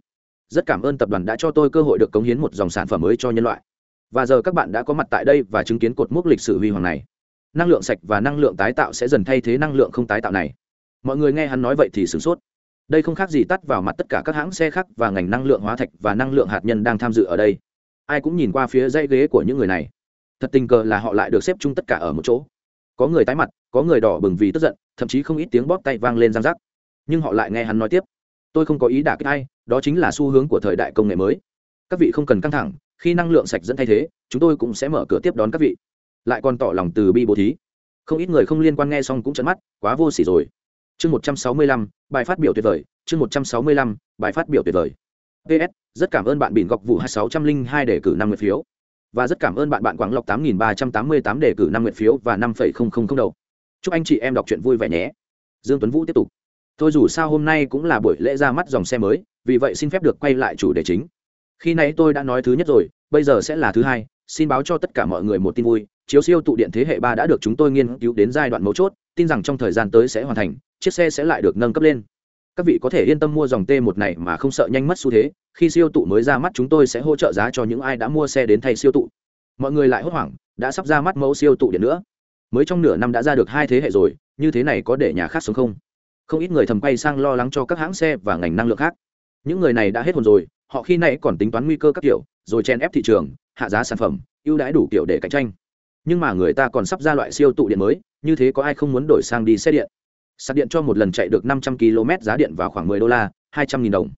rất cảm ơn tập đoàn đã cho tôi cơ hội được cống hiến một dòng sản phẩm mới cho nhân loại. Và giờ các bạn đã có mặt tại đây và chứng kiến cột mốc lịch sử huy hoàng này. Năng lượng sạch và năng lượng tái tạo sẽ dần thay thế năng lượng không tái tạo này. Mọi người nghe hắn nói vậy thì sửng sốt. Đây không khác gì tắt vào mặt tất cả các hãng xe khác và ngành năng lượng hóa thạch và năng lượng hạt nhân đang tham dự ở đây. Ai cũng nhìn qua phía dãy ghế của những người này. Thật tình cờ là họ lại được xếp chung tất cả ở một chỗ. Có người tái mặt, có người đỏ bừng vì tức giận, thậm chí không ít tiếng bóp tay vang lên răng rắc. Nhưng họ lại nghe hắn nói tiếp tôi không có ý đả kích ai, đó chính là xu hướng của thời đại công nghệ mới. Các vị không cần căng thẳng, khi năng lượng sạch dẫn thay thế, chúng tôi cũng sẽ mở cửa tiếp đón các vị. Lại còn tỏ lòng từ bi bố thí. Không ít người không liên quan nghe xong cũng chấn mắt, quá vô s ỉ rồi. Chương một trăm sáu mươi lăm, bài phát biểu tuyệt vời. Chương một trăm sáu mươi lăm, bài phát biểu tuyệt vời. Ps rất cảm ơn bạn bỉn gọc vụ hai sáu trăm linh hai để cử năm nguyện phiếu. Và rất cảm ơn bạn bạn quảng lộc tám nghìn ba trăm tám mươi tám để cử năm nguyện phiếu và năm phẩy không không không đầu. Chúc anh chị em đọc truyện vui vẻ nhé. Dương tuấn vũ tiếp tục tôi dù sao hôm nay cũng là buổi lễ ra mắt dòng xe mới, vì vậy xin phép được quay lại chủ đề chính. Khi nãy tôi đã nói thứ nhất rồi, bây giờ sẽ là thứ hai, xin báo cho tất cả mọi người một tin vui, chiếu siêu tụ điện thế hệ ba đã được chúng tôi nghiên cứu đến giai đoạn mấu chốt, tin rằng trong thời gian tới sẽ hoàn thành, chiếc xe sẽ lại được nâng cấp lên. Các vị có thể yên tâm mua dòng t một này mà không sợ nhanh mất xu thế, khi siêu tụ mới ra mắt chúng tôi sẽ hỗ trợ giá cho những ai đã mua xe đến thay siêu tụ. Mọi người lại hốt hoảng, đã sắp ra mắt mẫu siêu tụ điện nữa. Mới trong nửa năm đã ra được hai thế hệ rồi, như thế này có để nhà khác sống không? Không ít người thầm quay sang lo lắng cho các hãng xe và ngành năng lượng khác. Những người này đã hết hồn rồi họ khi này còn tính toán nguy cơ các kiểu rồi chen ép thị trường hạ giá sản phẩm ưu đãi đủ kiểu để cạnh tranh. Nhưng mà người ta còn sắp ra loại siêu tụ điện mới như thế có ai không muốn đổi sang đi xe điện? Sạc điện cho một lần chạy được 500 km giá điện vào khoảng 10 đô la 200 nghìn đồng.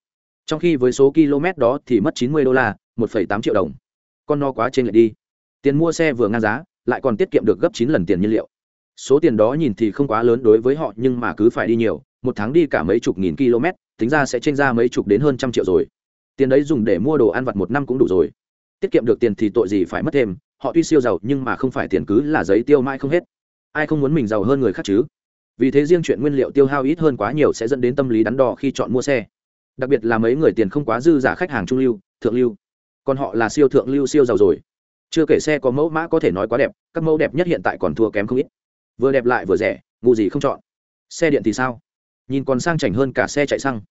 Trong khi với số km đó thì mất 90 đô la 1,8 triệu đồng. Con no quá trên lại đi. Tiền mua xe vừa ngang giá lại còn tiết kiệm được gấp 9 lần tiền nhiên liệu số tiền đó nhìn thì không quá lớn đối với họ, nhưng mà cứ phải đi nhiều, một tháng đi cả mấy chục nghìn km, tính ra sẽ tranh ra mấy chục đến hơn trăm triệu rồi. Tiền đấy dùng để mua đồ ăn vặt một năm cũng đủ rồi. Tiết kiệm được tiền thì tội gì phải mất thêm, họ tuy siêu giàu nhưng mà không phải tiền cứ là giấy tiêu mãi không hết. Ai không muốn mình giàu hơn người khác chứ? Vì thế riêng chuyện nguyên liệu tiêu hao ít hơn quá nhiều sẽ dẫn đến tâm lý đắn đo khi chọn mua xe. Đặc biệt là mấy người tiền không quá dư giả khách hàng trung lưu, thượng lưu. Còn họ là siêu thượng lưu siêu giàu rồi. Chưa kể xe có mẫu mã có thể nói quá đẹp, các mẫu đẹp nhất hiện tại còn thua kém không ít vừa đẹp lại vừa rẻ, ngu gì không chọn. Xe điện thì sao? Nhìn còn sang chảnh hơn cả xe chạy xăng.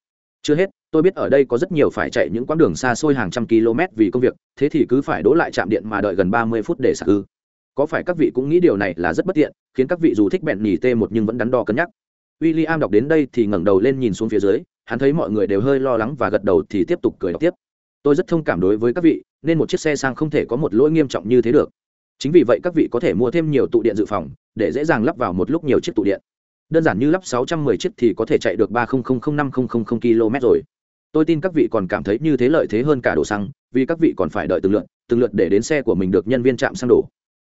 Chưa hết, tôi biết ở đây có rất nhiều phải chạy những quãng đường xa xôi hàng trăm km vì công việc, thế thì cứ phải đỗ lại trạm điện mà đợi gần ba mươi phút để sạc ư. Có phải các vị cũng nghĩ điều này là rất bất tiện, khiến các vị dù thích bẹn nhì tê một nhưng vẫn đắn đo cân nhắc. W i l l i am đọc đến đây thì ngẩng đầu lên nhìn xuống phía dưới, hắn thấy mọi người đều hơi lo lắng và gật đầu thì tiếp tục cười đọc tiếp. Tôi rất thông cảm đối với các vị, nên một chiếc xe sang không thể có một lỗi nghiêm trọng như thế được chính vì vậy các vị có thể mua thêm nhiều tụ điện dự phòng, để dễ dàng lắp vào một lúc nhiều chiếc tụ điện. Đơn giản như lắp 610 chiếc thì có thể chạy được 300500 km rồi. Tôi tin các vị còn cảm thấy như thế lợi thế hơn cả đổ xăng, vì các vị còn phải đợi từng lượt từng lượt để đến xe của mình được nhân viên trạm xăng đổ.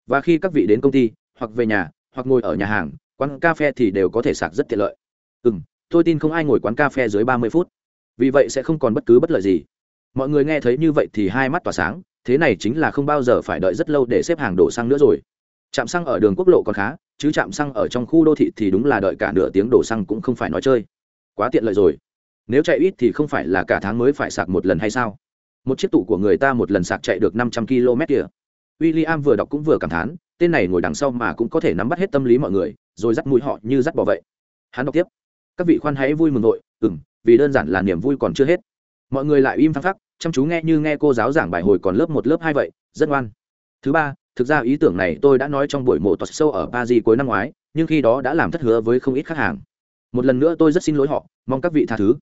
Và khi các vị đến công ty, hoặc về nhà, hoặc ngồi ở nhà hàng, quán cà phê thì đều có thể sạc rất tiện lợi. Ừ tôi tin không ai ngồi quán cà phê dưới 30 phút. Vì vậy sẽ không còn bất cứ bất lợi gì. Mọi người nghe thấy như vậy thì hai mắt tỏa sáng thế này chính là không bao giờ phải đợi rất lâu để xếp hàng đổ xăng nữa rồi. Trạm xăng ở đường quốc lộ còn khá, chứ trạm xăng ở trong khu đô thị thì đúng là đợi cả nửa tiếng đổ xăng cũng không phải nói chơi. Quá tiện lợi rồi. Nếu chạy ít thì không phải là cả tháng mới phải sạc một lần hay sao? Một chiếc tủ của người ta một lần sạc chạy được năm trăm km kìa w i l l i am vừa đọc cũng vừa cảm thán, tên này ngồi đằng sau mà cũng có thể nắm bắt hết tâm lý mọi người, rồi dắt mũi họ như dắt bỏ vậy. Hắn đọc tiếp. Các vị khoan hãy vui mừng nội ừng vì đơn giản là niềm vui còn chưa hết. Mọi người lại im phăng phắc chăm chú nghe như nghe cô giáo giảng bài hồi còn lớp một, lớp hai vậy, rất ngoan. Thứ ba, thực ra ý tưởng này tôi đã nói trong buổi mổ toạt sâu ở paris cuối năm ngoái, nhưng khi đó đã làm thất hứa với không ít khách hàng. Một lần nữa tôi rất xin lỗi họ, mong các vị tha thứ.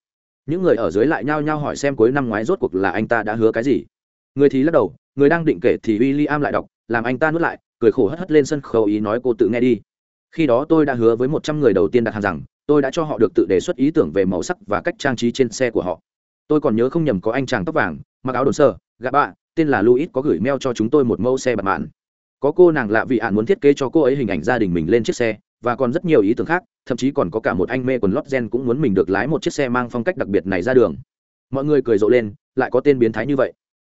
Những người ở dưới lại nhao nhao hỏi xem cuối năm ngoái rốt cuộc là anh ta đã hứa cái gì. Người thì lắc đầu, người đang định kể thì w i l l i am lại đọc, làm anh ta nuốt lại, cười khổ hất hất lên sân khấu ý nói cô tự nghe đi. Khi đó tôi đã hứa với một trăm người đầu tiên đặt hàng rằng, tôi đã cho họ được tự đề xuất ý tưởng về màu sắc và cách trang trí trên xe của họ tôi còn nhớ không nhầm có anh chàng tóc vàng, mặc áo đồn sơ gạ bạ, tên là luis có gửi mail cho chúng tôi một mẫu xe bật mạn. Có cô nàng lạ vị ạn muốn thiết kế cho cô ấy hình ảnh gia đình mình lên chiếc xe, và còn rất nhiều ý tưởng khác, thậm chí còn có cả một anh mê quần lót gen cũng muốn mình được lái một chiếc xe mang phong cách đặc biệt này ra đường. Mọi người cười rộ lên, lại có tên biến thái như vậy.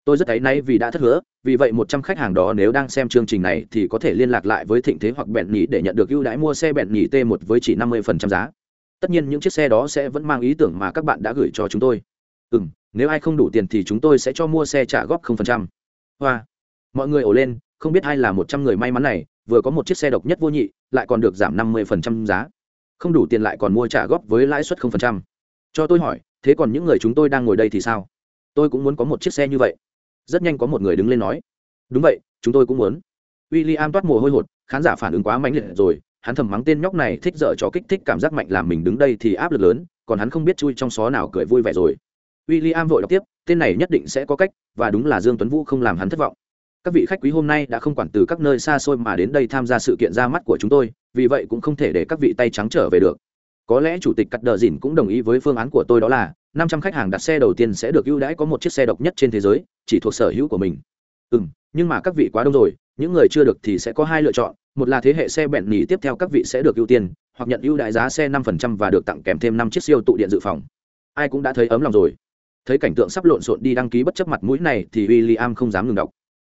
Tôi rất thấy nay vì đã thất hứa, vì vậy một trăm khách hàng đó nếu đang xem chương trình này thì có thể liên lạc lại với thịnh thế hoặc bẹn nhỉ để nhận được ưu đãi mua xe bẹn nhỉ t 1 với chỉ năm mươi giá. Tất nhiên những chiếc xe đó sẽ vẫn mang ý tưởng mà các bạn đã gửi cho chúng tôi ừ m nếu ai không đủ tiền thì chúng tôi sẽ cho mua xe trả góp không phần trăm. Hoa. Mọi người ổ lên, không biết ai là một trăm người may mắn này, vừa có một chiếc xe độc nhất vô nhị, lại còn được giảm năm mươi phần trăm giá. Không đủ tiền lại còn mua trả góp với lãi suất không phần trăm. Cho tôi hỏi, thế còn những người chúng tôi đang ngồi đây thì sao? Tôi cũng muốn có một chiếc xe như vậy. Rất nhanh có một người đứng lên nói. Đúng vậy, chúng tôi cũng muốn. W i l l i am toát mồ hôi hột, khán giả phản ứng quá mãnh liệt rồi. Hắn thầm mắng tên nhóc này thích dở cho kích thích cảm giác mạnh làm mình đứng đây thì áp lực lớn, còn hắn không biết chui trong xó nào cười vui vẻ rồi w i l l i am vội đọc tiếp, tên này nhất định sẽ có cách, và đúng là dương tuấn vũ không làm hắn thất vọng. Các vị khách quý hôm nay đã không quản từ các nơi xa xôi mà đến đây tham gia sự kiện ra mắt của chúng tôi, vì vậy cũng không thể để các vị tay trắng trở về được. Có lẽ chủ tịch cắt đờ dìn cũng đồng ý với phương án của tôi đó là, năm trăm khách hàng đặt xe đầu tiên sẽ được ưu đãi có một chiếc xe độc nhất trên thế giới, chỉ thuộc sở hữu của mình. Ừ m nhưng mà các vị quá đông rồi, những người chưa được thì sẽ có hai lựa chọn, một là thế hệ xe bẹn nỉ tiếp theo các vị sẽ được ưu tiên, hoặc nhận ưu đại giá xe 5% và được tặng kèm thêm năm chiếc siêu tụ điện dự phòng. Ai cũng đã thấy ấm lòng rồi thấy cảnh tượng sắp lộn xộn đi đăng ký bất chấp mặt mũi này thì William không dám ngừng đọc.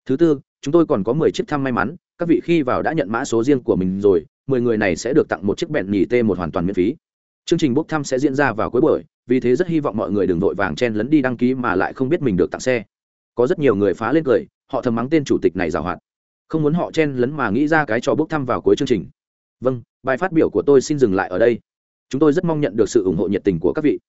Thứ tư, chúng tôi còn có mười chiếc thăm may mắn. Các vị khi vào đã nhận mã số riêng của mình rồi, mười người này sẽ được tặng một chiếc bẹn nhì t một hoàn toàn miễn phí. Chương trình bốc thăm sẽ diễn ra vào cuối buổi, vì thế rất hy vọng mọi người đừng vội vàng chen lấn đi đăng ký mà lại không biết mình được tặng xe. Có rất nhiều người phá lên cười, họ thầm mắng tên chủ tịch này giàu hoạt. Không muốn họ chen lấn mà nghĩ ra cái trò bốc thăm vào cuối chương trình. Vâng bài phát biểu của tôi xin dừng lại ở đây. Chúng tôi rất mong nhận được sự ủng hộ nhiệt tình của các vị.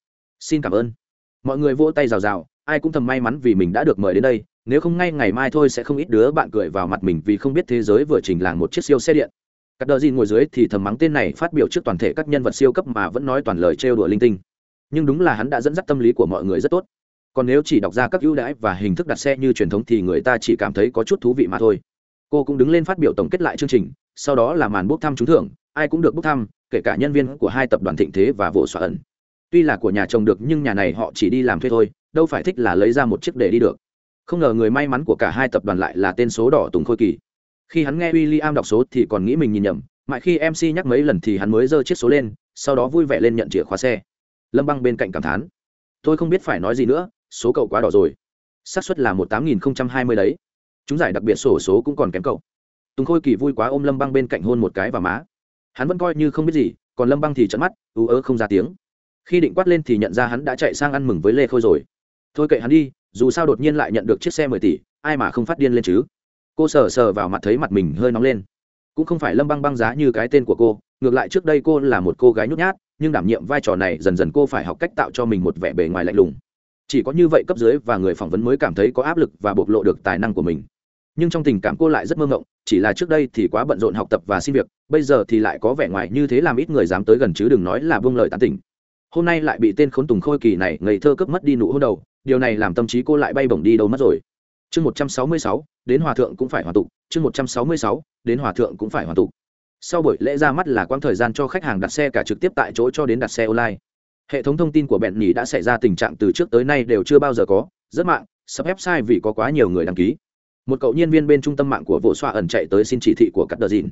Xin cảm ơn mọi người vỗ tay rào rào, ai cũng thầm may mắn vì mình đã được mời đến đây, nếu không ngay ngày mai thôi sẽ không ít đứa bạn cười vào mặt mình vì không biết thế giới vừa trình làng một chiếc siêu xe điện. Các đờ gì ngồi dưới thì thầm mắng tên này phát biểu trước toàn thể các nhân vật siêu cấp mà vẫn nói toàn lời trêu đùa linh tinh. Nhưng đúng là hắn đã dẫn dắt tâm lý của mọi người rất tốt. Còn nếu chỉ đọc ra các ưu đãi và hình thức đặt xe như truyền thống thì người ta chỉ cảm thấy có chút thú vị mà thôi. Cô cũng đứng lên phát biểu tổng kết lại chương trình, sau đó là màn bốc thăm trúng thưởng, ai cũng được bốc thăm, kể cả nhân viên của hai tập đoàn thịnh thế và vỗ xoa ẩn tuy là của nhà chồng được nhưng nhà này họ chỉ đi làm thuê thôi, đâu phải thích là lấy ra một chiếc để đi được. Không ngờ người may mắn của cả hai tập đoàn lại là tên số đỏ tùng khôi kỳ. Khi hắn nghe w i l l i am đọc số thì còn nghĩ mình nhìn nhầm, mãi khi mc nhắc mấy lần thì hắn mới giơ chiếc số lên, sau đó vui vẻ lên nhận chìa khóa xe. Lâm băng bên cạnh cảm thán, tôi không biết phải nói gì nữa, số cậu quá đỏ rồi. Xác suất là một tám nghìn hai mươi đấy. Chúng giải đặc biệt sổ số cũng còn kém cậu. Tùng khôi kỳ vui quá ôm lâm băng bên cạnh hôn một cái và má. Hắn vẫn coi như không biết gì, còn lâm băng thì trận mắt, ú ớ không ra tiếng khi định quát lên thì nhận ra hắn đã chạy sang ăn mừng với lê khôi rồi. Thôi kệ hắn đi, dù sao đột nhiên lại nhận được chiếc xe mười tỷ, ai mà không phát điên lên chứ? Cô sờ sờ vào mặt thấy mặt mình hơi nóng lên. Cũng không phải lâm băng băng giá như cái tên của cô, ngược lại trước đây cô là một cô gái nhút nhát, nhưng đảm nhiệm vai trò này dần dần cô phải học cách tạo cho mình một vẻ bề ngoài lạnh lùng. Chỉ có như vậy cấp dưới và người phỏng vấn mới cảm thấy có áp lực và bộc lộ được tài năng của mình. Nhưng trong tình cảm cô lại rất mơ ngộng chỉ là trước đây thì quá bận rộn học tập và xin việc, bây giờ thì lại có vẻ ngoài như thế làm ít người dám tới gần chứ đừng nói là buông lời tán tỉnh hôm nay lại bị tên khốn tùng khôi kỳ này ngây thơ cướp mất đi nụ hôn đầu, điều này làm tâm trí cô lại bay bổng đi đâu mất rồi. Chương một trăm sáu mươi sáu, đến hòa thượng cũng phải hòa tụ chương một trăm sáu mươi sáu, đến hòa thượng cũng phải hòa tụ sau buổi lễ ra mắt là quãng thời gian cho khách hàng đặt xe cả trực tiếp tại chỗ cho đến đặt xe online. Hệ thống thông tin của bẹn nhì đã xảy ra tình trạng từ trước tới nay đều chưa bao giờ có, rất mạng, sắp website vì có quá nhiều người đăng ký. Một cậu nhân viên bên trung tâm mạng của vụ xoa ẩn chạy tới xin chỉ thị của cắt đờ dìn.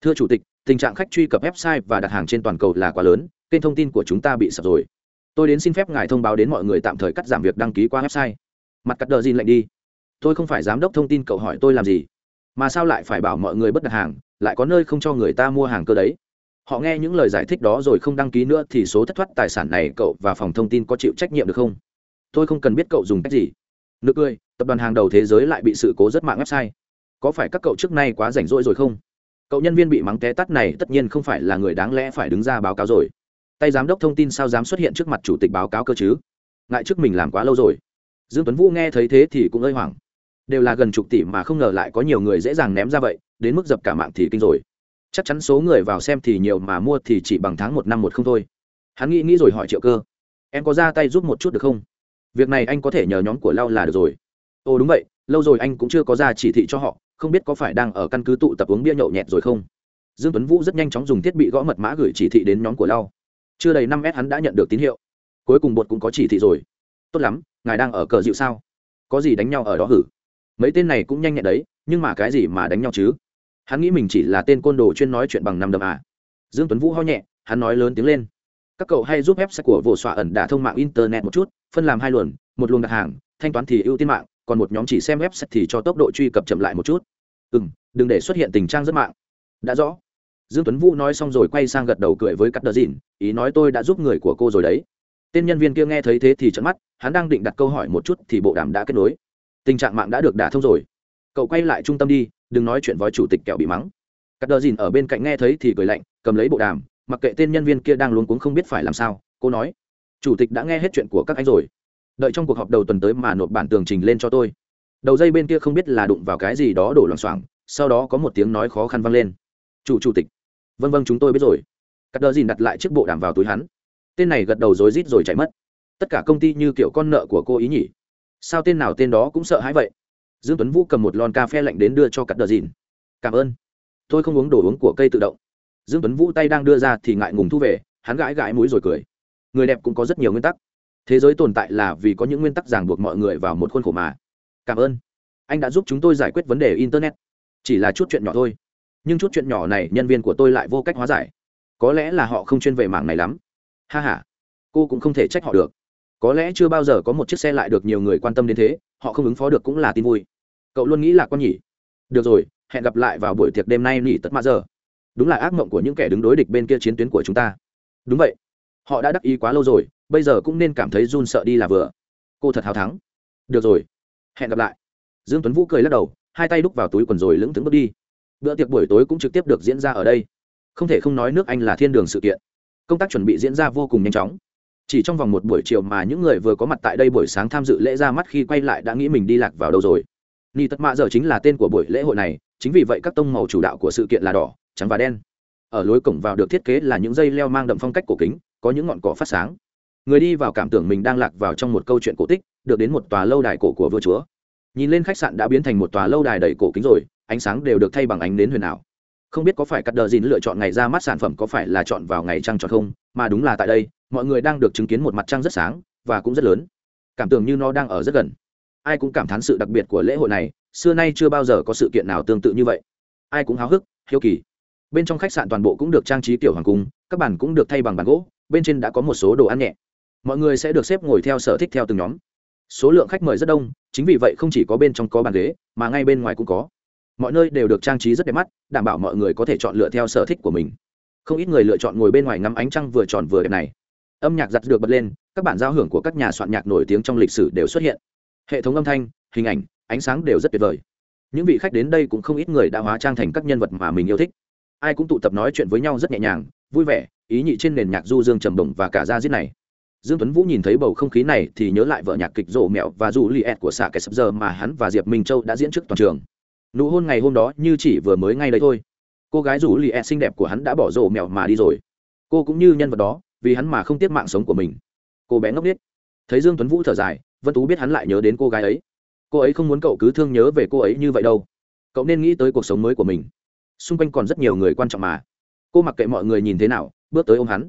Thưa chủ tịch, tình trạng khách truy cập website và đặt hàng trên toàn cầu là quá lớn kênh thông tin của chúng ta bị sập rồi. Tôi đến xin phép ngài thông báo đến mọi người tạm thời cắt giảm việc đăng ký qua website. Mặt cắt đờ dìn lệnh đi. Tôi không phải giám đốc thông tin, cậu hỏi tôi làm gì? Mà sao lại phải bảo mọi người bất đặt hàng, lại có nơi không cho người ta mua hàng cơ đấy? Họ nghe những lời giải thích đó rồi không đăng ký nữa thì số thất thoát tài sản này cậu và phòng thông tin có chịu trách nhiệm được không? Tôi không cần biết cậu dùng cách gì. Nực cười, tập đoàn hàng đầu thế giới lại bị sự cố rất mạng website. Có phải các cậu trước nay quá rảnh rỗi rồi không? Cậu nhân viên bị mắng té tắt này tất nhiên không phải là người đáng lẽ phải đứng ra báo cáo rồi tay giám đốc thông tin sao dám xuất hiện trước mặt chủ tịch báo cáo cơ chứ? Ngại trước mình làm quá lâu rồi. Dương tuấn vũ nghe thấy thế thì cũng hơi hoảng. Đều là gần chục tỷ mà không ngờ lại có nhiều người dễ dàng ném ra vậy, đến mức dập cả mạng thì kinh rồi. Chắc chắn số người vào xem thì nhiều mà mua thì chỉ bằng tháng một năm một không thôi. Hắn nghĩ nghĩ rồi hỏi triệu cơ, em có ra tay giúp một chút được không? Việc này anh có thể nhờ nhóm của lao là được rồi. Ồ, đúng vậy, lâu rồi anh cũng chưa có ra chỉ thị cho họ, không biết có phải đang ở căn cứ tụ tập uống bia nhậu nhẹt rồi không? Dương tuấn vũ rất nhanh chóng dùng thiết bị gõ mật mã gửi chỉ thị đến nhóm của lao chưa đầy năm s hắn đã nhận được tín hiệu. Cuối cùng bột cũng có chỉ thị rồi. Tốt lắm, ngài đang ở cờ dịu sao? Có gì đánh nhau ở đó hử? Mấy tên này cũng nhanh nhẹn đấy, nhưng mà cái gì mà đánh nhau chứ? Hắn nghĩ mình chỉ là tên côn đồ chuyên nói chuyện bằng năm đầm à? Dương tuấn vũ ho nhẹ, hắn nói lớn tiếng lên. Các cậu hay giúp website của vồ xóa ẩn đã thông mạng internet một chút, phân làm hai luồng, một luồng đặt hàng, thanh toán thì ưu tiên mạng, còn một nhóm chỉ xem website thì cho tốc độ truy cập chậm lại một chút. Ừ đừng để xuất hiện tình trạng rất mạng. Đã rõ dương tuấn vũ nói xong rồi quay sang gật đầu cười với cắt đờ dìn ý nói tôi đã giúp người của cô rồi đấy. Tên nhân viên kia nghe thấy thế thì trợn mắt, hắn đang định đặt câu hỏi một chút thì bộ đàm đã kết nối. Tình trạng mạng đã được đả thông rồi. Cậu quay lại trung tâm đi, đừng nói chuyện với chủ tịch kẹo bị mắng. Cắt đờ dìn ở bên cạnh nghe thấy thì cười lạnh, cầm lấy bộ đàm, mặc kệ tên nhân viên kia đang luống cuống không biết phải làm sao, cô nói, chủ tịch đã nghe hết chuyện của các anh rồi. Đợi trong cuộc họp đầu tuần tới mà nộp bản tường trình lên cho tôi. Đầu dây bên kia không biết là đụng vào cái gì đó đổ loảng xoảng, sau đó có một tiếng nói khó khăn vang lên. Chủ chủ tịch vân vân chúng tôi biết rồi. Cắt đờ dìn đặt lại chiếc bộ đàm vào túi hắn. Tên này gật đầu rối rít rồi chạy mất. Tất cả công ty như kiểu con nợ của cô ý nhỉ? Sao tên nào tên đó cũng sợ hãi vậy? Dương tuấn vũ cầm một lon cà phê lạnh đến đưa cho cắt đờ dìn. Cảm ơn. Tôi không uống đồ uống của cây tự động. Dương tuấn vũ tay đang đưa ra thì ngại ngùng thu về, hắn gãi gãi mũi rồi cười. Người đẹp cũng có rất nhiều nguyên tắc. Thế giới tồn tại là vì có những nguyên tắc ràng buộc mọi người vào một khuôn khổ mà. Cảm ơn. Anh đã giúp chúng tôi giải quyết vấn đề internet. Chỉ là chút chuyện nhỏ thôi nhưng chút chuyện nhỏ này nhân viên của tôi lại vô cách hóa giải. Có lẽ là họ không chuyên về mảng này lắm. Ha h a cô cũng không thể trách họ được. Có lẽ chưa bao giờ có một chiếc xe lại được nhiều người quan tâm đến thế, họ không ứng phó được cũng là tin vui. Cậu luôn nghĩ là con nhỉ? Được rồi, hẹn gặp lại vào buổi tiệc đêm nay nghỉ tất mã giờ. Đúng là ác mộng của những kẻ đứng đối địch bên kia chiến tuyến của chúng ta. Đúng vậy. Họ đã đắc ý quá lâu rồi, bây giờ cũng nên cảm thấy run sợ đi là vừa. Cô thật hào thắng. Được rồi. Hẹn gặp lại. Dương tuấn vũ cười lắc đầu, hai tay đúc vào túi quần rồi lững thững bước đi bữa tiệc buổi tối cũng trực tiếp được diễn ra ở đây. Không thể không nói nước anh là thiên đường sự kiện. Công tác chuẩn bị diễn ra vô cùng nhanh chóng. Chỉ trong vòng một buổi chiều mà những người vừa có mặt tại đây buổi sáng tham dự lễ ra mắt khi quay lại đã nghĩ mình đi lạc vào đâu rồi. Ni tất mạ giờ chính là tên của buổi lễ hội này, chính vì vậy các tông màu chủ đạo của sự kiện là đỏ, trắng và đen. Ở lối cổng vào được thiết kế là những dây leo mang đậm phong cách cổ kính, có những ngọn cỏ phát sáng. Người đi vào cảm tưởng mình đang lạc vào trong một câu chuyện cổ tích, được đến một tòa lâu đài cổ của vua chúa. Nhìn lên khách sạn đã biến thành một tòa lâu đài đầy cổ kính rồi ánh sáng đều được thay bằng ánh nến huyền ảo. Không biết có phải cắt đờ dìn lựa chọn ngày ra mắt sản phẩm có phải là chọn vào ngày trăng tròn không, mà đúng là tại đây, mọi người đang được chứng kiến một mặt trăng rất sáng và cũng rất lớn. Cảm tưởng như nó đang ở rất gần. Ai cũng cảm thán sự đặc biệt của lễ hội này, xưa nay chưa bao giờ có sự kiện nào tương tự như vậy. Ai cũng háo hức, hiếu kỳ. Bên trong khách sạn toàn bộ cũng được trang trí kiểu hoàng cung, các bàn cũng được thay bằng bàn gỗ, bên trên đã có một số đồ ăn nhẹ. Mọi người sẽ được xếp ngồi theo sở thích theo từng nhóm. Số lượng khách mời rất đông, chính vì vậy không chỉ có bên trong có bàn ghế, mà ngay bên ngoài cũng có mọi nơi đều được trang trí rất đẹp mắt, đảm bảo mọi người có thể chọn lựa theo sở thích của mình. Không ít người lựa chọn ngồi bên ngoài ngắm ánh trăng vừa tròn vừa đẹp này. Âm nhạc giặt được bật lên, các bản giao hưởng của các nhà soạn nhạc nổi tiếng trong lịch sử đều xuất hiện. Hệ thống âm thanh, hình ảnh, ánh sáng đều rất tuyệt vời. Những vị khách đến đây cũng không ít người đã hóa trang thành các nhân vật mà mình yêu thích. Ai cũng tụ tập nói chuyện với nhau rất nhẹ nhàng, vui vẻ, ý nhị trên nền nhạc du dương trầm bổng và cả da diết này. Dương tuấn vũ nhìn thấy bầu không khí này thì nhớ lại vợ nhạc kịch rổ mẹo và du li của xạ kẻ sập giờ mà hắn và diệp minh châu đã diễn trước toàn trường nụ hôn ngày hôm đó như chỉ vừa mới ngay đấy thôi. Cô gái rủ lì e xinh đẹp của hắn đã bỏ rổ mẹo mà đi rồi. Cô cũng như nhân vật đó, vì hắn mà không tiếc mạng sống của mình. Cô bé ngốc biết thấy dương tuấn vũ thở dài, vân tú biết hắn lại nhớ đến cô gái ấy. Cô ấy không muốn cậu cứ thương nhớ về cô ấy như vậy đâu. Cậu nên nghĩ tới cuộc sống mới của mình. Xung quanh còn rất nhiều người quan trọng mà. Cô mặc kệ mọi người nhìn thế nào, bước tới ôm hắn.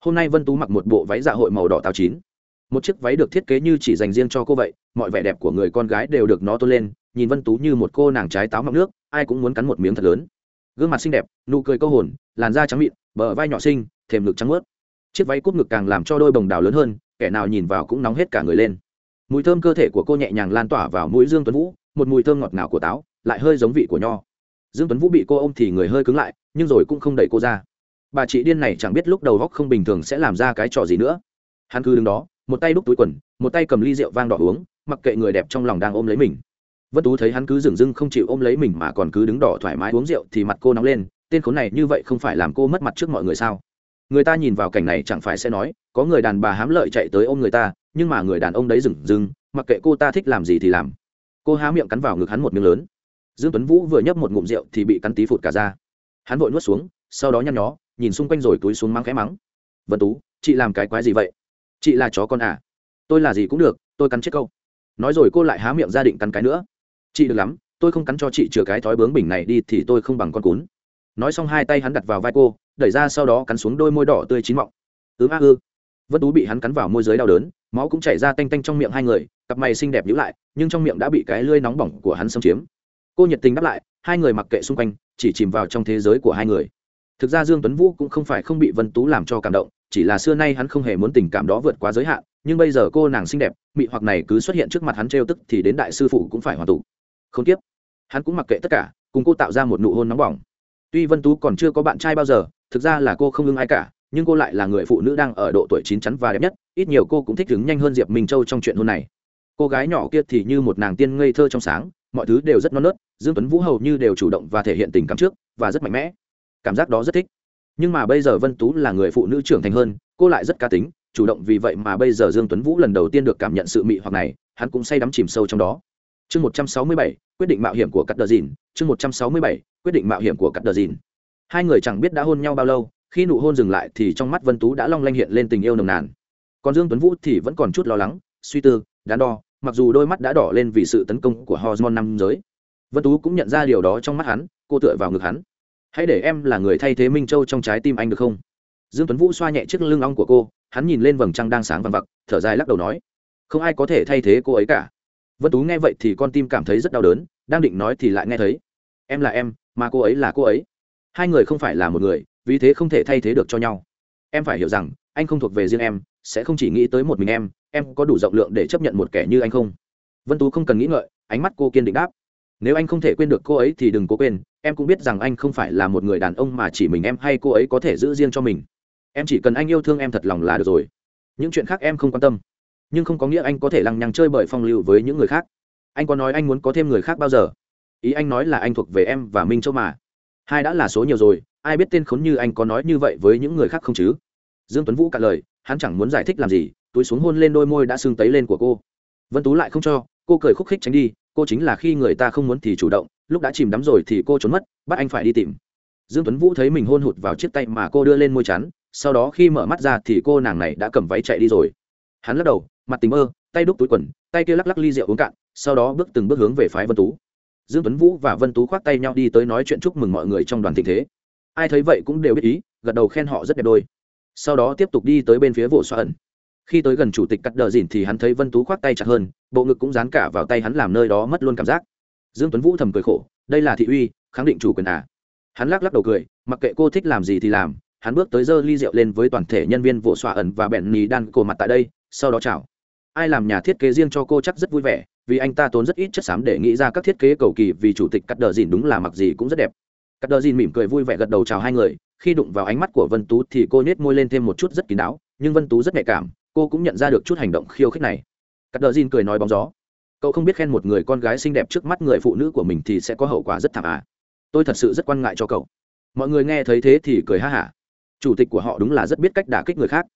Hôm nay vân tú mặc một bộ váy dạ hội màu đỏ táo chín một chiếc váy được thiết kế như chỉ dành riêng cho cô vậy, mọi vẻ đẹp của người con gái đều được nó tôn lên, nhìn vân tú như một cô nàng trái táo mọng nước, ai cũng muốn cắn một miếng thật lớn. Gương mặt xinh đẹp, nụ cười câu hồn, làn da trắng mịn, bờ vai nhỏ xinh, thềm ngực trắng ướt chiếc váy cúp ngực càng làm cho đôi bồng đào lớn hơn, kẻ nào nhìn vào cũng nóng hết cả người lên. Mùi thơm cơ thể của cô nhẹ nhàng lan tỏa vào mũi dương tuấn vũ, một mùi thơm ngọt ngào của táo, lại hơi giống vị của nho. Dương tuấn vũ bị cô ôm thì người hơi cứng lại, nhưng rồi cũng không đẩy cô ra. Bà chị điên này chẳng biết lúc đầu góc không bình thường sẽ làm ra cái trò gì nữa. Hắn cứ đứng đó một tay đúc túi quần, một tay cầm ly rượu vang đỏ uống, mặc kệ người đẹp trong lòng đang ôm lấy mình. Vân tú thấy hắn cứ dừng dưng không chịu ôm lấy mình mà còn cứ đứng đỏ thoải mái uống rượu thì mặt cô nóng lên, tên khốn này như vậy không phải làm cô mất mặt trước mọi người sao? Người ta nhìn vào cảnh này chẳng phải sẽ nói, có người đàn bà hám lợi chạy tới ôm người ta, nhưng mà người đàn ông đấy dừng dưng, mặc kệ cô ta thích làm gì thì làm. Cô há miệng cắn vào ngực hắn một miếng lớn. Dương tuấn vũ vừa nhấp một ngụm rượu thì bị cắn tí phụt cả ra hắn vội nuốt xuống, sau đó nhăn nhó, nhìn xung quanh rồi túi xuống mắng khẽ mắng. Vân tú, chị làm cái quái gì vậy? Chị là chó con à? Tôi là gì cũng được, tôi cắn chết câu nói rồi cô lại há miệng ra định cắn cái nữa. Chị được lắm, tôi không cắn cho chị chừa cái thói bướng bỉnh này đi thì tôi không bằng con cún. Nói xong hai tay hắn đặt vào vai cô, đẩy ra sau đó cắn xuống đôi môi đỏ tươi chín mọng. Ứ a ư. Vân tú bị hắn cắn vào môi giới đau đớn, máu cũng chảy ra tanh tanh trong miệng hai người, cặp mày xinh đẹp nhữ lại, nhưng trong miệng đã bị cái lưỡi nóng bỏng của hắn xâm chiếm. Cô nhiệt tình đáp lại, hai người mặc kệ xung quanh, chỉ chìm vào trong thế giới của hai người. Thực ra dương tuấn vũ cũng không phải không bị vân tú làm cho cảm động chỉ là xưa nay hắn không hề muốn tình cảm đó vượt quá giới hạn, nhưng bây giờ cô nàng xinh đẹp, mị hoặc này cứ xuất hiện trước mặt hắn trêu tức thì đến đại sư phụ cũng phải hoàn tụ. Không tiếp. Hắn cũng mặc kệ tất cả, cùng cô tạo ra một nụ hôn nóng bỏng. Tuy vân tú còn chưa có bạn trai bao giờ, thực ra là cô không ưng ai cả, nhưng cô lại là người phụ nữ đang ở độ tuổi chín chắn và đẹp nhất, ít nhiều cô cũng thích đứng nhanh hơn diệp minh châu trong chuyện hôn này. Cô gái nhỏ kia thì như một nàng tiên ngây thơ trong sáng, mọi thứ đều rất non nớt, dương tuấn vũ hầu như đều chủ động và thể hiện tình cảm trước, và rất mạnh mẽ. Cảm giác đó rất thích nhưng mà bây giờ vân tú là người phụ nữ trưởng thành hơn cô lại rất cá tính chủ động vì vậy mà bây giờ dương tuấn vũ lần đầu tiên được cảm nhận sự mị hoặc này hắn cũng say đắm chìm sâu trong đó. Chương 167, quyết định mạo hiểm của cắt đờ dìn chương 167, quyết định mạo hiểm của cắt đờ dìn hai người chẳng biết đã hôn nhau bao lâu khi nụ hôn dừng lại thì trong mắt vân tú đã long lanh hiện lên tình yêu nồng nàn. Còn dương tuấn vũ thì vẫn còn chút lo lắng suy tư đắn đo mặc dù đôi mắt đã đỏ lên vì sự tấn công của hormone nam giới. Vân tú cũng nhận ra điều đó trong mắt hắn cô tựa vào ngực hắn hãy để em là người thay thế minh châu trong trái tim anh được không? Dương tuấn vũ xoa nhẹ chiếc lưng ong của cô, hắn nhìn lên vầng trăng đang sáng vàng vặc, thở dài lắc đầu nói, không ai có thể thay thế cô ấy cả. Vân tú nghe vậy thì con tim cảm thấy rất đau đớn, đang định nói thì lại nghe thấy, em là em, mà cô ấy là cô ấy. Hai người không phải là một người, vì thế không thể thay thế được cho nhau. Em phải hiểu rằng, anh không thuộc về riêng em, sẽ không chỉ nghĩ tới một mình em em có đủ rộng lượng để chấp nhận một kẻ như anh không? Vân tú không cần nghĩ ngợi, ánh mắt cô kiên định đáp nếu anh không thể quên được cô ấy thì đừng cố quên, em cũng biết rằng anh không phải là một người đàn ông mà chỉ mình em hay cô ấy có thể giữ riêng cho mình. Em chỉ cần anh yêu thương em thật lòng là được rồi. Những chuyện khác em không quan tâm. Nhưng không có nghĩa anh có thể lăng nhăng chơi bởi phong lưu với những người khác. Anh có nói anh muốn có thêm người khác bao giờ? Ý anh nói là anh thuộc về em và minh châu mà. Hai đã là số nhiều rồi, ai biết tên khốn như anh có nói như vậy với những người khác không chứ? Dương tuấn vũ cạn lời, hắn chẳng muốn giải thích làm gì, túi xuống hôn lên đôi môi đã sưng tấy lên của cô. Vân tú lại không cho cô cười khúc khích tránh đi, cô chính là khi người ta không muốn thì chủ động, lúc đã chìm đắm rồi thì cô trốn mất, bắt anh phải đi tìm. Dương tuấn vũ thấy mình hôn hụt vào chiếc tay mà cô đưa lên môi chắn, sau đó khi mở mắt ra thì cô nàng này đã cầm váy chạy đi rồi. Hắn lắc đầu, mặt tình mơ tay đúc túi quần, tay kia lắc lắc ly rượu uống cạn, sau đó bước từng bước hướng về phái vân tú. Dương tuấn vũ và vân tú khoác tay nhau đi tới nói chuyện chúc mừng mọi người trong đoàn tình thế. Ai thấy vậy cũng đều biết ý, gật đầu khen họ rất đẹp đôi. Sau đó tiếp tục đi tới bên phía vỗ xoa ẩn khi tới gần chủ tịch cắt đờ dìn thì hắn thấy vân tú khoác tay chặt hơn, bộ ngực cũng dán cả vào tay hắn làm nơi đó mất luôn cảm giác. Dương tuấn vũ thầm cười khổ, đây là thị uy khẳng định chủ quyền à? Hắn lắc lắc đầu cười, mặc kệ cô thích làm gì thì làm. Hắn bước tới giơ ly rượu lên với toàn thể nhân viên vỗ xoa ẩn và bẹn nì đan cổ mặt tại đây, sau đó chào. Ai làm nhà thiết kế riêng cho cô chắc rất vui vẻ, vì anh ta tốn rất ít chất xám để nghĩ ra các thiết kế cầu kỳ vì chủ tịch cắt đờ dìn đúng là mặc gì cũng rất đẹp. Cắt đờ dìn mỉm cười vui vẻ gật đầu chào hai người, khi đụng vào ánh mắt của vân tú thì cô nhét môi lên thêm một chút rất kín đáo, nhưng vân tú rất nhạy cảm cô cũng nhận ra được chút hành động khiêu khích này. Cắt đờ dìn cười nói bóng gió. Cậu không biết khen một người con gái xinh đẹp trước mắt người phụ nữ của mình thì sẽ có hậu quả rất thảm à. Tôi thật sự rất quan ngại cho cậu. Mọi người nghe thấy thế thì cười ha hả. Chủ tịch của họ đúng là rất biết cách đả kích người khác.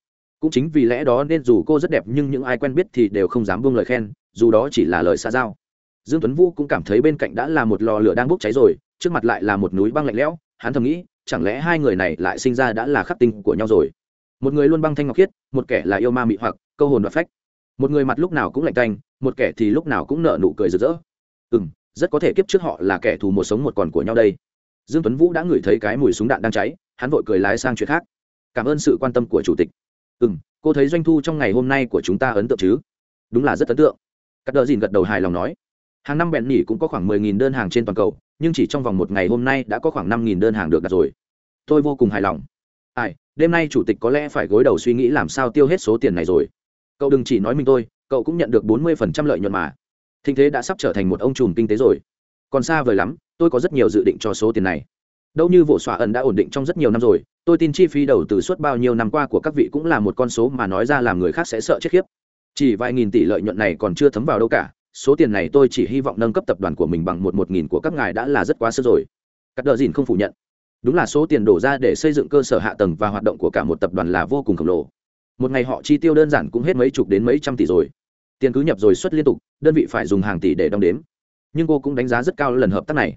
Cũng chính vì lẽ đó nên dù cô rất đẹp nhưng những ai quen biết thì đều không dám buông lời khen, dù đó chỉ là lời xa giao. Dương tuấn vũ cũng cảm thấy bên cạnh đã là một lò lửa đang bốc cháy rồi, trước mặt lại là một núi băng lạnh lẽo. Hắn thầm nghĩ, chẳng lẽ hai người này lại sinh ra đã là khắc tinh của nhau rồi? Một người luôn băng thanh ngọc khiết, một kẻ là yêu ma mị hoặc, câu hồn và phách. Một người mặt lúc nào cũng lạnh tanh, một kẻ thì lúc nào cũng nở nụ cười rực rỡ. Ừ m rất có thể kiếp trước họ là kẻ thù một sống một còn của nhau đây. Dương tuấn vũ đã ngửi thấy cái mùi súng đạn đang cháy, hắn vội cười lái sang chuyện khác. Cảm ơn sự quan tâm của chủ tịch. Ừ m cô thấy doanh thu trong ngày hôm nay của chúng ta ấn tượng chứ? Đúng là rất ấn tượng. Cắt đờ dìn gật đầu hài lòng nói. Hàng năm bẹn nỉ cũng có khoảng mười nghìn đơn hàng trên toàn cầu, nhưng chỉ trong vòng một ngày hôm nay đã có khoảng năm nghìn đơn hàng được đặt rồi. Tôi vô cùng hài lòng. Ai đêm nay chủ tịch có lẽ phải gối đầu suy nghĩ làm sao tiêu hết số tiền này rồi. Cậu đừng chỉ nói mình tôi, cậu cũng nhận được bốn mươi phần trăm lợi nhuận mà. Thịnh thế đã sắp trở thành một ông trùm kinh tế rồi. Còn xa vời lắm, tôi có rất nhiều dự định cho số tiền này. Đâu như vụ xóa ẩn đã ổn định trong rất nhiều năm rồi, tôi tin chi phí đầu tư suốt bao nhiêu năm qua của các vị cũng là một con số mà nói ra làm người khác sẽ sợ chết khiếp. Chỉ vài nghìn tỷ lợi nhuận này còn chưa thấm vào đâu cả, số tiền này tôi chỉ hy vọng nâng cấp tập đoàn của mình bằng một một nghìn của các ngài đã là rất quá sức rồi. Các đờ dìn không phủ nhận đúng là số tiền đổ ra để xây dựng cơ sở hạ tầng và hoạt động của cả một tập đoàn là vô cùng khổng lồ. Một ngày họ chi tiêu đơn giản cũng hết mấy chục đến mấy trăm tỷ rồi. Tiền cứ nhập rồi xuất liên tục, đơn vị phải dùng hàng tỷ để đong đếm. Nhưng cô cũng đánh giá rất cao lần hợp tác này.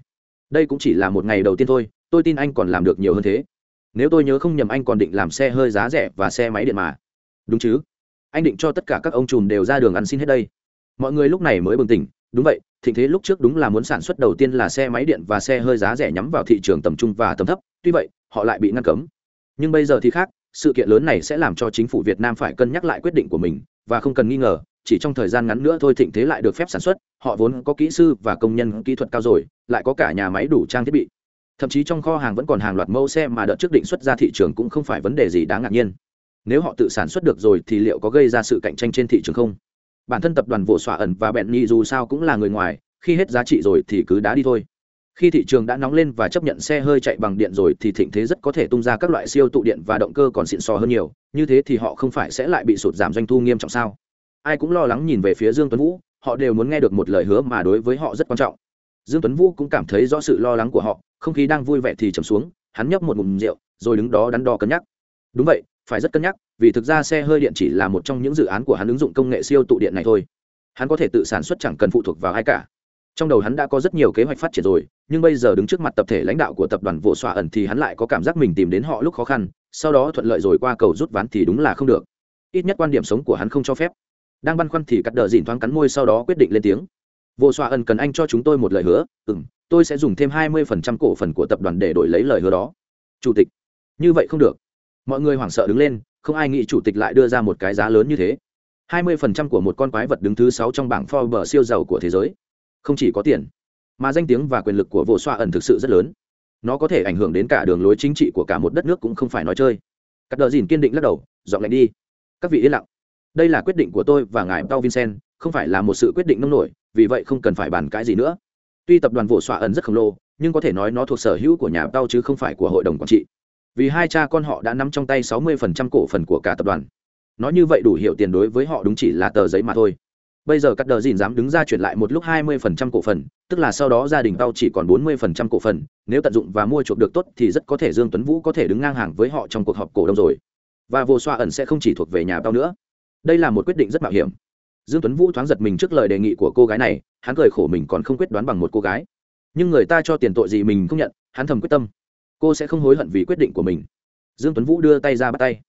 Đây cũng chỉ là một ngày đầu tiên thôi, tôi tin anh còn làm được nhiều hơn thế. Nếu tôi nhớ không nhầm anh còn định làm xe hơi giá rẻ và xe máy điện mà. Đúng chứ? Anh định cho tất cả các ông chùm đều ra đường ăn xin hết đây. Mọi người lúc này mới bừng tỉnh. Đúng vậy thịnh thế lúc trước đúng là muốn sản xuất đầu tiên là xe máy điện và xe hơi giá rẻ nhắm vào thị trường tầm trung và tầm thấp, tuy vậy, họ lại bị ngăn cấm. Nhưng bây giờ thì khác, sự kiện lớn này sẽ làm cho chính phủ việt nam phải cân nhắc lại quyết định của mình, và không cần nghi ngờ, chỉ trong thời gian ngắn nữa thôi thịnh thế lại được phép sản xuất, họ vốn có kỹ sư và công nhân kỹ thuật cao rồi, lại có cả nhà máy đủ trang thiết bị. Thậm chí trong kho hàng vẫn còn hàng loạt mẫu xe mà đợt trước định xuất ra thị trường cũng không phải vấn đề gì đáng ngạc nhiên. Nếu họ tự sản xuất được rồi thì liệu có gây ra sự cạnh tranh trên thị trường không? Bản thân tập đoàn vỗ xỏa ẩn và bẹn nhi dù sao cũng là người ngoài, khi hết giá trị rồi thì cứ đá đi thôi. Khi thị trường đã nóng lên và chấp nhận xe hơi chạy bằng điện rồi thì thịnh thế rất có thể tung ra các loại siêu tụ điện và động cơ còn xịn sò hơn nhiều, như thế thì họ không phải sẽ lại bị sụt giảm doanh thu nghiêm trọng sao? Ai cũng lo lắng nhìn về phía dương tuấn vũ, họ đều muốn nghe được một lời hứa mà đối với họ rất quan trọng. Dương tuấn vũ cũng cảm thấy rõ sự lo lắng của họ, không khí đang vui vẻ thì trầm xuống, hắn nhấp một ngụm rượu, rồi đứng đó đắn đo cân nhắc. Đúng vậy phải rất cân nhắc, vì thực ra xe hơi điện chỉ là một trong những dự án của hắn ứng dụng công nghệ siêu tụ điện này thôi. Hắn có thể tự sản xuất chẳng cần phụ thuộc vào ai cả. Trong đầu hắn đã có rất nhiều kế hoạch phát triển rồi, nhưng bây giờ đứng trước mặt tập thể lãnh đạo của tập đoàn vỗ xoa ẩn thì hắn lại có cảm giác mình tìm đến họ lúc khó khăn, sau đó thuận lợi rồi qua cầu rút ván thì đúng là không được. Ít nhất quan điểm sống của hắn không cho phép. Đang băn khoăn thì cắt đờ dìn thoáng cắn môi sau đó quyết định lên tiếng. Vô xoa ẩn cần anh cho chúng tôi một lời hứa ừ m tôi sẽ dùng thêm hai mươi phần trăm cổ phần của tập đoàn để đổi lấy lời hứa đó. Chủ tịch. Như vậy không được mọi người hoảng sợ đứng lên, không ai nghĩ chủ tịch lại đưa ra một cái giá lớn như thế. Hai mươi phần trăm của một con quái vật đứng thứ sáu trong bảng Forbes siêu giàu của thế giới. Không chỉ có tiền, mà danh tiếng và quyền lực của vô xoa ẩn thực sự rất lớn. Nó có thể ảnh hưởng đến cả đường lối chính trị của cả một đất nước cũng không phải nói chơi. Cắt đờ dìn kiên định lắc đầu dọn lạnh đi. Các vị yên lặng. Đây là quyết định của tôi và ngài tao vincent, không phải là một sự quyết định nông nổi, vì vậy không cần phải bàn cãi gì nữa. Tuy tập đoàn vỗ xoa ẩn rất khổng lồ, nhưng có thể nói nó thuộc sở hữu của nhà tao chứ không phải của hội đồng quản trị vì hai cha con họ đã nắm trong tay 60% cổ phần của cả tập đoàn. Nói như vậy đủ hiểu tiền đối với họ đúng chỉ là tờ giấy mà thôi. Bây giờ cắt đờ dìn dám đứng ra chuyển lại một lúc 20% cổ phần, tức là sau đó gia đình tao chỉ còn 40% cổ phần, nếu tận dụng và mua chuộc được tốt thì rất có thể dương tuấn vũ có thể đứng ngang hàng với họ trong cuộc họp cổ đông rồi. Và vô xoa ẩn sẽ không chỉ thuộc về nhà tao nữa. Đây là một quyết định rất mạo hiểm. Dương tuấn vũ thoáng giật mình trước lời đề nghị của cô gái này, hắn cười khổ mình còn không quyết đoán bằng một cô gái. Nhưng người ta cho tiền tội gì mình không nhận, hắn thầm quyết tâm cô sẽ không hối hận vì quyết định của mình. Dương tuấn vũ đưa tay ra bắt tay.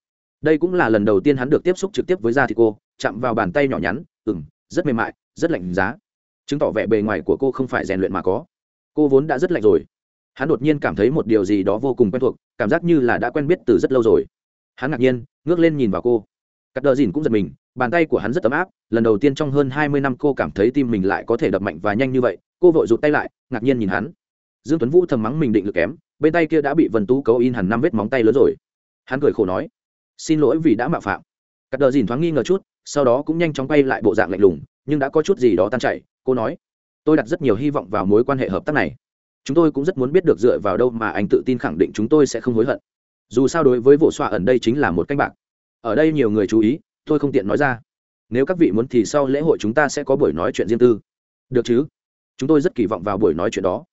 Đây cũng là lần đầu tiên hắn được tiếp xúc trực tiếp với da thịt cô, chạm vào bàn tay nhỏ nhắn ừng rất mềm mại, rất lạnh giá. Chứng tỏ vẻ bề ngoài của cô không phải rèn luyện mà có. Cô vốn đã rất lạnh rồi. Hắn đột nhiên cảm thấy một điều gì đó vô cùng quen thuộc, cảm giác như là đã quen biết từ rất lâu rồi. Hắn ngạc nhiên, ngước lên nhìn vào cô. Cắt đờ dìn cũng giật mình, bàn tay của hắn rất ấm áp, lần đầu tiên trong hơn hai mươi năm cô cảm thấy tim mình lại có thể đập mạnh và nhanh như vậy, cô vội rụt tay lại, ngạc nhiên nhìn hắn. Dương tuấn vũ thầm mắng mình định lực kém bên tay kia đã bị vân tú cấu in hẳn năm vết móng tay lớn rồi. Hắn cười khổ nói, xin lỗi vì đã mạo phạm. Cắt đờ dìn thoáng nghi ngờ chút, sau đó cũng nhanh chóng quay lại bộ dạng lạnh lùng, nhưng đã có chút gì đó tan chảy. Cô nói, tôi đặt rất nhiều hy vọng vào mối quan hệ hợp tác này. Chúng tôi cũng rất muốn biết được dựa vào đâu mà anh tự tin khẳng định chúng tôi sẽ không hối hận. Dù sao đối với vụ xoa ẩn đây chính là một canh bạc. Ở đây nhiều người chú ý, tôi không tiện nói ra. Nếu các vị muốn thì sau lễ hội chúng ta sẽ có buổi nói chuyện riêng tư. Được chứ? Chúng tôi rất kỳ vọng vào buổi nói chuyện đó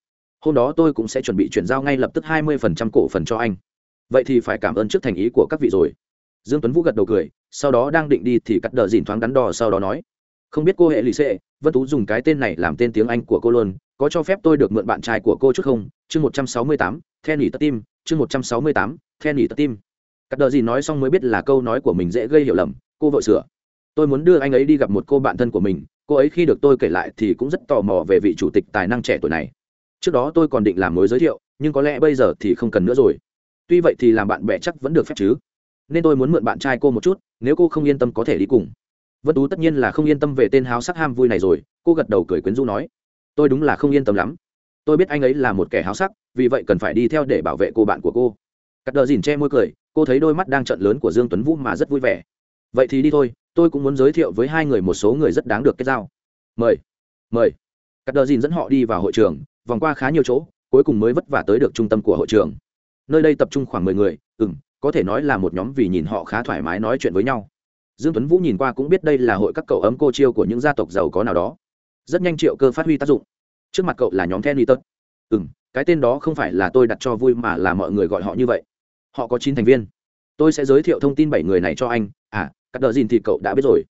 hôm đó tôi cũng sẽ chuẩn bị chuyển giao ngay lập tức hai mươi phần trăm cổ phần cho anh. Vậy thì phải cảm ơn trước thành ý của các vị rồi. Dương tuấn vũ gật đầu cười, sau đó đang định đi thì cắt đờ dìn thoáng đắn đo sau đó nói, không biết cô hệ lì xệ, vân tú dùng cái tên này làm tên tiếng anh của cô luôn, có cho phép tôi được mượn bạn trai của cô chút không? Chương một trăm sáu mươi tám the nỉ tất tim, chương một trăm sáu mươi tám the nỉ tất tim. Cắt đờ dìn nói xong mới biết là câu nói của mình dễ gây hiểu lầm, cô vội sửa. Tôi muốn đưa anh ấy đi gặp một cô bạn thân của mình, cô ấy khi được tôi kể lại thì cũng rất tò mò về vị chủ tịch tài năng trẻ tuổi này trước đó tôi còn định làm mối giới thiệu, nhưng có lẽ bây giờ thì không cần nữa rồi. Tuy vậy thì làm bạn bè chắc vẫn được phép chứ. Nên tôi muốn mượn bạn trai cô một chút, nếu cô không yên tâm có thể đi cùng. Vân tú tất nhiên là không yên tâm về tên háo sắc ham vui này rồi, cô gật đầu cười quyến rũ nói. Tôi đúng là không yên tâm lắm. Tôi biết anh ấy là một kẻ háo sắc, vì vậy cần phải đi theo để bảo vệ cô bạn của cô. Cắt đờ dìn che môi cười, cô thấy đôi mắt đang trận lớn của dương tuấn vũ mà rất vui vẻ. Vậy thì đi thôi, tôi cũng muốn giới thiệu với hai người một số người rất đáng được kết giao. Mời mời. Cắt đờ dìn dẫn họ đi vào hội trường vòng qua khá nhiều chỗ, cuối cùng mới vất vả tới được trung tâm của hội trường. Nơi đây tập trung khoảng mười người ừ m có thể nói là một nhóm vì nhìn họ khá thoải mái nói chuyện với nhau. Dương tuấn vũ nhìn qua cũng biết đây là hội các cậu ấm cô chiêu của những gia tộc giàu có nào đó. Rất nhanh triệu cơ phát huy tác dụng. Trước mặt cậu là nhóm then tớt. ừ m cái tên đó không phải là tôi đặt cho vui mà là mọi người gọi họ như vậy. Họ có chín thành viên. Tôi sẽ giới thiệu thông tin bảy người này cho anh. À cắt đờ dìn thì cậu đã biết rồi.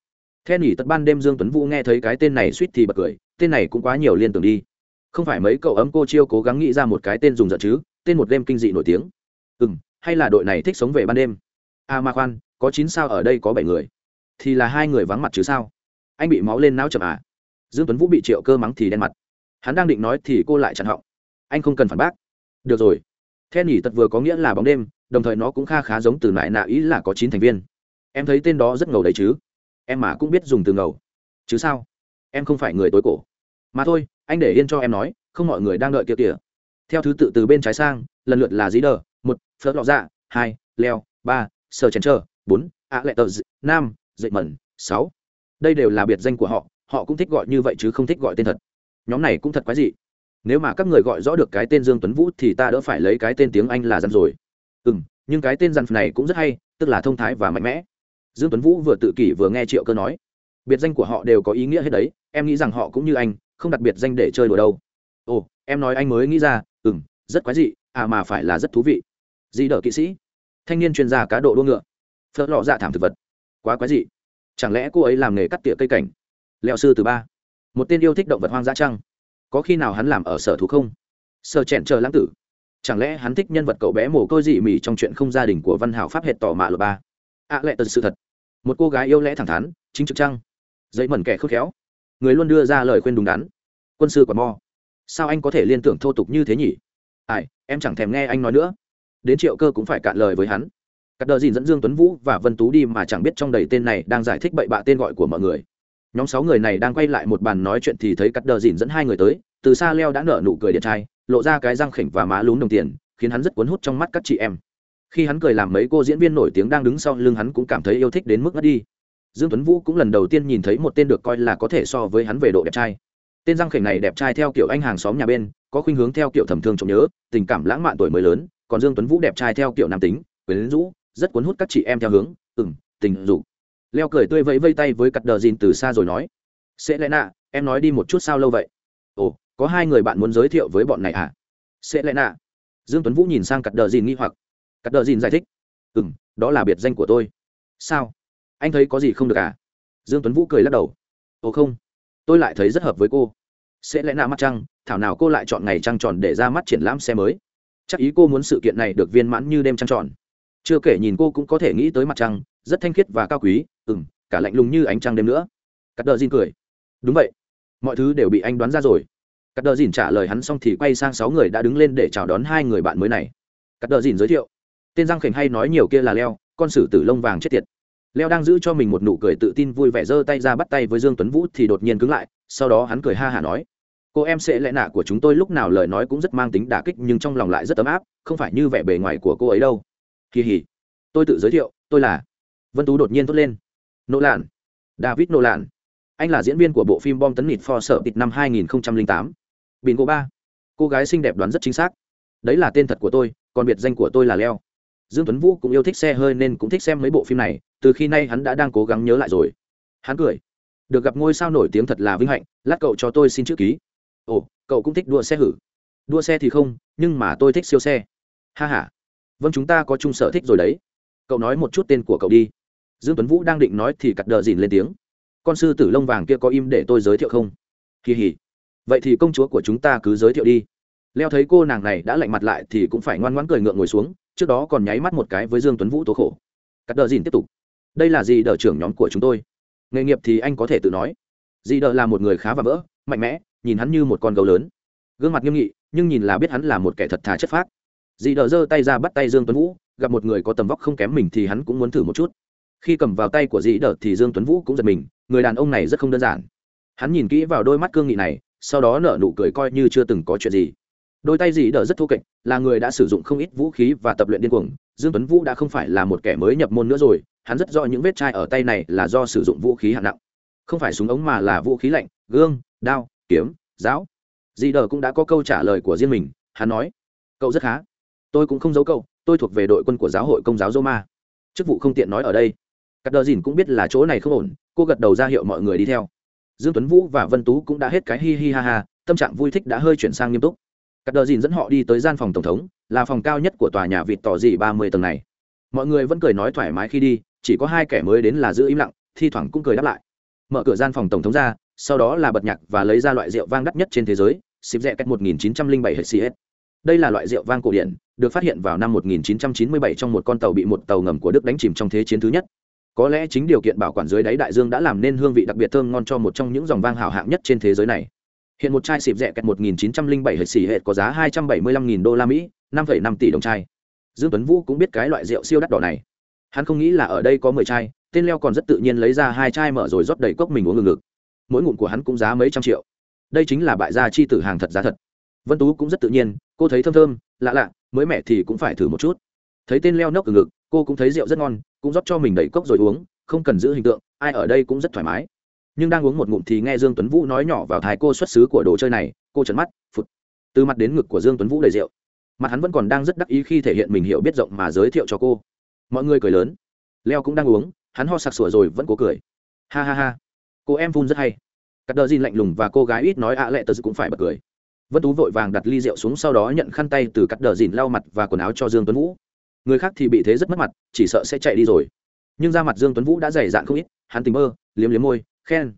Then nghỉ tật ban đêm dương tuấn vũ nghe thấy cái tên này suýt thì bật cười. Tên này cũng quá nhiều liên tưởng đi không phải mấy cậu ấm cô chiêu cố gắng nghĩ ra một cái tên dùng giận chứ, tên một đêm kinh dị nổi tiếng. Ừ m hay là đội này thích sống về ban đêm? À ma khoan, có chín sao ở đây có bảy người. Thì là hai người vắng mặt chứ sao? Anh bị máu lên não chậm à? Dương tuấn vũ bị triệu cơ mắng thì đen mặt. Hắn đang định nói thì cô lại chặn họng. Anh không cần phản bác. Được rồi. The nhỉ, tật vừa có nghĩa là bóng đêm, đồng thời nó cũng kha khá giống từ nại nạ ý là có chín thành viên. Em thấy tên đó rất ngầu đấy chứ? Em mà cũng biết dùng từ ngầu. Chứ sao? Em không phải người tối cổ. Mà thôi anh để yên cho em nói, không mọi người đang đợi kia kìa. Theo thứ tự từ bên trái sang, lần lượt là dí đờ một, phớt lọ dạ hai, leo, ba sờ chèn trơ bốn ạ lệ tờ năm, dậy mẩn, sáu. Đây đều là biệt danh của họ họ cũng thích gọi như vậy chứ không thích gọi tên thật. Nhóm này cũng thật quái dị. Nếu mà các người gọi rõ được cái tên dương tuấn vũ thì ta đỡ phải lấy cái tên tiếng anh là dằn rồi. Ừ m nhưng cái tên dằn này cũng rất hay, tức là thông thái và mạnh mẽ. Dương tuấn vũ vừa tự kỷ vừa nghe triệu cơ nói. Biệt danh của họ đều có ý nghĩa hết đấy, em nghĩ rằng họ cũng như anh không đặc biệt danh để chơi đùa đâu. Ồ em nói anh mới nghĩ ra ừ m rất quái dị à mà phải là rất thú vị. Di đỡ kỵ sĩ. Thanh niên chuyên gia cá độ đua ngựa. Phớt lọ dạ thảm thực vật. Quá quái dị. Chẳng lẽ cô ấy làm nghề cắt tỉa cây cảnh? Leo sư từ ba. Một tên yêu thích động vật hoang dã trăng có khi nào hắn làm ở sở thú không? Sở chẹn chờ lãng tử. Chẳng lẽ hắn thích nhân vật cậu bé mồ côi dị mỉ trong chuyện không gia đình của văn hảo pháp hệ tỏ mạ lờ ba? Ạ à, lẽ tật sự thật. Một cô gái yêu lẽ thẳng thắn chính trực trăng dậy mẩn kẻ khôn khéo người luôn đưa ra lời khuyên đúng đắn. Quân sư còn mo sao anh có thể liên tưởng thô tục như thế nhỉ? Ai, em chẳng thèm nghe anh nói nữa. Đến triệu cơ cũng phải cạn lời với hắn. Cắt đờ dìn dẫn dương tuấn vũ và vân tú đi mà chẳng biết trong đầy tên này đang giải thích bậy bạ tên gọi của mọi người. Nhóm sáu người này đang quay lại một bàn nói chuyện thì thấy cắt đờ dìn dẫn hai người tới. Từ xa leo đã nở nụ cười điện trai, lộ ra cái răng khỉnh và má lún đồng tiền, khiến hắn rất cuốn hút trong mắt các chị em. Khi hắn cười làm mấy cô diễn viên nổi tiếng đang đứng sau lưng hắn cũng cảm thấy yêu thích đến mức ngất đi dương tuấn vũ cũng lần đầu tiên nhìn thấy một tên được coi là có thể so với hắn về độ đẹp trai. Tên răng khỉnh này đẹp trai theo kiểu anh hàng xóm nhà bên có khuynh hướng theo kiểu thầm thương trộm nhớ tình cảm lãng mạn tuổi mới lớn còn dương tuấn vũ đẹp trai theo kiểu nam tính quyến rũ rất cuốn hút các chị em theo hướng ừm tình dục. Leo cười tươi vẫy vây tay với cặp đờ dìn từ xa rồi nói sẽ lẽ nạ em nói đi một chút sao lâu vậy? Ồ có hai người bạn muốn giới thiệu với bọn này à? Sẽ lẽ nạ. Dương tuấn vũ nhìn sang cặp đờ dìn nghi hoặc. Cặp đờ dìn giải thích Ừm, đó là biệt danh của tôi. Sao? Anh thấy có gì không được à? Dương tuấn vũ cười lắc đầu. Ồ không tôi lại thấy rất hợp với cô. Sẽ lẽ nạ mắt trăng thảo nào cô lại chọn ngày trăng tròn để ra mắt triển lãm xe mới? Chắc ý cô muốn sự kiện này được viên mãn như đêm trăng tròn. Chưa kể nhìn cô cũng có thể nghĩ tới mặt trăng rất thanh khiết và cao quý ừm, cả lạnh lùng như ánh trăng đêm nữa. Cắt đờ dìn cười. Đúng vậy. Mọi thứ đều bị anh đoán ra rồi. Cắt đờ dìn trả lời hắn xong thì quay sang sáu người đã đứng lên để chào đón hai người bạn mới này. Cắt đờ dìn giới thiệu. Tên răng khểnh hay nói nhiều kia là leo con sử tử lông vàng chết tiệt leo đang giữ cho mình một nụ cười tự tin vui vẻ giơ tay ra bắt tay với dương tuấn vũ thì đột nhiên cứng lại, sau đó hắn cười ha hả nói, cô em sẽ lẽ nạ của chúng tôi lúc nào lời nói cũng rất mang tính đả kích nhưng trong lòng lại rất ấm áp, không phải như vẻ bề ngoài của cô ấy đâu. Kỳ hỉ. Tôi tự giới thiệu, tôi là vân tú đột nhiên thốt lên. Nỗ lạn. David nỗ lạn. Anh là diễn viên của bộ phim bom tấn nịt for sợ tịt năm 2008. bình cô ba. Cô gái xinh đẹp đoán rất chính xác. Đấy là tên thật của tôi, còn biệt danh của tôi là leo dương tuấn vũ cũng yêu thích xe hơi nên cũng thích xem mấy bộ phim này, từ khi nay hắn đã đang cố gắng nhớ lại rồi. Hắn cười. Được gặp ngôi sao nổi tiếng thật là vinh hạnh, lát cậu cho tôi xin chữ ký. Ồ, cậu cũng thích đua xe hử? Đua xe thì không, nhưng mà tôi thích siêu xe. Ha ha. vâng chúng ta có chung sở thích rồi đấy. Cậu nói một chút tên của cậu đi. Dương tuấn vũ đang định nói thì cặt đờ dìn lên tiếng. Con sư tử lông vàng kia có im để tôi giới thiệu không? Kỳ hỉ vậy thì công chúa của chúng ta cứ giới thiệu đi. Leo thấy cô nàng này đã lạnh mặt lại thì cũng phải ngoan ngoãn cười ngượng ngồi xuống trước đó còn nháy mắt một cái với dương tuấn vũ tố khổ. Cắt đờ dìn tiếp tục. Đây là gì đờ trưởng nhóm của chúng tôi? Nghề nghiệp thì anh có thể tự nói. Dì đờ là một người khá và vỡ, mạnh mẽ, nhìn hắn như một con gấu lớn. Gương mặt nghiêm nghị, nhưng nhìn là biết hắn là một kẻ thật thà chất phác. Dì đờ giơ tay ra bắt tay dương tuấn vũ, gặp một người có tầm vóc không kém mình thì hắn cũng muốn thử một chút. Khi cầm vào tay của dì đờ thì dương tuấn vũ cũng giật mình, người đàn ông này rất không đơn giản. Hắn nhìn kỹ vào đôi mắt cương nghị này, sau đó nở nụ cười coi như chưa từng có chuyện gì đôi tay dì đờ rất thô kệch, là người đã sử dụng không ít vũ khí và tập luyện điên cuồng. Dương tuấn vũ đã không phải là một kẻ mới nhập môn nữa rồi, hắn rất rõ những vết chai ở tay này là do sử dụng vũ khí hạng nặng. Không phải súng ống mà là vũ khí lạnh, gương, đao, kiếm, giáo. Dì đờ cũng đã có câu trả lời của riêng mình, hắn nói, cậu rất khá. Tôi cũng không giấu cậu, tôi thuộc về đội quân của giáo hội công giáo roma. Chức vụ không tiện nói ở đây. Các đờ dìn cũng biết là chỗ này không ổn, cô gật đầu ra hiệu mọi người đi theo. Dương tuấn vũ và vân tú cũng đã hết cái hi hi ha ha, tâm trạng vui thích đã hơi chuyển sang nghiêm túc các đờ dìn dẫn họ đi tới gian phòng tổng thống, là phòng cao nhất của tòa nhà vịt tỏ dị ba mươi tầng này. Mọi người vẫn cười nói thoải mái khi đi, chỉ có hai kẻ mới đến là giữ im lặng, thi thoảng cũng cười đáp lại. Mở cửa gian phòng tổng thống ra, sau đó là bật nhạc và lấy ra loại rượu vang đắt nhất trên thế giới xịp rẽ cách 1907 hệ cs đây là loại rượu vang cổ điển, được phát hiện vào năm 1997 trong một con tàu bị một tàu ngầm của đức đánh chìm trong thế chiến thứ nhất. Có lẽ chính điều kiện bảo quản dưới đáy đại dương đã làm nên hương vị đặc biệt thơm ngon cho một trong những dòng vang hảo hạng nhất trên thế giới này hiện một chai xịp rẻ kẹt 1907 hệ xỉ hệ có giá 275.000 đô la Mỹ 5,5 tỷ đồng chai. Dương tuấn vũ cũng biết cái loại rượu siêu đắt đỏ này. Hắn không nghĩ là ở đây có 10 chai tên leo còn rất tự nhiên lấy ra hai chai mở rồi rót đầy cốc mình uống ngừng ngực mỗi ngụm của hắn cũng giá mấy trăm triệu. Đây chính là bại gia chi tử hàng thật giá thật. Vân tú cũng rất tự nhiên cô thấy thơm thơm lạ lạ mới mẻ thì cũng phải thử một chút. Thấy tên leo nốc từ ngực cô cũng thấy rượu rất ngon cũng rót cho mình đầy cốc rồi uống không cần giữ hình tượng ai ở đây cũng rất thoải mái nhưng đang uống một ngụm thì nghe dương tuấn vũ nói nhỏ vào thái cô xuất xứ của đồ chơi này, cô trợn mắt, phụt. Từ mặt đến ngực của dương tuấn vũ đầy rượu. Mặt hắn vẫn còn đang rất đắc ý khi thể hiện mình hiểu biết rộng mà giới thiệu cho cô. Mọi người cười lớn. Leo cũng đang uống, hắn ho sặc sủa rồi vẫn cố cười. Ha ha ha. Cô em phun rất hay. Cắt đờ Di lạnh lùng và cô gái ít nói ạ à lệ tờ cũng phải bật cười. Vân tú vội vàng đặt ly rượu xuống sau đó nhận khăn tay từ cắt đờ dìn lau mặt và quần áo cho dương tuấn vũ. Người khác thì bị thế rất mất mặt, chỉ sợ sẽ chạy đi rồi. Nhưng ra mặt dương tuấn vũ đã dày dạn không ít, hắn tình mơ, liếm liếm môi khen.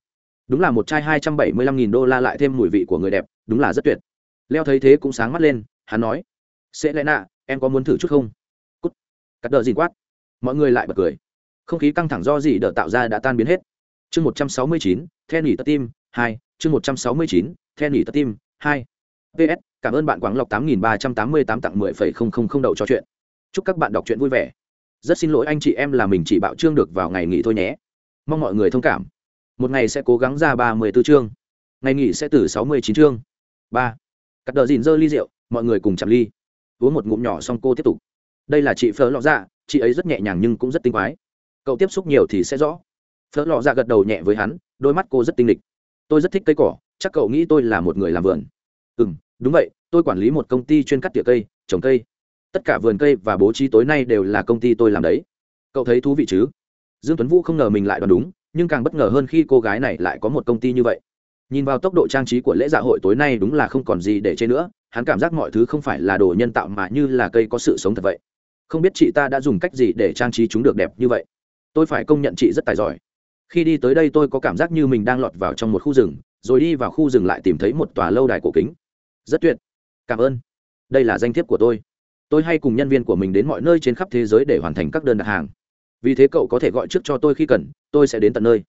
Đúng là một chai hai trăm bảy mươi lăm nghìn đô la lại thêm mùi vị của người đẹp, đúng là rất tuyệt. Leo thấy thế cũng sáng mắt lên, hắn nói, sẽ lẽ nạ, em có muốn thử chút không? Cút. Cắt đờ dìn quát. Mọi người lại bật cười. Không khí căng thẳng do gì đỡ tạo ra đã tan biến hết. Chương một trăm sáu mươi chín, then nghỉ tất tim, hai. Chương một trăm sáu mươi chín, then nghỉ tất tim, hai. Ps cảm ơn bạn quảng lộc tám nghìn ba trăm tám mươi tám tặng mười phẩy không không không đậu cho chuyện. Chúc các bạn đọc truyện vui vẻ. Rất xin lỗi anh chị em là mình chỉ bạo trương được vào ngày nghỉ thôi nhé. Mong mọi người thông cảm một ngày sẽ cố gắng ra ba mươi b ố chương, ngày nghỉ sẽ từ sáu mươi chín chương. Ba. Cắt đờ dìn dơ ly rượu, mọi người cùng chạm ly. Uống một ngụm nhỏ xong cô tiếp tục. Đây là chị phở lọ dạ chị ấy rất nhẹ nhàng nhưng cũng rất tinh quái. Cậu tiếp xúc nhiều thì sẽ rõ. Phở lọ dạ gật đầu nhẹ với hắn, đôi mắt cô rất tinh lịch. Tôi rất thích cây cỏ, chắc cậu nghĩ tôi là một người làm vườn. Ừ m đúng vậy, tôi quản lý một công ty chuyên cắt tỉa cây, trồng cây. Tất cả vườn cây và bố trí tối nay đều là công ty tôi làm đấy. Cậu thấy thú vị chứ? Dương tuấn vũ không ngờ mình lại đoán đúng nhưng càng bất ngờ hơn khi cô gái này lại có một công ty như vậy. Nhìn vào tốc độ trang trí của lễ dạ hội tối nay đúng là không còn gì để chê nữa, hắn cảm giác mọi thứ không phải là đồ nhân tạo mà như là cây có sự sống thật vậy. Không biết chị ta đã dùng cách gì để trang trí chúng được đẹp như vậy? Tôi phải công nhận chị rất tài giỏi. Khi đi tới đây tôi có cảm giác như mình đang lọt vào trong một khu rừng, rồi đi vào khu rừng lại tìm thấy một tòa lâu đài cổ kính. Rất tuyệt. Cảm ơn. Đây là danh thiếp của tôi. Tôi hay cùng nhân viên của mình đến mọi nơi trên khắp thế giới để hoàn thành các đơn đặt hàng vì thế cậu có thể gọi trước cho tôi khi cần, tôi sẽ đến tận nơi.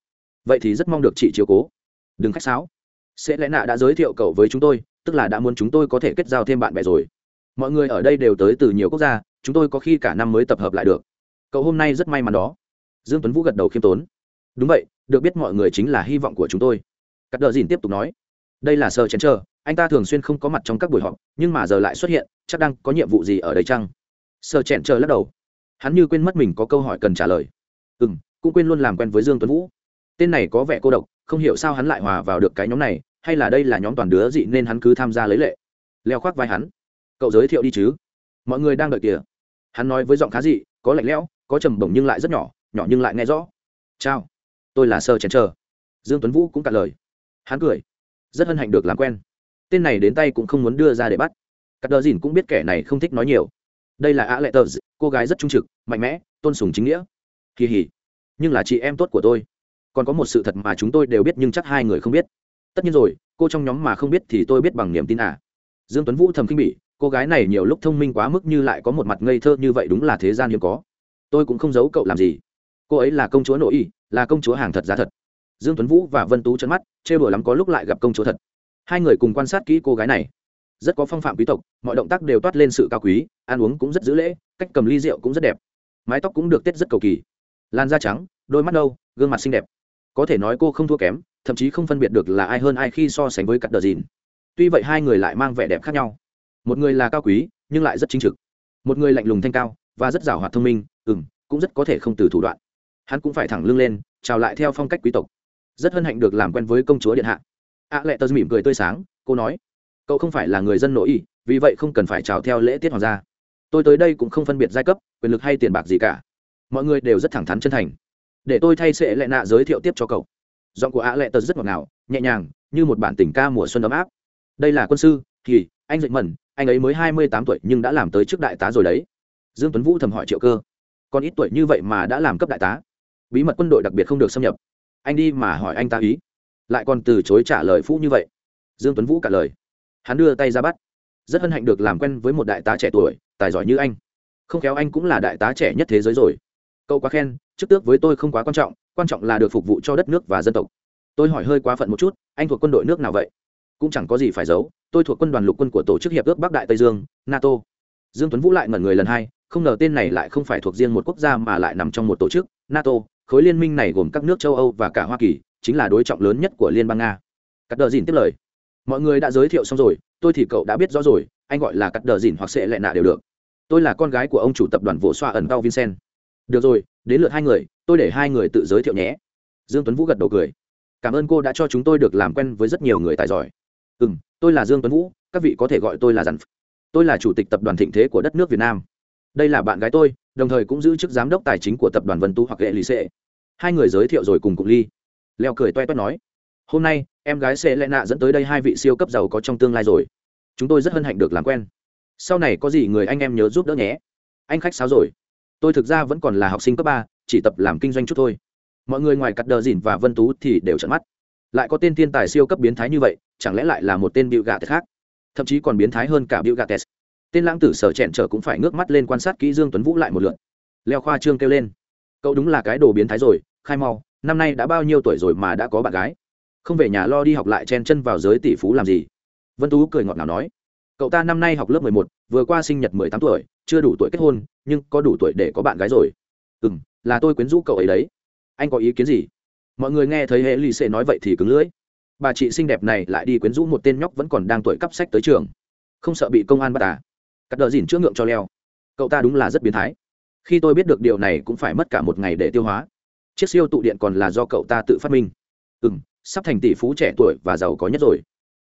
Vậy thì rất mong được chị chiếu cố. Đừng khách sáo. Sẽ lẽ nạ đã giới thiệu cậu với chúng tôi, tức là đã muốn chúng tôi có thể kết giao thêm bạn bè rồi. Mọi người ở đây đều tới từ nhiều quốc gia, chúng tôi có khi cả năm mới tập hợp lại được. Cậu hôm nay rất may mắn đó. Dương tuấn vũ gật đầu khiêm tốn. Đúng vậy, được biết mọi người chính là hy vọng của chúng tôi. Cắt đờ dìn tiếp tục nói. Đây là sơ chén chờ anh ta thường xuyên không có mặt trong các buổi họp, nhưng mà giờ lại xuất hiện, chắc đang có nhiệm vụ gì ở đây chăng? Sơ chèn chờ lắc đầu hắn như quên mất mình có câu hỏi cần trả lời. Ừ m cũng quên luôn làm quen với dương tuấn vũ. Tên này có vẻ cô độc, không hiểu sao hắn lại hòa vào được cái nhóm này, hay là đây là nhóm toàn đứa dị nên hắn cứ tham gia lấy lệ. Leo khoác vai hắn. Cậu giới thiệu đi chứ. Mọi người đang đợi kìa. Hắn nói với giọng khá dị, có lạnh lẽo, có trầm bổng nhưng lại rất nhỏ nhỏ nhưng lại nghe rõ. Chào. Tôi là sơ chèn chờ. Dương tuấn vũ cũng cạn lời. Hắn cười. Rất hân hạnh được làm quen. Tên này đến tay cũng không muốn đưa ra để bắt. Cắt đờ dìn cũng biết kẻ này không thích nói nhiều đây là ạ lệ tờ cô gái rất trung trực, mạnh mẽ, tôn sùng chính nghĩa. Kỳ hỉ. Nhưng là chị em tốt của tôi. Còn có một sự thật mà chúng tôi đều biết nhưng chắc hai người không biết. Tất nhiên rồi, cô trong nhóm mà không biết thì tôi biết bằng niềm tin à. Dương tuấn vũ thầm kinh bỉ, cô gái này nhiều lúc thông minh quá mức như lại có một mặt ngây thơ như vậy đúng là thế gian hiếm có. Tôi cũng không giấu cậu làm gì. Cô ấy là công chúa nội y, là công chúa hàng thật giá thật. Dương tuấn vũ và vân tú chân mắt, chê bừa lắm có lúc lại gặp công chúa thật. Hai người cùng quan sát kỹ cô gái này rất có phong phạm quý tộc, mọi động tác đều toát lên sự cao quý, ăn uống cũng rất giữ lễ, cách cầm ly rượu cũng rất đẹp. Mái tóc cũng được tết rất cầu kỳ. Làn da trắng, đôi mắt nâu, gương mặt xinh đẹp. Có thể nói cô không thua kém, thậm chí không phân biệt được là ai hơn ai khi so sánh với cắt đờ dìn. Tuy vậy hai người lại mang vẻ đẹp khác nhau. Một người là cao quý, nhưng lại rất chính trực. Một người lạnh lùng thanh cao, và rất giàu hoạt thông minh, ừm, cũng rất có thể không từ thủ đoạn. Hắn cũng phải thẳng lưng lên, chào lại theo phong cách quý tộc. Rất hân hạnh được làm quen với công chúa điện hạ. Ạ lệ tớ mỉm cười tươi sáng, cô nói cậu không phải là người dân nội y, vì vậy không cần phải chào theo lễ tiết hoàng gia. Tôi tới đây cũng không phân biệt giai cấp, quyền lực hay tiền bạc gì cả. Mọi người đều rất thẳng thắn chân thành. Để tôi thay sệ lệ nạ giới thiệu tiếp cho cậu. Giọng của ạ lệ tật rất ngọt ngào, nhẹ nhàng, như một bản tình ca mùa xuân ấm áp. Đây là quân sư, thì, anh dạy mẩn, anh ấy mới hai mươi tám tuổi nhưng đã làm tới chức đại tá rồi đấy. Dương tuấn vũ thầm hỏi triệu cơ. Còn ít tuổi như vậy mà đã làm cấp đại tá? Bí mật quân đội đặc biệt không được xâm nhập. Anh đi mà hỏi anh ta ý. Lại còn từ chối trả lời phũ như vậy. Dương tuấn vũ cả lời hắn đưa tay ra bắt. Rất hân hạnh được làm quen với một đại tá trẻ tuổi, tài giỏi như anh. Không khéo anh cũng là đại tá trẻ nhất thế giới rồi. Cậu quá khen, chức tước với tôi không quá quan trọng quan trọng là được phục vụ cho đất nước và dân tộc. Tôi hỏi hơi quá phận một chút, anh thuộc quân đội nước nào vậy? Cũng chẳng có gì phải giấu, tôi thuộc quân đoàn lục quân của tổ chức hiệp ước bắc đại tây dương, nato. Dương tuấn vũ lại ngẩn người lần hai, không ngờ tên này lại không phải thuộc riêng một quốc gia mà lại nằm trong một tổ chức, nato, khối liên minh này gồm các nước châu âu và cả hoa kỳ, chính là đối trọng lớn nhất của liên bang nga. Cắt đờ dìn tiếp lời mọi người đã giới thiệu xong rồi, tôi thì cậu đã biết rõ rồi, anh gọi là cắt đờ dìn hoặc sẽ lệ nạ đều được. Tôi là con gái của ông chủ tập đoàn vỗ xoa ẩn cao vincent. Được rồi, đến lượt hai người, tôi để hai người tự giới thiệu nhé. Dương tuấn vũ gật đầu cười. Cảm ơn cô đã cho chúng tôi được làm quen với rất nhiều người tài giỏi. Ừ m tôi là dương tuấn vũ, các vị có thể gọi tôi là giản. tôi là chủ tịch tập đoàn thịnh thế của đất nước việt nam. Đây là bạn gái tôi, đồng thời cũng giữ chức giám đốc tài chính của tập đoàn vân tu hoặc hệ lì xệ. Hai người giới thiệu rồi cùng cụng ly. Leo cười toe toét nói. Hôm nay em gái sẽ lẽ nạ dẫn tới đây hai vị siêu cấp giàu có trong tương lai rồi. Chúng tôi rất hân hạnh được làm quen. Sau này có gì người anh em nhớ giúp đỡ nhé. Anh khách sáo rồi. Tôi thực ra vẫn còn là học sinh cấp ba, chỉ tập làm kinh doanh chút thôi. Mọi người ngoài cắt đờ dìn và vân tú thì đều trận mắt. Lại có tên thiên tài siêu cấp biến thái như vậy, chẳng lẽ lại là một tên bịu gà khác? Thậm chí còn biến thái hơn cả bịu gà tết tên lãng tử sở chẹn trở cũng phải ngước mắt lên quan sát kỹ dương tuấn vũ lại một lượt. Leo khoa trương kêu lên. Cậu đúng là cái đồ biến thái rồi, khai mau, năm nay đã bao nhiêu tuổi rồi mà đã có bạn gái? Không về nhà lo đi học lại chen chân vào giới tỷ phú làm gì? Vân tú cười ngọt ngào nói, cậu ta năm nay học lớp mười một, vừa qua sinh nhật mười tám tuổi, chưa đủ tuổi kết hôn, nhưng có đủ tuổi để có bạn gái rồi. Ừ m là tôi quyến rũ cậu ấy đấy. Anh có ý kiến gì? Mọi người nghe thấy hệ lì xệ nói vậy thì cứng lưỡi. Bà chị xinh đẹp này lại đi quyến rũ một tên nhóc vẫn còn đang tuổi cắp sách tới trường. Không sợ bị công an bắt à? Cắt đờ dìn chữa ngượng cho leo. Cậu ta đúng là rất biến thái. Khi tôi biết được điều này cũng phải mất cả một ngày để tiêu hóa. Chiếc siêu tụ điện còn là do cậu ta tự phát minh. Ừ m sắp thành tỷ phú trẻ tuổi và giàu có nhất rồi.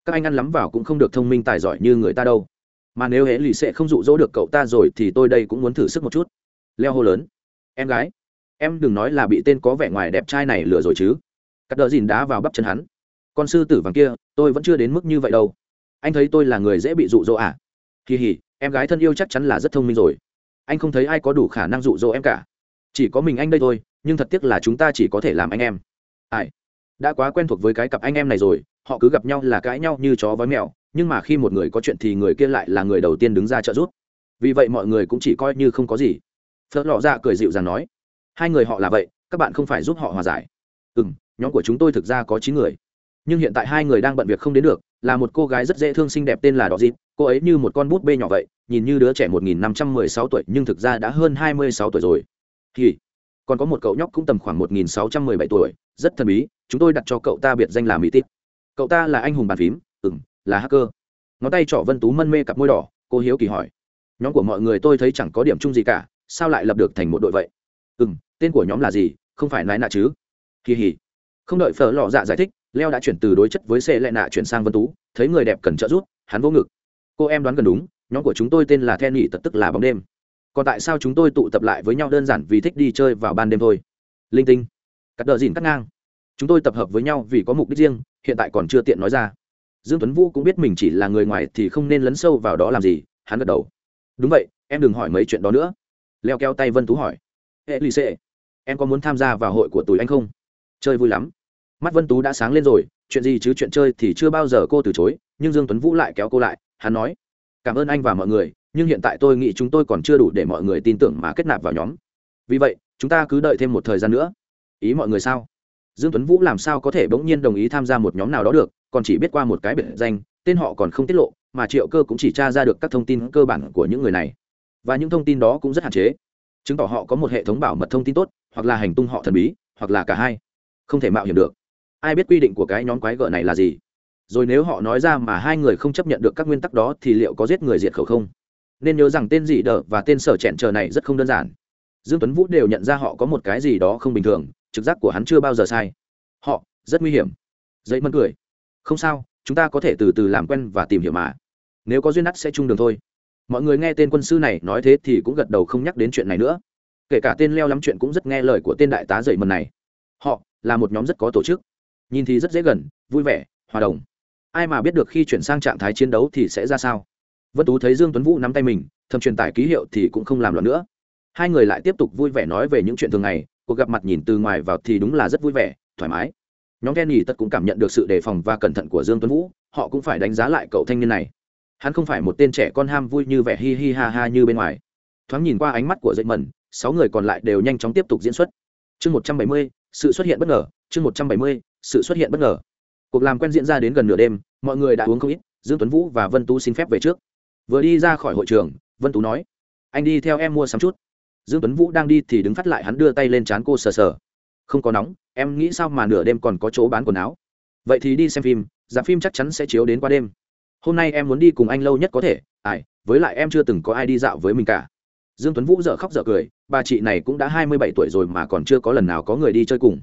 Các anh ăn lắm vào cũng không được thông minh tài giỏi như người ta đâu. Mà nếu hễ lì sẽ không dụ dỗ được cậu ta rồi thì tôi đây cũng muốn thử sức một chút. Leo hô lớn. Em gái, em đừng nói là bị tên có vẻ ngoài đẹp trai này lừa rồi chứ. Cắt đờ dìn đá vào bắp chân hắn. Con sư tử vàng kia, tôi vẫn chưa đến mức như vậy đâu. Anh thấy tôi là người dễ bị dụ dỗ à? Kỳ hỉ, em gái thân yêu chắc chắn là rất thông minh rồi. Anh không thấy ai có đủ khả năng dụ dỗ em cả. Chỉ có mình anh đây thôi, nhưng thật tiếc là chúng ta chỉ có thể làm anh em. Ai? Đã quá quen thuộc với cái cặp anh em này rồi, họ cứ gặp nhau là cãi nhau như chó với mèo, nhưng mà khi một người có chuyện thì người kia lại là người đầu tiên đứng ra trợ giúp. Vì vậy mọi người cũng chỉ coi như không có gì. Phớt lọ ra cười dịu dàng nói, hai người họ là vậy, các bạn không phải giúp họ hòa giải. Ừ m nhóm của chúng tôi thực ra có chín người. Nhưng hiện tại hai người đang bận việc không đến được, là một cô gái rất dễ thương xinh đẹp tên là đỏ dịp, cô ấy như một con bút bê nhỏ vậy, nhìn như đứa trẻ một nghìn năm trăm mười sáu tuổi, nhưng thực ra đã hơn hai mươi sáu tuổi rồi. Thì còn có một cậu nhóc cũng tầm khoảng một nghìn sáu trăm mười bảy tuổi rất thần bí chúng tôi đặt cho cậu ta biệt danh là mỹ tít. Cậu ta là anh hùng bàn phím ừm, là hacker. Ngón tay trỏ vân tú mân mê cặp môi đỏ cô hiếu kỳ hỏi. Nhóm của mọi người tôi thấy chẳng có điểm chung gì cả sao lại lập được thành một đội vậy? Ừ m tên của nhóm là gì? Không phải nói nạ chứ? Kỳ hỉ. Không đợi phở lò dạ giải thích leo đã chuyển từ đối chất với xe lệ nạ chuyển sang vân tú thấy người đẹp cần trợ giúp hắn vô ngực. Cô em đoán gần đúng nhóm của chúng tôi tên là then nghỉ tật tức là bóng đêm còn tại sao chúng tôi tụ tập lại với nhau đơn giản vì thích đi chơi vào ban đêm thôi? Linh tinh, cắt đờ dìn cắt ngang. Chúng tôi tập hợp với nhau vì có mục đích riêng, hiện tại còn chưa tiện nói ra. Dương tuấn vũ cũng biết mình chỉ là người ngoài thì không nên lấn sâu vào đó làm gì, hắn gật đầu. Đúng vậy, em đừng hỏi mấy chuyện đó nữa. Leo keo tay vân tú hỏi. Hệ lì xệ em có muốn tham gia vào hội của tụi anh không? Chơi vui lắm. Mắt vân tú đã sáng lên rồi, chuyện gì chứ chuyện chơi thì chưa bao giờ cô từ chối, nhưng dương tuấn vũ lại kéo cô lại, hắn nói. Cảm ơn anh và mọi người nhưng hiện tại tôi nghĩ chúng tôi còn chưa đủ để mọi người tin tưởng mà kết nạp vào nhóm. Vì vậy, chúng ta cứ đợi thêm một thời gian nữa. Ý mọi người sao? Dương tuấn vũ làm sao có thể bỗng nhiên đồng ý tham gia một nhóm nào đó được, còn chỉ biết qua một cái biệt danh, tên họ còn không tiết lộ, mà triệu cơ cũng chỉ tra ra được các thông tin cơ bản của những người này. Và những thông tin đó cũng rất hạn chế. Chứng tỏ họ có một hệ thống bảo mật thông tin tốt, hoặc là hành tung họ thần bí, hoặc là cả hai. Không thể mạo hiểm được. Ai biết quy định của cái nhóm quái gở này là gì? Rồi nếu họ nói ra mà hai người không chấp nhận được các nguyên tắc đó thì liệu có giết người diệt khẩu không? Nên nhớ rằng tên dị đờ và tên sở chẹn chờ này rất không đơn giản. Dương tuấn vũ đều nhận ra họ có một cái gì đó không bình thường, trực giác của hắn chưa bao giờ sai. Họ, rất nguy hiểm. Dậy mân cười. Không sao, chúng ta có thể từ từ làm quen và tìm hiểu mà. Nếu có duyên nắt sẽ chung đường thôi. Mọi người nghe tên quân sư này nói thế thì cũng gật đầu không nhắc đến chuyện này nữa. Kể cả tên leo lắm chuyện cũng rất nghe lời của tên đại tá dậy mân này. Họ, là một nhóm rất có tổ chức. Nhìn thì rất dễ gần, vui vẻ, hòa đồng. Ai mà biết được khi chuyển sang trạng thái chiến đấu thì sẽ ra sao? Vân tú thấy dương tuấn vũ nắm tay mình, thầm truyền tải ký hiệu thì cũng không làm loạn nữa. Hai người lại tiếp tục vui vẻ nói về những chuyện thường ngày, cuộc gặp mặt nhìn từ ngoài vào thì đúng là rất vui vẻ, thoải mái. Nhóm ken tất cũng cảm nhận được sự đề phòng và cẩn thận của dương tuấn vũ, họ cũng phải đánh giá lại cậu thanh niên này. Hắn không phải một tên trẻ con ham vui như vẻ hi hi ha ha như bên ngoài. Thoáng nhìn qua ánh mắt của dậy mẩn, sáu người còn lại đều nhanh chóng tiếp tục diễn xuất. Chương một trăm bảy mươi, sự xuất hiện bất ngờ. Chương một trăm bảy mươi, sự xuất hiện bất ngờ. Cuộc làm quen diễn ra đến gần nửa đêm, mọi người đã uống không ít, dương tuấn vũ và vân tú xin phép về trước vừa đi ra khỏi hội trường, vân tú nói, anh đi theo em mua sắm chút. Dương tuấn vũ đang đi thì đứng phát lại hắn đưa tay lên trán cô sờ sờ. Không có nóng, em nghĩ sao mà nửa đêm còn có chỗ bán quần áo? Vậy thì đi xem phim dạp phim chắc chắn sẽ chiếu đến qua đêm. Hôm nay em muốn đi cùng anh lâu nhất có thể, ai, với lại em chưa từng có ai đi dạo với mình cả. Dương tuấn vũ dở khóc dở cười, bà chị này cũng đã hai mươi bảy tuổi rồi mà còn chưa có lần nào có người đi chơi cùng.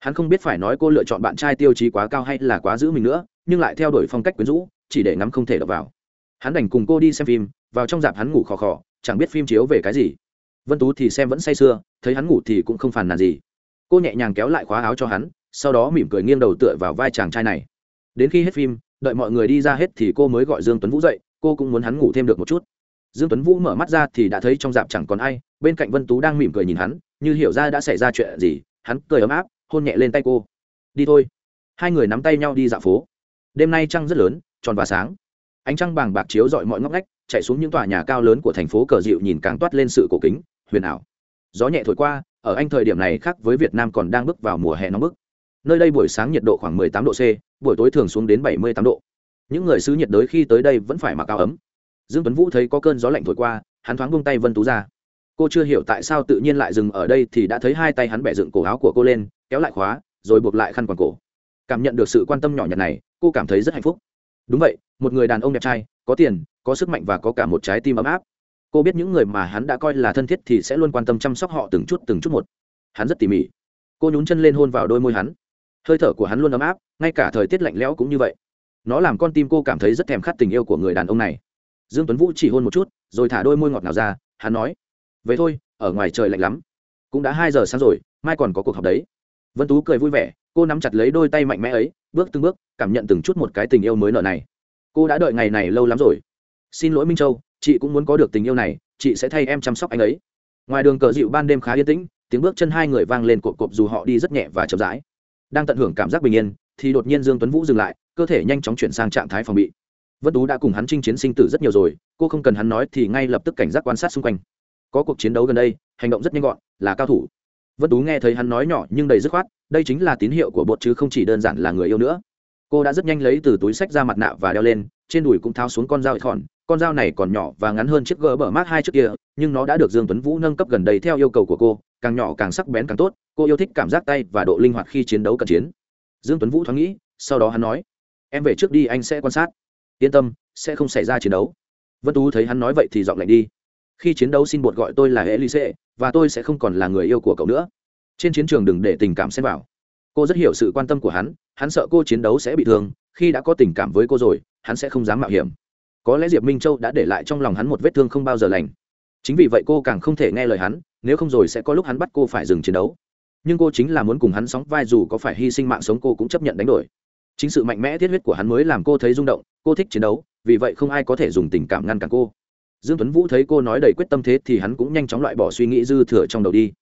Hắn không biết phải nói cô lựa chọn bạn trai tiêu chí quá cao hay là quá giữ mình nữa, nhưng lại theo đuổi phong cách quyến rũ, chỉ để ngắm không thể đập vào hắn đành cùng cô đi xem phim, vào trong dạp hắn ngủ khò khò, chẳng biết phim chiếu về cái gì. Vân tú thì xem vẫn say sưa, thấy hắn ngủ thì cũng không phàn nàn gì. Cô nhẹ nhàng kéo lại khóa áo cho hắn, sau đó mỉm cười nghiêng đầu tựa vào vai chàng trai này. Đến khi hết phim, đợi mọi người đi ra hết thì cô mới gọi dương tuấn vũ dậy, cô cũng muốn hắn ngủ thêm được một chút. Dương tuấn vũ mở mắt ra thì đã thấy trong dạp chẳng còn ai, bên cạnh vân tú đang mỉm cười nhìn hắn, như hiểu ra đã xảy ra chuyện gì, hắn cười ấm áp, hôn nhẹ lên tay cô. Đi thôi. Hai người nắm tay nhau đi dạo phố. Đêm nay trăng rất lớn, tròn và sáng ánh trăng bàng bạc chiếu rọi mọi ngóc ngách, chạy xuống những tòa nhà cao lớn của thành phố cờ dịu nhìn càng toát lên sự cổ kính, huyền ảo. Gió nhẹ thổi qua, ở anh thời điểm này khác với việt nam còn đang bước vào mùa hè nóng bức. Nơi đây buổi sáng nhiệt độ khoảng 18 độ c, buổi tối thường xuống đến 78 độ. Những người xứ nhiệt đới khi tới đây vẫn phải mặc áo ấm. Dương tuấn vũ thấy có cơn gió lạnh thổi qua, hắn thoáng buông tay vân tú ra. Cô chưa hiểu tại sao tự nhiên lại dừng ở đây thì đã thấy hai tay hắn bẻ dựng cổ áo của cô lên, kéo lại khóa, rồi buộc lại khăn quàng cổ. Cảm nhận được sự quan tâm nhỏ nhặt này, cô cảm thấy rất hạnh phúc đúng vậy, một người đàn ông đẹp trai, có tiền, có sức mạnh và có cả một trái tim ấm áp. Cô biết những người mà hắn đã coi là thân thiết thì sẽ luôn quan tâm chăm sóc họ từng chút từng chút một. Hắn rất tỉ mỉ. Cô nhún chân lên hôn vào đôi môi hắn. Hơi thở của hắn luôn ấm áp, ngay cả thời tiết lạnh lẽo cũng như vậy. Nó làm con tim cô cảm thấy rất thèm khát tình yêu của người đàn ông này. Dương tuấn vũ chỉ hôn một chút, rồi thả đôi môi ngọt nào ra, hắn nói vậy thôi, ở ngoài trời lạnh lắm. Cũng đã hai giờ sáng rồi, mai còn có cuộc họp đấy vân tú cười vui vẻ, cô nắm chặt lấy đôi tay mạnh mẽ ấy, bước từng bước, cảm nhận từng chút một cái tình yêu mới nợ này. Cô đã đợi ngày này lâu lắm rồi. Xin lỗi minh châu, chị cũng muốn có được tình yêu này, chị sẽ thay em chăm sóc anh ấy. Ngoài đường cờ dịu ban đêm khá yên tĩnh, tiếng bước chân hai người vang lên cộp cộp dù họ đi rất nhẹ và chậm rãi. Đang tận hưởng cảm giác bình yên, thì đột nhiên dương tuấn vũ dừng lại, cơ thể nhanh chóng chuyển sang trạng thái phòng bị. Vân tú đã cùng hắn chinh chiến sinh tử rất nhiều rồi, cô không cần hắn nói thì ngay lập tức cảnh giác quan sát xung quanh. Có cuộc chiến đấu gần đây, hành động rất nhanh gọn, là cao thủ vân tú nghe thấy hắn nói nhỏ nhưng đầy dứt khoát, đây chính là tín hiệu của bột chứ không chỉ đơn giản là người yêu nữa. Cô đã rất nhanh lấy từ túi sách ra mặt nạ và đeo lên, trên đùi cũng tháo xuống con dao thòn con dao này còn nhỏ và ngắn hơn chiếc gỡ bờ mát hai trước kia, nhưng nó đã được dương tuấn vũ nâng cấp gần đây theo yêu cầu của cô, càng nhỏ càng sắc bén càng tốt, cô yêu thích cảm giác tay và độ linh hoạt khi chiến đấu cận chiến. Dương tuấn vũ thoáng nghĩ, sau đó hắn nói, em về trước đi, anh sẽ quan sát. Yên tâm, sẽ không xảy ra chiến đấu. Vân tú thấy hắn nói vậy thì dọn lạnh đi khi chiến đấu xin bột gọi tôi là elise, và tôi sẽ không còn là người yêu của cậu nữa. Trên chiến trường đừng để tình cảm xen vào. Cô rất hiểu sự quan tâm của hắn hắn sợ cô chiến đấu sẽ bị thương, khi đã có tình cảm với cô rồi, hắn sẽ không dám mạo hiểm. Có lẽ diệp minh châu đã để lại trong lòng hắn một vết thương không bao giờ lành. Chính vì vậy cô càng không thể nghe lời hắn, nếu không rồi sẽ có lúc hắn bắt cô phải dừng chiến đấu. Nhưng cô chính là muốn cùng hắn sóng vai dù có phải hy sinh mạng sống cô cũng chấp nhận đánh đổi. Chính sự mạnh mẽ thiết huyết của hắn mới làm cô thấy rung động, cô thích chiến đấu, vì vậy không ai có thể dùng tình cảm ngăn cản cô dương tuấn vũ thấy cô nói đầy quyết tâm thế thì hắn cũng nhanh chóng loại bỏ suy nghĩ dư thừa trong đầu đi.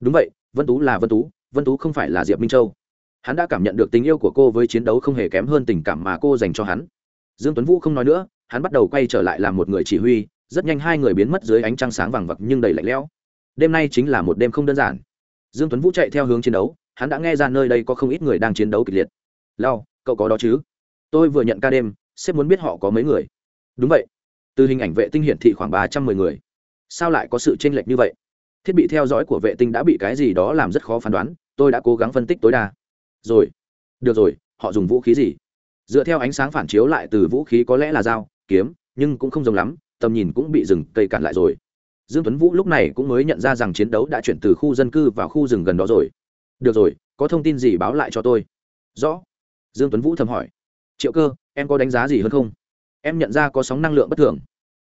Đúng vậy, vân tú là vân tú vân tú không phải là diệp minh châu. Hắn đã cảm nhận được tình yêu của cô với chiến đấu không hề kém hơn tình cảm mà cô dành cho hắn. Dương tuấn vũ không nói nữa, hắn bắt đầu quay trở lại làm một người chỉ huy, rất nhanh hai người biến mất dưới ánh trăng sáng vàng vặc nhưng đầy lạnh lẽo. Đêm nay chính là một đêm không đơn giản. Dương tuấn vũ chạy theo hướng chiến đấu, hắn đã nghe ra nơi đây có không ít người đang chiến đấu kịch liệt. Lao cậu có đó chứ? Tôi vừa nhận ca đêm, sếp muốn biết họ có mấy người. Đúng vậy từ hình ảnh vệ tinh hiển thị khoảng ba trăm mười người. Sao lại có sự chênh lệch như vậy? Thiết bị theo dõi của vệ tinh đã bị cái gì đó làm rất khó phán đoán, tôi đã cố gắng phân tích tối đa. Rồi. Được rồi, họ dùng vũ khí gì? Dựa theo ánh sáng phản chiếu lại từ vũ khí có lẽ là dao, kiếm, nhưng cũng không giống lắm, tầm nhìn cũng bị rừng cây cản lại rồi. Dương tuấn vũ lúc này cũng mới nhận ra rằng chiến đấu đã chuyển từ khu dân cư vào khu rừng gần đó rồi. Được rồi, có thông tin gì báo lại cho tôi? Rõ. Dương tuấn vũ thầm hỏi. Triệu cơ, em có đánh giá gì hơn không? Em nhận ra có sóng năng lượng bất thường.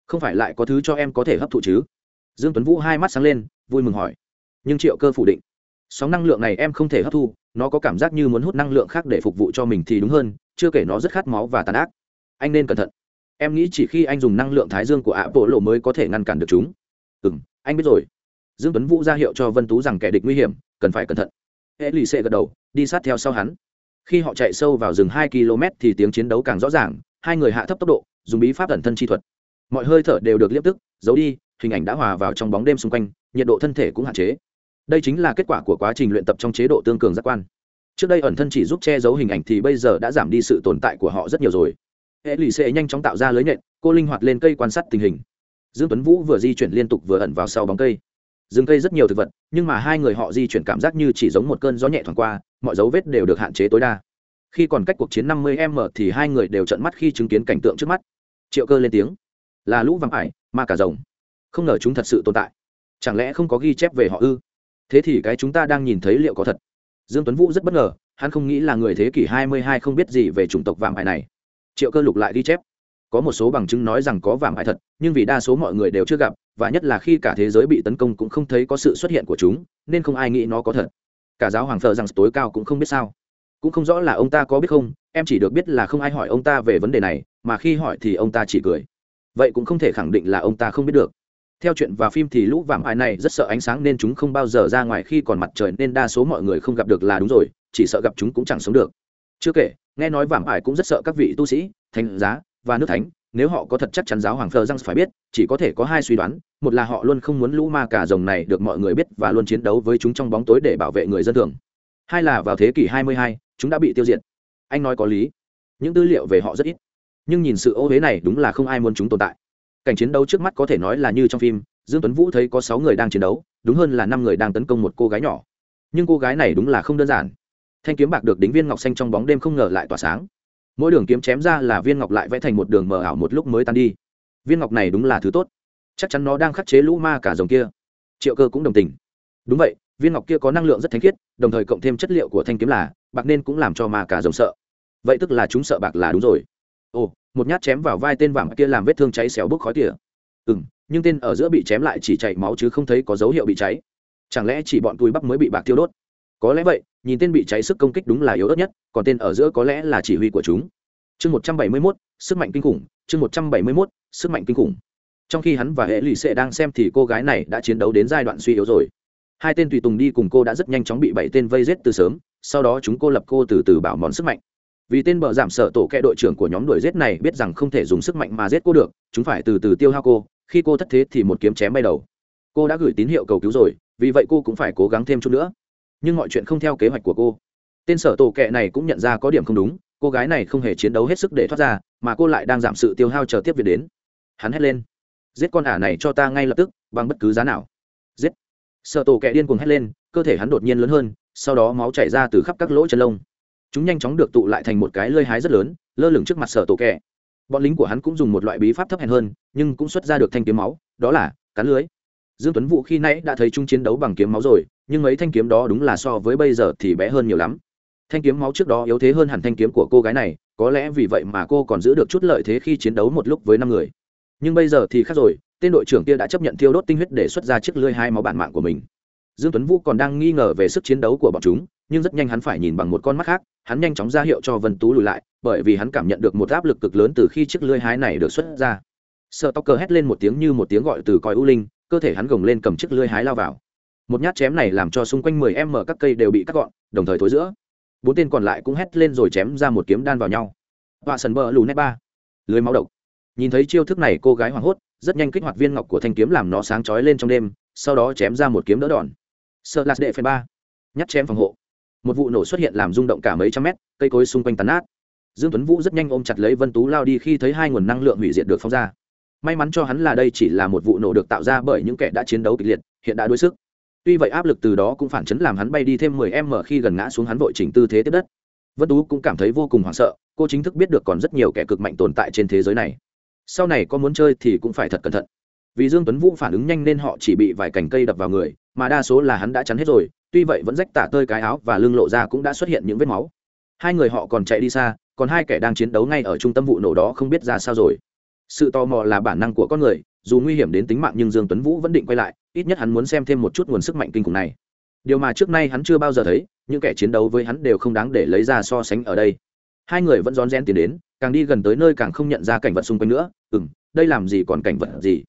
Không phải lại có thứ cho em có thể hấp thụ chứ? Dương tuấn vũ hai mắt sáng lên, vui mừng hỏi. Nhưng triệu cơ phủ định, sóng năng lượng này em không thể hấp thu, nó có cảm giác như muốn hút năng lượng khác để phục vụ cho mình thì đúng hơn, chưa kể nó rất khát máu và tàn ác. Anh nên cẩn thận. Em nghĩ chỉ khi anh dùng năng lượng thái dương của ạ bộ lộ mới có thể ngăn cản được chúng. Ừ m anh biết rồi. Dương tuấn vũ ra hiệu cho vân tú rằng kẻ địch nguy hiểm, cần phải cẩn thận. Hệ lì xệ gật đầu, đi sát theo sau hắn khi họ chạy sâu vào rừng hai km thì tiếng chiến đấu càng rõ ràng, hai người hạ thấp tốc độ, dùng bí pháp ẩn thân chi thuật. Mọi hơi thở đều được liếp tức, giấu đi, hình ảnh đã hòa vào trong bóng đêm xung quanh, nhiệt độ thân thể cũng hạn chế. Đây chính là kết quả của quá trình luyện tập trong chế độ tương cường giác quan. Trước đây ẩn thân chỉ giúp che giấu hình ảnh thì bây giờ đã giảm đi sự tồn tại của họ rất nhiều rồi. Hệ lì xệ nhanh chóng tạo ra lưới nhện, cô linh hoạt lên cây quan sát tình hình. Dương tuấn vũ vừa di chuyển liên tục vừa ẩn vào sau bóng cây. Rừng cây rất nhiều thực vật, nhưng mà hai người họ di chuyển cảm giác như chỉ giống một cơn gió nhẹ thoảng qua mọi dấu vết đều được hạn chế tối đa. Khi còn cách cuộc chiến 50 m thì hai người đều trợn mắt khi chứng kiến cảnh tượng trước mắt. Triệu cơ lên tiếng, là lũ vàng ải, ma cả rồng. Không ngờ chúng thật sự tồn tại. Chẳng lẽ không có ghi chép về họ ư? Thế thì cái chúng ta đang nhìn thấy liệu có thật? Dương tuấn vũ rất bất ngờ, hắn không nghĩ là người thế kỷ 22 không biết gì về chủng tộc vàng ải này. Triệu cơ lục lại ghi chép, có một số bằng chứng nói rằng có vàng ải thật, nhưng vì đa số mọi người đều chưa gặp, và nhất là khi cả thế giới bị tấn công cũng không thấy có sự xuất hiện của chúng, nên không ai nghĩ nó có thật cả giáo hoàng thờ rằng tối cao cũng không biết sao. Cũng không rõ là ông ta có biết không, em chỉ được biết là không ai hỏi ông ta về vấn đề này, mà khi hỏi thì ông ta chỉ cười. Vậy cũng không thể khẳng định là ông ta không biết được. Theo chuyện và phim thì lũ vạm ải này rất sợ ánh sáng nên chúng không bao giờ ra ngoài khi còn mặt trời nên đa số mọi người không gặp được là đúng rồi, chỉ sợ gặp chúng cũng chẳng sống được. Chưa kể, nghe nói vạm ải cũng rất sợ các vị tu sĩ, thánh giá và nước thánh nếu họ có thật chắc chắn giáo hoàng phờ răng phải biết chỉ có thể có hai suy đoán một là họ luôn không muốn lũ ma cả rồng này được mọi người biết và luôn chiến đấu với chúng trong bóng tối để bảo vệ người dân thường. Hai là vào thế kỷ 22, chúng đã bị tiêu diệt. Anh nói có lý. Những tư liệu về họ rất ít. Nhưng nhìn sự ô huế này đúng là không ai muốn chúng tồn tại. Cảnh chiến đấu trước mắt có thể nói là như trong phim dương tuấn vũ thấy có sáu người đang chiến đấu đúng hơn là năm người đang tấn công một cô gái nhỏ. Nhưng cô gái này đúng là không đơn giản. Thanh kiếm bạc được đính viên ngọc xanh trong bóng đêm không ngờ lại tỏa sáng mỗi đường kiếm chém ra là viên ngọc lại vẽ thành một đường mờ ảo một lúc mới tan đi. Viên ngọc này đúng là thứ tốt. Chắc chắn nó đang khắc chế lũ ma cả dòng kia. Triệu cơ cũng đồng tình. Đúng vậy, viên ngọc kia có năng lượng rất thanh khiết, đồng thời cộng thêm chất liệu của thanh kiếm là, bạc nên cũng làm cho ma cả dòng sợ. Vậy tức là chúng sợ bạc là đúng rồi. Ồ, một nhát chém vào vai tên vàng kia làm vết thương cháy xéo bốc khói tỉa. Ừ m nhưng tên ở giữa bị chém lại chỉ chảy máu chứ không thấy có dấu hiệu bị cháy. Chẳng lẽ chỉ bọn túi bắp mới bị bạc tiêu đốt? Có lẽ vậy nhìn tên bị cháy sức công kích đúng là yếu ớt nhất, còn tên ở giữa có lẽ là chỉ huy của chúng. Chương một trăm bảy mươi mốt, sức mạnh kinh khủng, chương một trăm bảy mươi mốt, sức mạnh kinh khủng. Trong khi hắn và hệ lụy sệ đang xem thì cô gái này đã chiến đấu đến giai đoạn suy yếu rồi. Hai tên tùy tùng đi cùng cô đã rất nhanh chóng bị bảy tên vây giết từ sớm, sau đó chúng cô lập cô từ từ bảo mòn sức mạnh. Vì tên bờ giảm sợ tổ kẹ đội trưởng của nhóm đuổi giết này biết rằng không thể dùng sức mạnh mà giết cô được, chúng phải từ từ tiêu hao cô, khi cô thất thế thì một kiếm chém bay đầu. Cô đã gửi tín hiệu cầu cứu rồi, vì vậy cô cũng phải cố gắng thêm chút nữa nhưng mọi chuyện không theo kế hoạch của cô. Tên sở tổ kệ này cũng nhận ra có điểm không đúng, cô gái này không hề chiến đấu hết sức để thoát ra, mà cô lại đang giảm sự tiêu hao chờ tiếp việc đến. Hắn hét lên, giết con ả này cho ta ngay lập tức, bằng bất cứ giá nào. Giết. Sở tổ kệ điên cuồng hét lên, cơ thể hắn đột nhiên lớn hơn, sau đó máu chảy ra từ khắp các lỗ chân lông. Chúng nhanh chóng được tụ lại thành một cái lơi hái rất lớn, lơ lửng trước mặt sở tổ kệ. bọn lính của hắn cũng dùng một loại bí pháp thấp hèn hơn, nhưng cũng xuất ra được thanh kiếm máu, đó là cắn lưới dương tuấn vũ khi nãy đã thấy chúng chiến đấu bằng kiếm máu rồi, nhưng mấy thanh kiếm đó đúng là so với bây giờ thì bé hơn nhiều lắm. Thanh kiếm máu trước đó yếu thế hơn hẳn thanh kiếm của cô gái này, có lẽ vì vậy mà cô còn giữ được chút lợi thế khi chiến đấu một lúc với năm người. Nhưng bây giờ thì khác rồi, tên đội trưởng kia đã chấp nhận thiêu đốt tinh huyết để xuất ra chiếc lưỡi hai máu bản mạng của mình. Dương tuấn vũ còn đang nghi ngờ về sức chiến đấu của bọn chúng, nhưng rất nhanh hắn phải nhìn bằng một con mắt khác, hắn nhanh chóng ra hiệu cho vân tú lùi lại, bởi vì hắn cảm nhận được một áp lực cực lớn từ khi chiếc lưỡi hái này được xuất ra. Sợ tóc cờ hét lên một tiếng như một tiếng gọi từ coi u linh cơ thể hắn gồng lên cầm chiếc lưới hái lao vào. Một nhát chém này làm cho xung quanh mười em mở các cây đều bị cắt gọn, đồng thời thối giữa. Bốn tên còn lại cũng hét lên rồi chém ra một kiếm đan vào nhau. Họa sần bờ lù nét ba. Lưới máu độc. Nhìn thấy chiêu thức này, cô gái hoảng hốt, rất nhanh kích hoạt viên ngọc của thanh kiếm làm nó sáng chói lên trong đêm, sau đó chém ra một kiếm đỡ đòn. Sợ lạt đệ phần ba. Nhát chém phòng hộ. Một vụ nổ xuất hiện làm rung động cả mấy trăm mét, cây cối xung quanh tàn nát. Dương tuấn vũ rất nhanh ôm chặt lấy vân tú lao đi khi thấy hai nguồn năng lượng hủy diệt được phóng ra may mắn cho hắn là đây chỉ là một vụ nổ được tạo ra bởi những kẻ đã chiến đấu kịch liệt, hiện đã đuối sức. Tuy vậy áp lực từ đó cũng phản chấn làm hắn bay đi thêm 10 m khi gần ngã xuống hắn vội chỉnh tư thế tiếp đất. Vân tú cũng cảm thấy vô cùng hoảng sợ, cô chính thức biết được còn rất nhiều kẻ cực mạnh tồn tại trên thế giới này. Sau này có muốn chơi thì cũng phải thật cẩn thận. Vì dương tuấn vũ phản ứng nhanh nên họ chỉ bị vài cành cây đập vào người, mà đa số là hắn đã chắn hết rồi, tuy vậy vẫn rách tả tơi cái áo và lưng lộ ra cũng đã xuất hiện những vết máu. Hai người họ còn chạy đi xa, còn hai kẻ đang chiến đấu ngay ở trung tâm vụ nổ đó không biết ra sao rồi sự tò mò là bản năng của con người, dù nguy hiểm đến tính mạng nhưng dương tuấn vũ vẫn định quay lại, ít nhất hắn muốn xem thêm một chút nguồn sức mạnh kinh khủng này. Điều mà trước nay hắn chưa bao giờ thấy, những kẻ chiến đấu với hắn đều không đáng để lấy ra so sánh ở đây. Hai người vẫn rón rén tiến đến, càng đi gần tới nơi càng không nhận ra cảnh vật xung quanh nữa ừ m đây làm gì còn cảnh vật gì?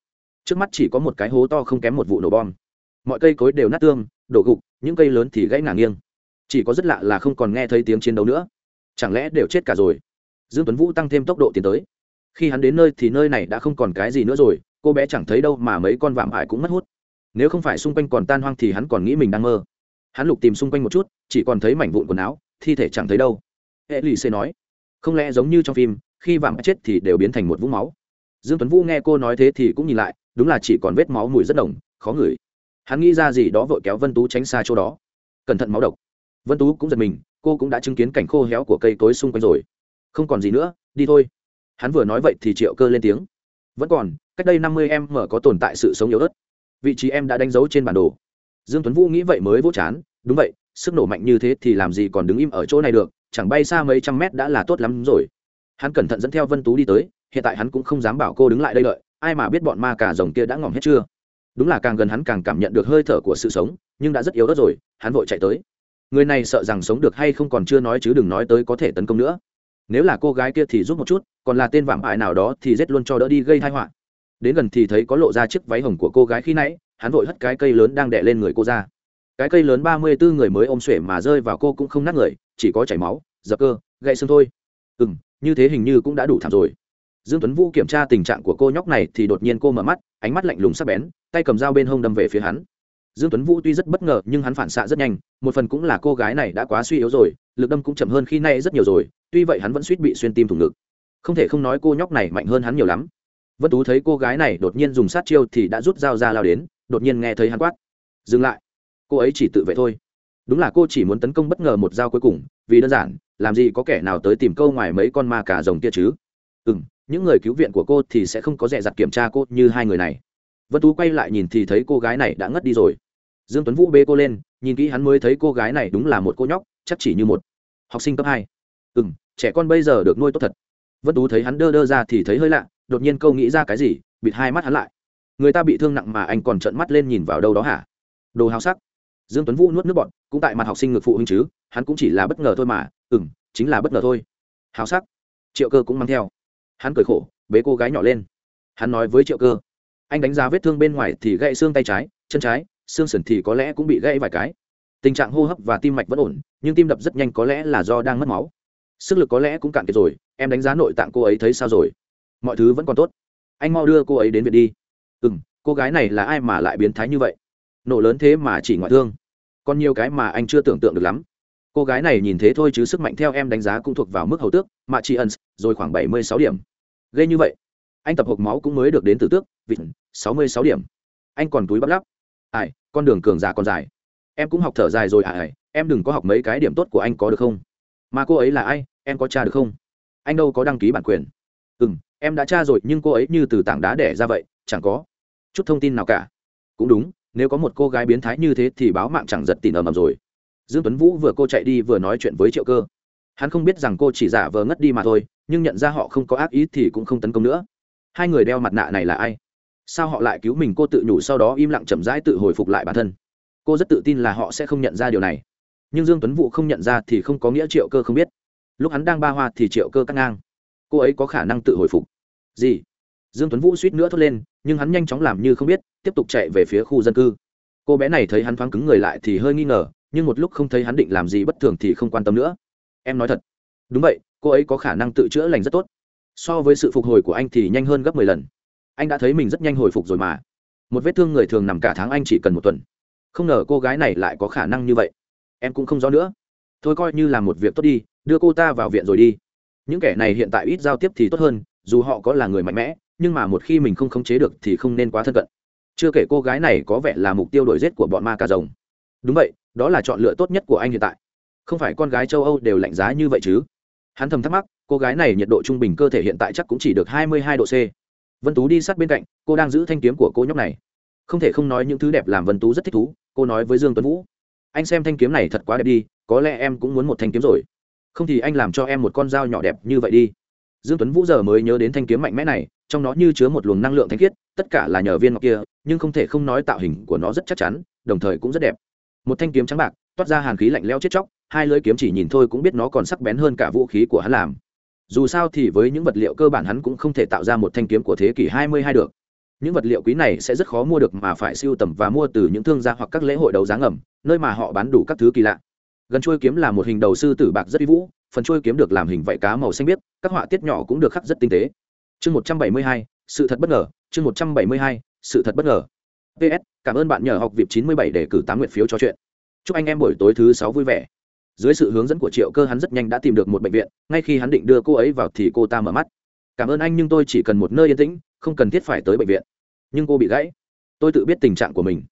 Trước mắt chỉ có một cái hố to không kém một vụ nổ bom. Mọi cây cối đều nát tương, đổ gục, những cây lớn thì gãy ngả nghiêng. Chỉ có rất lạ là không còn nghe thấy tiếng chiến đấu nữa. Chẳng lẽ đều chết cả rồi? Dương tuấn vũ tăng thêm tốc độ tiến tới khi hắn đến nơi thì nơi này đã không còn cái gì nữa rồi, cô bé chẳng thấy đâu mà mấy con vạm ải cũng mất hút. Nếu không phải xung quanh còn tan hoang thì hắn còn nghĩ mình đang mơ. Hắn lục tìm xung quanh một chút, chỉ còn thấy mảnh vụn quần áo, thi thể chẳng thấy đâu. Hệ lì xê nói, không lẽ giống như trong phim, khi vạm chết thì đều biến thành một vũng máu? Dương tuấn vũ nghe cô nói thế thì cũng nhìn lại, đúng là chỉ còn vết máu mùi rất đồng khó ngửi. Hắn nghĩ ra gì đó vội kéo vân tú tránh xa chỗ đó. Cẩn thận máu độc. Vân tú cũng giật mình, cô cũng đã chứng kiến cảnh khô héo của cây cối xung quanh rồi. Không còn gì nữa, đi thôi hắn vừa nói vậy thì triệu cơ lên tiếng. Vẫn còn, cách đây năm mươi em mở có tồn tại sự sống yếu ớt. Vị trí em đã đánh dấu trên bản đồ. Dương tuấn vũ nghĩ vậy mới vỗ chán. Đúng vậy, sức nổ mạnh như thế thì làm gì còn đứng im ở chỗ này được, chẳng bay xa mấy trăm mét đã là tốt lắm rồi. Hắn cẩn thận dẫn theo vân tú đi tới, hiện tại hắn cũng không dám bảo cô đứng lại đây đợi, ai mà biết bọn ma cà rồng kia đã ngỏm hết chưa. Đúng là càng gần hắn càng cảm nhận được hơi thở của sự sống, nhưng đã rất yếu ớt rồi, hắn vội chạy tới. Người này sợ rằng sống được hay không còn chưa nói chứ đừng nói tới có thể tấn công nữa nếu là cô gái kia thì giúp một chút, còn là tên vạm ải nào đó thì giết luôn cho đỡ đi gây thai họa. Đến gần thì thấy có lộ ra chiếc váy hồng của cô gái khi nãy, hắn vội hất cái cây lớn đang đè lên người cô ra. Cái cây lớn ba mươi bốn người mới ôm xuể mà rơi vào cô cũng không nát người, chỉ có chảy máu, dập cơ gậy xương thôi. Ừ m như thế hình như cũng đã đủ thảm rồi. Dương tuấn vũ kiểm tra tình trạng của cô nhóc này thì đột nhiên cô mở mắt, ánh mắt lạnh lùng sắc bén, tay cầm dao bên hông đâm về phía hắn. Dương tuấn vũ tuy rất bất ngờ nhưng hắn phản xạ rất nhanh, một phần cũng là cô gái này đã quá suy yếu rồi, lực đâm cũng chậm hơn khi nay rất nhiều rồi tuy vậy hắn vẫn suýt bị xuyên tim thủng ngực. Không thể không nói cô nhóc này mạnh hơn hắn nhiều lắm. Vân tú thấy cô gái này đột nhiên dùng sát chiêu thì đã rút dao ra lao đến, đột nhiên nghe thấy hắn quát. Dừng lại. Cô ấy chỉ tự vệ thôi. Đúng là cô chỉ muốn tấn công bất ngờ một dao cuối cùng, vì đơn giản, làm gì có kẻ nào tới tìm câu ngoài mấy con ma cả rồng kia chứ? Ừ m những người cứu viện của cô thì sẽ không có dè dặt kiểm tra cô như hai người này. Vân tú quay lại nhìn thì thấy cô gái này đã ngất đi rồi. Dương tuấn vũ bê cô lên, nhìn kỹ hắn mới thấy cô gái này đúng là một cô nhóc, chắc chỉ như một học sinh cấp hai ừ m trẻ con bây giờ được nuôi tốt thật. Vân tú thấy hắn đơ đơ ra thì thấy hơi lạ, đột nhiên câu nghĩ ra cái gì, bịt hai mắt hắn lại. Người ta bị thương nặng mà anh còn trợn mắt lên nhìn vào đâu đó hả? Đồ hào sắc. Dương tuấn vũ nuốt nước bọn cũng tại mặt học sinh ngược phụ huynh chứ, hắn cũng chỉ là bất ngờ thôi mà ừ m chính là bất ngờ thôi. Hào sắc. Triệu cơ cũng mang theo. Hắn cười khổ, bế cô gái nhỏ lên. Hắn nói với triệu cơ, anh đánh giá vết thương bên ngoài thì gãy xương tay trái, chân trái, xương sườn thì có lẽ cũng bị gãy vài cái. Tình trạng hô hấp và tim mạch vẫn ổn, nhưng tim đập rất nhanh có lẽ là do đang mất máu sức lực có lẽ cũng cạn kiệt rồi, em đánh giá nội tạng cô ấy thấy sao rồi? Mọi thứ vẫn còn tốt. Anh mau đưa cô ấy đến viện đi. Ừ m cô gái này là ai mà lại biến thái như vậy? Nổ lớn thế mà chỉ ngoại thương. Còn nhiều cái mà anh chưa tưởng tượng được lắm. Cô gái này nhìn thế thôi chứ sức mạnh theo em đánh giá cũng thuộc vào mức hầu tước, mà chị ẩn, rồi khoảng bảy mươi sáu điểm. Gây như vậy, anh tập hộp máu cũng mới được đến từ tước vịt sáu mươi sáu điểm. Anh còn túi bắp lắp. Ai, con đường cường già còn dài. Em cũng học thở dài rồi à em đừng có học mấy cái điểm tốt của anh có được không? Mà cô ấy là ai? Em có tra được không? Anh đâu có đăng ký bản quyền. Ừ m em đã tra rồi, nhưng cô ấy như từ tảng đá đẻ ra vậy, chẳng có chút thông tin nào cả. Cũng đúng, nếu có một cô gái biến thái như thế thì báo mạng chẳng giật tìm ầm ầm rồi. Dương tuấn vũ vừa cô chạy đi vừa nói chuyện với triệu cơ. Hắn không biết rằng cô chỉ giả vờ ngất đi mà thôi, nhưng nhận ra họ không có ác ý thì cũng không tấn công nữa. Hai người đeo mặt nạ này là ai? Sao họ lại cứu mình cô tự nhủ sau đó im lặng chậm rãi tự hồi phục lại bản thân? Cô rất tự tin là họ sẽ không nhận ra điều này. Nhưng dương tuấn vũ không nhận ra thì không có nghĩa triệu cơ không biết lúc hắn đang ba hoa thì triệu cơ cắt ngang. Cô ấy có khả năng tự hồi phục. Gì? Dương tuấn vũ suýt nữa thốt lên, nhưng hắn nhanh chóng làm như không biết, tiếp tục chạy về phía khu dân cư. Cô bé này thấy hắn thoáng cứng người lại thì hơi nghi ngờ, nhưng một lúc không thấy hắn định làm gì bất thường thì không quan tâm nữa. Em nói thật. Đúng vậy, cô ấy có khả năng tự chữa lành rất tốt. So với sự phục hồi của anh thì nhanh hơn gấp mười lần. Anh đã thấy mình rất nhanh hồi phục rồi mà. Một vết thương người thường nằm cả tháng anh chỉ cần một tuần. Không ngờ cô gái này lại có khả năng như vậy. Em cũng không rõ nữa. Thôi coi như là một việc tốt đi đưa cô ta vào viện rồi đi. Những kẻ này hiện tại ít giao tiếp thì tốt hơn, dù họ có là người mạnh mẽ, nhưng mà một khi mình không khống chế được thì không nên quá thân cận. Chưa kể cô gái này có vẻ là mục tiêu đổi giết của bọn ma cà rồng. Đúng vậy, đó là chọn lựa tốt nhất của anh hiện tại. Không phải con gái châu âu đều lạnh giá như vậy chứ? Hắn thầm thắc mắc, cô gái này nhiệt độ trung bình cơ thể hiện tại chắc cũng chỉ được hai mươi hai độ c. Vân tú đi sát bên cạnh, cô đang giữ thanh kiếm của cô nhóc này. Không thể không nói những thứ đẹp làm vân tú rất thích thú, cô nói với dương tuấn vũ. Anh xem thanh kiếm này thật quá đẹp đi, có lẽ em cũng muốn một thanh kiếm rồi không thì anh làm cho em một con dao nhỏ đẹp như vậy đi. Dương tuấn vũ giờ mới nhớ đến thanh kiếm mạnh mẽ này, trong nó như chứa một luồng năng lượng thanh khiết, tất cả là nhờ viên ngọc kia, nhưng không thể không nói tạo hình của nó rất chắc chắn, đồng thời cũng rất đẹp. Một thanh kiếm trắng bạc, toát ra hàn khí lạnh lẽo chết chóc, hai lưỡi kiếm chỉ nhìn thôi cũng biết nó còn sắc bén hơn cả vũ khí của hắn làm. Dù sao thì với những vật liệu cơ bản hắn cũng không thể tạo ra một thanh kiếm của thế kỷ 22 được. Những vật liệu quý này sẽ rất khó mua được mà phải siêu tầm và mua từ những thương gia hoặc các lễ hội đấu giá ngầm, nơi mà họ bán đủ các thứ kỳ lạ gần chuôi kiếm là một hình đầu sư tử bạc rất uy vũ, phần chuôi kiếm được làm hình vảy cá màu xanh biếc, các họa tiết nhỏ cũng được khắc rất tinh tế. Chương một trăm bảy mươi hai, sự thật bất ngờ, chương một trăm bảy mươi hai, sự thật bất ngờ. Ps cảm ơn bạn nhờ học vịp chín mươi bảy để cử tám nguyện phiếu cho chuyện. Chúc anh em buổi tối thứ sáu vui vẻ. Dưới sự hướng dẫn của triệu cơ hắn rất nhanh đã tìm được một bệnh viện, ngay khi hắn định đưa cô ấy vào thì cô ta mở mắt. Cảm ơn anh nhưng tôi chỉ cần một nơi yên tĩnh, không cần thiết phải tới bệnh viện. Nhưng cô bị gãy. Tôi tự biết tình trạng của mình.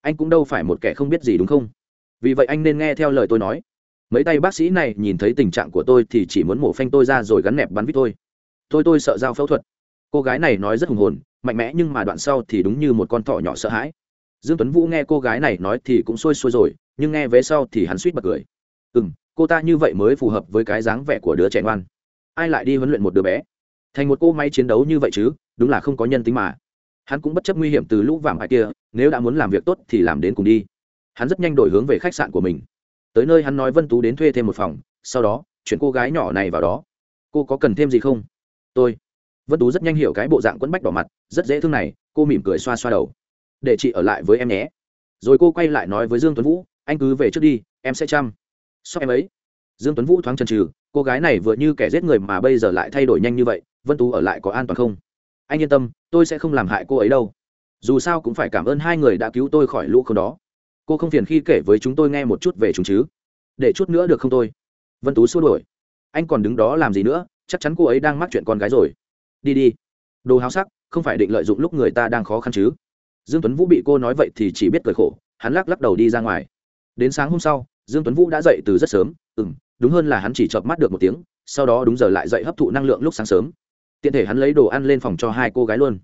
Anh cũng đâu phải một kẻ không biết gì đúng không? Vì vậy anh nên nghe theo lời tôi nói. Mấy tay bác sĩ này nhìn thấy tình trạng của tôi thì chỉ muốn mổ phanh tôi ra rồi gắn nẹp bắn vít tôi tôi tôi sợ giao phẫu thuật. Cô gái này nói rất hùng hồn, mạnh mẽ nhưng mà đoạn sau thì đúng như một con thỏ nhỏ sợ hãi. Dương tuấn vũ nghe cô gái này nói thì cũng sôi sôi rồi, nhưng nghe vế sau thì hắn suýt bật cười. Ừ m cô ta như vậy mới phù hợp với cái dáng vẻ của đứa trẻ ngoan. Ai lại đi huấn luyện một đứa bé? Thành một cô máy chiến đấu như vậy chứ, đúng là không có nhân tính mà. Hắn cũng bất chấp nguy hiểm từ lũ vàng hại kia, nếu đã muốn làm việc tốt thì làm đến cùng đi hắn rất nhanh đổi hướng về khách sạn của mình. Tới nơi hắn nói vân tú đến thuê thêm một phòng, sau đó, chuyển cô gái nhỏ này vào đó. Cô có cần thêm gì không? Tôi. Vân tú rất nhanh hiểu cái bộ dạng quẫn bách đỏ mặt, rất dễ thương này, cô mỉm cười xoa xoa đầu. Để chị ở lại với em nhé. Rồi cô quay lại nói với dương tuấn vũ, anh cứ về trước đi, em sẽ chăm. Sóc em ấy. Dương tuấn vũ thoáng chần chừ, cô gái này vừa như kẻ giết người mà bây giờ lại thay đổi nhanh như vậy, vân tú ở lại có an toàn không? Anh yên tâm, tôi sẽ không làm hại cô ấy đâu. Dù sao cũng phải cảm ơn hai người đã cứu tôi khỏi lũ không đó cô không phiền khi kể với chúng tôi nghe một chút về chúng chứ? Để chút nữa được không tôi? Vân tú xua đuổi. Anh còn đứng đó làm gì nữa? Chắc chắn cô ấy đang mắc chuyện con gái rồi. Đi đi. Đồ háo sắc, không phải định lợi dụng lúc người ta đang khó khăn chứ? Dương tuấn vũ bị cô nói vậy thì chỉ biết cười khổ, hắn lắc lắc đầu đi ra ngoài. Đến sáng hôm sau, dương tuấn vũ đã dậy từ rất sớm. Ừ m đúng hơn là hắn chỉ chợp mắt được một tiếng, sau đó đúng giờ lại dậy hấp thụ năng lượng lúc sáng sớm. Tiện thể hắn lấy đồ ăn lên phòng cho hai cô gái luôn.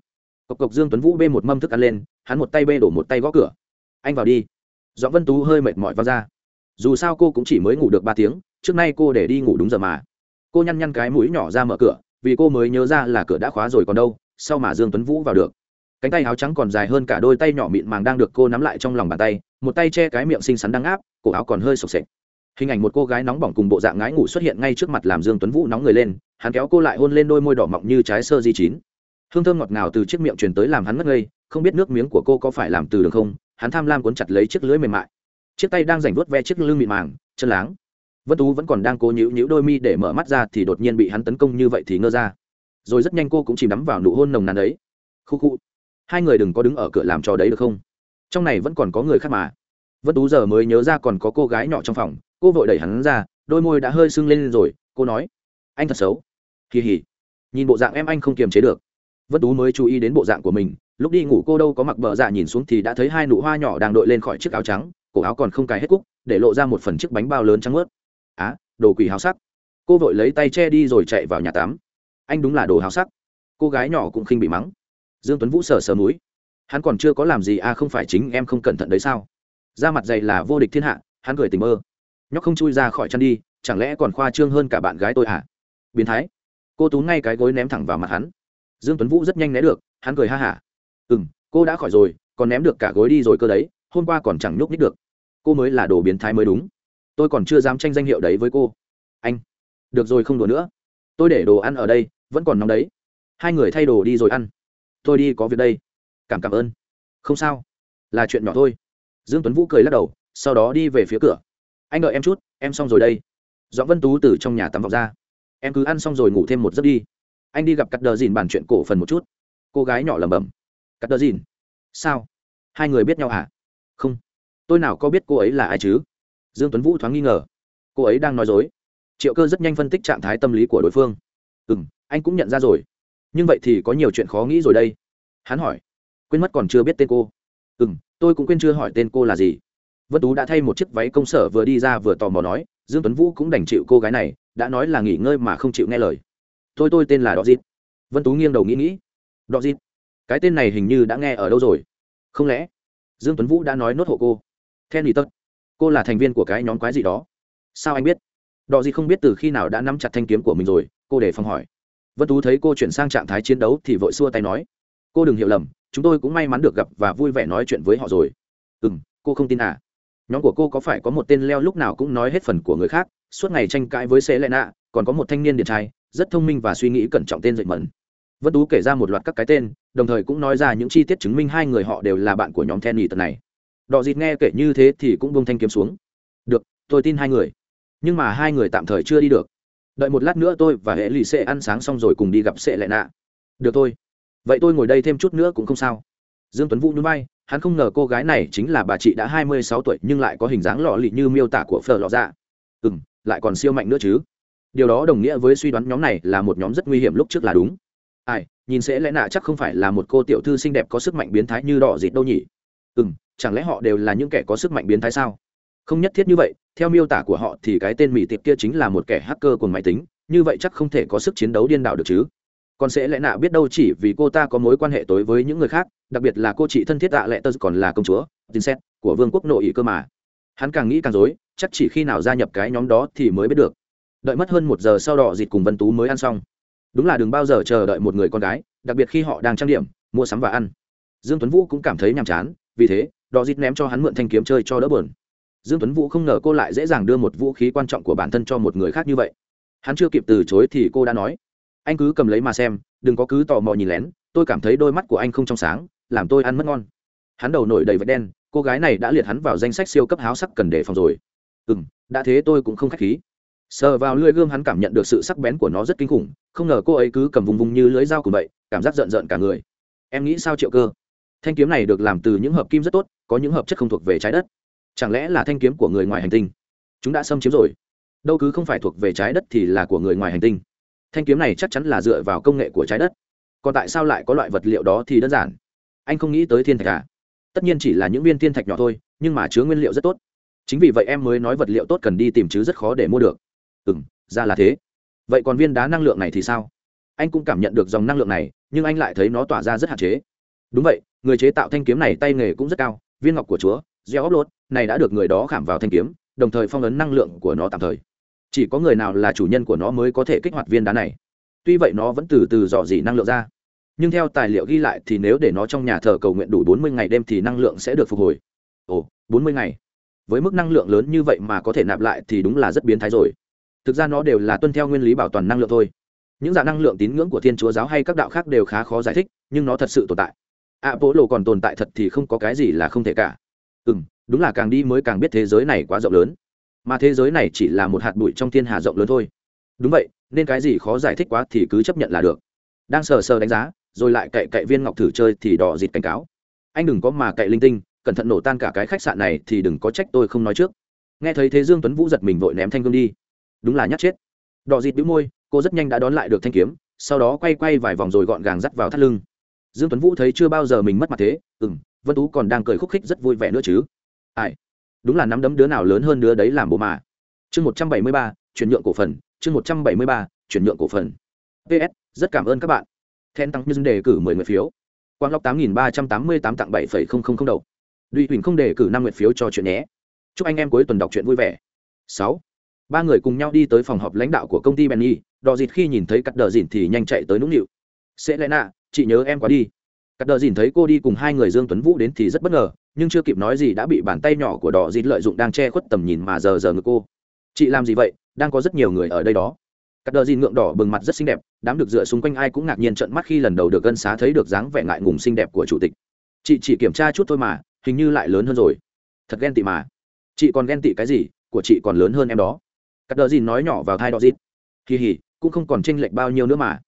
Cộc cộc dương tuấn vũ bê một mâm thức ăn lên, hắn một tay bê đổ một tay gõ cửa. Anh vào đi do vân tú hơi mệt mỏi vào ra. Dù sao cô cũng chỉ mới ngủ được ba tiếng, trước nay cô để đi ngủ đúng giờ mà. Cô nhăn nhăn cái mũi nhỏ ra mở cửa, vì cô mới nhớ ra là cửa đã khóa rồi còn đâu, sau mà dương tuấn vũ vào được. Cánh tay áo trắng còn dài hơn cả đôi tay nhỏ mịn màng đang được cô nắm lại trong lòng bàn tay, một tay che cái miệng xinh xắn đang áp, cổ áo còn hơi sộc sệt. hình ảnh một cô gái nóng bỏng cùng bộ dạng ngái ngủ xuất hiện ngay trước mặt làm dương tuấn vũ nóng người lên, hắn kéo cô lại hôn lên đôi môi đỏ mọng như trái sơ di chín. Hương thơm ngọt ngào từ chiếc miệng truyền tới làm hắn ngất ngây, không biết nước miếng của cô có phải làm từ đường không hắn tham lam cuốn chặt lấy chiếc lưỡi mềm mại. Chiếc tay đang giành vuốt ve chiếc lưng mịn màng, chân láng. Vân tú vẫn còn đang cố nhíu nhíu đôi mi để mở mắt ra thì đột nhiên bị hắn tấn công như vậy thì ngơ ra. Rồi rất nhanh cô cũng chìm đắm vào nụ hôn nồng nàn ấy. Khu khu, hai người đừng có đứng ở cửa làm trò đấy được không? Trong này vẫn còn có người khác mà. Vân tú giờ mới nhớ ra còn có cô gái nhỏ trong phòng. Cô vội đẩy hắn ra, đôi môi đã hơi sưng lên rồi. Cô nói, anh thật xấu. Kỳ hỉ nhìn bộ dạng em anh không kiềm chế được. Vân tú mới chú ý đến bộ dạng của mình lúc đi ngủ cô đâu có mặc bờ dạ nhìn xuống thì đã thấy hai nụ hoa nhỏ đang đội lên khỏi chiếc áo trắng, cổ áo còn không cài hết cúc, để lộ ra một phần chiếc bánh bao lớn trắng ướt á, đồ quỷ háo sắc. Cô vội lấy tay che đi rồi chạy vào nhà tắm. Anh đúng là đồ háo sắc. Cô gái nhỏ cũng khinh bị mắng. Dương tuấn vũ sờ sờ múi hắn còn chưa có làm gì à không phải chính em không cẩn thận đấy sao? Da mặt dày là vô địch thiên hạ, hắn cười tình mơ. Nhóc không chui ra khỏi chăn đi, chẳng lẽ còn khoa trương hơn cả bạn gái tôi à biến thái. Cô tú ngay cái gối ném thẳng vào mặt hắn. Dương tuấn vũ rất nhanh né được, hắn cười ha hả ừ m cô đã khỏi rồi, còn ném được cả gối đi rồi cơ đấy, hôm qua còn chẳng nhúc nhích được. Cô mới là đồ biến thái mới đúng. Tôi còn chưa dám tranh danh hiệu đấy với cô. Anh, được rồi không đùa nữa. Tôi để đồ ăn ở đây, vẫn còn nóng đấy. Hai người thay đồ đi rồi ăn. Tôi đi có việc đây. Cảm cảm ơn. Không sao. Là chuyện nhỏ thôi. Dương tuấn vũ cười lắc đầu, sau đó đi về phía cửa. Anh đợi em chút, em xong rồi đây. Doãn vân tú từ trong nhà tắm vọng ra. Em cứ ăn xong rồi ngủ thêm một giấc đi. Anh đi gặp cắt đờ dìn bàn chuyện cổ phần một chút. Cô gái nhỏ lẩm bẩm cắt đờ dìn sao? Hai người biết nhau à không. Tôi nào có biết cô ấy là ai chứ? Dương tuấn vũ thoáng nghi ngờ. Cô ấy đang nói dối. Triệu cơ rất nhanh phân tích trạng thái tâm lý của đối phương. Ừ m anh cũng nhận ra rồi. Nhưng vậy thì có nhiều chuyện khó nghĩ rồi đây. Hắn hỏi. Quên mất còn chưa biết tên cô. Ừ m tôi cũng quên chưa hỏi tên cô là gì. Vân tú đã thay một chiếc váy công sở vừa đi ra vừa tò mò nói, dương tuấn vũ cũng đành chịu cô gái này, đã nói là nghỉ ngơi mà không chịu nghe lời. Tôi tôi tên là đọ dịt. Vân tú nghiêng đầu nghĩ nghĩ. Đọ dịt? Cái tên này hình như đã nghe ở đâu rồi? Không lẽ dương tuấn vũ đã nói nốt hộ cô? Then nghỉ tất, cô là thành viên của cái nhóm quái gì đó. Sao anh biết? Đò gì không biết từ khi nào đã nắm chặt thanh kiếm của mình rồi, cô để phòng hỏi. Vân tú thấy cô chuyển sang trạng thái chiến đấu thì vội xua tay nói. Cô đừng hiểu lầm, chúng tôi cũng may mắn được gặp và vui vẻ nói chuyện với họ rồi. Ừ m cô không tin à? Nhóm của cô có phải có một tên leo lúc nào cũng nói hết phần của người khác, suốt ngày tranh cãi với xe lệ nạ còn có một thanh niên điện trai, rất thông minh và suy nghĩ cẩn trọng tên dậy mẫn vân tú kể ra một loạt các cái tên, đồng thời cũng nói ra những chi tiết chứng minh hai người họ đều là bạn của nhóm then tuần tật này. Đọ dịt nghe kể như thế thì cũng bông thanh kiếm xuống. Được, tôi tin hai người. Nhưng mà hai người tạm thời chưa đi được. Đợi một lát nữa tôi và hệ lì sẽ ăn sáng xong rồi cùng đi gặp sệ lệ nạ. Được thôi. Vậy tôi ngồi đây thêm chút nữa cũng không sao. Dương tuấn vũ nhún vai, hắn không ngờ cô gái này chính là bà chị đã hai mươi sáu tuổi nhưng lại có hình dáng lọ lì như miêu tả của phở lọ dạ ừ lại còn siêu mạnh nữa chứ. Điều đó đồng nghĩa với suy đoán nhóm này là một nhóm rất nguy hiểm lúc trước là đúng ai, nhìn sẽ lẽ nạ chắc không phải là một cô tiểu thư xinh đẹp có sức mạnh biến thái như đỏ dịt đâu nhỉ? Ừ m chẳng lẽ họ đều là những kẻ có sức mạnh biến thái sao? Không nhất thiết như vậy, theo miêu tả của họ thì cái tên mỹ tiệp kia chính là một kẻ hacker của máy tính, như vậy chắc không thể có sức chiến đấu điên đảo được chứ. Còn sẽ lẽ nạ biết đâu chỉ vì cô ta có mối quan hệ tối với những người khác, đặc biệt là cô chị thân thiết tạ lệ tơ còn là công chúa, Vincent, của vương quốc nội ý cơ mà. Hắn càng nghĩ càng dối chắc chỉ khi nào gia nhập cái nhóm đó thì mới biết được. Đợi mất hơn một giờ sau đỏ dịt cùng vân tú mới ăn xong đúng là đừng bao giờ chờ đợi một người con gái, đặc biệt khi họ đang trang điểm, mua sắm và ăn. Dương tuấn vũ cũng cảm thấy nhàm chán, vì thế, đò dít ném cho hắn mượn thanh kiếm chơi cho đỡ buồn. Dương tuấn vũ không ngờ cô lại dễ dàng đưa một vũ khí quan trọng của bản thân cho một người khác như vậy. Hắn chưa kịp từ chối thì cô đã nói, anh cứ cầm lấy mà xem, đừng có cứ tò mò nhìn lén, tôi cảm thấy đôi mắt của anh không trong sáng, làm tôi ăn mất ngon. Hắn đầu nổi đầy vết đen, cô gái này đã liệt hắn vào danh sách siêu cấp háo sắc cần đề phòng rồi. Ừ m đã thế tôi cũng không k h á c h khí sờ vào lưỡi gươm hắn cảm nhận được sự sắc bén của nó rất kinh khủng, không ngờ cô ấy cứ cầm vùng vùng như lưới dao cùng vậy, cảm giác rợn rợn cả người. Em nghĩ sao triệu cơ? Thanh kiếm này được làm từ những hợp kim rất tốt, có những hợp chất không thuộc về trái đất. Chẳng lẽ là thanh kiếm của người ngoài hành tinh? Chúng đã xâm chiếm rồi. Đâu cứ không phải thuộc về trái đất thì là của người ngoài hành tinh. Thanh kiếm này chắc chắn là dựa vào công nghệ của trái đất. Còn tại sao lại có loại vật liệu đó thì đơn giản? Anh không nghĩ tới thiên thạch à? Tất nhiên chỉ là những viên thiên thạch nhỏ thôi, nhưng mà chứa nguyên liệu rất tốt. Chính vì vậy em mới nói vật liệu tốt cần đi tìm chứ rất khó để mua được ừ m ra là thế. Vậy còn viên đá năng lượng này thì sao? Anh cũng cảm nhận được dòng năng lượng này, nhưng anh lại thấy nó tỏa ra rất hạn chế. Đúng vậy, người chế tạo thanh kiếm này tay nghề cũng rất cao, viên ngọc của chúa gieo ốc lốt này đã được người đó khảm vào thanh kiếm, đồng thời phong ấn năng lượng của nó tạm thời. Chỉ có người nào là chủ nhân của nó mới có thể kích hoạt viên đá này. Tuy vậy nó vẫn từ từ dò dỉ năng lượng ra. Nhưng theo tài liệu ghi lại thì nếu để nó trong nhà thờ cầu nguyện đủ bốn mươi ngày đêm thì năng lượng sẽ được phục hồi. Ồ, bốn mươi ngày. Với mức năng lượng lớn như vậy mà có thể nạp lại thì đúng là rất biến thái rồi thực ra nó đều là tuân theo nguyên lý bảo toàn năng lượng thôi. Những dạng năng lượng tín ngưỡng của thiên chúa giáo hay các đạo khác đều khá khó giải thích, nhưng nó thật sự tồn tại. Ạ bố lộ còn tồn tại thật thì không có cái gì là không thể cả. Ừ m đúng là càng đi mới càng biết thế giới này quá rộng lớn. Mà thế giới này chỉ là một hạt bụi trong thiên hà rộng lớn thôi. Đúng vậy, nên cái gì khó giải thích quá thì cứ chấp nhận là được. Đang sờ sờ đánh giá, rồi lại cậy cậy viên ngọc thử chơi thì đỏ dịt cảnh cáo. Anh đừng có mà cậy linh tinh, cẩn thận nổ tan cả cái khách sạn này thì đừng có trách tôi không nói trước. Nghe thấy thế dương tuấn vũ giật mình vội ném thanh gương đi đúng là nhát chết. Đỏ dịt bĩu môi, cô rất nhanh đã đón lại được thanh kiếm, sau đó quay quay vài vòng rồi gọn gàng dắt vào thắt lưng. Dương tuấn vũ thấy chưa bao giờ mình mất mặt thế ừ m vân tú còn đang cười khúc khích rất vui vẻ nữa chứ. Ai? Đúng là nắm đấm đứa nào lớn hơn đứa đấy làm bố mà. Chương một trăm bảy mươi ba, chuyển nhượng cổ phần, chương một trăm bảy mươi ba, chuyển nhượng cổ phần. Ps rất cảm ơn các bạn. Then tăng nhân đề cử mười nguyện phiếu. Quang lóc tám nghìn ba trăm tám mươi tám tặng bảy phẩy không không không đầu. Duy huỳnh không đề cử năm nguyện phiếu cho chuyện nhé. Chúc anh em cuối tuần đọc chuyện vui vẻ. Sáu ba người cùng nhau đi tới phòng họp lãnh đạo của công ty benny đò dịt khi nhìn thấy cắt đờ dịn thì nhanh chạy tới nũng nịu. Sẽ lẽ nạ, chị nhớ em quá đi. Cắt đờ dìn thấy cô đi cùng hai người dương tuấn vũ đến thì rất bất ngờ, nhưng chưa kịp nói gì đã bị bàn tay nhỏ của đỏ dịt lợi dụng đang che khuất tầm nhìn mà giờ giờ ngực cô. Chị làm gì vậy? Đang có rất nhiều người ở đây đó. Cắt đờ dìn ngượng đỏ bừng mặt rất xinh đẹp, đám được dựa xung quanh ai cũng ngạc nhiên trợn mắt khi lần đầu được gân xá thấy được dáng vẻ ngại ngùng xinh đẹp của chủ tịch. Chị chỉ kiểm tra chút thôi mà, hình như lại lớn hơn rồi. Thật ghen tị mà. Chị còn ghen tị cái gì? Của chị còn lớn hơn em đó cắt đờ dìn nói nhỏ vào thai đỏ dít kỳ hỉ, cũng không còn tranh lệch bao nhiêu nữa mà.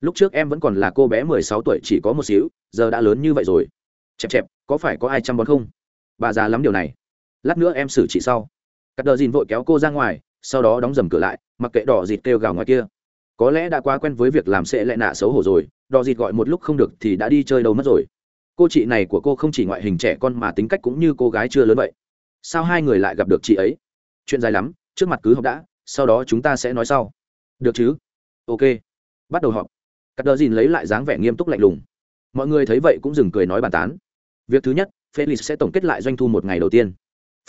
Lúc trước em vẫn còn là cô bé mười sáu tuổi, chỉ có một xíu, giờ đã lớn như vậy rồi. Chẹp chẹp, có phải có ai chăm bón không? Bà già lắm điều này. Lát nữa em xử chị sau. Cắt đờ dìn vội kéo cô ra ngoài, sau đó đóng dầm cửa lại, mặc kệ đỏ dịt kêu gào ngoài kia. Có lẽ đã quá quen với việc làm sẽ lại nạ xấu hổ rồi, đỏ dịt gọi một lúc không được thì đã đi chơi đâu mất rồi. Cô chị này của cô không chỉ ngoại hình trẻ con mà tính cách cũng như cô gái chưa lớn vậy. Sao hai người lại gặp được chị ấy? Chuyện dài lắm trước mặt cứ học đã, sau đó chúng ta sẽ nói sau. Được chứ. Ok. Bắt đầu họp. Cắt đờ dìn lấy lại dáng vẻ nghiêm túc lạnh lùng. Mọi người thấy vậy cũng dừng cười nói bàn tán. Việc thứ nhất, felix sẽ tổng kết lại doanh thu một ngày đầu tiên.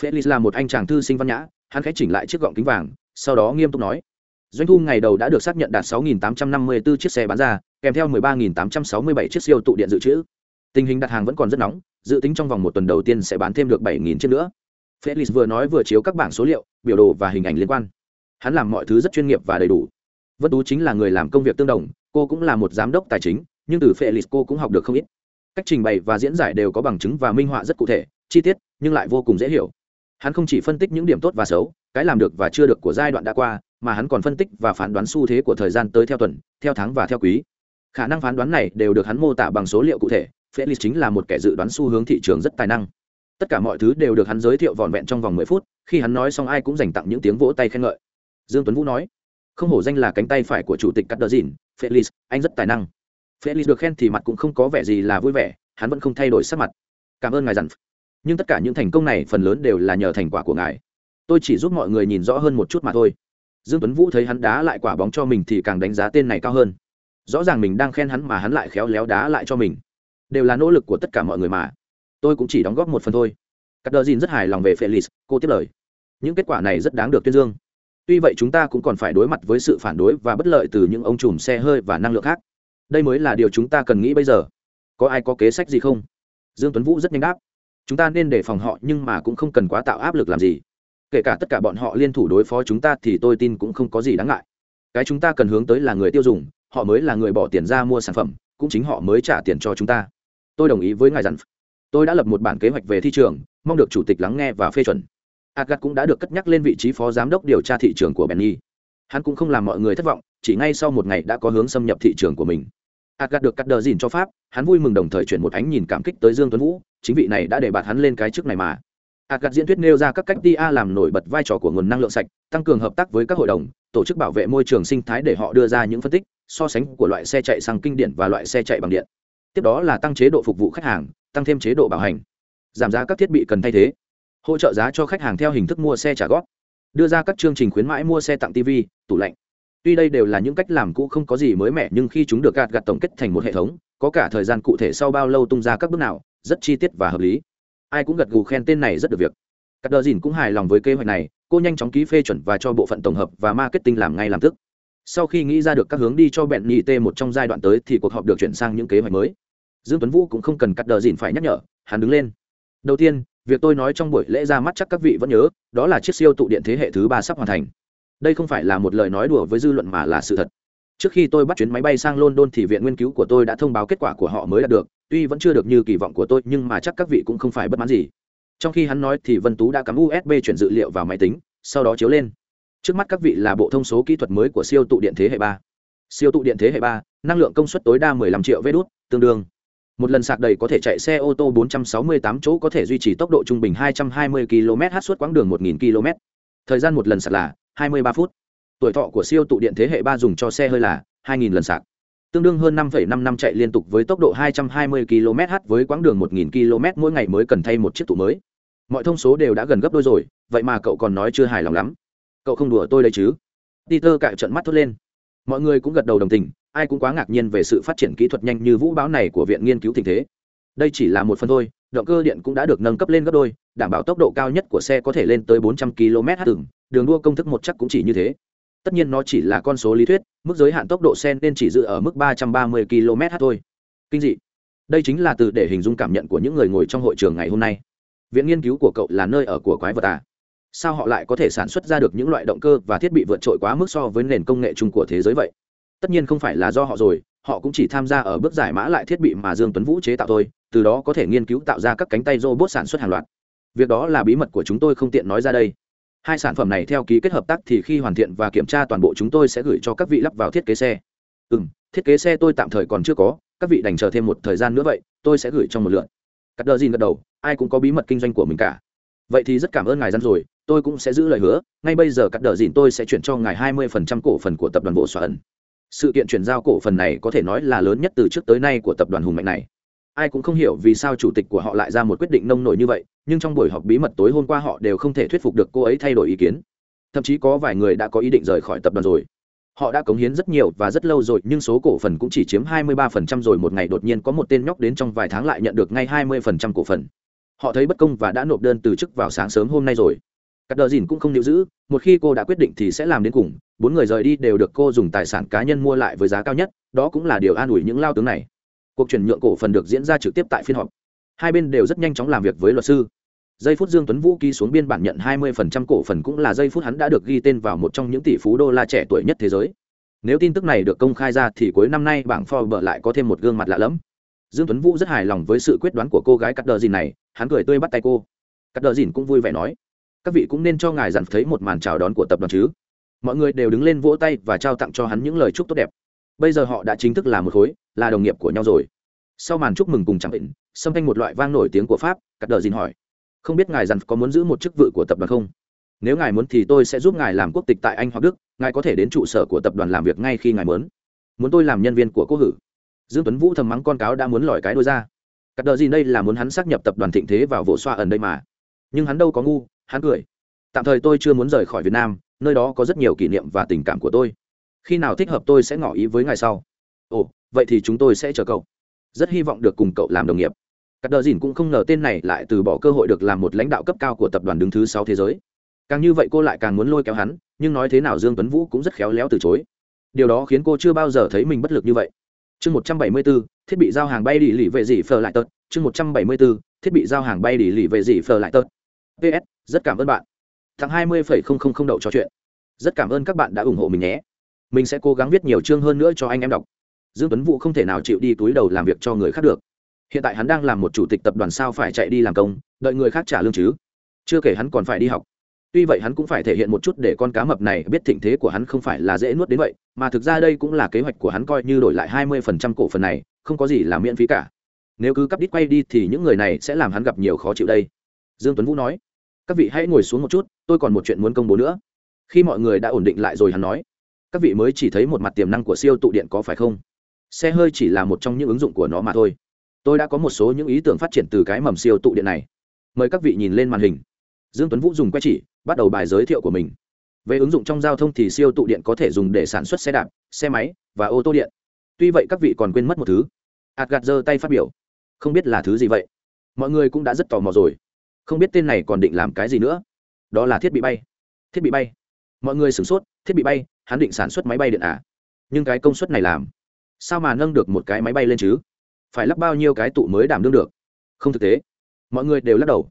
Felix là một anh chàng thư sinh văn nhã, hắn khẽ chỉnh lại chiếc gọng kính vàng, sau đó nghiêm túc nói. Doanh thu ngày đầu đã được xác nhận đạt 6.854 chiếc xe bán ra, kèm theo 13.867 chiếc siêu tụ điện dự trữ. Tình hình đặt hàng vẫn còn rất nóng, dự tính trong vòng một tuần đầu tiên sẽ bán thêm được 7.000 chiếc nữa felix vừa nói vừa chiếu các bảng số liệu, biểu đồ và hình ảnh liên quan. Hắn làm mọi thứ rất chuyên nghiệp và đầy đủ. Vân tú chính là người làm công việc tương đồng, cô cũng là một giám đốc tài chính, nhưng từ felix cô cũng học được không ít. Cách trình bày và diễn giải đều có bằng chứng và minh họa rất cụ thể, chi tiết, nhưng lại vô cùng dễ hiểu. Hắn không chỉ phân tích những điểm tốt và xấu, cái làm được và chưa được của giai đoạn đã qua, mà hắn còn phân tích và phán đoán xu thế của thời gian tới theo tuần, theo tháng và theo quý. Khả năng phán đoán này đều được hắn mô tả bằng số liệu cụ thể, felix chính là một kẻ dự đoán xu hướng thị trường rất tài năng tất cả mọi thứ đều được hắn giới thiệu vòn vẹn trong vòng mười phút, khi hắn nói xong ai cũng dành tặng những tiếng vỗ tay khen ngợi. Dương tuấn vũ nói, không hổ danh là cánh tay phải của chủ tịch cắt đờ dìn felix anh rất tài năng. Felix được khen thì mặt cũng không có vẻ gì là vui vẻ, hắn vẫn không thay đổi sắc mặt. Cảm ơn ngài dặn. Nhưng tất cả những thành công này phần lớn đều là nhờ thành quả của ngài. Tôi chỉ giúp mọi người nhìn rõ hơn một chút mà thôi. Dương tuấn vũ thấy hắn đá lại quả bóng cho mình thì càng đánh giá tên này cao hơn. Rõ ràng mình đang khen hắn mà hắn lại khéo léo đá lại cho mình. Đều là nỗ lực của tất cả mọi người mà tôi cũng chỉ đóng góp một phần thôi. Cắt đờ dìn rất hài lòng về felix, cô tiếp lời. Những kết quả này rất đáng được tuyên dương. Tuy vậy chúng ta cũng còn phải đối mặt với sự phản đối và bất lợi từ những ông chùm xe hơi và năng lượng khác. Đây mới là điều chúng ta cần nghĩ bây giờ. Có ai có kế sách gì không? Dương tuấn vũ rất nhanh đáp. Chúng ta nên đề phòng họ nhưng mà cũng không cần quá tạo áp lực làm gì. Kể cả tất cả bọn họ liên thủ đối phó chúng ta thì tôi tin cũng không có gì đáng ngại. Cái chúng ta cần hướng tới là người tiêu dùng, họ mới là người bỏ tiền ra mua sản phẩm, cũng chính họ mới trả tiền cho chúng ta. Tôi đồng ý với ngài dặn tôi đã lập một bản kế hoạch về thị trường, mong được chủ tịch lắng nghe và phê chuẩn. Agat cũng đã được cất nhắc lên vị trí phó giám đốc điều tra thị trường của benny. Hắn cũng không làm mọi người thất vọng, chỉ ngay sau một ngày đã có hướng xâm nhập thị trường của mình. Agat được cắt đờ dìn cho pháp, hắn vui mừng đồng thời chuyển một ánh nhìn cảm kích tới dương tuấn vũ, chính vị này đã để bạt hắn lên cái chức này mà. Agat diễn thuyết nêu ra các cách tia làm nổi bật vai trò của nguồn năng lượng sạch, tăng cường hợp tác với các hội đồng, tổ chức bảo vệ môi trường sinh thái để họ đưa ra những phân tích, so sánh của loại xe chạy xăng kinh điển và loại xe chạy bằng điện. Tiếp đó là tăng chế độ phục vụ khách hàng tăng thêm chế độ bảo hành, giảm giá các thiết bị cần thay thế, hỗ trợ giá cho khách hàng theo hình thức mua xe trả góp, đưa ra các chương trình khuyến mãi mua xe tặng tv tủ lạnh. Tuy đây đều là những cách làm cũ không có gì mới mẻ, nhưng khi chúng được gạt gạt tổng kết thành một hệ thống, có cả thời gian cụ thể sau bao lâu tung ra các bước nào, rất chi tiết và hợp lý. Ai cũng gật gù khen tên này rất được việc. Các đờ dìn cũng hài lòng với kế hoạch này, cô nhanh chóng ký phê chuẩn và cho bộ phận tổng hợp và marketing làm ngay làm tức. Sau khi nghĩ ra được các hướng đi cho bẹn nhị t một trong giai đoạn tới thì cuộc họp được chuyển sang những kế hoạch mới dương tuấn vũ cũng không cần cắt đờ dìn phải nhắc nhở, hắn đứng lên. Đầu tiên, việc tôi nói trong buổi lễ ra mắt chắc các vị vẫn nhớ, đó là chiếc siêu tụ điện thế hệ thứ ba sắp hoàn thành. Đây không phải là một lời nói đùa với dư luận mà là sự thật. Trước khi tôi bắt chuyến máy bay sang london thì viện nghiên cứu của tôi đã thông báo kết quả của họ mới đạt được, tuy vẫn chưa được như kỳ vọng của tôi, nhưng mà chắc các vị cũng không phải bất mãn gì. Trong khi hắn nói thì vân tú đã cắm usb chuyển dữ liệu vào máy tính, sau đó chiếu lên. Trước mắt các vị là bộ thông số kỹ thuật mới của siêu tụ điện thế hệ ba. Siêu tụ điện thế hệ ba, năng lượng công suất tối đa 15 triệu vé đốt tương đương một lần sạc đầy có thể chạy xe ô tô 468 chỗ có thể duy trì tốc độ trung bình 220 km/h suốt quãng đường 1.000 km thời gian một lần sạc là 23 phút. Tuổi thọ của siêu tụ điện thế hệ 3 dùng cho xe hơi là 2.000 lần sạc. Tương đương hơn 5,5 năm chạy liên tục với tốc độ 220 km/h với quãng đường 1.000 km mỗi ngày mới cần thay một chiếc tụ mới. Mọi thông số đều đã gần gấp đôi rồi vậy mà cậu còn nói chưa hài lòng lắm. Cậu không đùa tôi đấy chứ? Peter cạo trận mắt thốt lên. Mọi người cũng gật đầu đồng tình ai cũng quá ngạc nhiên về sự phát triển kỹ thuật nhanh như vũ báo này của viện nghiên cứu tình thế. Đây chỉ là một phần thôi, động cơ điện cũng đã được nâng cấp lên gấp đôi, đảm bảo tốc độ cao nhất của xe có thể lên tới 400 km/h đường đua công thức một chắc cũng chỉ như thế. Tất nhiên nó chỉ là con số lý thuyết, mức giới hạn tốc độ xe nên chỉ giữ ở mức 330 km/h thôi. Kinh dị. Đây chính là từ để hình dung cảm nhận của những người ngồi trong hội trường ngày hôm nay. Viện nghiên cứu của cậu là nơi ở của quái vật à? Sao họ lại có thể sản xuất ra được những loại động cơ và thiết bị vượt trội quá mức so với nền công nghệ chung của thế giới vậy? Tất nhiên không phải là do họ rồi, họ cũng chỉ tham gia ở bước giải mã lại thiết bị mà dương tuấn vũ chế tạo thôi, từ đó có thể nghiên cứu tạo ra các cánh tay robot sản xuất hàng loạt. Việc đó là bí mật của chúng tôi không tiện nói ra đây. Hai sản phẩm này theo ký kết hợp tác thì khi hoàn thiện và kiểm tra toàn bộ chúng tôi sẽ gửi cho các vị lắp vào thiết kế xe. Ừ thiết kế xe tôi tạm thời còn chưa có, các vị đành chờ thêm một thời gian nữa vậy, tôi sẽ gửi trong một lượt. Cắt đờ gì gật đầu, ai cũng có bí mật kinh doanh của mình cả. Vậy thì rất cảm ơn ngài dân rồi, tôi cũng sẽ giữ lời hứa, ngay bây giờ cắt đờ dìn tôi sẽ chuyển cho ngài hai mươi phần trăm cổ phần của tập đoàn bộ xoa ẩn sự kiện chuyển giao cổ phần này có thể nói là lớn nhất từ trước tới nay của tập đoàn hùng mạnh này. Ai cũng không hiểu vì sao chủ tịch của họ lại ra một quyết định nông nổi như vậy, nhưng trong buổi họp bí mật tối hôm qua họ đều không thể thuyết phục được cô ấy thay đổi ý kiến. Thậm chí có vài người đã có ý định rời khỏi tập đoàn rồi. Họ đã cống hiến rất nhiều và rất lâu rồi, nhưng số cổ phần cũng chỉ chiếm 23% rồi. Một ngày đột nhiên có một tên nhóc đến trong vài tháng lại nhận được ngay 20% cổ phần. Họ thấy bất công và đã nộp đơn từ chức vào sáng sớm hôm nay rồi cắt đờ dìn cũng không níu giữ, một khi cô đã quyết định thì sẽ làm đến cùng, bốn người rời đi đều được cô dùng tài sản cá nhân mua lại với giá cao nhất, đó cũng là điều an ủi những lao tướng này. Cuộc chuyển nhượng cổ phần được diễn ra trực tiếp tại phiên họp. Hai bên đều rất nhanh chóng làm việc với luật sư. Giây phút dương tuấn vũ ký xuống biên bản nhận 20% cổ phần cũng là giây phút hắn đã được ghi tên vào một trong những tỷ phú đô la trẻ tuổi nhất thế giới. Nếu tin tức này được công khai ra thì cuối năm nay bảng Forbes lại có thêm một gương mặt lạ lẫm. Dương tuấn vũ rất hài lòng với sự quyết đoán của cô gái cắt đờ dìn này, hắn cười tươi bắt tay cô. Cắt đờ dìn cũng vui vẻ nói các vị cũng nên cho ngài dặn thấy một màn chào đón của tập đoàn chứ. Mọi người đều đứng lên vỗ tay và trao tặng cho hắn những lời chúc tốt đẹp. Bây giờ họ đã chính thức là một khối, là đồng nghiệp của nhau rồi. Sau màn chúc mừng cùng chẳng định, xâm thanh một loại vang nổi tiếng của pháp, cắt đờ dìn hỏi, không biết ngài dặn có muốn giữ một chức vụ của tập đoàn không? Nếu ngài muốn thì tôi sẽ giúp ngài làm quốc tịch tại anh hoặc đức, ngài có thể đến trụ sở của tập đoàn làm việc ngay khi ngài muốn. Muốn tôi làm nhân viên của quốc hử? Dương tuấn vũ thầm mắng con cáo đã muốn lòi cái đôi ra. Cắt đờ gì đây là muốn hắn xác nhập tập đoàn thịnh thế vào vỗ xoa ẩn đây mà. Nhưng hắn đâu có ngu hắn cười. Tạm thời tôi chưa muốn rời khỏi việt nam, nơi đó có rất nhiều kỷ niệm và tình cảm của tôi. Khi nào thích hợp tôi sẽ ngỏ ý với ngài sau. Ồ, vậy thì chúng tôi sẽ chờ cậu. Rất hy vọng được cùng cậu làm đồng nghiệp. Các đờ dìn cũng không ngờ tên này lại từ bỏ cơ hội được làm một lãnh đạo cấp cao của tập đoàn đứng thứ sáu thế giới. Càng như vậy cô lại càng muốn lôi kéo hắn, nhưng nói thế nào dương tuấn vũ cũng rất khéo léo từ chối. Điều đó khiến cô chưa bao giờ thấy mình bất lực như vậy. Chương một trăm bảy mươi bốn, thiết bị giao hàng bay đi lì về gì phờ lại tớt chương một trăm bảy mươi bốn, thiết bị giao hàng bay đi lì về gì phờ lại tớt ps rất cảm ơn bạn. Thằng hai mươi phẩy không không không đậu trò chuyện. Rất cảm ơn các bạn đã ủng hộ mình nhé. Mình sẽ cố gắng viết nhiều chương hơn nữa cho anh em đọc. Dương tuấn vũ không thể nào chịu đi túi đầu làm việc cho người khác được. Hiện tại hắn đang làm một chủ tịch tập đoàn sao phải chạy đi làm công, đợi người khác trả lương chứ. Chưa kể hắn còn phải đi học. Tuy vậy hắn cũng phải thể hiện một chút để con cá mập này biết thịnh thế của hắn không phải là dễ nuốt đến vậy, mà thực ra đây cũng là kế hoạch của hắn coi như đổi lại hai mươi phần trăm cổ phần này, không có gì là miễn phí cả. Nếu cứ cắp đít quay đi thì những người này sẽ làm hắn gặp nhiều khó chịu đây. Dương tuấn vũ nói các vị hãy ngồi xuống một chút, tôi còn một chuyện muốn công bố nữa. Khi mọi người đã ổn định lại rồi hắn nói, các vị mới chỉ thấy một mặt tiềm năng của siêu tụ điện có phải không? Xe hơi chỉ là một trong những ứng dụng của nó mà thôi. Tôi đã có một số những ý tưởng phát triển từ cái mầm siêu tụ điện này. Mời các vị nhìn lên màn hình. Dương tuấn vũ dùng que chỉ, bắt đầu bài giới thiệu của mình. Về ứng dụng trong giao thông thì siêu tụ điện có thể dùng để sản xuất xe đạp, xe máy và ô tô điện. Tuy vậy các vị còn quên mất một thứ. Adgad giơ tay phát biểu. Không biết là thứ gì vậy? Mọi người cũng đã rất tò mò rồi không biết tên này còn định làm cái gì nữa. Đó là thiết bị bay. Thiết bị bay. Mọi người sửng sốt, thiết bị bay, hắn định sản xuất máy bay điện à? Nhưng cái công suất này làm, sao mà nâng được một cái máy bay lên chứ? Phải lắp bao nhiêu cái tụ mới đảm đương được? Không thực tế. Mọi người đều lắc đầu.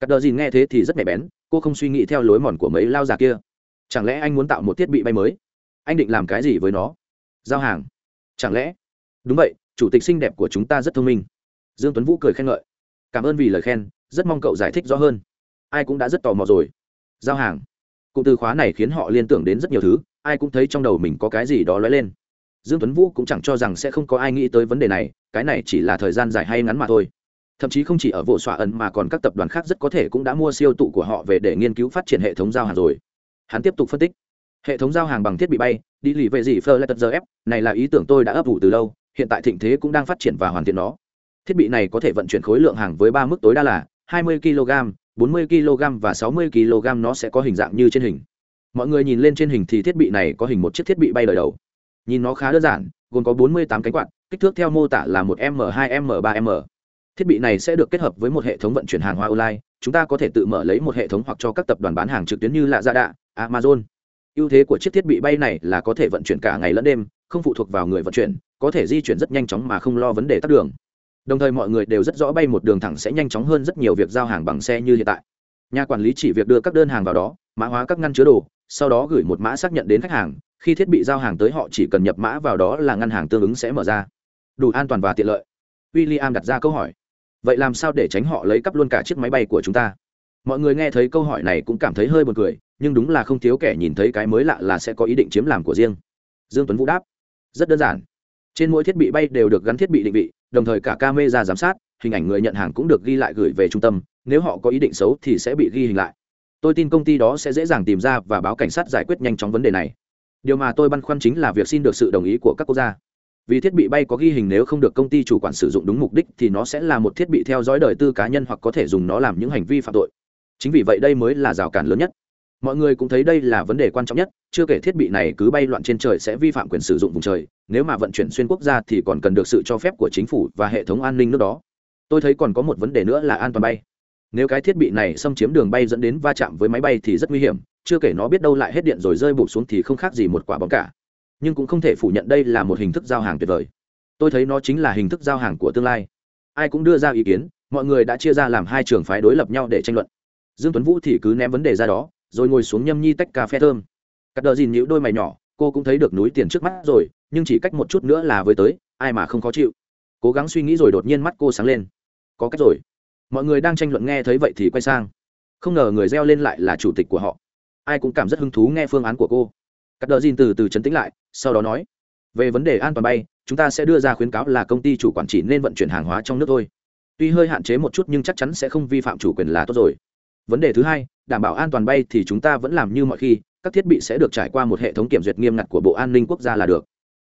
Cắt đờ gì nghe thế thì rất nhạy bén, cô không suy nghĩ theo lối mòn của mấy lao già kia. Chẳng lẽ anh muốn tạo một thiết bị bay mới? Anh định làm cái gì với nó? Giao hàng. Chẳng lẽ? Đúng vậy, chủ tịch xinh đẹp của chúng ta rất thông minh. Dương tuấn vũ cười khen ngợi. Cảm ơn vì lời khen rất mong cậu giải thích rõ hơn. Ai cũng đã rất tò mò rồi. Giao hàng. Cụm từ khóa này khiến họ liên tưởng đến rất nhiều thứ, ai cũng thấy trong đầu mình có cái gì đó lóe lên. Dương tuấn vũ cũng chẳng cho rằng sẽ không có ai nghĩ tới vấn đề này, cái này chỉ là thời gian dài hay ngắn mà thôi. Thậm chí không chỉ ở vụ xoa ẩn mà còn các tập đoàn khác rất có thể cũng đã mua siêu tụ của họ về để nghiên cứu phát triển hệ thống giao hàng rồi. Hắn tiếp tục phân tích. Hệ thống giao hàng bằng thiết bị bay, đi lì về gì Flight GF này là ý tưởng tôi đã ấp ủ từ lâu, hiện tại thịnh thế cũng đang phát triển và hoàn thiện nó. Thiết bị này có thể vận chuyển khối lượng hàng với ba mức tối đa là 20 kg 40 kg và 60 kg nó sẽ có hình dạng như trên hình. Mọi người nhìn lên trên hình thì thiết bị này có hình một chiếc thiết bị bay đời đầu. Nhìn nó khá đơn giản gồm có 48 cánh quạt kích thước theo mô tả là một m 2 m 3 m. Thiết bị này sẽ được kết hợp với một hệ thống vận chuyển hàng hóa online chúng ta có thể tự mở lấy một hệ thống hoặc cho các tập đoàn bán hàng trực tuyến như là Zada, Amazon. ưu thế của chiếc thiết bị bay này là có thể vận chuyển cả ngày lẫn đêm không phụ thuộc vào người vận chuyển có thể di chuyển rất nhanh chóng mà không lo vấn đề tắt đường đồng thời mọi người đều rất rõ bay một đường thẳng sẽ nhanh chóng hơn rất nhiều việc giao hàng bằng xe như hiện tại. Nhà quản lý chỉ việc đưa các đơn hàng vào đó, mã hóa các ngăn chứa đồ, sau đó gửi một mã xác nhận đến khách hàng, khi thiết bị giao hàng tới họ chỉ cần nhập mã vào đó là ngân hàng tương ứng sẽ mở ra. Đủ an toàn và tiện lợi. William đặt ra câu hỏi. Vậy làm sao để tránh họ lấy cắp luôn cả chiếc máy bay của chúng ta? Mọi người nghe thấy câu hỏi này cũng cảm thấy hơi buồn cười, nhưng đúng là không thiếu kẻ nhìn thấy cái mới lạ là sẽ có ý định chiếm làm của riêng. Dương tuấn vũ đáp. Rất đơn giản trên mỗi thiết bị bay đều được gắn thiết bị định vị, đồng thời cả camera giám sát, hình ảnh người nhận hàng cũng được ghi lại gửi về trung tâm, nếu họ có ý định xấu thì sẽ bị ghi hình lại. Tôi tin công ty đó sẽ dễ dàng tìm ra và báo cảnh sát giải quyết nhanh chóng vấn đề này. Điều mà tôi băn khoăn chính là việc xin được sự đồng ý của các quốc gia. Vì thiết bị bay có ghi hình nếu không được công ty chủ quản sử dụng đúng mục đích thì nó sẽ là một thiết bị theo dõi đời tư cá nhân hoặc có thể dùng nó làm những hành vi phạm tội. Chính vì vậy đây mới là rào cản lớn nhất mọi người cũng thấy đây là vấn đề quan trọng nhất, chưa kể thiết bị này cứ bay loạn trên trời sẽ vi phạm quyền sử dụng vùng trời, nếu mà vận chuyển xuyên quốc gia thì còn cần được sự cho phép của chính phủ và hệ thống an ninh nước đó. Tôi thấy còn có một vấn đề nữa là an toàn bay. Nếu cái thiết bị này xâm chiếm đường bay dẫn đến va chạm với máy bay thì rất nguy hiểm, chưa kể nó biết đâu lại hết điện rồi rơi bụp xuống thì không khác gì một quả bóng cả. Nhưng cũng không thể phủ nhận đây là một hình thức giao hàng tuyệt vời. Tôi thấy nó chính là hình thức giao hàng của tương lai. Ai cũng đưa ra ý kiến, mọi người đã chia ra làm hai trường phái đối lập nhau để tranh luận. Dương tuấn vũ thì cứ ném vấn đề ra đó rồi ngồi xuống nhâm nhi tách cà phê thơm. Cắt đờ dìn nhữ đôi mày nhỏ, cô cũng thấy được núi tiền trước mắt rồi, nhưng chỉ cách một chút nữa là với tới, ai mà không khó chịu. Cố gắng suy nghĩ rồi đột nhiên mắt cô sáng lên. Có cách rồi. Mọi người đang tranh luận nghe thấy vậy thì quay sang. Không ngờ người reo lên lại là chủ tịch của họ. Ai cũng cảm rất hứng thú nghe phương án của cô. Cắt đờ dìn từ từ chấn tĩnh lại, sau đó nói, về vấn đề an toàn bay, chúng ta sẽ đưa ra khuyến cáo là công ty chủ quản chỉ nên vận chuyển hàng hóa trong nước thôi. Tuy hơi hạn chế một chút nhưng chắc chắn sẽ không vi phạm chủ quyền là tốt rồi. Vấn đề thứ hai đảm bảo an toàn bay thì chúng ta vẫn làm như mọi khi, các thiết bị sẽ được trải qua một hệ thống kiểm duyệt nghiêm ngặt của bộ an ninh quốc gia là được.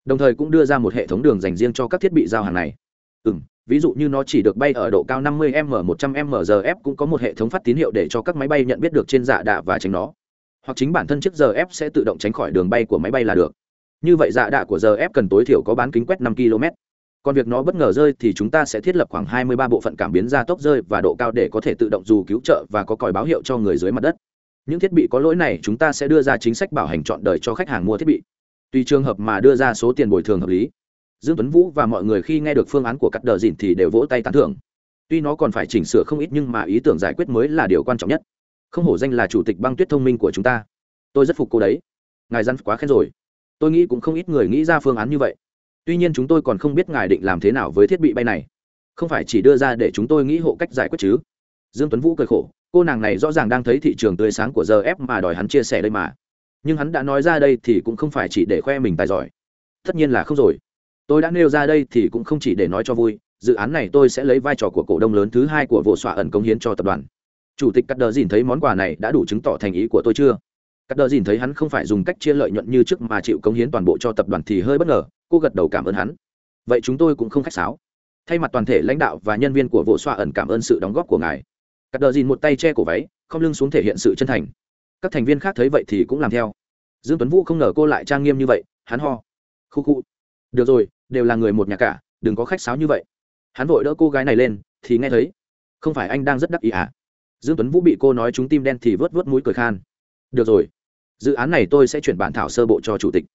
Đồng thời cũng đưa ra một hệ thống đường dành riêng cho các thiết bị giao hàng này. Ừ ví dụ như nó chỉ được bay ở độ cao 50 m 100 m giờ f cũng có một hệ thống phát tín hiệu để cho các máy bay nhận biết được trên dạ đạ và tránh nó. Hoặc chính bản thân chiếc giờ f sẽ tự động tránh khỏi đường bay của máy bay là được. Như vậy dạ đạ của giờ f cần tối thiểu có bán kính quét 5 km còn việc nó bất ngờ rơi thì chúng ta sẽ thiết lập khoảng 23 bộ phận cảm biến gia tốc rơi và độ cao để có thể tự động dù cứu trợ và có còi báo hiệu cho người dưới mặt đất. Những thiết bị có lỗi này chúng ta sẽ đưa ra chính sách bảo hành chọn đời cho khách hàng mua thiết bị. Tùy trường hợp mà đưa ra số tiền bồi thường hợp lý. Dương tuấn vũ và mọi người khi nghe được phương án của cắt đờ dìn thì đều vỗ tay tán thưởng. Tuy nó còn phải chỉnh sửa không ít nhưng mà ý tưởng giải quyết mới là điều quan trọng nhất. Không hổ danh là chủ tịch băng tuyết thông minh của chúng ta. Tôi rất phục cô đấy. Ngài dân quá khen rồi. Tôi nghĩ cũng không ít người nghĩ ra phương án như vậy tuy nhiên chúng tôi còn không biết ngài định làm thế nào với thiết bị bay này. Không phải chỉ đưa ra để chúng tôi nghĩ hộ cách giải quyết chứ? Dương tuấn vũ cười khổ, cô nàng này rõ ràng đang thấy thị trường tươi sáng của giờ ép mà đòi hắn chia sẻ đây mà. Nhưng hắn đã nói ra đây thì cũng không phải chỉ để khoe mình tài giỏi. Tất nhiên là không rồi. Tôi đã nêu ra đây thì cũng không chỉ để nói cho vui, dự án này tôi sẽ lấy vai trò của cổ đông lớn thứ hai của vụ xọa ẩn công hiến cho tập đoàn. Chủ tịch cắt đờ dìn thấy món quà này đã đủ chứng tỏ thành ý của tôi chưa? Cắt đờ dìn thấy hắn không phải dùng cách chia lợi nhuận như trước mà chịu công hiến toàn bộ cho tập đoàn thì hơi bất ngờ cô gật đầu cảm ơn hắn. Vậy chúng tôi cũng không khách sáo. Thay mặt toàn thể lãnh đạo và nhân viên của vụ xoa ẩn cảm ơn sự đóng góp của ngài. Cắt đờ dìn một tay che cổ váy, không lưng xuống thể hiện sự chân thành. Các thành viên khác thấy vậy thì cũng làm theo. Dương tuấn vũ không ngờ cô lại trang nghiêm như vậy, hắn ho. Khu khu. Được rồi, đều là người một nhà cả, đừng có khách sáo như vậy. Hắn vội đỡ cô gái này lên, thì nghe thấy. Không phải anh đang rất đắc ý à? Dương tuấn vũ bị cô nói trúng tim đen thì vớt vớt mũi cười khan. Được rồi. Dự án này tôi sẽ chuyển bản thảo sơ bộ cho chủ tịch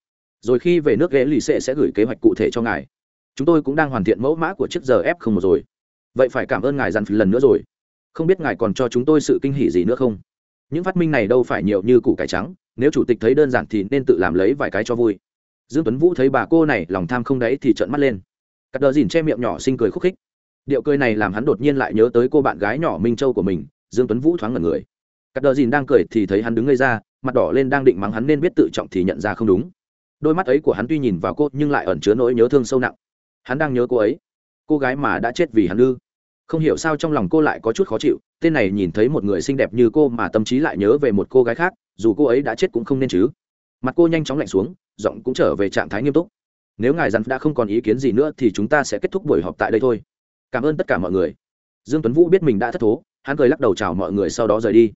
rồi khi về nước ghế lì xệ sẽ gửi kế hoạch cụ thể cho ngài. Chúng tôi cũng đang hoàn thiện mẫu mã của chiếc giờ f không một rồi. Vậy phải cảm ơn ngài dàn lần nữa rồi. Không biết ngài còn cho chúng tôi sự kinh hỉ gì nữa không? Những phát minh này đâu phải nhiều như củ cải trắng, nếu chủ tịch thấy đơn giản thì nên tự làm lấy vài cái cho vui. Dương tuấn vũ thấy bà cô này lòng tham không đấy thì trợn mắt lên. Cắt đờ dìn che miệng nhỏ xinh cười khúc khích. Điệu cười này làm hắn đột nhiên lại nhớ tới cô bạn gái nhỏ minh châu của mình, dương tuấn vũ thoáng ngẩn người. Cắt đờ dìn đang cười thì thấy hắn đứng ngây ra, mặt đỏ lên đang định mắng hắn nên biết tự trọng thì nhận ra không đúng đôi mắt ấy của hắn tuy nhìn vào cô nhưng lại ẩn chứa nỗi nhớ thương sâu nặng. Hắn đang nhớ cô ấy. Cô gái mà đã chết vì hắn ư? Không hiểu sao trong lòng cô lại có chút khó chịu, tên này nhìn thấy một người xinh đẹp như cô mà tâm trí lại nhớ về một cô gái khác, dù cô ấy đã chết cũng không nên chứ. Mặt cô nhanh chóng lạnh xuống, giọng cũng trở về trạng thái nghiêm túc. Nếu ngài dặn đã không còn ý kiến gì nữa thì chúng ta sẽ kết thúc buổi họp tại đây thôi. Cảm ơn tất cả mọi người. Dương tuấn vũ biết mình đã thất thố, hắn cười lắc đầu chào mọi người sau đó rời đi.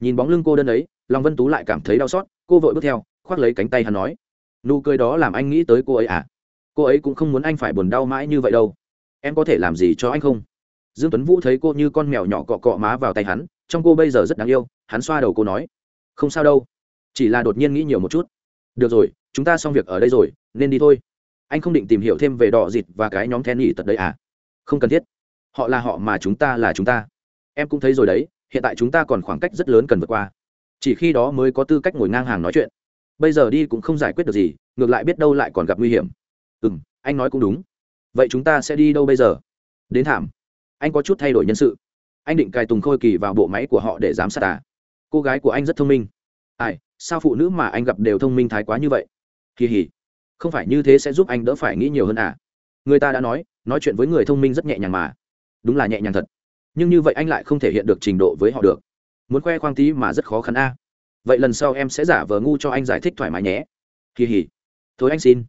Nhìn bóng lưng cô đơn ấy lòng vân tú lại cảm thấy đau xót, cô vội bước theo, khoác lấy cánh tay hắn nói nụ cười đó làm anh nghĩ tới cô ấy à? Cô ấy cũng không muốn anh phải buồn đau mãi như vậy đâu. Em có thể làm gì cho anh không? Dương tuấn vũ thấy cô như con mèo nhỏ cọ cọ má vào tay hắn, trong cô bây giờ rất đáng yêu, hắn xoa đầu cô nói, không sao đâu, chỉ là đột nhiên nghĩ nhiều một chút. Được rồi, chúng ta xong việc ở đây rồi, nên đi thôi. Anh không định tìm hiểu thêm về đỏ dịt và cái nhóm then nhỉ tật đấy à? Không cần thiết, họ là họ mà chúng ta là chúng ta. Em cũng thấy rồi đấy, hiện tại chúng ta còn khoảng cách rất lớn cần vượt qua, chỉ khi đó mới có tư cách ngồi ngang hàng nói chuyện bây giờ đi cũng không giải quyết được gì, ngược lại biết đâu lại còn gặp nguy hiểm. Ừ m anh nói cũng đúng. Vậy chúng ta sẽ đi đâu bây giờ? Đến thảm. Anh có chút thay đổi nhân sự. Anh định cài tùng khôi kỳ vào bộ máy của họ để giám sát à? Cô gái của anh rất thông minh. Ai, sao phụ nữ mà anh gặp đều thông minh thái quá như vậy? Kỳ hỉ. Không phải như thế sẽ giúp anh đỡ phải nghĩ nhiều hơn à? Người ta đã nói nói chuyện với người thông minh rất nhẹ nhàng mà. Đúng là nhẹ nhàng thật. Nhưng như vậy anh lại không thể hiện được trình độ với họ được. Muốn khoe khoang tí mà rất khó khăn a vậy lần sau em sẽ giả vờ ngu cho anh giải thích thoải mái nhé. Kỳ hỉ. Thôi anh xin.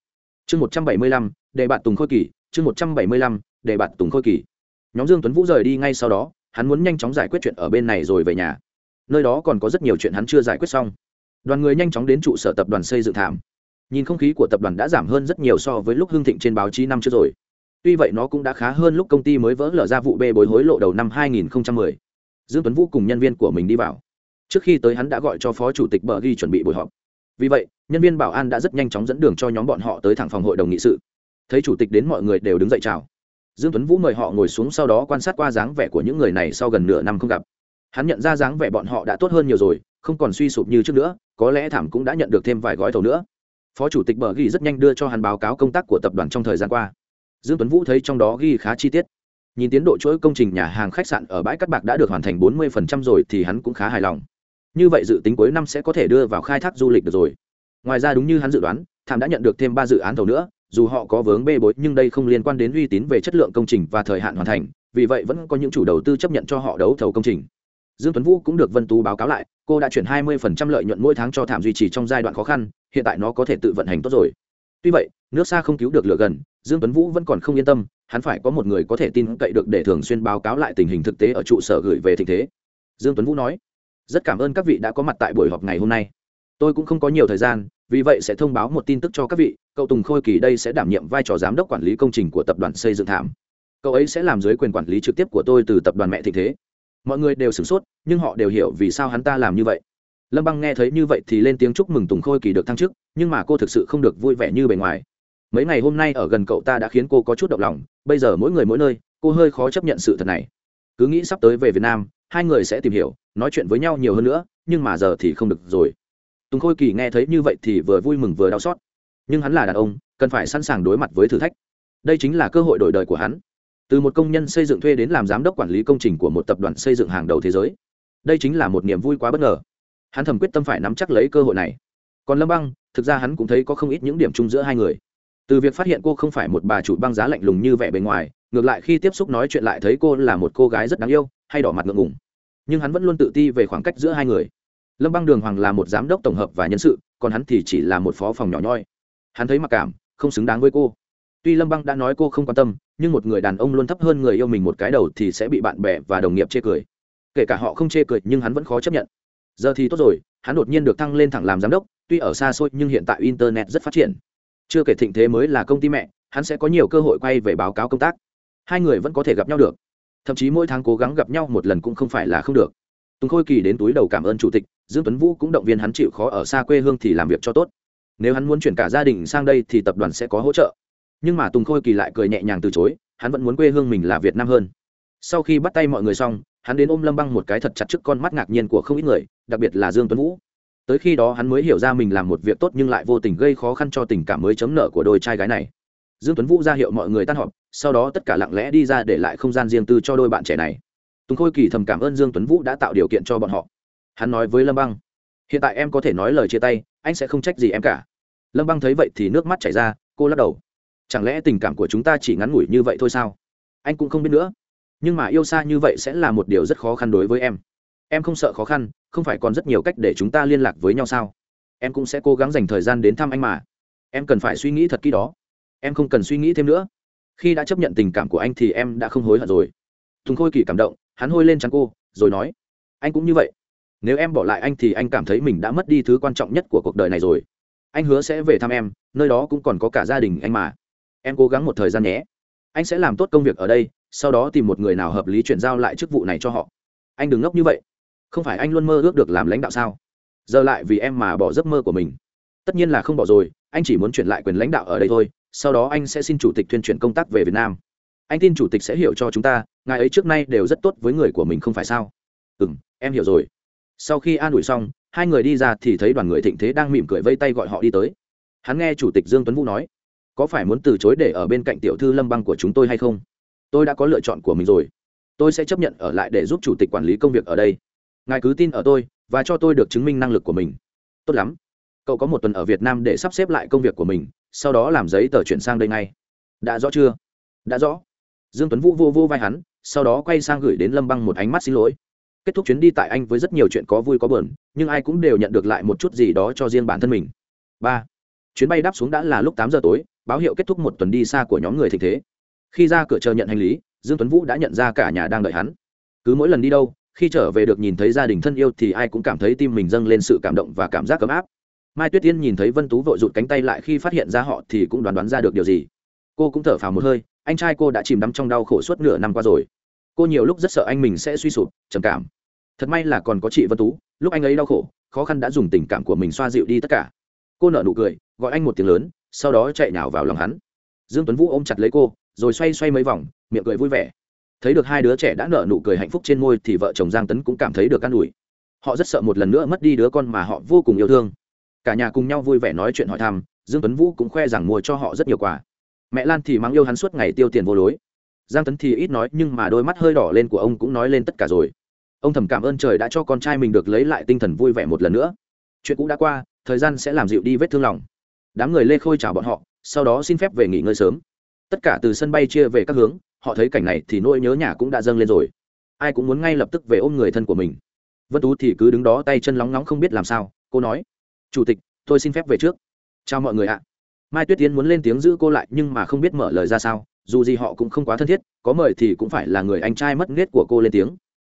Chương một trăm bảy mươi lăm, để bạn tùng khôi kỳ. Chương một trăm bảy mươi lăm, để bạn tùng khôi kỳ. Nhóm dương tuấn vũ rời đi ngay sau đó, hắn muốn nhanh chóng giải quyết chuyện ở bên này rồi về nhà. Nơi đó còn có rất nhiều chuyện hắn chưa giải quyết xong. Đoàn người nhanh chóng đến trụ sở tập đoàn xây dựng thảm. Nhìn không khí của tập đoàn đã giảm hơn rất nhiều so với lúc hưng thịnh trên báo chí năm trước rồi. Tuy vậy nó cũng đã khá hơn lúc công ty mới vỡ lở ra vụ bê bối hối lộ đầu năm 2010. dương tuấn vũ cùng nhân viên của mình đi vào trước khi tới hắn đã gọi cho phó chủ tịch bờ ghi chuẩn bị buổi họp. Vì vậy, nhân viên bảo an đã rất nhanh chóng dẫn đường cho nhóm bọn họ tới thẳng phòng hội đồng nghị sự. Thấy chủ tịch đến mọi người đều đứng dậy chào. Dương tuấn vũ mời họ ngồi xuống sau đó quan sát qua dáng vẻ của những người này sau gần nửa năm không gặp. Hắn nhận ra dáng vẻ bọn họ đã tốt hơn nhiều rồi, không còn suy sụp như trước nữa, có lẽ thảm cũng đã nhận được thêm vài gói thầu nữa. Phó chủ tịch bờ ghi rất nhanh đưa cho hắn báo cáo công tác của tập đoàn trong thời gian qua. Dương tuấn vũ thấy trong đó ghi khá chi tiết. Nhìn tiến độ chuỗi công trình nhà hàng khách sạn ở bãi cát bạc đã được hoàn thành 40% rồi thì hắn cũng khá hài lòng như vậy dự tính cuối năm sẽ có thể đưa vào khai thác du lịch được rồi. Ngoài ra đúng như hắn dự đoán, thảm đã nhận được thêm ba dự án thầu nữa, dù họ có vướng bê bối, nhưng đây không liên quan đến uy tín về chất lượng công trình và thời hạn hoàn thành, vì vậy vẫn có những chủ đầu tư chấp nhận cho họ đấu thầu công trình. Dương tuấn vũ cũng được vân tú báo cáo lại, cô đã chuyển 20% lợi nhuận mỗi tháng cho thảm duy trì trong giai đoạn khó khăn, hiện tại nó có thể tự vận hành tốt rồi. Tuy vậy, nước xa không cứu được lửa gần, dương tuấn vũ vẫn còn không yên tâm, hắn phải có một người có thể tin cậy được để thường xuyên báo cáo lại tình hình thực tế ở trụ sở gửi về tình thế. Dương tuấn vũ nói rất cảm ơn các vị đã có mặt tại buổi họp ngày hôm nay. Tôi cũng không có nhiều thời gian, vì vậy sẽ thông báo một tin tức cho các vị, cậu tùng khôi kỳ đây sẽ đảm nhiệm vai trò giám đốc quản lý công trình của tập đoàn xây dựng thảm. Cậu ấy sẽ làm dưới quyền quản lý trực tiếp của tôi từ tập đoàn mẹ thịnh thế. Mọi người đều sửng sốt, nhưng họ đều hiểu vì sao hắn ta làm như vậy. Lâm băng nghe thấy như vậy thì lên tiếng chúc mừng tùng khôi kỳ được thăng chức, nhưng mà cô thực sự không được vui vẻ như bề ngoài. Mấy ngày hôm nay ở gần cậu ta đã khiến cô có chút động lòng, bây giờ mỗi người mỗi nơi, cô hơi khó chấp nhận sự thật này. Cứ nghĩ sắp tới về việt nam hai người sẽ tìm hiểu, nói chuyện với nhau nhiều hơn nữa, nhưng mà giờ thì không được rồi. Tùng khôi kỳ nghe thấy như vậy thì vừa vui mừng vừa đau xót. Nhưng hắn là đàn ông, cần phải sẵn sàng đối mặt với thử thách. Đây chính là cơ hội đổi đời của hắn. Từ một công nhân xây dựng thuê đến làm giám đốc quản lý công trình của một tập đoàn xây dựng hàng đầu thế giới. Đây chính là một niềm vui quá bất ngờ. Hắn thầm quyết tâm phải nắm chắc lấy cơ hội này. Còn lâm băng, thực ra hắn cũng thấy có không ít những điểm chung giữa hai người. Từ việc phát hiện cô không phải một bà chủ băng giá lạnh lùng như vẻ bề ngoài, ngược lại khi tiếp xúc nói chuyện lại thấy cô là một cô gái rất đáng yêu, hay đỏ mặt ngượng ngùng nhưng hắn vẫn luôn tự ti về khoảng cách giữa hai người. Lâm băng đường hoàng là một giám đốc tổng hợp và nhân sự, còn hắn thì chỉ là một phó phòng nhỏ nhoi. Hắn thấy mặc cảm, không xứng đáng với cô. Tuy lâm băng đã nói cô không quan tâm, nhưng một người đàn ông luôn thấp hơn người yêu mình một cái đầu thì sẽ bị bạn bè và đồng nghiệp chê cười. Kể cả họ không chê cười, nhưng hắn vẫn khó chấp nhận. Giờ thì tốt rồi, hắn đột nhiên được thăng lên thẳng làm giám đốc, tuy ở xa xôi nhưng hiện tại internet rất phát triển. Chưa kể thịnh thế mới là công ty mẹ, hắn sẽ có nhiều cơ hội quay về báo cáo công tác. Hai người vẫn có thể gặp nhau được thậm chí mỗi tháng cố gắng gặp nhau một lần cũng không phải là không được. Tùng khôi kỳ đến túi đầu cảm ơn chủ tịch, dương tuấn vũ cũng động viên hắn chịu khó ở xa quê hương thì làm việc cho tốt. Nếu hắn muốn chuyển cả gia đình sang đây thì tập đoàn sẽ có hỗ trợ. Nhưng mà tùng khôi kỳ lại cười nhẹ nhàng từ chối, hắn vẫn muốn quê hương mình là việt nam hơn. Sau khi bắt tay mọi người xong, hắn đến ôm lâm băng một cái thật chặt trước con mắt ngạc nhiên của không ít người, đặc biệt là dương tuấn vũ. Tới khi đó hắn mới hiểu ra mình làm một việc tốt nhưng lại vô tình gây khó khăn cho tình cảm mới chấm nợ của đôi trai gái này dương tuấn vũ ra hiệu mọi người tan họp, sau đó tất cả lặng lẽ đi ra để lại không gian riêng tư cho đôi bạn trẻ này. Tùng khôi kỳ thầm cảm ơn dương tuấn vũ đã tạo điều kiện cho bọn họ. Hắn nói với lâm băng, hiện tại em có thể nói lời chia tay, anh sẽ không trách gì em cả. Lâm băng thấy vậy thì nước mắt chảy ra, cô lắc đầu. Chẳng lẽ tình cảm của chúng ta chỉ ngắn ngủi như vậy thôi sao? Anh cũng không biết nữa. Nhưng mà yêu xa như vậy sẽ là một điều rất khó khăn đối với em. Em không sợ khó khăn, không phải còn rất nhiều cách để chúng ta liên lạc với nhau sao? Em cũng sẽ cố gắng dành thời gian đến thăm anh mà. Em cần phải suy nghĩ thật kỹ đó em không cần suy nghĩ thêm nữa. Khi đã chấp nhận tình cảm của anh thì em đã không hối hận rồi. Tùng khôi kỳ cảm động, hắn hôi lên chắn cô, rồi nói, anh cũng như vậy. Nếu em bỏ lại anh thì anh cảm thấy mình đã mất đi thứ quan trọng nhất của cuộc đời này rồi. Anh hứa sẽ về thăm em, nơi đó cũng còn có cả gia đình anh mà. Em cố gắng một thời gian nhé. Anh sẽ làm tốt công việc ở đây, sau đó tìm một người nào hợp lý chuyển giao lại chức vụ này cho họ. Anh đừng ngốc như vậy. Không phải anh luôn mơ ước được làm lãnh đạo sao? Giờ lại vì em mà bỏ giấc mơ của mình. Tất nhiên là không bỏ rồi, anh chỉ muốn chuyển lại quyền lãnh đạo ở đây thôi sau đó anh sẽ xin chủ tịch tuyên truyền công tác về việt nam. Anh tin chủ tịch sẽ hiểu cho chúng ta, ngài ấy trước nay đều rất tốt với người của mình không phải sao? Ừ m em hiểu rồi. Sau khi an ủi xong, hai người đi ra thì thấy đoàn người thịnh thế đang mỉm cười vây tay gọi họ đi tới. Hắn nghe chủ tịch dương tuấn vũ nói, có phải muốn từ chối để ở bên cạnh tiểu thư lâm băng của chúng tôi hay không? Tôi đã có lựa chọn của mình rồi. Tôi sẽ chấp nhận ở lại để giúp chủ tịch quản lý công việc ở đây. Ngài cứ tin ở tôi và cho tôi được chứng minh năng lực của mình. Tốt lắm. Cậu có một tuần ở việt nam để sắp xếp lại công việc của mình sau đó làm giấy tờ chuyển sang đây ngay. Đã rõ chưa? Đã rõ. Dương tuấn vũ vô vô vai hắn, sau đó quay sang gửi đến lâm băng một ánh mắt xin lỗi. Kết thúc chuyến đi tại anh với rất nhiều chuyện có vui có buồn, nhưng ai cũng đều nhận được lại một chút gì đó cho riêng bản thân mình. Ba. Chuyến bay đáp xuống đã là lúc tám giờ tối, báo hiệu kết thúc một tuần đi xa của nhóm người thịnh thế. Khi ra cửa chờ nhận hành lý, dương tuấn vũ đã nhận ra cả nhà đang đợi hắn. Cứ mỗi lần đi đâu, khi trở về được nhìn thấy gia đình thân yêu thì ai cũng cảm thấy tim mình dâng lên sự cảm động và cảm giác ấm áp mai tuyết tiên nhìn thấy vân tú vội rụt cánh tay lại khi phát hiện ra họ thì cũng đoán đoán ra được điều gì. Cô cũng thở phào một hơi, anh trai cô đã chìm đắm trong đau khổ suốt nửa năm qua rồi. Cô nhiều lúc rất sợ anh mình sẽ suy sụp, trầm cảm. Thật may là còn có chị vân tú, lúc anh ấy đau khổ, khó khăn đã dùng tình cảm của mình xoa dịu đi tất cả. Cô nở nụ cười, gọi anh một tiếng lớn, sau đó chạy nào vào lòng hắn. Dương tuấn vũ ôm chặt lấy cô, rồi xoay xoay mấy vòng, miệng cười vui vẻ. Thấy được hai đứa trẻ đã nở nụ cười hạnh phúc trên môi thì vợ chồng giang tấn cũng cảm thấy được an ủi. Họ rất sợ một lần nữa mất đi đứa con mà họ vô cùng yêu thương cả nhà cùng nhau vui vẻ nói chuyện hỏi thăm, dương tuấn vũ cũng khoe rằng mua cho họ rất nhiều quà. Mẹ lan thì mắng yêu hắn suốt ngày tiêu tiền vô lối. Giang tấn thì ít nói, nhưng mà đôi mắt hơi đỏ lên của ông cũng nói lên tất cả rồi. Ông thầm cảm ơn trời đã cho con trai mình được lấy lại tinh thần vui vẻ một lần nữa. Chuyện cũ đã qua, thời gian sẽ làm dịu đi vết thương lòng. Đám người lê khôi chào bọn họ, sau đó xin phép về nghỉ ngơi sớm. Tất cả từ sân bay chia về các hướng, họ thấy cảnh này thì nỗi nhớ nhà cũng đã dâng lên rồi. Ai cũng muốn ngay lập tức về ôm người thân của mình. Vân tú thì cứ đứng đó tay chân lóng nóng không biết làm sao, cô nói chủ tịch, tôi xin phép về trước. Chào mọi người ạ. Mai tuyết tiến muốn lên tiếng giữ cô lại nhưng mà không biết mở lời ra sao, dù gì họ cũng không quá thân thiết, có mời thì cũng phải là người anh trai mất nết của cô lên tiếng.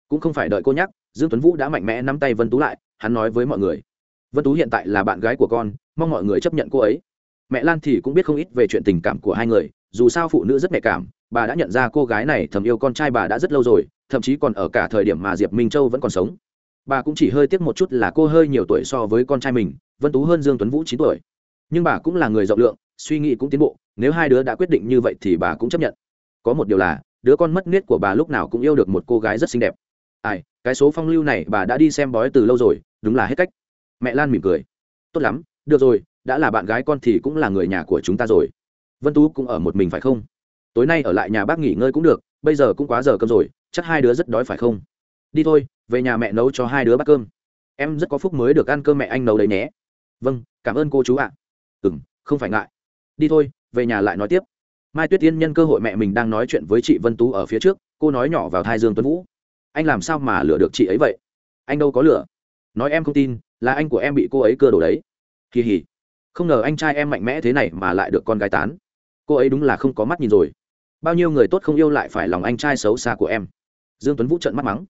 Cũng không phải đợi cô nhắc, dương tuấn vũ đã mạnh mẽ nắm tay vân tú lại, hắn nói với mọi người. Vân tú hiện tại là bạn gái của con, mong mọi người chấp nhận cô ấy. Mẹ lan thì cũng biết không ít về chuyện tình cảm của hai người, dù sao phụ nữ rất nhạy cảm, bà đã nhận ra cô gái này thầm yêu con trai bà đã rất lâu rồi, thậm chí còn ở cả thời điểm mà diệp minh châu vẫn còn sống bà cũng chỉ hơi tiếc một chút là cô hơi nhiều tuổi so với con trai mình, vân tú hơn dương tuấn vũ chín tuổi. Nhưng bà cũng là người rộng lượng, suy nghĩ cũng tiến bộ, nếu hai đứa đã quyết định như vậy thì bà cũng chấp nhận. Có một điều là, đứa con mất nết của bà lúc nào cũng yêu được một cô gái rất xinh đẹp. Ai, cái số phong lưu này bà đã đi xem bói từ lâu rồi, đúng là hết cách. Mẹ lan mỉm cười. Tốt lắm, được rồi, đã là bạn gái con thì cũng là người nhà của chúng ta rồi. Vân tú cũng ở một mình phải không? Tối nay ở lại nhà bác nghỉ ngơi cũng được, bây giờ cũng quá giờ cơm rồi, chắc hai đứa rất đói phải không? Đi thôi, về nhà mẹ nấu cho hai đứa bát cơm. Em rất có phúc mới được ăn cơm mẹ anh nấu đấy nhé. Vâng cảm ơn cô chú ạ. À. ừ m không phải ngại. Đi thôi, về nhà lại nói tiếp. Mai tuyết tiên nhân cơ hội mẹ mình đang nói chuyện với chị vân tú ở phía trước, cô nói nhỏ vào thai dương tuấn vũ. Anh làm sao mà lừa được chị ấy vậy? Anh đâu có lừa. Nói em không tin, là anh của em bị cô ấy cưa đổ đấy. Kỳ hỉ. Không ngờ anh trai em mạnh mẽ thế này mà lại được con gái tán. Cô ấy đúng là không có mắt nhìn rồi. Bao nhiêu người tốt không yêu lại phải lòng anh trai xấu xa của em. Dương tuấn vũ trợn mắt mắng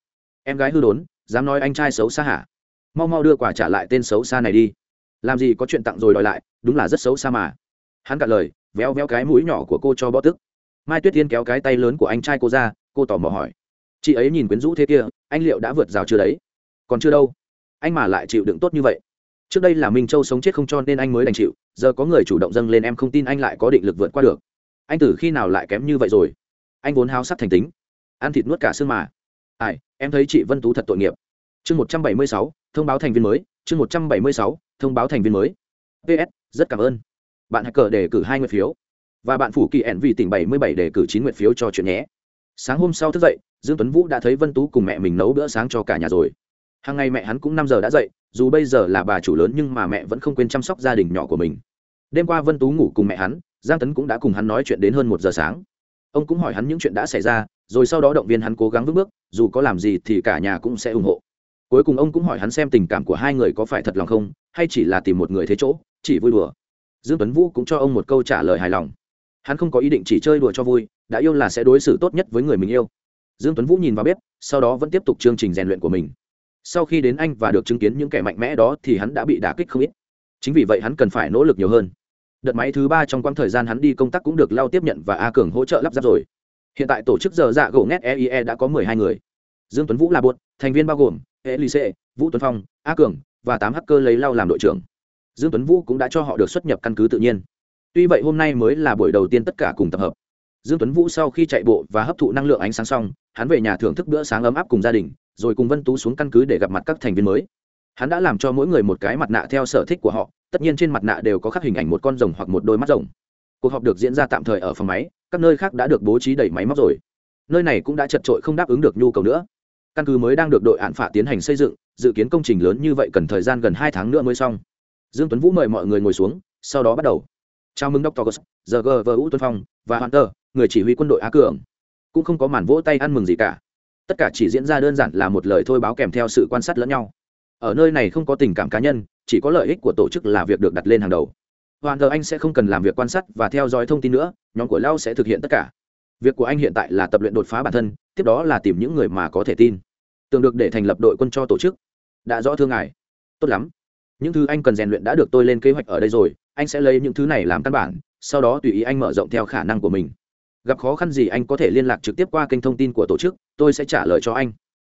em gái hư đốn, dám nói anh trai xấu xa hả? Mau mau đưa quà trả lại tên xấu xa này đi. Làm gì có chuyện tặng rồi đòi lại, đúng là rất xấu xa mà. Hắn cạn lời, véo véo cái mũi nhỏ của cô cho bó tức mai tuyết tiên kéo cái tay lớn của anh trai cô ra, cô tò mò hỏi. Chị ấy nhìn quyến rũ thế kia, anh liệu đã vượt rào chưa đấy? Còn chưa đâu. Anh mà lại chịu đựng tốt như vậy. Trước đây là minh châu sống chết không cho nên anh mới đành chịu, giờ có người chủ động dâng lên em không tin anh lại có định lực vượt qua được. Anh từ khi nào lại kém như vậy rồi? Anh vốn háo sắc thành tính, ăn thịt nuốt cả xương mà. Ai? Em thấy chị vân tú thật tội nghiệp. Chương một trăm bảy mươi sáu, thông báo thành viên mới. Chương một trăm bảy mươi sáu, thông báo thành viên mới. Ps rất cảm ơn. Bạn hãy cờ đề cử hai nguyện phiếu. Và bạn phủ kỳ ẻn vì tỉnh bảy mươi bảy đề cử chín nguyện phiếu cho chuyện nhé. Sáng hôm sau thức dậy, dương tuấn vũ đã thấy vân tú cùng mẹ mình nấu bữa sáng cho cả nhà rồi. Hàng ngày mẹ hắn cũng năm giờ đã dậy, dù bây giờ là bà chủ lớn nhưng mà mẹ vẫn không quên chăm sóc gia đình nhỏ của mình. Đêm qua vân tú ngủ cùng mẹ hắn, giang tấn cũng đã cùng hắn nói chuyện đến hơn một giờ sáng. Ông cũng hỏi hắn những chuyện đã xảy ra rồi sau đó động viên hắn cố gắng vững bước, dù có làm gì thì cả nhà cũng sẽ ủng hộ. Cuối cùng ông cũng hỏi hắn xem tình cảm của hai người có phải thật lòng không, hay chỉ là tìm một người thế chỗ, chỉ vui đùa. Dương tuấn vũ cũng cho ông một câu trả lời hài lòng. Hắn không có ý định chỉ chơi đùa cho vui, đã yêu là sẽ đối xử tốt nhất với người mình yêu. Dương tuấn vũ nhìn vào bếp, sau đó vẫn tiếp tục chương trình rèn luyện của mình. Sau khi đến anh và được chứng kiến những kẻ mạnh mẽ đó thì hắn đã bị đả kích không ít. Chính vì vậy hắn cần phải nỗ lực nhiều hơn. Đợt máy thứ ba trong quãng thời gian hắn đi công tác cũng được lao tiếp nhận và a cường hỗ trợ lắp ráp rồi hiện tại tổ chức giờ dạ gỗ ngét eie đã có mười hai người. Dương tuấn vũ là bột thành viên bao gồm elise vũ tuấn phong, a cường và tám hacker lấy lao làm đội trưởng. Dương tuấn vũ cũng đã cho họ được xuất nhập căn cứ tự nhiên. Tuy vậy hôm nay mới là buổi đầu tiên tất cả cùng tập hợp. Dương tuấn vũ sau khi chạy bộ và hấp thụ năng lượng ánh sáng xong, hắn về nhà thưởng thức bữa sáng ấm áp cùng gia đình, rồi cùng vân tú xuống căn cứ để gặp mặt các thành viên mới. Hắn đã làm cho mỗi người một cái mặt nạ theo sở thích của họ, tất nhiên trên mặt nạ đều có khắc hình ảnh một con rồng hoặc một đôi mắt rồng. Cuộc họp được diễn ra tạm thời ở phòng máy các nơi khác đã được bố trí đầy máy móc rồi. Nơi này cũng đã chật trội không đáp ứng được nhu cầu nữa. Căn cứ mới đang được đội án phạ tiến hành xây dựng, dự kiến công trình lớn như vậy cần thời gian gần hai tháng nữa mới xong. Dương tuấn vũ mời mọi người ngồi xuống, sau đó bắt đầu. Chào mừng dr gus giờ g v u tuấn phong và hunter, người chỉ huy quân đội á cường. Cũng không có màn vỗ tay ăn mừng gì cả. Tất cả chỉ diễn ra đơn giản là một lời thôi báo kèm theo sự quan sát lẫn nhau. Ở nơi này không có tình cảm cá nhân, chỉ có lợi ích của tổ chức là việc được đặt lên hàng đầu hoàn thờ anh sẽ không cần làm việc quan sát và theo dõi thông tin nữa, nhóm của lao sẽ thực hiện tất cả. Việc của anh hiện tại là tập luyện đột phá bản thân, tiếp đó là tìm những người mà có thể tin. Tưởng được để thành lập đội quân cho tổ chức. Đã rõ thương ngài. Tốt lắm. Những thứ anh cần rèn luyện đã được tôi lên kế hoạch ở đây rồi, anh sẽ lấy những thứ này làm căn bản, sau đó tùy ý anh mở rộng theo khả năng của mình. Gặp khó khăn gì anh có thể liên lạc trực tiếp qua kênh thông tin của tổ chức, tôi sẽ trả lời cho anh.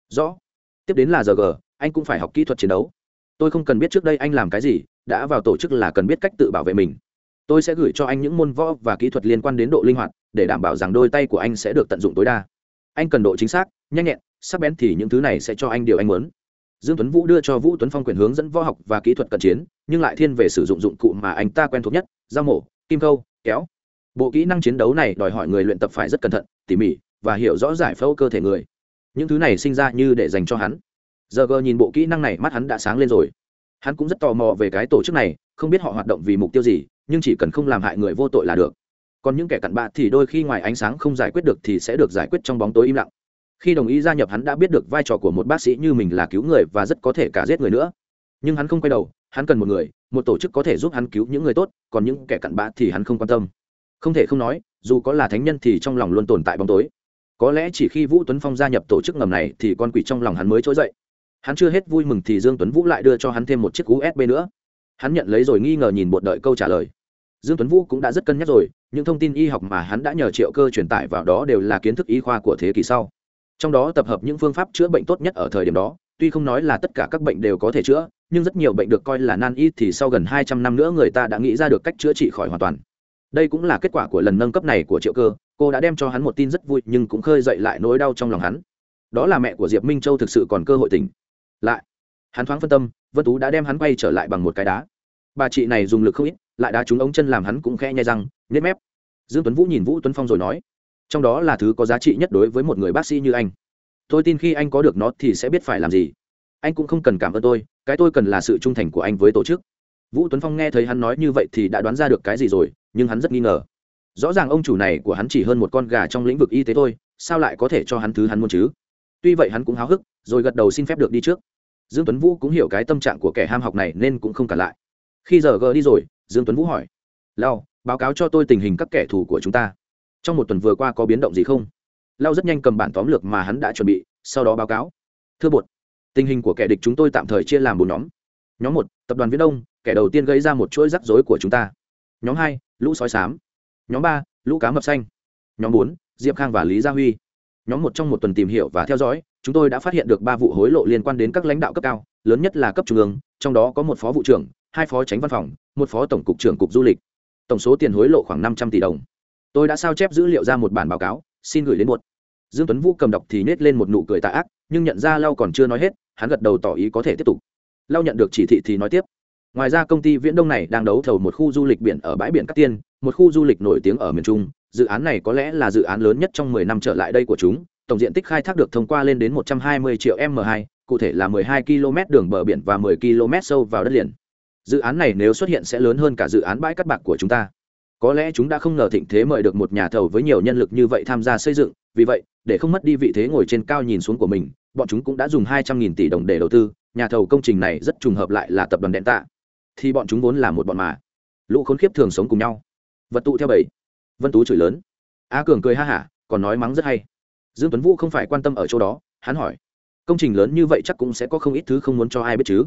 Rõ. Tiếp đến là giờ g, anh cũng phải học kỹ thuật chiến đấu tôi không cần biết trước đây anh làm cái gì, đã vào tổ chức là cần biết cách tự bảo vệ mình. Tôi sẽ gửi cho anh những môn võ và kỹ thuật liên quan đến độ linh hoạt, để đảm bảo rằng đôi tay của anh sẽ được tận dụng tối đa. Anh cần độ chính xác, nhanh nhẹn, sắc bén thì những thứ này sẽ cho anh điều anh muốn. Dương tuấn vũ đưa cho vũ tuấn phong quyền hướng dẫn võ học và kỹ thuật cận chiến, nhưng lại thiên về sử dụng dụng cụ mà anh ta quen thuộc nhất, dao mổ, kim câu, kéo. Bộ kỹ năng chiến đấu này đòi hỏi người luyện tập phải rất cẩn thận, tỉ mỉ và hiểu rõ giải phẫu cơ thể người. Những thứ này sinh ra như để dành cho hắn giờ gờ nhìn bộ kỹ năng này, mắt hắn đã sáng lên rồi. Hắn cũng rất tò mò về cái tổ chức này, không biết họ hoạt động vì mục tiêu gì, nhưng chỉ cần không làm hại người vô tội là được. Còn những kẻ cặn bạ thì đôi khi ngoài ánh sáng không giải quyết được thì sẽ được giải quyết trong bóng tối im lặng. Khi đồng ý gia nhập, hắn đã biết được vai trò của một bác sĩ như mình là cứu người và rất có thể cả giết người nữa. Nhưng hắn không quay đầu, hắn cần một người, một tổ chức có thể giúp hắn cứu những người tốt, còn những kẻ cặn bã thì hắn không quan tâm. Không thể không nói, dù có là thánh nhân thì trong lòng luôn tồn tại bóng tối. Có lẽ chỉ khi vũ tuấn phong gia nhập tổ chức ngầm này thì con quỷ trong lòng hắn mới trỗi dậy hắn chưa hết vui mừng thì dương tuấn vũ lại đưa cho hắn thêm một chiếc usb nữa. Hắn nhận lấy rồi nghi ngờ nhìn bột đợi câu trả lời. Dương tuấn vũ cũng đã rất cân nhắc rồi, những thông tin y học mà hắn đã nhờ triệu cơ truyền tải vào đó đều là kiến thức y khoa của thế kỷ sau. Trong đó tập hợp những phương pháp chữa bệnh tốt nhất ở thời điểm đó, tuy không nói là tất cả các bệnh đều có thể chữa, nhưng rất nhiều bệnh được coi là nan y thì sau gần hai trăm năm nữa người ta đã nghĩ ra được cách chữa trị khỏi hoàn toàn. Đây cũng là kết quả của lần nâng cấp này của triệu cơ, cô đã đem cho hắn một tin rất vui nhưng cũng khơi dậy lại nỗi đau trong lòng hắn. Đó là mẹ của diệp minh châu thực sự còn cơ hội tình lại, hắn thoáng phân tâm, vân tú đã đem hắn quay trở lại bằng một cái đá. Bà chị này dùng lực không ít, lại đá trúng ống chân làm hắn cũng khe nhai răng nhét mép. Dương tuấn vũ nhìn vũ tuấn phong rồi nói, trong đó là thứ có giá trị nhất đối với một người bác sĩ như anh. Tôi tin khi anh có được nó thì sẽ biết phải làm gì. Anh cũng không cần cảm ơn tôi, cái tôi cần là sự trung thành của anh với tổ chức. Vũ tuấn phong nghe thấy hắn nói như vậy thì đã đoán ra được cái gì rồi, nhưng hắn rất nghi ngờ. Rõ ràng ông chủ này của hắn chỉ hơn một con gà trong lĩnh vực y tế thôi, sao lại có thể cho hắn thứ hắn muốn chứ? Tuy vậy hắn cũng háo hức, rồi gật đầu xin phép được đi trước. Dương tuấn vũ cũng hiểu cái tâm trạng của kẻ ham học này nên cũng không cả lại. Khi giờ g đi rồi, dương tuấn vũ hỏi, lao, báo cáo cho tôi tình hình các kẻ thù của chúng ta. Trong một tuần vừa qua có biến động gì không? Lao rất nhanh cầm bản tóm lược mà hắn đã chuẩn bị, sau đó báo cáo, thưa bột, tình hình của kẻ địch chúng tôi tạm thời chia làm bốn nhóm. Nhóm một, tập đoàn viễn đông, kẻ đầu tiên gây ra một chuỗi rắc rối của chúng ta. Nhóm hai, lũ sói sám nhóm ba, lũ cá mập xanh. Nhóm bốn, diệp khang và lý gia huy nhóm một trong một tuần tìm hiểu và theo dõi, chúng tôi đã phát hiện được ba vụ hối lộ liên quan đến các lãnh đạo cấp cao, lớn nhất là cấp trung ương, trong đó có một phó vụ trưởng, hai phó tránh văn phòng, một phó tổng cục trưởng cục du lịch. Tổng số tiền hối lộ khoảng năm trăm tỷ đồng. Tôi đã sao chép dữ liệu ra một bản báo cáo, xin gửi đến một. Dương tuấn vũ cầm đọc thì nết lên một nụ cười tạ ác, nhưng nhận ra lau còn chưa nói hết, hắn gật đầu tỏ ý có thể tiếp tục. Lau nhận được chỉ thị thì nói tiếp. Ngoài ra công ty viễn đông này đang đấu thầu một khu du lịch biển ở bãi biển cát tiên, một khu du lịch nổi tiếng ở miền trung dự án này có lẽ là dự án lớn nhất trong 10 năm trở lại đây của chúng, tổng diện tích khai thác được thông qua lên đến 120 triệu m 2 cụ thể là 12 km đường bờ biển và 10 km sâu vào đất liền. Dự án này nếu xuất hiện sẽ lớn hơn cả dự án bãi cát bạc của chúng ta. Có lẽ chúng đã không ngờ thịnh thế mời được một nhà thầu với nhiều nhân lực như vậy tham gia xây dựng, vì vậy, để không mất đi vị thế ngồi trên cao nhìn xuống của mình, bọn chúng cũng đã dùng hai trăm nghìn tỷ đồng để đầu tư, nhà thầu công trình này rất trùng hợp lại là tập đoàn đèn tạ. Thì bọn chúng vốn là một bọn mà. Lũ khốn khiếp thường sống cùng nhau. Vật tụ theo bầy vân tú chửi lớn a cường cười ha hả còn nói mắng rất hay dương tuấn vũ không phải quan tâm ở chỗ đó hắn hỏi công trình lớn như vậy chắc cũng sẽ có không ít thứ không muốn cho ai biết chứ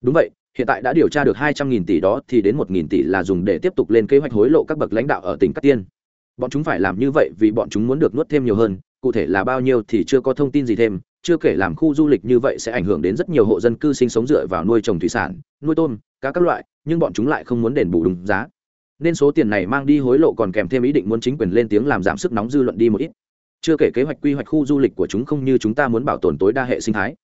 đúng vậy hiện tại đã điều tra được hai trăm nghìn tỷ đó thì đến một nghìn tỷ là dùng để tiếp tục lên kế hoạch hối lộ các bậc lãnh đạo ở tỉnh Cát Tiên. Bọn chúng phải làm như vậy vì bọn chúng muốn được nuốt thêm nhiều hơn, cụ thể là bao nhiêu thì chưa có thông tin gì thêm, chưa kể làm khu du lịch như vậy sẽ ảnh hưởng đến rất nhiều hộ dân cư sinh sống dựa vào nuôi trồng thủy sản, nuôi tôm, cá các loại, nhưng bọn chúng lại không muốn đền bù đúng giá. Nên số tiền này mang đi hối lộ còn kèm thêm ý định muốn chính quyền lên tiếng làm giảm sức nóng dư luận đi một ít. Chưa kể kế hoạch quy hoạch khu du lịch của chúng không như chúng ta muốn bảo tồn tối đa hệ sinh thái.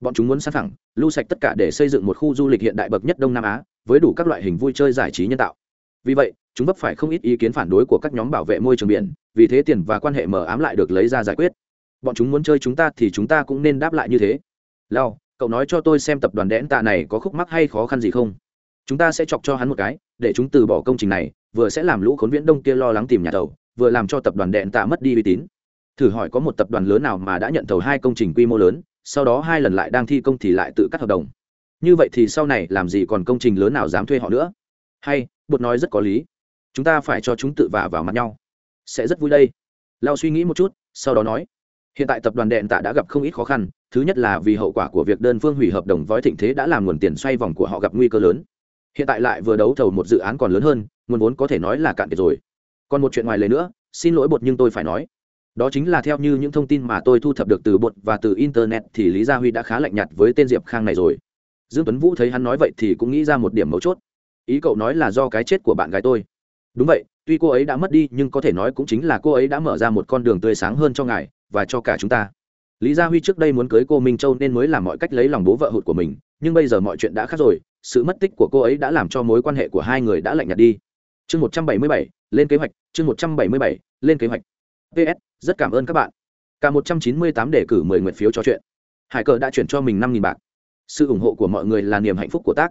Bọn chúng muốn sát thẳng lưu sạch tất cả để xây dựng một khu du lịch hiện đại bậc nhất đông nam á, với đủ các loại hình vui chơi giải trí nhân tạo. Vì vậy, chúng vấp phải không ít ý kiến phản đối của các nhóm bảo vệ môi trường biển, vì thế tiền và quan hệ mờ ám lại được lấy ra giải quyết. Bọn chúng muốn chơi chúng ta thì chúng ta cũng nên đáp lại như thế. Lao cậu nói cho tôi xem tập đoàn đẽn tạ này có khúc mắc hay khó khăn gì không? Chúng ta sẽ chọc cho hắn một cái, để chúng từ bỏ công trình này, vừa sẽ làm lũ khốn viễn đông kia lo lắng tìm nhà thầu, vừa làm cho tập đoàn đèn tạ mất đi uy tín. Thử hỏi có một tập đoàn lớn nào mà đã nhận thầu hai công trình quy mô lớn, sau đó hai lần lại đang thi công thì lại tự cắt hợp đồng. Như vậy thì sau này làm gì còn công trình lớn nào dám thuê họ nữa? Hay, bột nói rất có lý. Chúng ta phải cho chúng tự vả vào mặt nhau. Sẽ rất vui đây. Lao suy nghĩ một chút, sau đó nói. Hiện tại tập đoàn đèn tạ đã gặp không ít khó khăn, thứ nhất là vì hậu quả của việc đơn phương hủy hợp đồng với thịnh thế đã làm nguồn tiền xoay vòng của họ gặp nguy cơ lớn hiện tại lại vừa đấu thầu một dự án còn lớn hơn, nguồn vốn có thể nói là cạn kiệt rồi. Còn một chuyện ngoài lời nữa, xin lỗi bột nhưng tôi phải nói. Đó chính là theo như những thông tin mà tôi thu thập được từ bột và từ internet thì lý gia huy đã khá lạnh nhạt với tên diệp khang này rồi. Dương tuấn vũ thấy hắn nói vậy thì cũng nghĩ ra một điểm mấu chốt. Ý cậu nói là do cái chết của bạn gái tôi. Đúng vậy, tuy cô ấy đã mất đi nhưng có thể nói cũng chính là cô ấy đã mở ra một con đường tươi sáng hơn cho ngài và cho cả chúng ta. Lý gia huy trước đây muốn cưới cô minh châu nên mới làm mọi cách lấy lòng bố vợ hụt của mình, nhưng bây giờ mọi chuyện đã khác rồi sự mất tích của cô ấy đã làm cho mối quan hệ của hai người đã lạnh nhạt đi. Chương một trăm bảy mươi bảy, lên kế hoạch, chương một trăm bảy mươi bảy, lên kế hoạch. Ps rất cảm ơn các bạn. Cả một trăm chín mươi tám đề cử mười nguyện phiếu cho chuyện. Hải cờ đã chuyển cho mình năm nghìn bạc. Sự ủng hộ của mọi người là niềm hạnh phúc của tác.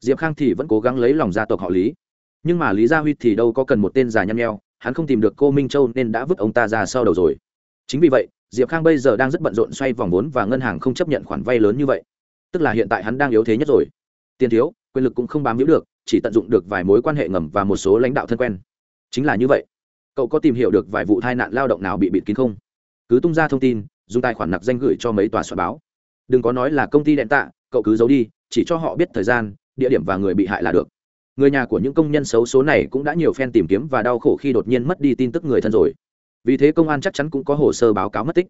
Diệp khang thì vẫn cố gắng lấy lòng gia tộc họ lý. Nhưng mà lý gia huy thì đâu có cần một tên già nhăm nheo, hắn không tìm được cô minh châu nên đã vứt ông ta ra sau đầu rồi. Chính vì vậy, diệp khang bây giờ đang rất bận rộn xoay vòng vốn và ngân hàng không chấp nhận khoản vay lớn như vậy. Tức là hiện tại hắn đang yếu thế nhất rồi tiền thiếu, quyền lực cũng không bám víu được, chỉ tận dụng được vài mối quan hệ ngầm và một số lãnh đạo thân quen. Chính là như vậy. Cậu có tìm hiểu được vài vụ tai nạn lao động nào bị bịt kín không? Cứ tung ra thông tin, dùng tài khoản nặc danh gửi cho mấy tòa soạn báo. Đừng có nói là công ty đèn tạ, cậu cứ giấu đi, chỉ cho họ biết thời gian, địa điểm và người bị hại là được. Người nhà của những công nhân xấu số này cũng đã nhiều phen tìm kiếm và đau khổ khi đột nhiên mất đi tin tức người thân rồi. Vì thế công an chắc chắn cũng có hồ sơ báo cáo mất tích.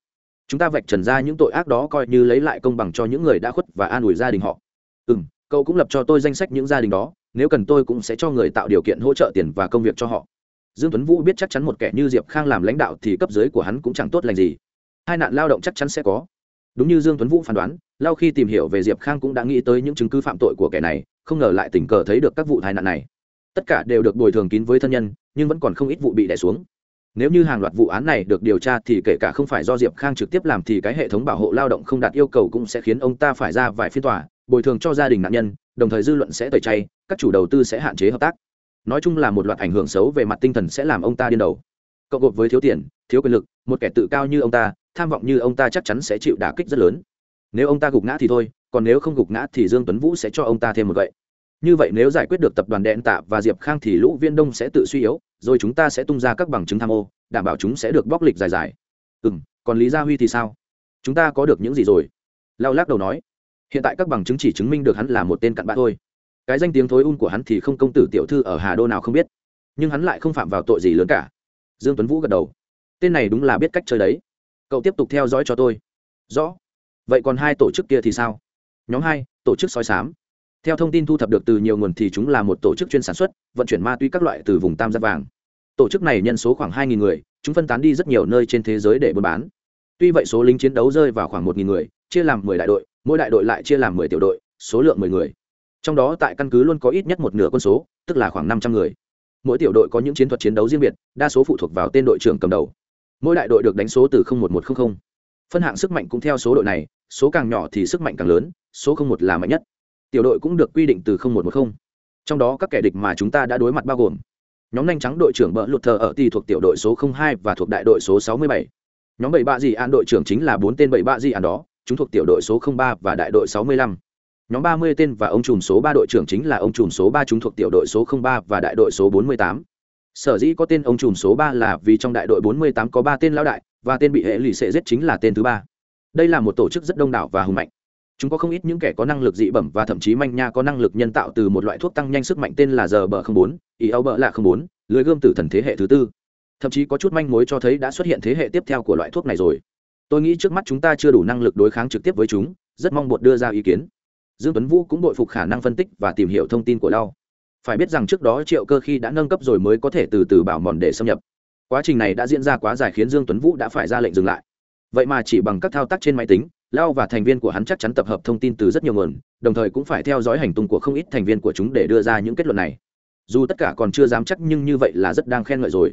Chúng ta vạch trần ra những tội ác đó coi như lấy lại công bằng cho những người đã khuất và an ủi gia đình họ. Ừ m cậu cũng lập cho tôi danh sách những gia đình đó, nếu cần tôi cũng sẽ cho người tạo điều kiện hỗ trợ tiền và công việc cho họ. Dương tuấn vũ biết chắc chắn một kẻ như diệp khang làm lãnh đạo thì cấp dưới của hắn cũng chẳng tốt lành gì. Hai nạn lao động chắc chắn sẽ có. Đúng như dương tuấn vũ phán đoán lao khi tìm hiểu về diệp khang cũng đã nghĩ tới những chứng cứ phạm tội của kẻ này, không ngờ lại tình cờ thấy được các vụ tai nạn này. Tất cả đều được bồi thường kín với thân nhân, nhưng vẫn còn không ít vụ bị đẻ xuống. Nếu như hàng loạt vụ án này được điều tra thì kể cả không phải do diệp khang trực tiếp làm thì cái hệ thống bảo hộ lao động không đạt yêu cầu cũng sẽ khiến ông ta phải ra vài phiên tòa bồi thường cho gia đình nạn nhân, đồng thời dư luận sẽ tẩy chay, các chủ đầu tư sẽ hạn chế hợp tác. Nói chung là một loạt ảnh hưởng xấu về mặt tinh thần sẽ làm ông ta điên đầu. Cộng gộp với thiếu tiền, thiếu quyền lực, một kẻ tự cao như ông ta, tham vọng như ông ta chắc chắn sẽ chịu đả kích rất lớn. Nếu ông ta gục ngã thì thôi, còn nếu không gục ngã thì dương tuấn vũ sẽ cho ông ta thêm một vậy như vậy nếu giải quyết được tập đoàn đen tạ và diệp khang thì lũ viên đông sẽ tự suy yếu, rồi chúng ta sẽ tung ra các bằng chứng tham ô, đảm bảo chúng sẽ được bóc lịch dài dài. Ừ còn lý gia huy thì sao? Chúng ta có được những gì rồi? Lao lắc đầu nói hiện tại các bằng chứng chỉ chứng minh được hắn là một tên cặn bã thôi. Cái danh tiếng thối un của hắn thì không công tử tiểu thư ở hà đô nào không biết. Nhưng hắn lại không phạm vào tội gì lớn cả. Dương tuấn vũ gật đầu. Tên này đúng là biết cách chơi đấy. Cậu tiếp tục theo dõi cho tôi. Rõ. Vậy còn hai tổ chức kia thì sao? Nhóm hai, tổ chức soi sám. Theo thông tin thu thập được từ nhiều nguồn thì chúng là một tổ chức chuyên sản xuất, vận chuyển ma túy các loại từ vùng tam giác vàng. Tổ chức này nhân số khoảng hai người, chúng phân tán đi rất nhiều nơi trên thế giới để buôn bán. Tuy vậy số lính chiến đấu rơi vào khoảng một người chia làm mười đại đội, mỗi đại đội lại chia làm mười tiểu đội, số lượng mười người. Trong đó tại căn cứ luôn có ít nhất một nửa quân số, tức là khoảng năm trăm người. Mỗi tiểu đội có những chiến thuật chiến đấu riêng biệt, đa số phụ thuộc vào tên đội trưởng cầm đầu. Mỗi đại đội được đánh số từ một một trăm linh phân hạng sức mạnh cũng theo số đội này, số càng nhỏ thì sức mạnh càng lớn, số một là mạnh nhất. Tiểu đội cũng được quy định từ một một mươi trong đó các kẻ địch mà chúng ta đã đối mặt bao gồm nhóm nhanh trắng đội trưởng bỡ lụt thờ ở thì thuộc tiểu đội số hai và thuộc đại đội số sáu mươi bảy. Nhóm bảy bạ dị an đội trưởng chính là bốn tên bảy bạ dị an đó chúng thuộc tiểu đội số 03 và đại đội 65. Nhóm 30 tên và ông trùm số 3 đội trưởng chính là ông trùm số 3 chúng thuộc tiểu đội số 03 và đại đội số 48. Sở dĩ có tên ông trùm số 3 là vì trong đại đội 48 có 3 tên lão đại và tên bị hệ lụy sẽ giết chính là tên thứ 3 Đây là một tổ chức rất đông đảo và hùng mạnh. Chúng có không ít những kẻ có năng lực dị bẩm và thậm chí manh nha có năng lực nhân tạo từ một loại thuốc tăng nhanh sức mạnh tên là giờ bờ 04, ý âu bờ là 04, lưới gươm tử thần thế hệ thứ tư. Thậm chí có chút manh mối cho thấy đã xuất hiện thế hệ tiếp theo của loại thuốc này rồi tôi nghĩ trước mắt chúng ta chưa đủ năng lực đối kháng trực tiếp với chúng, rất mong bột đưa ra ý kiến. Dương tuấn vũ cũng bội phục khả năng phân tích và tìm hiểu thông tin của lao phải biết rằng trước đó triệu cơ khi đã nâng cấp rồi mới có thể từ từ bảo mòn để xâm nhập. Quá trình này đã diễn ra quá dài khiến dương tuấn vũ đã phải ra lệnh dừng lại. Vậy mà chỉ bằng các thao tác trên máy tính lao và thành viên của hắn chắc chắn tập hợp thông tin từ rất nhiều nguồn, đồng thời cũng phải theo dõi hành tung của không ít thành viên của chúng để đưa ra những kết luận này. Dù tất cả còn chưa dám chắc nhưng như vậy là rất đang khen ngợi rồi.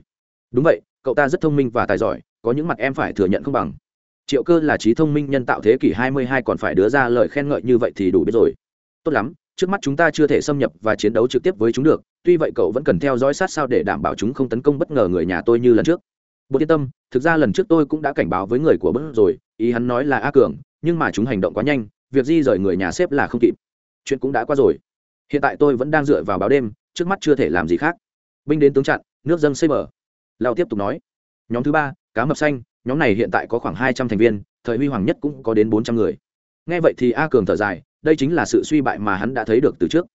Đúng vậy, cậu ta rất thông minh và tài giỏi, có những mặt em phải thừa nhận không bằng triệu cơ là trí thông minh nhân tạo thế kỷ 22 còn phải đưa ra lời khen ngợi như vậy thì đủ biết rồi. Tốt lắm, trước mắt chúng ta chưa thể xâm nhập và chiến đấu trực tiếp với chúng được, tuy vậy cậu vẫn cần theo dõi sát sao để đảm bảo chúng không tấn công bất ngờ người nhà tôi như lần trước. Bố yên tâm, thực ra lần trước tôi cũng đã cảnh báo với người của bớt rồi, ý hắn nói là a cường, nhưng mà chúng hành động quá nhanh, việc di rời người nhà xếp là không kịp. Chuyện cũng đã qua rồi. Hiện tại tôi vẫn đang dựa vào báo đêm, trước mắt chưa thể làm gì khác. Binh đến tướng chặn, nước dâng xây bờ. Lao tiếp tục nói. Nhóm thứ ba, cá mập xanh nhóm này hiện tại có khoảng hai trăm thành viên, thời huy hoàng nhất cũng có đến bốn trăm người. Nghe vậy thì a cường thở dài, đây chính là sự suy bại mà hắn đã thấy được từ trước.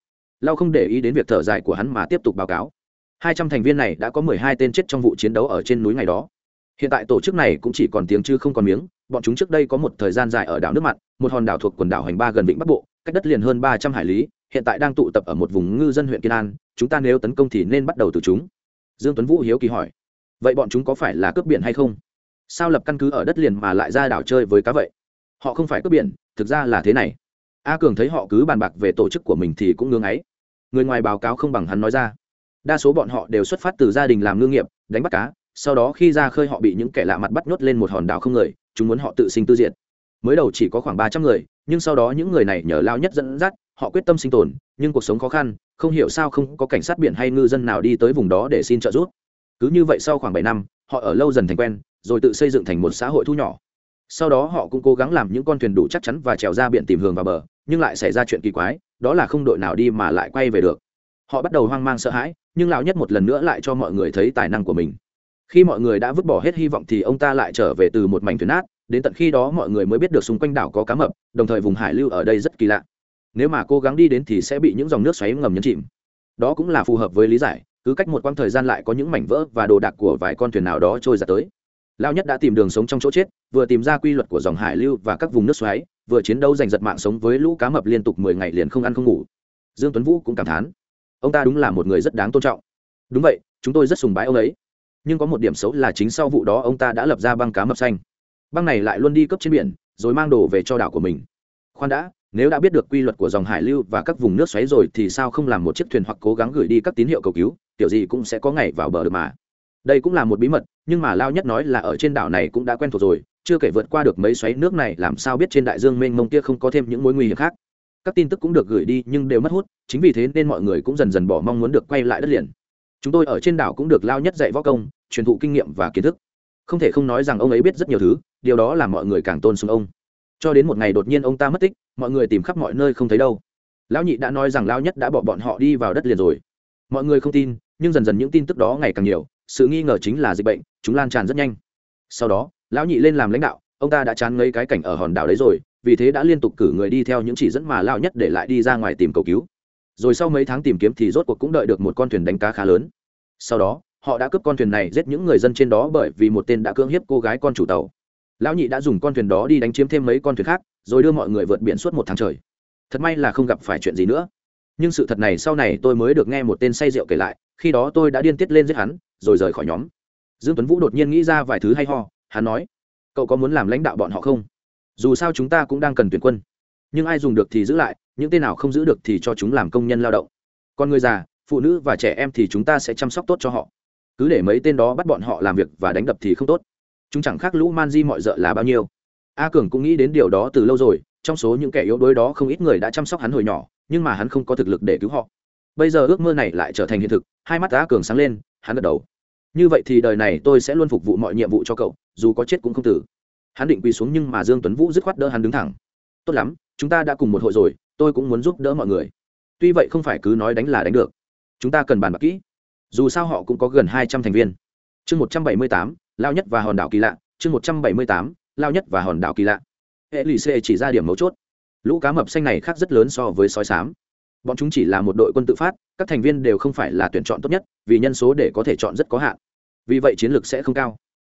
Lao không để ý đến việc thở dài của hắn mà tiếp tục báo cáo. Hai trăm thành viên này đã có mười hai tên chết trong vụ chiến đấu ở trên núi ngày đó. Hiện tại tổ chức này cũng chỉ còn tiếng chứ không còn miếng, bọn chúng trước đây có một thời gian dài ở đảo nước mặn, một hòn đảo thuộc quần đảo hành ba gần vịnh bắc bộ, cách đất liền hơn ba trăm hải lý, hiện tại đang tụ tập ở một vùng ngư dân huyện kiên an, chúng ta nếu tấn công thì nên bắt đầu từ chúng. Dương tuấn vũ hiếu kỳ hỏi, vậy bọn chúng có phải là cướp biển hay không? Sao lập căn cứ ở đất liền mà lại ra đảo chơi với cá vậy? Họ không phải cướp biển, thực ra là thế này. A cường thấy họ cứ bàn bạc về tổ chức của mình thì cũng ngưng ấy. Người ngoài báo cáo không bằng hắn nói ra. Đa số bọn họ đều xuất phát từ gia đình làm ngư nghiệp, đánh bắt cá, sau đó khi ra khơi họ bị những kẻ lạ mặt bắt nhốt lên một hòn đảo không người, chúng muốn họ tự sinh tự diệt. Mới đầu chỉ có khoảng ba trăm người, nhưng sau đó những người này nhờ lao nhất dẫn dắt, họ quyết tâm sinh tồn, nhưng cuộc sống khó khăn, không hiểu sao không có cảnh sát biển hay ngư dân nào đi tới vùng đó để xin trợ giúp. Cứ như vậy sau khoảng bảy năm, họ ở lâu dần thành quen rồi tự xây dựng thành một xã hội thu nhỏ. Sau đó họ cũng cố gắng làm những con thuyền đủ chắc chắn và trèo ra biển tìm hướng vào bờ, nhưng lại xảy ra chuyện kỳ quái, đó là không đội nào đi mà lại quay về được. Họ bắt đầu hoang mang sợ hãi, nhưng lão nhất một lần nữa lại cho mọi người thấy tài năng của mình. Khi mọi người đã vứt bỏ hết hy vọng thì ông ta lại trở về từ một mảnh thuyền nát, đến tận khi đó mọi người mới biết được xung quanh đảo có cá mập, đồng thời vùng hải lưu ở đây rất kỳ lạ. Nếu mà cố gắng đi đến thì sẽ bị những dòng nước xoáy ngầm nhấn chìm. Đó cũng là phù hợp với lý giải, cứ cách một quãng thời gian lại có những mảnh vỡ và đồ đạc của vài con thuyền nào đó trôi ra tới lao nhất đã tìm đường sống trong chỗ chết, vừa tìm ra quy luật của dòng hải lưu và các vùng nước xoáy, vừa chiến đấu giành giật mạng sống với lũ cá mập liên tục mười ngày liền không ăn không ngủ. Dương tuấn vũ cũng cảm thán, ông ta đúng là một người rất đáng tôn trọng. Đúng vậy, chúng tôi rất sùng bái ông ấy. Nhưng có một điểm xấu là chính sau vụ đó ông ta đã lập ra băng cá mập xanh. Băng này lại luôn đi cấp trên biển, rồi mang đồ về cho đảo của mình. Khoan đã, nếu đã biết được quy luật của dòng hải lưu và các vùng nước xoáy rồi thì sao không làm một chiếc thuyền hoặc cố gắng gửi đi các tín hiệu cầu cứu kiểu gì cũng sẽ có ngày vào bờ được mà đây cũng là một bí mật, nhưng mà lao nhất nói là ở trên đảo này cũng đã quen thuộc rồi, chưa kể vượt qua được mấy xoáy nước này, làm sao biết trên đại dương mênh mông kia không có thêm những mối nguy hiểm khác. Các tin tức cũng được gửi đi, nhưng đều mất hút, chính vì thế nên mọi người cũng dần dần bỏ mong muốn được quay lại đất liền. Chúng tôi ở trên đảo cũng được lao nhất dạy võ công, truyền thụ kinh nghiệm và kiến thức. Không thể không nói rằng ông ấy biết rất nhiều thứ, điều đó làm mọi người càng tôn sùng ông. Cho đến một ngày đột nhiên ông ta mất tích, mọi người tìm khắp mọi nơi không thấy đâu. Lão nhị đã nói rằng lao nhất đã bỏ bọn họ đi vào đất liền rồi. Mọi người không tin, nhưng dần dần những tin tức đó ngày càng nhiều sự nghi ngờ chính là dịch bệnh, chúng lan tràn rất nhanh. Sau đó, lão nhị lên làm lãnh đạo, ông ta đã chán ngấy cái cảnh ở hòn đảo đấy rồi, vì thế đã liên tục cử người đi theo những chỉ dẫn mà Lão nhất để lại đi ra ngoài tìm cầu cứu. Rồi sau mấy tháng tìm kiếm thì rốt cuộc cũng đợi được một con thuyền đánh cá khá lớn. Sau đó, họ đã cướp con thuyền này giết những người dân trên đó bởi vì một tên đã cưỡng hiếp cô gái con chủ tàu. Lão nhị đã dùng con thuyền đó đi đánh chiếm thêm mấy con thuyền khác, rồi đưa mọi người vượt biển suốt một tháng trời. Thật may là không gặp phải chuyện gì nữa. Nhưng sự thật này sau này tôi mới được nghe một tên say rượu kể lại, khi đó tôi đã điên tiết lên giết hắn rồi rời khỏi nhóm. Dương tuấn vũ đột nhiên nghĩ ra vài thứ hay ho, hắn nói, cậu có muốn làm lãnh đạo bọn họ không? Dù sao chúng ta cũng đang cần tuyển quân. Nhưng ai dùng được thì giữ lại, những tên nào không giữ được thì cho chúng làm công nhân lao động. Còn người già, phụ nữ và trẻ em thì chúng ta sẽ chăm sóc tốt cho họ. Cứ để mấy tên đó bắt bọn họ làm việc và đánh đập thì không tốt. Chúng chẳng khác lũ man di mọi d là bao nhiêu. A cường cũng nghĩ đến điều đó từ lâu rồi, trong số những kẻ yếu đuối đó không ít người đã chăm sóc hắn hồi nhỏ, nhưng mà hắn không có thực lực để cứu họ bây giờ ước mơ này lại trở thành hiện thực, hai mắt đã cường sáng lên, hắn gật đầu. Như vậy thì đời này tôi sẽ luôn phục vụ mọi nhiệm vụ cho cậu, dù có chết cũng không tử. Hắn định quỳ xuống nhưng mà dương tuấn vũ dứt khoát đỡ hắn đứng thẳng. Tốt lắm, chúng ta đã cùng một hội rồi, tôi cũng muốn giúp đỡ mọi người. Tuy vậy không phải cứ nói đánh là đánh được. Chúng ta cần bàn bạc kỹ. Dù sao họ cũng có gần hai trăm thành viên. Chương một trăm bảy mươi tám, lao nhất và hòn đảo kỳ lạ. Chương một trăm bảy mươi tám, lao nhất và hòn đảo kỳ lạ. Hệ lì xê chỉ ra điểm mấu chốt. Lũ cá mập xanh này khác rất lớn so với sói sám bọn chúng chỉ là một đội quân tự phát, các thành viên đều không phải là tuyển chọn tốt nhất, vì nhân số để có thể chọn rất có hạn. Vì vậy chiến lược sẽ không cao.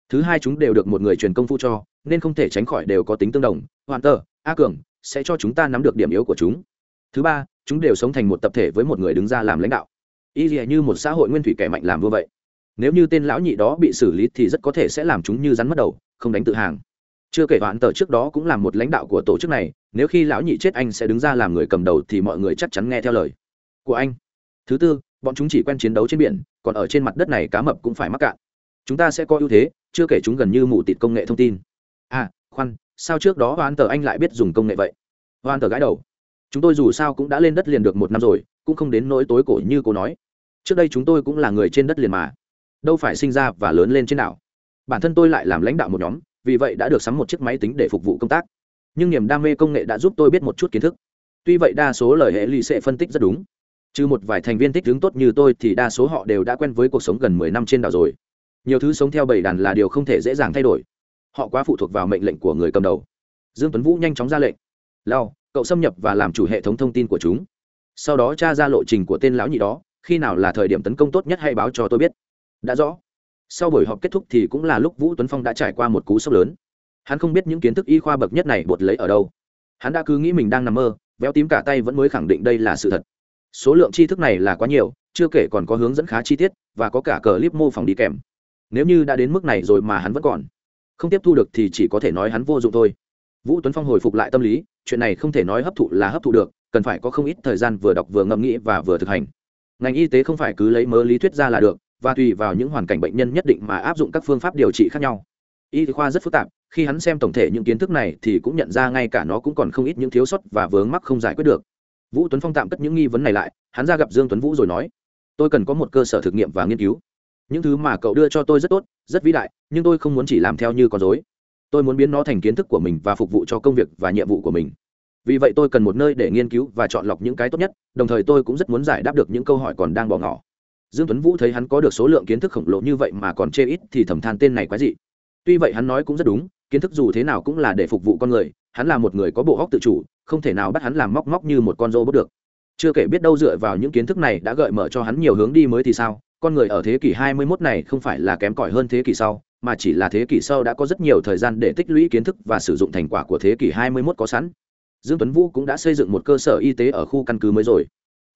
Thứ hai chúng đều được một người truyền công phu cho, nên không thể tránh khỏi đều có tính tương đồng. Hoàn tờ a cường, sẽ cho chúng ta nắm được điểm yếu của chúng. Thứ ba, chúng đều sống thành một tập thể với một người đứng ra làm lãnh đạo. Y dìa như một xã hội nguyên thủy kẻ mạnh làm vua vậy. Nếu như tên lão nhị đó bị xử lý thì rất có thể sẽ làm chúng như rắn mất đầu, không đánh tự hàng chưa kể hoãn tờ trước đó cũng là một lãnh đạo của tổ chức này, nếu khi lão nhị chết anh sẽ đứng ra làm người cầm đầu thì mọi người chắc chắn nghe theo lời của anh. Thứ tư, bọn chúng chỉ quen chiến đấu trên biển, còn ở trên mặt đất này cá mập cũng phải mắc cạn. Chúng ta sẽ có ưu thế, chưa kể chúng gần như mù tịt công nghệ thông tin. À khoan, sao trước đó hoan tờ anh lại biết dùng công nghệ vậy? Hoan tờ gãi đầu. Chúng tôi dù sao cũng đã lên đất liền được một năm rồi, cũng không đến nỗi tối cổ như cô nói. Trước đây chúng tôi cũng là người trên đất liền mà. Đâu phải sinh ra và lớn lên trên đảo. Bản thân tôi lại làm lãnh đạo một nhóm vì vậy đã được sắm một chiếc máy tính để phục vụ công tác. Nhưng niềm đam mê công nghệ đã giúp tôi biết một chút kiến thức. Tuy vậy đa số lời hệ ly sẽ phân tích rất đúng. Trừ một vài thành viên thích hướng tốt như tôi thì đa số họ đều đã quen với cuộc sống gần mười năm trên đảo rồi. Nhiều thứ sống theo bầy đàn là điều không thể dễ dàng thay đổi. Họ quá phụ thuộc vào mệnh lệnh của người cầm đầu. Dương tuấn vũ nhanh chóng ra lệnh. Lao, cậu xâm nhập và làm chủ hệ thống thông tin của chúng. Sau đó tra ra lộ trình của tên lão nhị đó, khi nào là thời điểm tấn công tốt nhất hãy báo cho tôi biết. Đã rõ sau buổi họp kết thúc thì cũng là lúc vũ tuấn phong đã trải qua một cú sốc lớn. Hắn không biết những kiến thức y khoa bậc nhất này bột lấy ở đâu. Hắn đã cứ nghĩ mình đang nằm mơ, véo tím cả tay vẫn mới khẳng định đây là sự thật. Số lượng tri thức này là quá nhiều, chưa kể còn có hướng dẫn khá chi tiết, và có cả cờ clip mô phỏng đi kèm. Nếu như đã đến mức này rồi mà hắn vẫn còn không tiếp thu được thì chỉ có thể nói hắn vô dụng thôi. Vũ tuấn phong hồi phục lại tâm lý, chuyện này không thể nói hấp thụ là hấp thụ được, cần phải có không ít thời gian vừa đọc vừa ngẫm nghĩ và vừa thực hành. Ngành y tế không phải cứ lấy mớ lý thuyết ra là được và tùy vào những hoàn cảnh bệnh nhân nhất định mà áp dụng các phương pháp điều trị khác nhau. Y khoa rất phức tạp, khi hắn xem tổng thể những kiến thức này thì cũng nhận ra ngay cả nó cũng còn không ít những thiếu sót và vướng mắc không giải quyết được. Vũ tuấn phong tạm cất những nghi vấn này lại, hắn ra gặp dương tuấn vũ rồi nói, tôi cần có một cơ sở thực nghiệm và nghiên cứu. Những thứ mà cậu đưa cho tôi rất tốt, rất vĩ đại, nhưng tôi không muốn chỉ làm theo như con dối tôi muốn biến nó thành kiến thức của mình và phục vụ cho công việc và nhiệm vụ của mình. Vì vậy tôi cần một nơi để nghiên cứu và chọn lọc những cái tốt nhất, đồng thời tôi cũng rất muốn giải đáp được những câu hỏi còn đang bỏ ngỏ dương tuấn vũ thấy hắn có được số lượng kiến thức khổng lồ như vậy mà còn chê ít thì thầm than tên này quái dị. Tuy vậy hắn nói cũng rất đúng, kiến thức dù thế nào cũng là để phục vụ con người, hắn là một người có bộ óc tự chủ, không thể nào bắt hắn làm móc móc như một con robot được. Chưa kể biết đâu dựa vào những kiến thức này đã gợi mở cho hắn nhiều hướng đi mới thì sao, con người ở thế kỷ 21 này không phải là kém cỏi hơn thế kỷ sau, mà chỉ là thế kỷ sau đã có rất nhiều thời gian để tích lũy kiến thức và sử dụng thành quả của thế kỷ 21 có sẵn. Dương tuấn vũ cũng đã xây dựng một cơ sở y tế ở khu căn cứ mới rồi.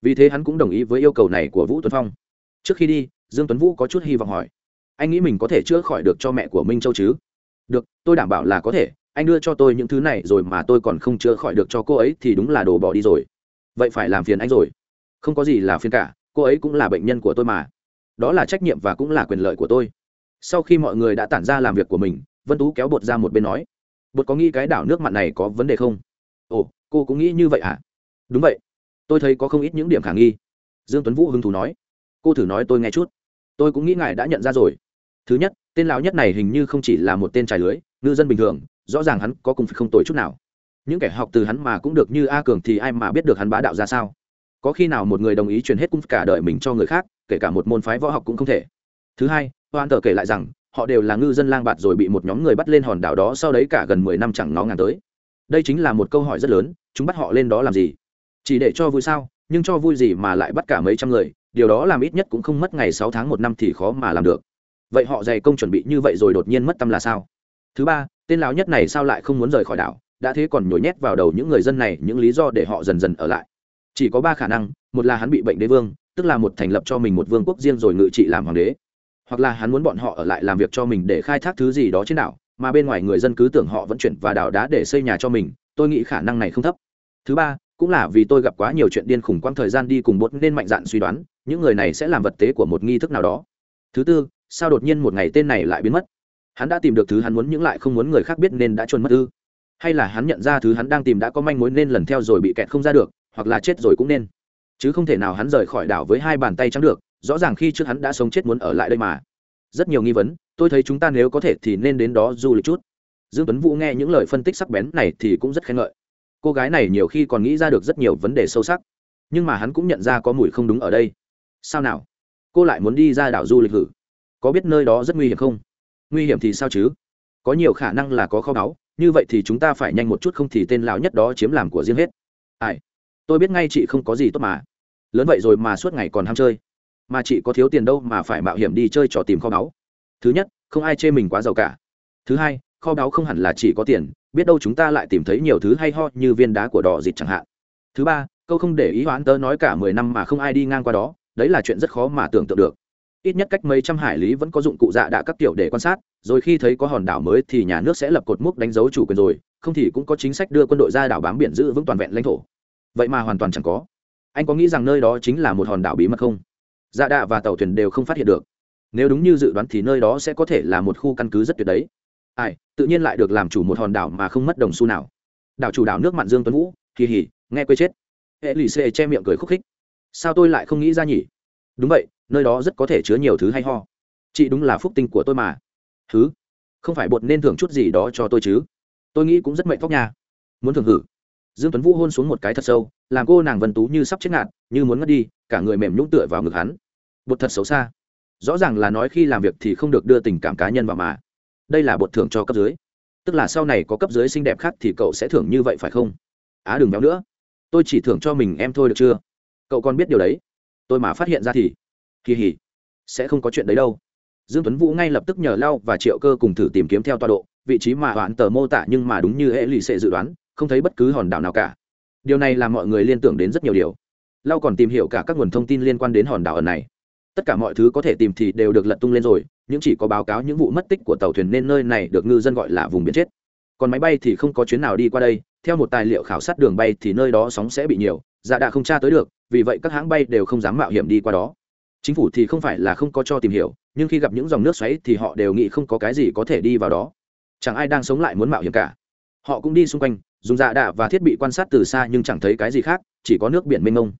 Vì thế hắn cũng đồng ý với yêu cầu này của vũ tuấn phong trước khi đi, dương tuấn vũ có chút hy vọng hỏi. Anh nghĩ mình có thể chữa khỏi được cho mẹ của minh châu chứ? Được, tôi đảm bảo là có thể. Anh đưa cho tôi những thứ này rồi mà tôi còn không chữa khỏi được cho cô ấy thì đúng là đồ bỏ đi rồi. Vậy phải làm phiền anh rồi. Không có gì là phiền cả, cô ấy cũng là bệnh nhân của tôi mà. Đó là trách nhiệm và cũng là quyền lợi của tôi. Sau khi mọi người đã tản ra làm việc của mình, vân tú kéo bột ra một bên nói. Bột có nghĩ cái đảo nước mặn này có vấn đề không? Ồ, cô cũng nghĩ như vậy à? Đúng vậy. Tôi thấy có không ít những điểm khả nghi. Dương tuấn vũ hứng thú nói cô thử nói tôi nghe chút. Tôi cũng nghĩ ngài đã nhận ra rồi. Thứ nhất, tên lão nhất này hình như không chỉ là một tên trải lưới, ngư dân bình thường, rõ ràng hắn có cùng không tội chút nào. Những kẻ học từ hắn mà cũng được như a cường thì ai mà biết được hắn bá đạo ra sao? Có khi nào một người đồng ý truyền hết cung cả đời mình cho người khác, kể cả một môn phái võ học cũng không thể. Thứ hai, hoan tờ kể lại rằng, họ đều là ngư dân lang bạt rồi bị một nhóm người bắt lên hòn đảo đó sau đấy cả gần mười năm chẳng ngó ngàng tới. Đây chính là một câu hỏi rất lớn, chúng bắt họ lên đó làm gì? Chỉ để cho vui sao? Nhưng cho vui gì mà lại bắt cả mấy trăm người điều đó làm ít nhất cũng không mất ngày sáu tháng một năm thì khó mà làm được. Vậy họ dày công chuẩn bị như vậy rồi đột nhiên mất tâm là sao? Thứ ba, tên lão nhất này sao lại không muốn rời khỏi đảo? Đã thế còn nhồi nhét vào đầu những người dân này những lý do để họ dần dần ở lại. Chỉ có ba khả năng, một là hắn bị bệnh đế vương, tức là một thành lập cho mình một vương quốc riêng rồi ngự trị làm hoàng đế. Hoặc là hắn muốn bọn họ ở lại làm việc cho mình để khai thác thứ gì đó trên đảo, mà bên ngoài người dân cứ tưởng họ vẫn chuyển vào đảo đá để xây nhà cho mình, tôi nghĩ khả năng này không thấp. Thứ ba cũng là vì tôi gặp quá nhiều chuyện điên khủng quang thời gian đi cùng bột nên mạnh dạn suy đoán, những người này sẽ làm vật tế của một nghi thức nào đó. Thứ tư, sao đột nhiên một ngày tên này lại biến mất? Hắn đã tìm được thứ hắn muốn nhưng lại không muốn người khác biết nên đã trốn mất ư? Hay là hắn nhận ra thứ hắn đang tìm đã có manh mối nên lần theo rồi bị kẹt không ra được, hoặc là chết rồi cũng nên. Chứ không thể nào hắn rời khỏi đảo với hai bàn tay trắng được, rõ ràng khi trước hắn đã sống chết muốn ở lại đây mà. Rất nhiều nghi vấn, tôi thấy chúng ta nếu có thể thì nên đến đó du lịch chút. Dương tuấn vũ nghe những lời phân tích sắc bén này thì cũng rất khen ngợi cô gái này nhiều khi còn nghĩ ra được rất nhiều vấn đề sâu sắc. Nhưng mà hắn cũng nhận ra có mùi không đúng ở đây. Sao nào? Cô lại muốn đi ra đảo du lịch hử? Có biết nơi đó rất nguy hiểm không? Nguy hiểm thì sao chứ? Có nhiều khả năng là có kho báu, như vậy thì chúng ta phải nhanh một chút không thì tên lão nhất đó chiếm làm của riêng hết. Ai? Tôi biết ngay chị không có gì tốt mà. Lớn vậy rồi mà suốt ngày còn ham chơi. Mà chị có thiếu tiền đâu mà phải mạo hiểm đi chơi trò tìm kho báu. Thứ nhất, không ai chê mình quá giàu cả. Thứ hai, kho báu không hẳn là chỉ có tiền biết đâu chúng ta lại tìm thấy nhiều thứ hay ho như viên đá của đỏ dịt chẳng hạn. Thứ ba, câu không để ý hoãn tớ nói cả mười năm mà không ai đi ngang qua đó, đấy là chuyện rất khó mà tưởng tượng được. Ít nhất cách mấy trăm hải lý vẫn có dụng cụ dạ đạ các kiểu để quan sát, rồi khi thấy có hòn đảo mới thì nhà nước sẽ lập cột mốc đánh dấu chủ quyền rồi, không thì cũng có chính sách đưa quân đội ra đảo bám biển giữ vững toàn vẹn lãnh thổ. Vậy mà hoàn toàn chẳng có. Anh có nghĩ rằng nơi đó chính là một hòn đảo bí mật không? Dạ đạ và tàu thuyền đều không phát hiện được. Nếu đúng như dự đoán thì nơi đó sẽ có thể là một khu căn cứ rất tuyệt đấy ai, tự nhiên lại được làm chủ một hòn đảo mà không mất đồng xu nào. Đảo chủ đảo nước mặn dương tuấn vũ, kỳ hỉ, nghe quê chết. Hệ lì xê che miệng cười khúc khích. Sao tôi lại không nghĩ ra nhỉ? Đúng vậy, nơi đó rất có thể chứa nhiều thứ hay ho. Chị đúng là phúc tinh của tôi mà. Thứ không phải bột nên thưởng chút gì đó cho tôi chứ? Tôi nghĩ cũng rất mệnh phóc nha. Muốn thưởng hử? Dương tuấn vũ hôn xuống một cái thật sâu, làm cô nàng vân tú như sắp chết ngạt, như muốn ngất đi, cả người mềm nhũng tựa vào ngực hắn. Bột thật xấu xa. Rõ ràng là nói khi làm việc thì không được đưa tình cảm cá nhân vào mà đây là bột thưởng cho cấp dưới. Tức là sau này có cấp dưới xinh đẹp khác thì cậu sẽ thưởng như vậy phải không? Á, đừng béo nữa. Tôi chỉ thưởng cho mình em thôi được chưa? Cậu còn biết điều đấy. Tôi mà phát hiện ra thì kỳ hỉ. Sẽ không có chuyện đấy đâu. Dương tuấn vũ ngay lập tức nhờ lao và triệu cơ cùng thử tìm kiếm theo tọa độ. Vị trí mà hoãn tờ mô tả nhưng mà đúng như hệ lì sẽ dự đoán, không thấy bất cứ hòn đảo nào cả. Điều này làm mọi người liên tưởng đến rất nhiều điều. Lao còn tìm hiểu cả các nguồn thông tin liên quan đến hòn đảo ẩn này. Tất cả mọi thứ có thể tìm thì đều được lật tung lên rồi nhưng chỉ có báo cáo những vụ mất tích của tàu thuyền nên nơi này được ngư dân gọi là vùng biển chết. Còn máy bay thì không có chuyến nào đi qua đây. Theo một tài liệu khảo sát đường bay thì nơi đó sóng sẽ bị nhiều. Dạ đã không tra tới được, vì vậy các hãng bay đều không dám mạo hiểm đi qua đó. Chính phủ thì không phải là không có cho tìm hiểu, nhưng khi gặp những dòng nước xoáy thì họ đều nghĩ không có cái gì có thể đi vào đó. Chẳng ai đang sống lại muốn mạo hiểm cả. Họ cũng đi xung quanh, dùng dạ đạ và thiết bị quan sát từ xa nhưng chẳng thấy cái gì khác, chỉ có nước biển mênh mông.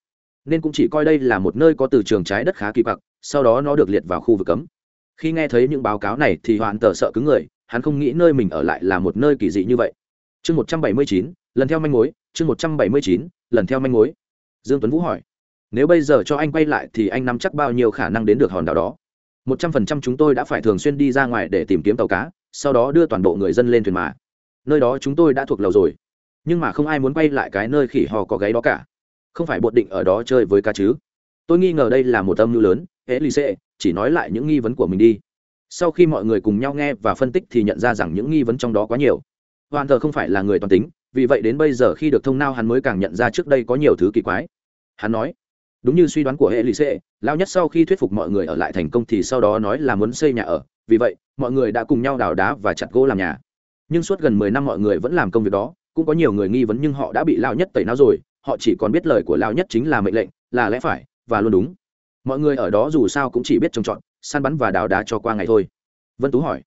Nên cũng chỉ coi đây là một nơi có từ trường trái đất khá kỳ quặc, sau đó nó được liệt vào khu vực cấm khi nghe thấy những báo cáo này thì hoàn tờ sợ cứng người, hắn không nghĩ nơi mình ở lại là một nơi kỳ dị như vậy. Chương một trăm bảy mươi chín, lần theo manh mối, chương một trăm bảy mươi chín, lần theo manh mối. Dương tuấn vũ hỏi, nếu bây giờ cho anh quay lại thì anh nắm chắc bao nhiêu khả năng đến được hòn đảo đó? Một trăm phần trăm chúng tôi đã phải thường xuyên đi ra ngoài để tìm kiếm tàu cá, sau đó đưa toàn bộ người dân lên thuyền mà. Nơi đó chúng tôi đã thuộc lầu rồi, nhưng mà không ai muốn quay lại cái nơi khỉ hò có gáy đó cả. Không phải bột định ở đó chơi với cá chứ? Tôi nghi ngờ đây là một âm mưu lớn, hễ lì xê chỉ nói lại những nghi vấn của mình đi. Sau khi mọi người cùng nhau nghe và phân tích thì nhận ra rằng những nghi vấn trong đó quá nhiều. Hoàn thờ không phải là người toàn tính, vì vậy đến bây giờ khi được thông nao hắn mới càng nhận ra trước đây có nhiều thứ kỳ quái. Hắn nói, đúng như suy đoán của hệ lì xê lao nhất sau khi thuyết phục mọi người ở lại thành công thì sau đó nói là muốn xây nhà ở, vì vậy, mọi người đã cùng nhau đào đá và chặt gỗ làm nhà. Nhưng suốt gần mười năm mọi người vẫn làm công việc đó, cũng có nhiều người nghi vấn nhưng họ đã bị lao nhất tẩy não rồi, họ chỉ còn biết lời của lao nhất chính là mệnh lệnh, là lẽ phải và luôn đúng. Mọi người ở đó dù sao cũng chỉ biết trồng trọt, săn bắn và đào đá cho qua ngày thôi. Vân tú hỏi,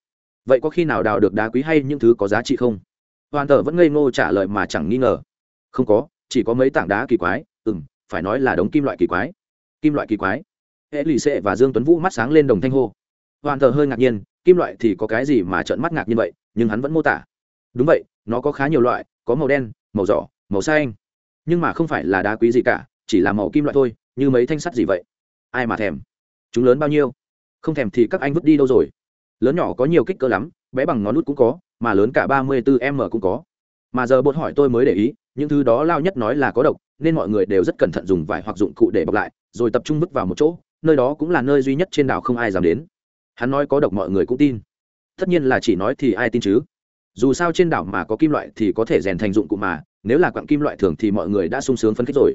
vậy có khi nào đào được đá quý hay những thứ có giá trị không? Hoàn tờ vẫn ngây ngô trả lời mà chẳng nghi ngờ. Không có, chỉ có mấy tảng đá kỳ quái ừ m phải nói là đống kim loại kỳ quái. Kim loại kỳ quái? Hệ lì xệ và dương tuấn vũ mắt sáng lên đồng thanh hô. Hoàn tờ hơi ngạc nhiên, kim loại thì có cái gì mà trợn mắt ngạc như vậy, nhưng hắn vẫn mô tả. Đúng vậy, nó có khá nhiều loại, có màu đen, màu đỏ, màu xanh. Nhưng mà không phải là đá quý gì cả, chỉ là màu kim loại thôi như mấy thanh sắt gì vậy? Ai mà thèm? Chúng lớn bao nhiêu? Không thèm thì các anh vứt đi đâu rồi? Lớn nhỏ có nhiều kích cỡ lắm, bé bằng ngón nút cũng có, mà lớn cả ba mươi bốn m cũng có. Mà giờ bột hỏi tôi mới để ý, những thứ đó lao nhất nói là có độc, nên mọi người đều rất cẩn thận dùng vải hoặc dụng cụ để bọc lại, rồi tập trung vứt vào một chỗ, nơi đó cũng là nơi duy nhất trên đảo không ai dám đến. Hắn nói có độc mọi người cũng tin. Tất nhiên là chỉ nói thì ai tin chứ? Dù sao trên đảo mà có kim loại thì có thể rèn thành dụng cụ mà, nếu là quặng kim loại thường thì mọi người đã sung sướng phấn khích rồi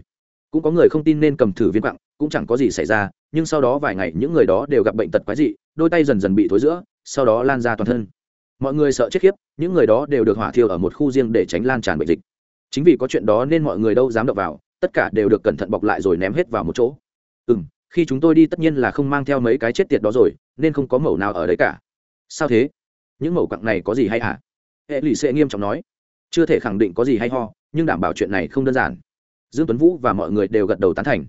cũng có người không tin nên cầm thử viên quặng, cũng chẳng có gì xảy ra, nhưng sau đó vài ngày những người đó đều gặp bệnh tật quái dị, đôi tay dần dần bị thối giữa, sau đó lan ra toàn thân. Mọi người sợ chết khiếp, những người đó đều được hỏa thiêu ở một khu riêng để tránh lan tràn bệnh dịch. Chính vì có chuyện đó nên mọi người đâu dám đập vào, tất cả đều được cẩn thận bọc lại rồi ném hết vào một chỗ. Ừ m khi chúng tôi đi tất nhiên là không mang theo mấy cái chết tiệt đó rồi, nên không có mẩu nào ở đấy cả. Sao thế? Những mẩu quặng này có gì hay hả? Hệ lụy sệ nghiêm trọng nói. Chưa thể khẳng định có gì hay ho, nhưng đảm bảo chuyện này không đơn giản dương tuấn vũ và mọi người đều gật đầu tán thành.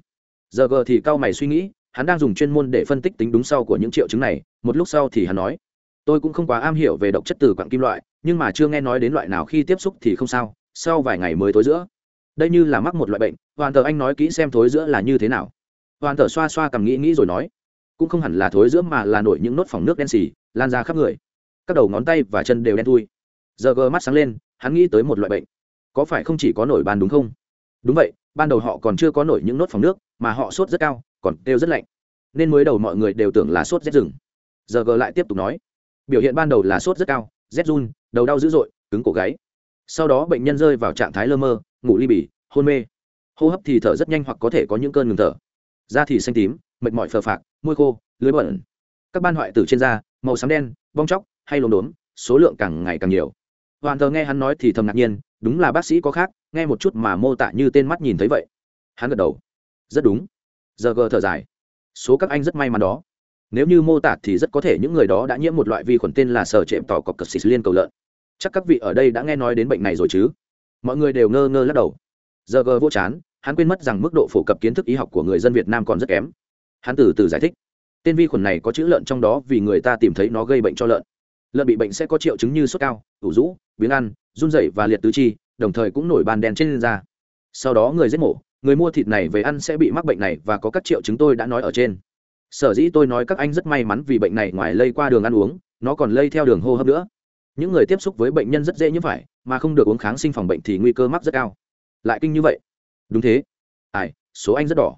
Giờ gờ thì cao mày suy nghĩ, hắn đang dùng chuyên môn để phân tích tính đúng sau của những triệu chứng này, một lúc sau thì hắn nói, tôi cũng không quá am hiểu về độc chất từ quặng kim loại, nhưng mà chưa nghe nói đến loại nào khi tiếp xúc thì không sao, sau vài ngày mới thối giữa. Đây như là mắc một loại bệnh, hoàn tờ anh nói kỹ xem thối giữa là như thế nào. Hoàn tờ xoa xoa cầm nghĩ nghĩ rồi nói, cũng không hẳn là thối giữa mà là nổi những nốt phòng nước đen xì, lan ra khắp người. Các đầu ngón tay và chân đều đen thui. Giờ gờ mắt sáng lên, hắn nghĩ tới một loại bệnh. Có phải không chỉ có nổi ban đúng không? Đúng vậy, ban đầu họ còn chưa có nổi những nốt phòng nước, mà họ sốt rất cao, còn đều rất lạnh. Nên mới đầu mọi người đều tưởng là sốt rét rừng. Giờ g lại tiếp tục nói, biểu hiện ban đầu là sốt rất cao, rét run, đầu đau dữ dội, cứng cổ gáy. Sau đó bệnh nhân rơi vào trạng thái lơ mơ, ngủ ly bỉ hôn mê. Hô hấp thì thở rất nhanh hoặc có thể có những cơn ngừng thở. Da thì xanh tím, mệt mỏi phờ phạc, môi khô, lưới bẩn. Các ban hoại tử trên da, màu xám đen, bong chóc, hay lốm đốm, số lượng càng ngày càng nhiều. Hoàn thờ nghe hắn nói thì thầm ngạc nhiên, đúng là bác sĩ có khác nghe một chút mà mô tả như tên mắt nhìn thấy vậy. Hắn gật đầu. Rất đúng. Giờ gờ thở dài. Số các anh rất may mắn đó. Nếu như mô tả thì rất có thể những người đó đã nhiễm một loại vi khuẩn tên là sở trệm tỏ cọc cật xịt liên cầu lợn. Chắc các vị ở đây đã nghe nói đến bệnh này rồi chứ? Mọi người đều ngơ ngơ lắc đầu. Giờ gờ vô chán, hắn quên mất rằng mức độ phổ cập kiến thức y học của người dân việt nam còn rất kém. Hắn từ từ giải thích. Tên vi khuẩn này có chữ lợn trong đó vì người ta tìm thấy nó gây bệnh cho lợn. Lợn bị bệnh sẽ có triệu chứng như sốt cao, ủ rũ, biếng ăn, run rẩy và liệt tứ chi đồng thời cũng nổi bàn đen trên da. Sau đó người giết mổ, người mua thịt này về ăn sẽ bị mắc bệnh này và có các triệu chứng tôi đã nói ở trên. Sở dĩ tôi nói các anh rất may mắn vì bệnh này ngoài lây qua đường ăn uống, nó còn lây theo đường hô hấp nữa. Những người tiếp xúc với bệnh nhân rất dễ như phải mà không được uống kháng sinh phòng bệnh thì nguy cơ mắc rất cao. Lại kinh như vậy. Đúng thế. Ai, số anh rất đỏ.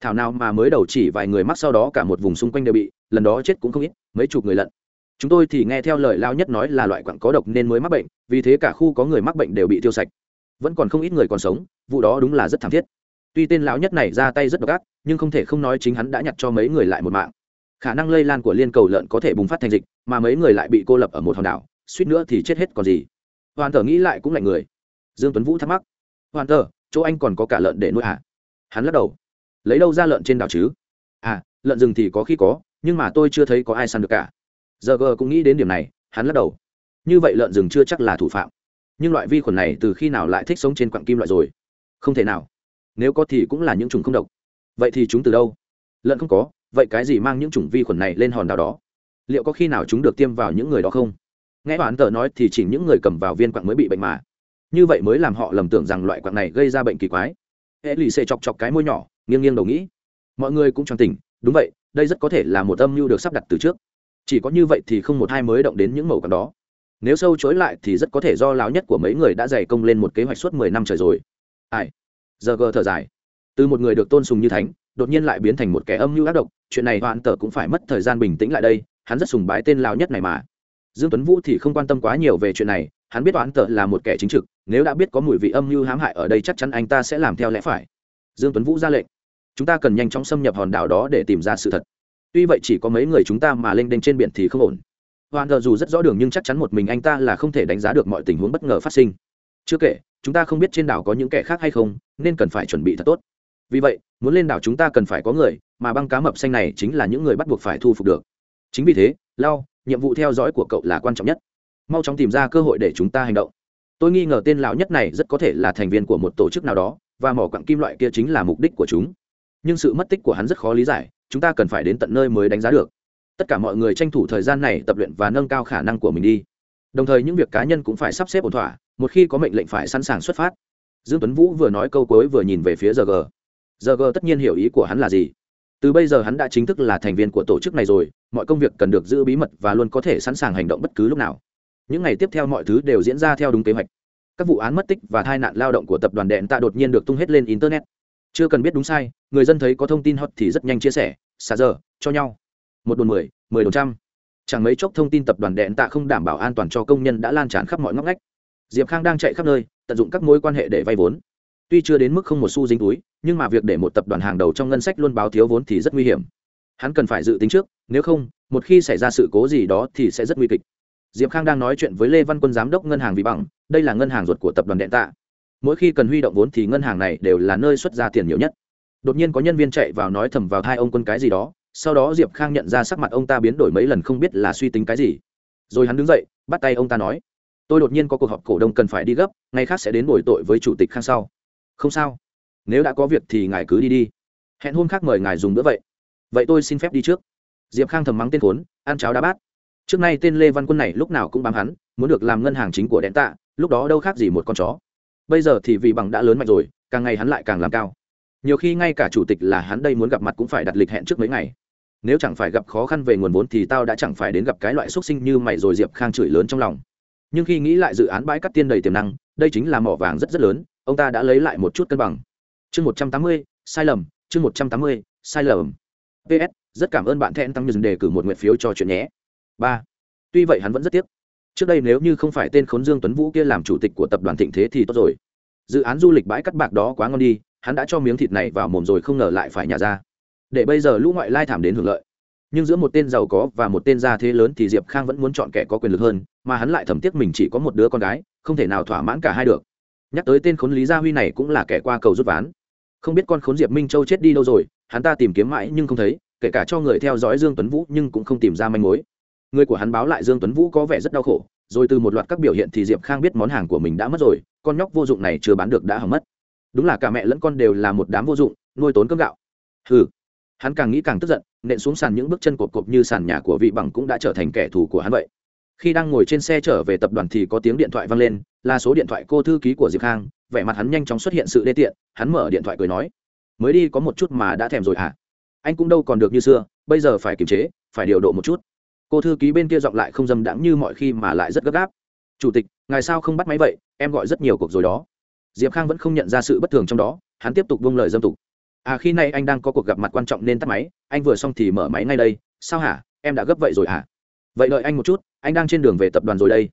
Thảo nào mà mới đầu chỉ vài người mắc sau đó cả một vùng xung quanh đều bị, lần đó chết cũng không ít, mấy chục người lận chúng tôi thì nghe theo lời lao nhất nói là loại quặng có độc nên mới mắc bệnh, vì thế cả khu có người mắc bệnh đều bị tiêu sạch. Vẫn còn không ít người còn sống, vụ đó đúng là rất thảm thiết. Tuy tên lão nhất này ra tay rất độc ác, nhưng không thể không nói chính hắn đã nhặt cho mấy người lại một mạng. Khả năng lây lan của liên cầu lợn có thể bùng phát thành dịch, mà mấy người lại bị cô lập ở một hòn đảo, suýt nữa thì chết hết còn gì. Hoàn thờ nghĩ lại cũng lạnh người. Dương tuấn vũ thắc mắc. Hoàn thờ chỗ anh còn có cả lợn để nuôi à? hắn lắc đầu. Lấy đâu ra lợn trên đảo chứ? À lợn rừng thì có khi có, nhưng mà tôi chưa thấy có ai săn được cả giờ g cũng nghĩ đến điểm này, hắn lắc đầu. Như vậy lợn rừng chưa chắc là thủ phạm. Nhưng loại vi khuẩn này từ khi nào lại thích sống trên quặng kim loại rồi? Không thể nào. Nếu có thì cũng là những chủng không độc. Vậy thì chúng từ đâu? Lợn không có, vậy cái gì mang những chủng vi khuẩn này lên hòn đảo đó? Liệu có khi nào chúng được tiêm vào những người đó không? Nghe bạn tờ nói thì chỉ những người cầm vào viên quặng mới bị bệnh mà. Như vậy mới làm họ lầm tưởng rằng loại quặng này gây ra bệnh kỳ quái. Hệ lì xê chọc chọc cái môi nhỏ, nghiêng nghiêng đầu nghĩ. Mọi người cũng tròn tỉnh, đúng vậy, đây rất có thể là một âm mưu được sắp đặt từ trước chỉ có như vậy thì không một hai mới động đến những mẩu quặng đó. Nếu sâu chối lại thì rất có thể do láo nhất của mấy người đã dày công lên một kế hoạch suốt mười năm trời rồi. Ai? Giờ gờ thở dài. Từ một người được tôn sùng như thánh, đột nhiên lại biến thành một kẻ âm mưu ác độc, chuyện này hoàn tờ cũng phải mất thời gian bình tĩnh lại đây, hắn rất sùng bái tên lao nhất này mà. Dương tuấn vũ thì không quan tâm quá nhiều về chuyện này, hắn biết toán tờ là một kẻ chính trực, nếu đã biết có mùi vị âm mưu hãm hại ở đây chắc chắn anh ta sẽ làm theo lẽ phải. Dương tuấn vũ ra lệnh. Chúng ta cần nhanh chóng xâm nhập hòn đảo đó để tìm ra sự thật tuy vậy chỉ có mấy người chúng ta mà lên đênh trên biển thì không ổn. Hoàn tờ dù rất rõ đường nhưng chắc chắn một mình anh ta là không thể đánh giá được mọi tình huống bất ngờ phát sinh. Chưa kể, chúng ta không biết trên đảo có những kẻ khác hay không, nên cần phải chuẩn bị thật tốt. Vì vậy, muốn lên đảo chúng ta cần phải có người, mà băng cá mập xanh này chính là những người bắt buộc phải thu phục được. Chính vì thế, lao, nhiệm vụ theo dõi của cậu là quan trọng nhất. Mau chóng tìm ra cơ hội để chúng ta hành động. Tôi nghi ngờ tên lão nhất này rất có thể là thành viên của một tổ chức nào đó, và mỏ quặng kim loại kia chính là mục đích của chúng. Nhưng sự mất tích của hắn rất khó lý giải chúng ta cần phải đến tận nơi mới đánh giá được. Tất cả mọi người tranh thủ thời gian này tập luyện và nâng cao khả năng của mình đi. Đồng thời những việc cá nhân cũng phải sắp xếp ổn thỏa, một khi có mệnh lệnh phải sẵn sàng xuất phát. Dương tuấn vũ vừa nói câu cuối vừa nhìn về phía giờ g. Giờ g tất nhiên hiểu ý của hắn là gì. Từ bây giờ hắn đã chính thức là thành viên của tổ chức này rồi, mọi công việc cần được giữ bí mật và luôn có thể sẵn sàng hành động bất cứ lúc nào. Những ngày tiếp theo mọi thứ đều diễn ra theo đúng kế hoạch. Các vụ án mất tích và tai nạn lao động của tập đoàn đèn tạ đột nhiên được tung hết lên internet chưa cần biết đúng sai, người dân thấy có thông tin hot thì rất nhanh chia sẻ, xả giờ, cho nhau. Một đồn mười mười đồn trăm. Chẳng mấy chốc thông tin tập đoàn đèn tạ không đảm bảo an toàn cho công nhân đã lan tràn khắp mọi ngóc ngách. Diệp khang đang chạy khắp nơi, tận dụng các mối quan hệ để vay vốn. Tuy chưa đến mức không một xu dính túi, nhưng mà việc để một tập đoàn hàng đầu trong ngân sách luôn báo thiếu vốn thì rất nguy hiểm. Hắn cần phải dự tính trước, nếu không, một khi xảy ra sự cố gì đó thì sẽ rất nguy kịch. Diệp khang đang nói chuyện với lê văn quân, giám đốc ngân hàng vì bằng, đây là ngân hàng ruột của tập đoàn đèn tạ mỗi khi cần huy động vốn thì ngân hàng này đều là nơi xuất ra tiền nhiều nhất. Đột nhiên có nhân viên chạy vào nói thầm vào hai ông quân cái gì đó, sau đó diệp khang nhận ra sắc mặt ông ta biến đổi mấy lần không biết là suy tính cái gì. Rồi hắn đứng dậy, bắt tay ông ta nói, tôi đột nhiên có cuộc họp cổ đông cần phải đi gấp, ngày khác sẽ đến bồi tội với chủ tịch khang sau. Không sao. Nếu đã có việc thì ngài cứ đi đi. Hẹn hôm khác mời ngài dùng bữa vậy. Vậy tôi xin phép đi trước. Diệp khang thầm mắng tên khốn, ăn cháo đá bát. Trước nay tên lê văn quân này lúc nào cũng bám hắn, muốn được làm ngân hàng chính của đèn tạ, lúc đó đâu khác gì một con chó bây giờ thì vì bằng đã lớn mạnh rồi, càng ngày hắn lại càng làm cao. Nhiều khi ngay cả chủ tịch là hắn đây muốn gặp mặt cũng phải đặt lịch hẹn trước mấy ngày. Nếu chẳng phải gặp khó khăn về nguồn vốn thì tao đã chẳng phải đến gặp cái loại x u ấ t sinh như mày rồi diệp khang chửi lớn trong lòng. Nhưng khi nghĩ lại dự án bãi cắt tiên đầy tiềm năng, đây chính là mỏ vàng rất rất lớn, ông ta đã lấy lại một chút cân bằng. Chương một trăm tám mươi, sai lầm, chương một trăm tám mươi, sai lầm. Ps rất cảm ơn bạn thẹn tăng như đề cử một nguyện phiếu cho chuyện nhé. Ba. Tuy vậy hắn vẫn rất tiếc trước đây nếu như không phải tên khốn dương tuấn vũ kia làm chủ tịch của tập đoàn thịnh thế thì tốt rồi. Dự án du lịch bãi cắt bạc đó quá ngon đi, hắn đã cho miếng thịt này vào mồm rồi không ngờ lại phải nhả ra. Để bây giờ lũ ngoại lai thảm đến hưởng lợi. Nhưng giữa một tên giàu có và một tên gia thế lớn thì diệp khang vẫn muốn chọn kẻ có quyền lực hơn, mà hắn lại thầm tiếc mình chỉ có một đứa con gái, không thể nào thỏa mãn cả hai được. Nhắc tới tên khốn lý gia huy này cũng là kẻ qua cầu rút ván. Không biết con khốn diệp minh châu chết đi đâu rồi, hắn ta tìm kiếm mãi nhưng không thấy, kể cả cho người theo dõi dương tuấn vũ nhưng cũng không tìm ra manh mối người của hắn báo lại dương tuấn vũ có vẻ rất đau khổ, rồi từ một loạt các biểu hiện thì diệp khang biết món hàng của mình đã mất rồi, con nhóc vô dụng này chưa bán được đã hỏng mất. Đúng là cả mẹ lẫn con đều là một đám vô dụng, nuôi tốn cơm gạo. Hừ. Hắn càng nghĩ càng tức giận, nện xuống sàn những bước chân cộp cộp như sàn nhà của vị bằng cũng đã trở thành kẻ thù của hắn vậy. Khi đang ngồi trên xe trở về tập đoàn thì có tiếng điện thoại vang lên, là số điện thoại cô thư ký của diệp khang, vẻ mặt hắn nhanh chóng xuất hiện sự đê tiện, hắn mở điện thoại cười nói, mới đi có một chút mà đã thèm rồi hả? Anh cũng đâu còn được như xưa, bây giờ phải kiềm chế, phải điều độ một chút cô thư ký bên kia giọng lại không dâm đãng như mọi khi mà lại rất gấp gáp. Chủ tịch, ngài sao không bắt máy vậy? Em gọi rất nhiều cuộc rồi đó. Diệp khang vẫn không nhận ra sự bất thường trong đó, hắn tiếp tục vung lời dâm tục. À khi nay anh đang có cuộc gặp mặt quan trọng nên tắt máy, anh vừa xong thì mở máy ngay đây. Sao hả? Em đã gấp vậy rồi hả? Vậy đợi anh một chút, anh đang trên đường về tập đoàn rồi đây.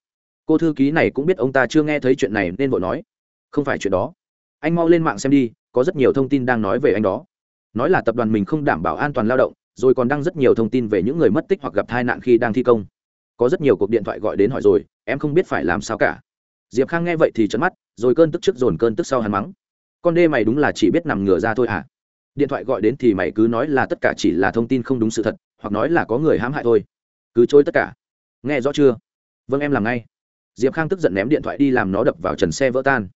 Cô thư ký này cũng biết ông ta chưa nghe thấy chuyện này nên vội nói. Không phải chuyện đó. Anh mau lên mạng xem đi, có rất nhiều thông tin đang nói về anh đó. Nói là tập đoàn mình không đảm bảo an toàn lao động rồi còn đăng rất nhiều thông tin về những người mất tích hoặc gặp tai nạn khi đang thi công. Có rất nhiều cuộc điện thoại gọi đến hỏi rồi, em không biết phải làm sao cả. Diệp khang nghe vậy thì chấn mắt, rồi cơn tức trước dồn cơn tức sau hắn mắng. Con đê mày đúng là chỉ biết nằm ngửa ra thôi à? Điện thoại gọi đến thì mày cứ nói là tất cả chỉ là thông tin không đúng sự thật, hoặc nói là có người hãm hại thôi. Cứ chối tất cả. Nghe rõ chưa? Vâng em làm ngay. Diệp khang tức giận ném điện thoại đi làm nó đập vào trần xe vỡ tan.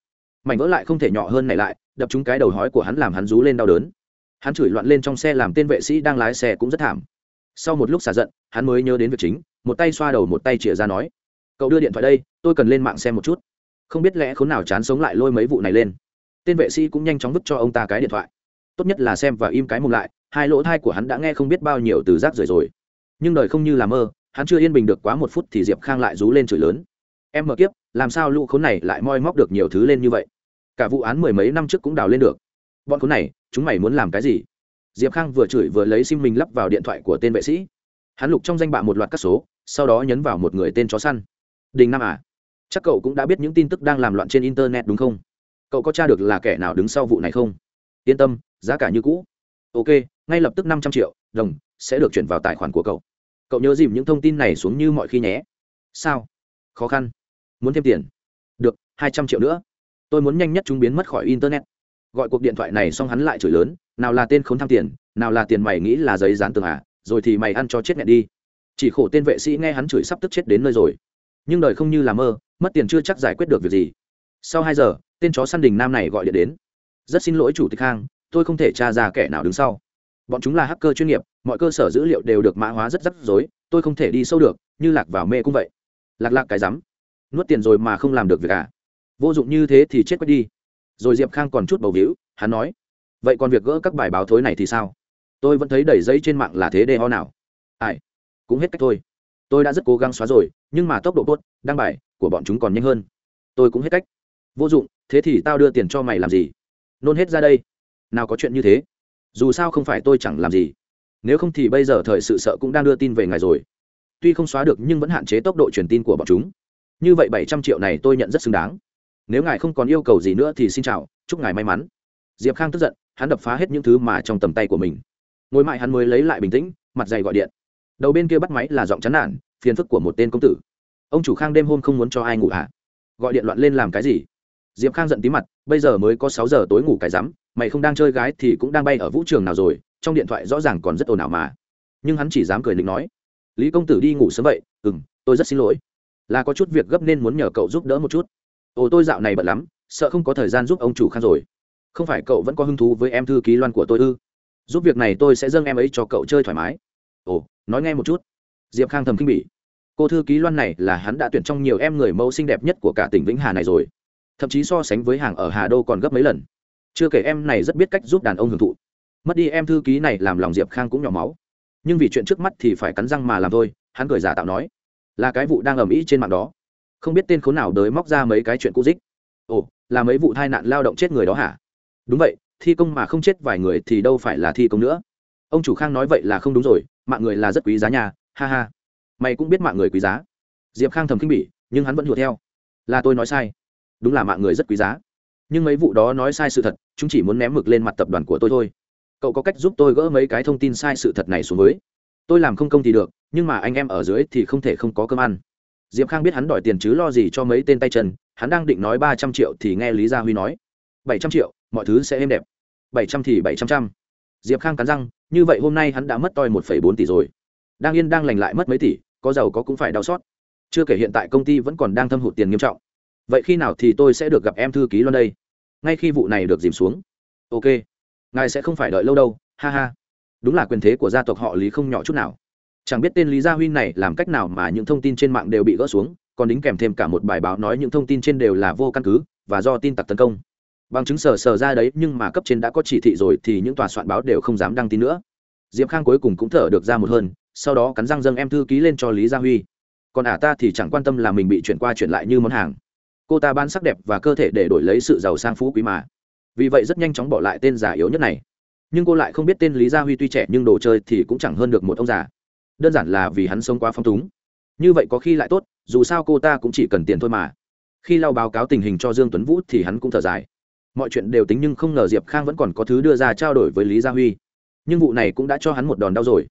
Mảnh vỡ lại không thể nhỏ hơn này lại, đập trúng cái đầu hói của hắn làm hắn rú lên đau đớn hắn chửi loạn lên trong xe làm tên vệ sĩ đang lái xe cũng rất thảm. Sau một lúc xả giận, hắn mới nhớ đến việc chính, một tay xoa đầu một tay chĩa ra nói, cậu đưa điện thoại đây, tôi cần lên mạng xem một chút. Không biết lẽ khốn nào chán sống lại lôi mấy vụ này lên. Tên vệ sĩ cũng nhanh chóng vứt cho ông ta cái điện thoại. Tốt nhất là xem và im cái mồm lại, hai lỗ thai của hắn đã nghe không biết bao nhiêu từ rác rưởi rồi. Nhưng đời không như là mơ, hắn chưa yên bình được quá một phút thì diệp khang lại rú lên chửi lớn. Em mở kiếp, làm sao lũ khốn này lại moi móc được nhiều thứ lên như vậy? Cả vụ án mười mấy năm trước cũng đào lên được. Bọn khốn này chúng mày muốn làm cái gì? Diệp khang vừa chửi vừa lấy sim mình lắp vào điện thoại của tên vệ sĩ. Hắn lục trong danh bạ một loạt các số, sau đó nhấn vào một người tên chó săn. Đình nam à chắc cậu cũng đã biết những tin tức đang làm loạn trên internet đúng không? Cậu có t r a được là kẻ nào đứng sau vụ này không? Yên tâm, giá cả như cũ. Ok, ngay lập tức năm trăm triệu, đồng, sẽ được chuyển vào tài khoản của cậu. Cậu nhớ dìm những thông tin này xuống như mọi khi nhé. Sao? Khó khăn. Muốn thêm tiền? Được, hai trăm triệu nữa. Tôi muốn nhanh nhất chúng biến mất khỏi internet gọi cuộc điện thoại này xong hắn lại chửi lớn, nào là tên khốn tham tiền, nào là tiền mày nghĩ là giấy dán tường à rồi thì mày ăn cho chết nghẹn đi. Chỉ khổ tên vệ sĩ nghe hắn chửi sắp tức chết đến nơi rồi. Nhưng đời không như là mơ, mất tiền chưa chắc giải quyết được việc gì. Sau hai giờ, tên chó săn đình nam này gọi điện đến. Rất xin lỗi chủ tịch hang, tôi không thể tra ra kẻ nào đứng sau. Bọn chúng là hacker chuyên nghiệp, mọi cơ sở dữ liệu đều được mã hóa rất rắc rối, tôi không thể đi sâu được, như lạc vào mê cũng vậy. Lạc lạc cái rắm. Nuốt tiền rồi mà không làm được việc à? Vô dụng như thế thì chết quét đi rồi diệp khang còn chút bầu víu, hắn nói, vậy còn việc gỡ các bài báo thối này thì sao? Tôi vẫn thấy đầy giấy trên mạng là thế đê ho nào. Ai, cũng hết cách thôi. Tôi đã rất cố gắng xóa rồi, nhưng mà tốc độ tốt, đăng bài của bọn chúng còn nhanh hơn. Tôi cũng hết cách. Vô dụng, thế thì tao đưa tiền cho mày làm gì? Nôn hết ra đây. Nào có chuyện như thế. Dù sao không phải tôi chẳng làm gì. Nếu không thì bây giờ thời sự sợ cũng đang đưa tin về ngài rồi. Tuy không xóa được nhưng vẫn hạn chế tốc độ truyền tin của bọn chúng. Như vậy bảy trăm triệu này tôi nhận rất xứng đáng nếu ngài không còn yêu cầu gì nữa thì xin chào, chúc ngài may mắn. Diệp khang tức giận, hắn đập phá hết những thứ mà trong tầm tay của mình. Ngồi mãi hắn mới lấy lại bình tĩnh, mặt dày gọi điện. Đầu bên kia bắt máy là giọng chán nản, phiền phức của một tên công tử. Ông chủ khang đêm hôm không muốn cho ai ngủ hả gọi điện loạn lên làm cái gì? Diệp khang giận tí mặt, bây giờ mới có sáu giờ tối ngủ cái rắm, mày không đang chơi gái thì cũng đang bay ở vũ trường nào rồi, trong điện thoại rõ ràng còn rất ồn ào mà. Nhưng hắn chỉ dám cười định nói. Lý công tử đi ngủ sớm vậy? Ừ m tôi rất xin lỗi. Là có chút việc gấp nên muốn nhờ cậu giúp đỡ một chút ồ, tôi dạo này bận lắm, sợ không có thời gian giúp ông chủ khang rồi. Không phải cậu vẫn có hứng thú với em thư ký loan của tôi ư? Giúp việc này tôi sẽ dâng em ấy cho cậu chơi thoải mái. Ồ, nói nghe một chút. Diệp khang thầm kinh bỉ. Cô thư ký loan này là hắn đã tuyển trong nhiều em người mẫu xinh đẹp nhất của cả tỉnh vĩnh hà này rồi. Thậm chí so sánh với hàng ở hà đô còn gấp mấy lần. Chưa kể em này rất biết cách giúp đàn ông hưởng thụ. Mất đi em thư ký này làm lòng diệp khang cũng nhỏ máu. Nhưng vì chuyện trước mắt thì phải cắn răng mà làm thôi, hắn cười giả tạo nói. Là cái vụ đang ầm ĩ trên mạng đó không biết tên khốn nào đới móc ra mấy cái chuyện cũ dích. Ồ, là mấy vụ tai nạn lao động chết người đó hả? Đúng vậy, thi công mà không chết vài người thì đâu phải là thi công nữa. Ông chủ khang nói vậy là không đúng rồi, mạng người là rất quý giá nhà ha ha. Mày cũng biết mạng người quý giá. Diệp khang thầm khinh bỉ, nhưng hắn vẫn hùa theo. Là tôi nói sai. Đúng là mạng người rất quý giá. Nhưng mấy vụ đó nói sai sự thật, chúng chỉ muốn ném mực lên mặt tập đoàn của tôi thôi. Cậu có cách giúp tôi gỡ mấy cái thông tin sai sự thật này xuống với. Tôi làm không công thì được, nhưng mà anh em ở dưới thì không thể không có cơm ăn diệp khang biết hắn đòi tiền chứ lo gì cho mấy tên tay chân, hắn đang định nói ba trăm triệu thì nghe lý gia huy nói. Bảy trăm triệu, mọi thứ sẽ êm đẹp. Bảy trăm thì bảy trăm trăm. Diệp khang cắn răng, như vậy hôm nay hắn đã mất toi một phẩy bốn tỷ rồi. Đang yên đang lành lại mất mấy tỷ, có giàu có cũng phải đau xót. Chưa kể hiện tại công ty vẫn còn đang thâm hụt tiền nghiêm trọng. Vậy khi nào thì tôi sẽ được gặp em thư ký luôn đây? Ngay khi vụ này được dìm xuống. Ok. Ngài sẽ không phải đợi lâu đâu. Ha ha. Đúng là quyền thế của gia tộc họ lý không nhỏ chút nào chẳng biết tên lý gia huy này làm cách nào mà những thông tin trên mạng đều bị gỡ xuống, còn đính kèm thêm cả một bài báo nói những thông tin trên đều là vô căn cứ và do tin tặc tấn công. Bằng chứng sờ sờ ra đấy, nhưng mà cấp trên đã có chỉ thị rồi thì những tòa soạn báo đều không dám đăng tin nữa. Diệp khang cuối cùng cũng thở được ra một hơn, sau đó cắn răng dâng em thư ký lên cho lý gia huy. Còn ả ta thì chẳng quan tâm là mình bị chuyển qua chuyển lại như món hàng. Cô ta ban sắc đẹp và cơ thể để đổi lấy sự giàu sang phú quý mà. Vì vậy rất nhanh chóng bỏ lại tên giả yếu nhất này. Nhưng cô lại không biết tên lý gia huy tuy trẻ nhưng đồ chơi thì cũng chẳng hơn được một ông già đơn giản là vì hắn sống quá phong túng. Như vậy có khi lại tốt, dù sao cô ta cũng chỉ cần tiền thôi mà. Khi lau báo cáo tình hình cho dương tuấn vũ thì hắn cũng thở dài. Mọi chuyện đều tính nhưng không ngờ diệp khang vẫn còn có thứ đưa ra trao đổi với lý gia huy. Nhưng vụ này cũng đã cho hắn một đòn đau rồi.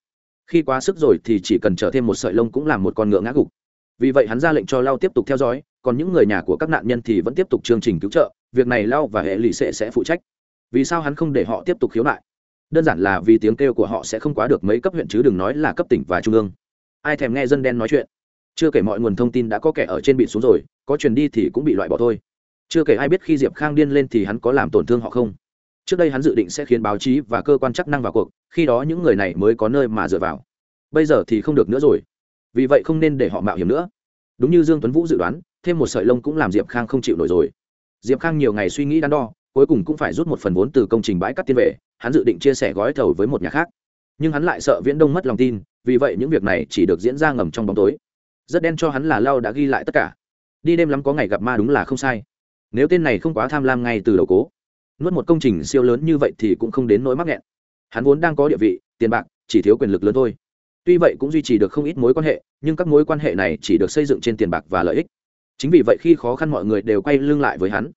Khi quá sức rồi thì chỉ cần trở thêm một sợi lông cũng làm một con ngựa ngã gục. Vì vậy hắn ra lệnh cho lao tiếp tục theo dõi, còn những người nhà của các nạn nhân thì vẫn tiếp tục chương trình cứu trợ, việc này lao và hệ lụy sẽ sẽ phụ trách. Vì sao hắn không để họ tiếp tục khiếu nại? Đơn giản là vì tiếng kêu của họ sẽ không quá được mấy cấp huyện chứ đừng nói là cấp tỉnh và trung ương. Ai thèm nghe dân đen nói chuyện? Chưa kể mọi nguồn thông tin đã có kẻ ở trên bị xuống rồi, có truyền đi thì cũng bị loại bỏ thôi. Chưa kể ai biết khi diệp khang điên lên thì hắn có làm tổn thương họ không? Trước đây hắn dự định sẽ khiến báo chí và cơ quan chức năng vào cuộc, khi đó những người này mới có nơi mà dựa vào. Bây giờ thì không được nữa rồi. Vì vậy không nên để họ mạo hiểm nữa. Đúng như dương tuấn vũ dự đoán, thêm một sợi lông cũng làm diệp khang không chịu nổi rồi. Diệp khang nhiều ngày suy nghĩ đắn đo cuối cùng cũng phải rút một phần vốn từ công trình bãi cắt tiên vệ hắn dự định chia sẻ gói thầu với một nhà khác. Nhưng hắn lại sợ viễn đông mất lòng tin, vì vậy những việc này chỉ được diễn ra ngầm trong bóng tối. Rất đen cho hắn là lao đã ghi lại tất cả. Đi đêm lắm có ngày gặp ma đúng là không sai. Nếu tên này không quá tham lam ngay từ đầu cố, nuốt một công trình siêu lớn như vậy thì cũng không đến nỗi mắc nghẹn. Hắn vốn đang có địa vị, tiền bạc, chỉ thiếu quyền lực lớn thôi. Tuy vậy cũng duy trì được không ít mối quan hệ, nhưng các mối quan hệ này chỉ được xây dựng trên tiền bạc và lợi ích. Chính vì vậy khi khó khăn mọi người đều quay lưng lại với hắn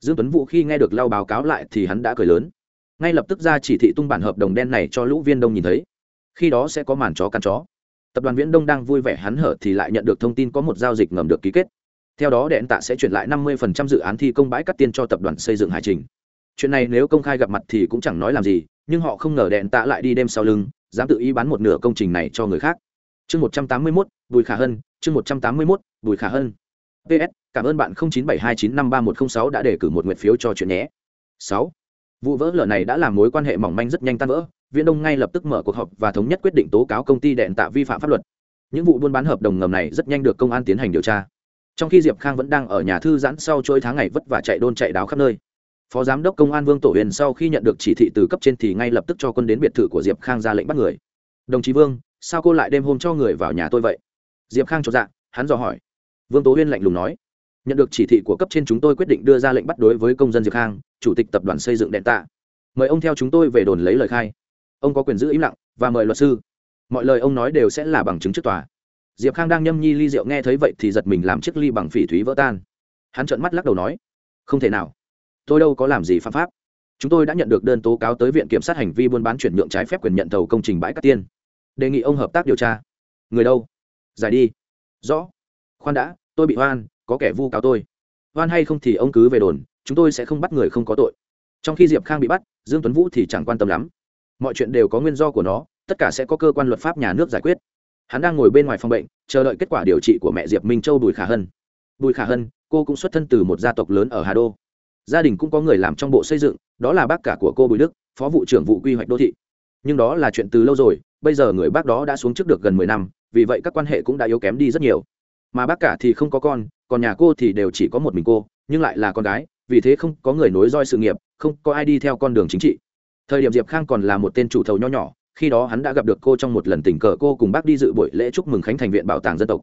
dương tuấn vũ khi nghe được lao báo cáo lại thì hắn đã cười lớn. Ngay lập tức ra chỉ thị tung bản hợp đồng đen này cho lũ viên đông nhìn thấy. Khi đó sẽ có màn chó căn chó. Tập đoàn viễn đông đang vui vẻ hắn hở thì lại nhận được thông tin có một giao dịch ngầm được ký kết. Theo đó đèn tạ sẽ chuyển lại 50% dự án thi công bãi cắt tiên cho tập đoàn xây dựng hải trình. Chuyện này nếu công khai gặp mặt thì cũng chẳng nói làm gì nhưng họ không ngờ đèn tạ lại đi đêm sau lưng dám tự ý bán một nửa công trình này cho người khác. Chương 181, bùi khả hân chương 181, bùi khả hân. Ps cảm ơn bạn 0972953106 đã đề cử một nguyện phiếu cho chuyện nhé. 6. vụ vỡ lở này đã làm mối quan hệ mỏng manh rất nhanh tan vỡ. Viễn đông ngay lập tức mở cuộc họp và thống nhất quyết định tố cáo công ty đèn tạ vi phạm pháp luật. Những vụ buôn bán hợp đồng ngầm này rất nhanh được công an tiến hành điều tra. Trong khi diệp khang vẫn đang ở nhà thư giãn sau chuỗi tháng ngày vất vả chạy đôn chạy đáo khắp nơi. Phó giám đốc công an vương tổ huyền sau khi nhận được chỉ thị từ cấp trên thì ngay lập tức cho quân đến biệt thự của diệp khang ra lệnh bắt người. Đồng chí vương, sao cô lại đêm hôm cho người vào nhà tôi vậy? Diệp khang chột dạ hắn dò hỏi. Vương tố huyên lạnh lùng nói nhận được chỉ thị của cấp trên chúng tôi quyết định đưa ra lệnh bắt đối với công dân diệp khang, chủ tịch tập đoàn xây dựng đèn tạ. Mời ông theo chúng tôi về đồn lấy lời khai. Ông có quyền giữ im lặng và mời luật sư. Mọi lời ông nói đều sẽ là bằng chứng trước tòa. Diệp khang đang nhâm nhi ly rượu nghe thấy vậy thì giật mình làm chiếc ly bằng phỉ thúy vỡ tan. Hắn trợn mắt lắc đầu nói, không thể nào. Tôi đâu có làm gì phạm pháp. Chúng tôi đã nhận được đơn tố cáo tới viện kiểm sát hành vi buôn bán chuyển nhượng trái phép quyền nhận thầu công trình bãi cát tiên. Đề nghị ông hợp tác điều tra. Người đâu? Giải đi. Rõ. Khoan đã, tôi bị hoan có kẻ vu cáo tôi. Oan hay không thì ông cứ về đồn, chúng tôi sẽ không bắt người không có tội. Trong khi diệp khang bị bắt, dương tuấn vũ thì chẳng quan tâm lắm. Mọi chuyện đều có nguyên do của nó, tất cả sẽ có cơ quan luật pháp nhà nước giải quyết. Hắn đang ngồi bên ngoài phòng bệnh, chờ đợi kết quả điều trị của mẹ diệp minh châu bùi khả hân. Bùi khả hân, cô cũng xuất thân từ một gia tộc lớn ở hà đô. Gia đình cũng có người làm trong bộ xây dựng, đó là bác cả của cô bùi đức, phó vụ trưởng vụ quy hoạch đô thị. Nhưng đó là chuyện từ lâu rồi, bây giờ người bác đó đã xuống trước được gần mười năm, vì vậy các quan hệ cũng đã yếu kém đi rất nhiều mà bác cả thì không có con, còn nhà cô thì đều chỉ có một mình cô, nhưng lại là con gái, vì thế không có người nối roi sự nghiệp, không có ai đi theo con đường chính trị. Thời điểm diệp khang còn là một tên chủ thầu nho nhỏ, khi đó hắn đã gặp được cô trong một lần tình cờ, cô cùng bác đi dự buổi lễ chúc mừng khánh thành viện bảo tàng dân tộc.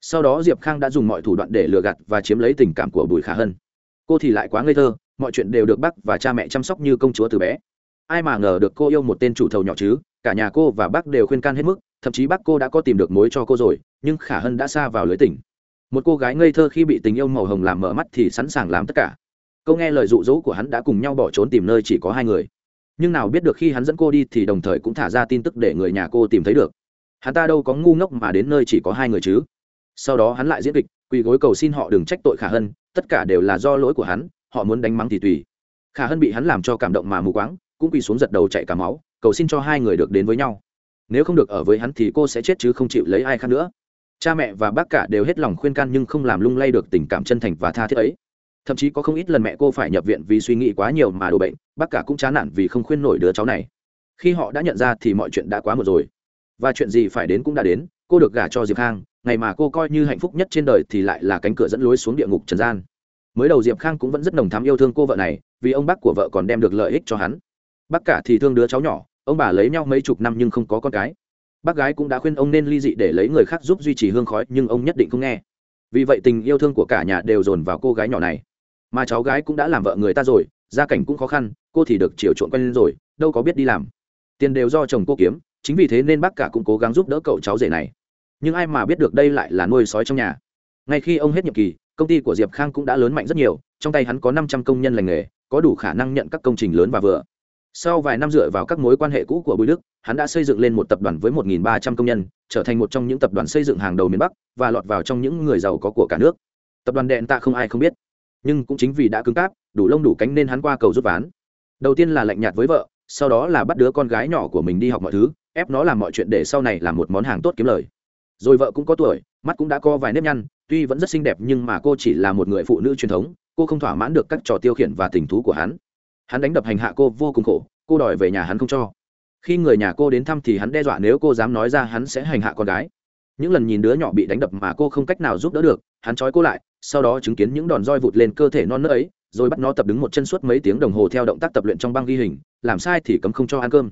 Sau đó diệp khang đã dùng mọi thủ đoạn để lừa gạt và chiếm lấy tình cảm của bùi khả hân. Cô thì lại quá ngây thơ, mọi chuyện đều được bác và cha mẹ chăm sóc như công chúa từ bé. Ai mà ngờ được cô yêu một tên chủ thầu nhỏ chứ, cả nhà cô và bác đều khuyên can hết mức thậm chí bác cô đã có tìm được mối cho cô rồi, nhưng khả hân đã xa vào lưới tỉnh. Một cô gái ngây thơ khi bị tình yêu màu hồng làm mở mắt thì sẵn sàng làm tất cả. Câu nghe lời dụ dỗ của hắn đã cùng nhau bỏ trốn tìm nơi chỉ có hai người. Nhưng nào biết được khi hắn dẫn cô đi thì đồng thời cũng thả ra tin tức để người nhà cô tìm thấy được. Hắn ta đâu có ngu ngốc mà đến nơi chỉ có hai người chứ? Sau đó hắn lại diễn kịch, quỳ gối cầu xin họ đừng trách tội khả hân, tất cả đều là do lỗi của hắn, họ muốn đánh mắng thì tùy. Khả hân bị hắn làm cho cảm động mà mù quáng, cũng quỳ xuống giật đầu chạy cả máu, cầu xin cho hai người được đến với nhau nếu không được ở với hắn thì cô sẽ chết chứ không chịu lấy ai khác nữa. Cha mẹ và bác cả đều hết lòng khuyên can nhưng không làm lung lay được tình cảm chân thành và tha thiết ấy. Thậm chí có không ít lần mẹ cô phải nhập viện vì suy nghĩ quá nhiều mà đổ bệnh, bác cả cũng chán nản vì không khuyên nổi đứa cháu này. Khi họ đã nhận ra thì mọi chuyện đã quá một rồi. Và chuyện gì phải đến cũng đã đến, cô được gả cho diệp khang, ngày mà cô coi như hạnh phúc nhất trên đời thì lại là cánh cửa dẫn lối xuống địa ngục trần gian. Mới đầu diệp khang cũng vẫn rất nồng thắm yêu thương cô vợ này, vì ông bác của vợ còn đem được lợi ích cho hắn. Bác cả thì thương đứa cháu nhỏ ông bà lấy nhau mấy chục năm nhưng không có con cái. Bác gái cũng đã khuyên ông nên ly dị để lấy người khác giúp duy trì hương khói, nhưng ông nhất định không nghe. Vì vậy tình yêu thương của cả nhà đều dồn vào cô gái nhỏ này. Mà cháu gái cũng đã làm vợ người ta rồi, gia cảnh cũng khó khăn, cô thì được chiều chuộng quen lên rồi, đâu có biết đi làm. Tiền đều do chồng cô kiếm, chính vì thế nên bác cả cũng cố gắng giúp đỡ cậu cháu rể này. Nhưng ai mà biết được đây lại là nuôi sói trong nhà. Ngay khi ông hết nhiệm kỳ, công ty của diệp khang cũng đã lớn mạnh rất nhiều, trong tay hắn có năm trăm công nhân lành nghề, có đủ khả năng nhận các công trình lớn và vừa sau vài năm dựa vào các mối quan hệ cũ của bùi đức, hắn đã xây dựng lên một tập đoàn với một ba trăm công nhân, trở thành một trong những tập đoàn xây dựng hàng đầu miền bắc và lọt vào trong những người giàu có của cả nước. Tập đoàn đèn tạ không ai không biết, nhưng cũng chính vì đã cứng cáp, đủ lông đủ cánh nên hắn qua cầu rút ván. Đầu tiên là lạnh nhạt với vợ, sau đó là bắt đứa con gái nhỏ của mình đi học mọi thứ, ép nó làm mọi chuyện để sau này làm một món hàng tốt kiếm lời. Rồi vợ cũng có tuổi, mắt cũng đã có vài nếp nhăn, tuy vẫn rất xinh đẹp nhưng mà cô chỉ là một người phụ nữ truyền thống, cô không thỏa mãn được các trò tiêu khiển và tình thú của hắn hắn đánh đập hành hạ cô vô cùng khổ, cô đòi về nhà hắn không cho. Khi người nhà cô đến thăm thì hắn đe dọa nếu cô dám nói ra hắn sẽ hành hạ con gái. Những lần nhìn đứa nhỏ bị đánh đập mà cô không cách nào giúp đỡ được, hắn trói cô lại, sau đó chứng kiến những đòn roi vụt lên cơ thể non nớt ấy, rồi bắt nó tập đứng một chân suốt mấy tiếng đồng hồ theo động tác tập luyện trong băng ghi hình, làm sai thì cấm không cho ăn cơm.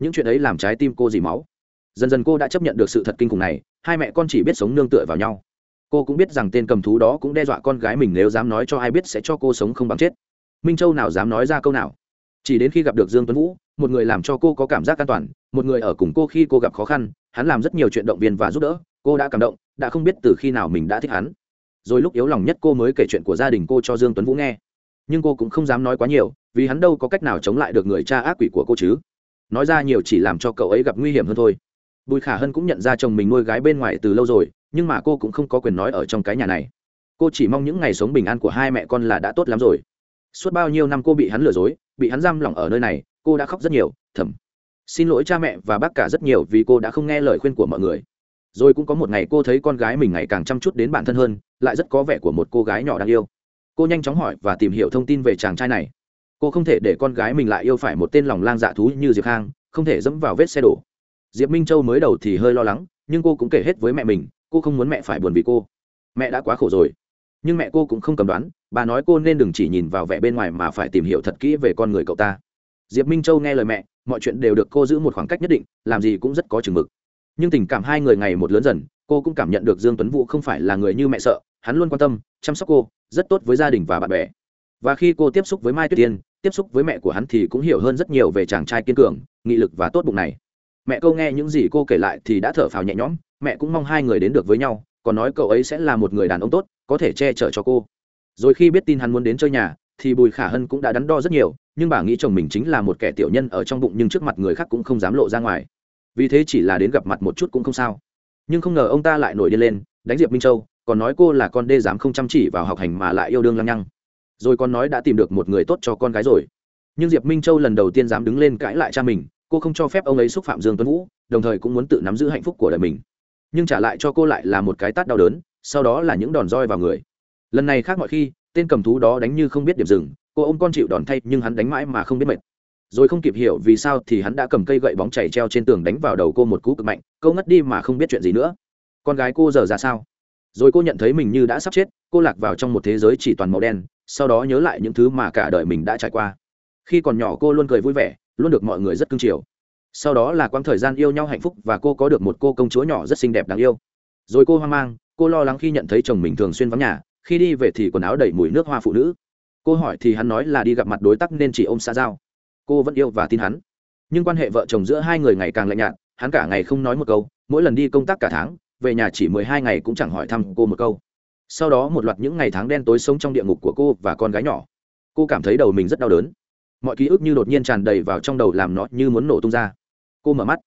Những chuyện ấy làm trái tim cô dì máu. Dần dần cô đã chấp nhận được sự thật kinh khủng này, hai mẹ con chỉ biết sống nương tựa vào nhau. Cô cũng biết rằng tên cầm thú đó cũng đe dọa con gái mình nếu dám nói cho ai biết sẽ cho cô sống không bằng chết minh châu nào dám nói ra câu nào chỉ đến khi gặp được dương tuấn vũ một người làm cho cô có cảm giác an toàn một người ở cùng cô khi cô gặp khó khăn hắn làm rất nhiều chuyện động viên và giúp đỡ cô đã cảm động đã không biết từ khi nào mình đã thích hắn rồi lúc yếu lòng nhất cô mới kể chuyện của gia đình cô cho dương tuấn vũ nghe nhưng cô cũng không dám nói quá nhiều vì hắn đâu có cách nào chống lại được người cha ác quỷ của cô chứ nói ra nhiều chỉ làm cho cậu ấy gặp nguy hiểm hơn thôi bùi khả hân cũng nhận ra chồng mình nuôi gái bên ngoài từ lâu rồi nhưng mà cô cũng không có quyền nói ở trong cái nhà này cô chỉ mong những ngày sống bình an của hai mẹ con là đã tốt lắm rồi suốt bao nhiêu năm cô bị hắn lừa dối, bị hắn giam lỏng ở nơi này, cô đã khóc rất nhiều, thầm. Xin lỗi cha mẹ và bác cả rất nhiều vì cô đã không nghe lời khuyên của mọi người. Rồi cũng có một ngày cô thấy con gái mình ngày càng chăm chút đến bản thân hơn, lại rất có vẻ của một cô gái nhỏ đang yêu. Cô nhanh chóng hỏi và tìm hiểu thông tin về chàng trai này. Cô không thể để con gái mình lại yêu phải một tên lòng lang dạ thú như diệp khang, không thể dẫm vào vết xe đổ. Diệp minh châu mới đầu thì hơi lo lắng, nhưng cô cũng kể hết với mẹ mình, cô không muốn mẹ phải buồn vì cô. Mẹ đã quá khổ rồi nhưng mẹ cô cũng không cầm đoán, bà nói cô nên đừng chỉ nhìn vào vẻ bên ngoài mà phải tìm hiểu thật kỹ về con người cậu ta. Diệp minh châu nghe lời mẹ, mọi chuyện đều được cô giữ một khoảng cách nhất định, làm gì cũng rất có chừng mực. Nhưng tình cảm hai người ngày một lớn dần, cô cũng cảm nhận được dương tuấn vũ không phải là người như mẹ sợ, hắn luôn quan tâm, chăm sóc cô, rất tốt với gia đình và bạn bè. Và khi cô tiếp xúc với mai tuyết tiên, tiếp xúc với mẹ của hắn thì cũng hiểu hơn rất nhiều về chàng trai kiên cường, nghị lực và tốt bụng này. Mẹ cô nghe những gì cô kể lại thì đã thở phào nhẹ nhõm, mẹ cũng mong hai người đến được với nhau còn nói cậu ấy sẽ là một người đàn ông tốt, có thể che chở cho cô. Rồi khi biết tin hắn muốn đến chơi nhà, thì bùi khả hân cũng đã đắn đo rất nhiều, nhưng bà nghĩ chồng mình chính là một kẻ tiểu nhân ở trong bụng nhưng trước mặt người khác cũng không dám lộ ra ngoài. Vì thế chỉ là đến gặp mặt một chút cũng không sao. Nhưng không ngờ ông ta lại nổi điên lên, đánh diệp minh châu, còn nói cô là con đê dám không chăm chỉ vào học hành mà lại yêu đương lăng nhăng. Rồi còn nói đã tìm được một người tốt cho con gái rồi. Nhưng diệp minh châu lần đầu tiên dám đứng lên cãi lại cha mình, cô không cho phép ông ấy xúc phạm dương tuấn vũ, đồng thời cũng muốn tự nắm giữ hạnh phúc của đời mình nhưng trả lại cho cô lại là một cái tát đau đớn, sau đó là những đòn roi vào người. Lần này khác mọi khi, tên cầm thú đó đánh như không biết điểm dừng, cô ôm con chịu đòn thay nhưng hắn đánh mãi mà không biết mệt. Rồi không kịp hiểu vì sao thì hắn đã cầm cây gậy bóng chảy treo trên tường đánh vào đầu cô một cú cực mạnh, cô ngất đi mà không biết chuyện gì nữa. Con gái cô giờ ra sao? Rồi cô nhận thấy mình như đã sắp chết, cô lạc vào trong một thế giới chỉ toàn màu đen, sau đó nhớ lại những thứ mà cả đời mình đã trải qua. Khi còn nhỏ cô luôn cười vui vẻ, luôn được mọi người rất cưng chiều sau đó là quãng thời gian yêu nhau hạnh phúc và cô có được một cô công chúa nhỏ rất xinh đẹp đáng yêu. Rồi cô hoang mang, cô lo lắng khi nhận thấy chồng mình thường xuyên vắng nhà, khi đi về thì quần áo đầy mùi nước hoa phụ nữ. Cô hỏi thì hắn nói là đi gặp mặt đối tác nên chỉ ôm xa giao. Cô vẫn yêu và tin hắn. Nhưng quan hệ vợ chồng giữa hai người ngày càng lạnh nhạt, hắn cả ngày không nói một câu, mỗi lần đi công tác cả tháng, về nhà chỉ mười hai ngày cũng chẳng hỏi thăm cô một câu. Sau đó một loạt những ngày tháng đen tối sống trong địa ngục của cô và con gái nhỏ. Cô cảm thấy đầu mình rất đau đớn. Mọi ký ức như đột nhiên tràn đầy vào trong đầu làm nó như muốn nổ tung ra cô mở mắt.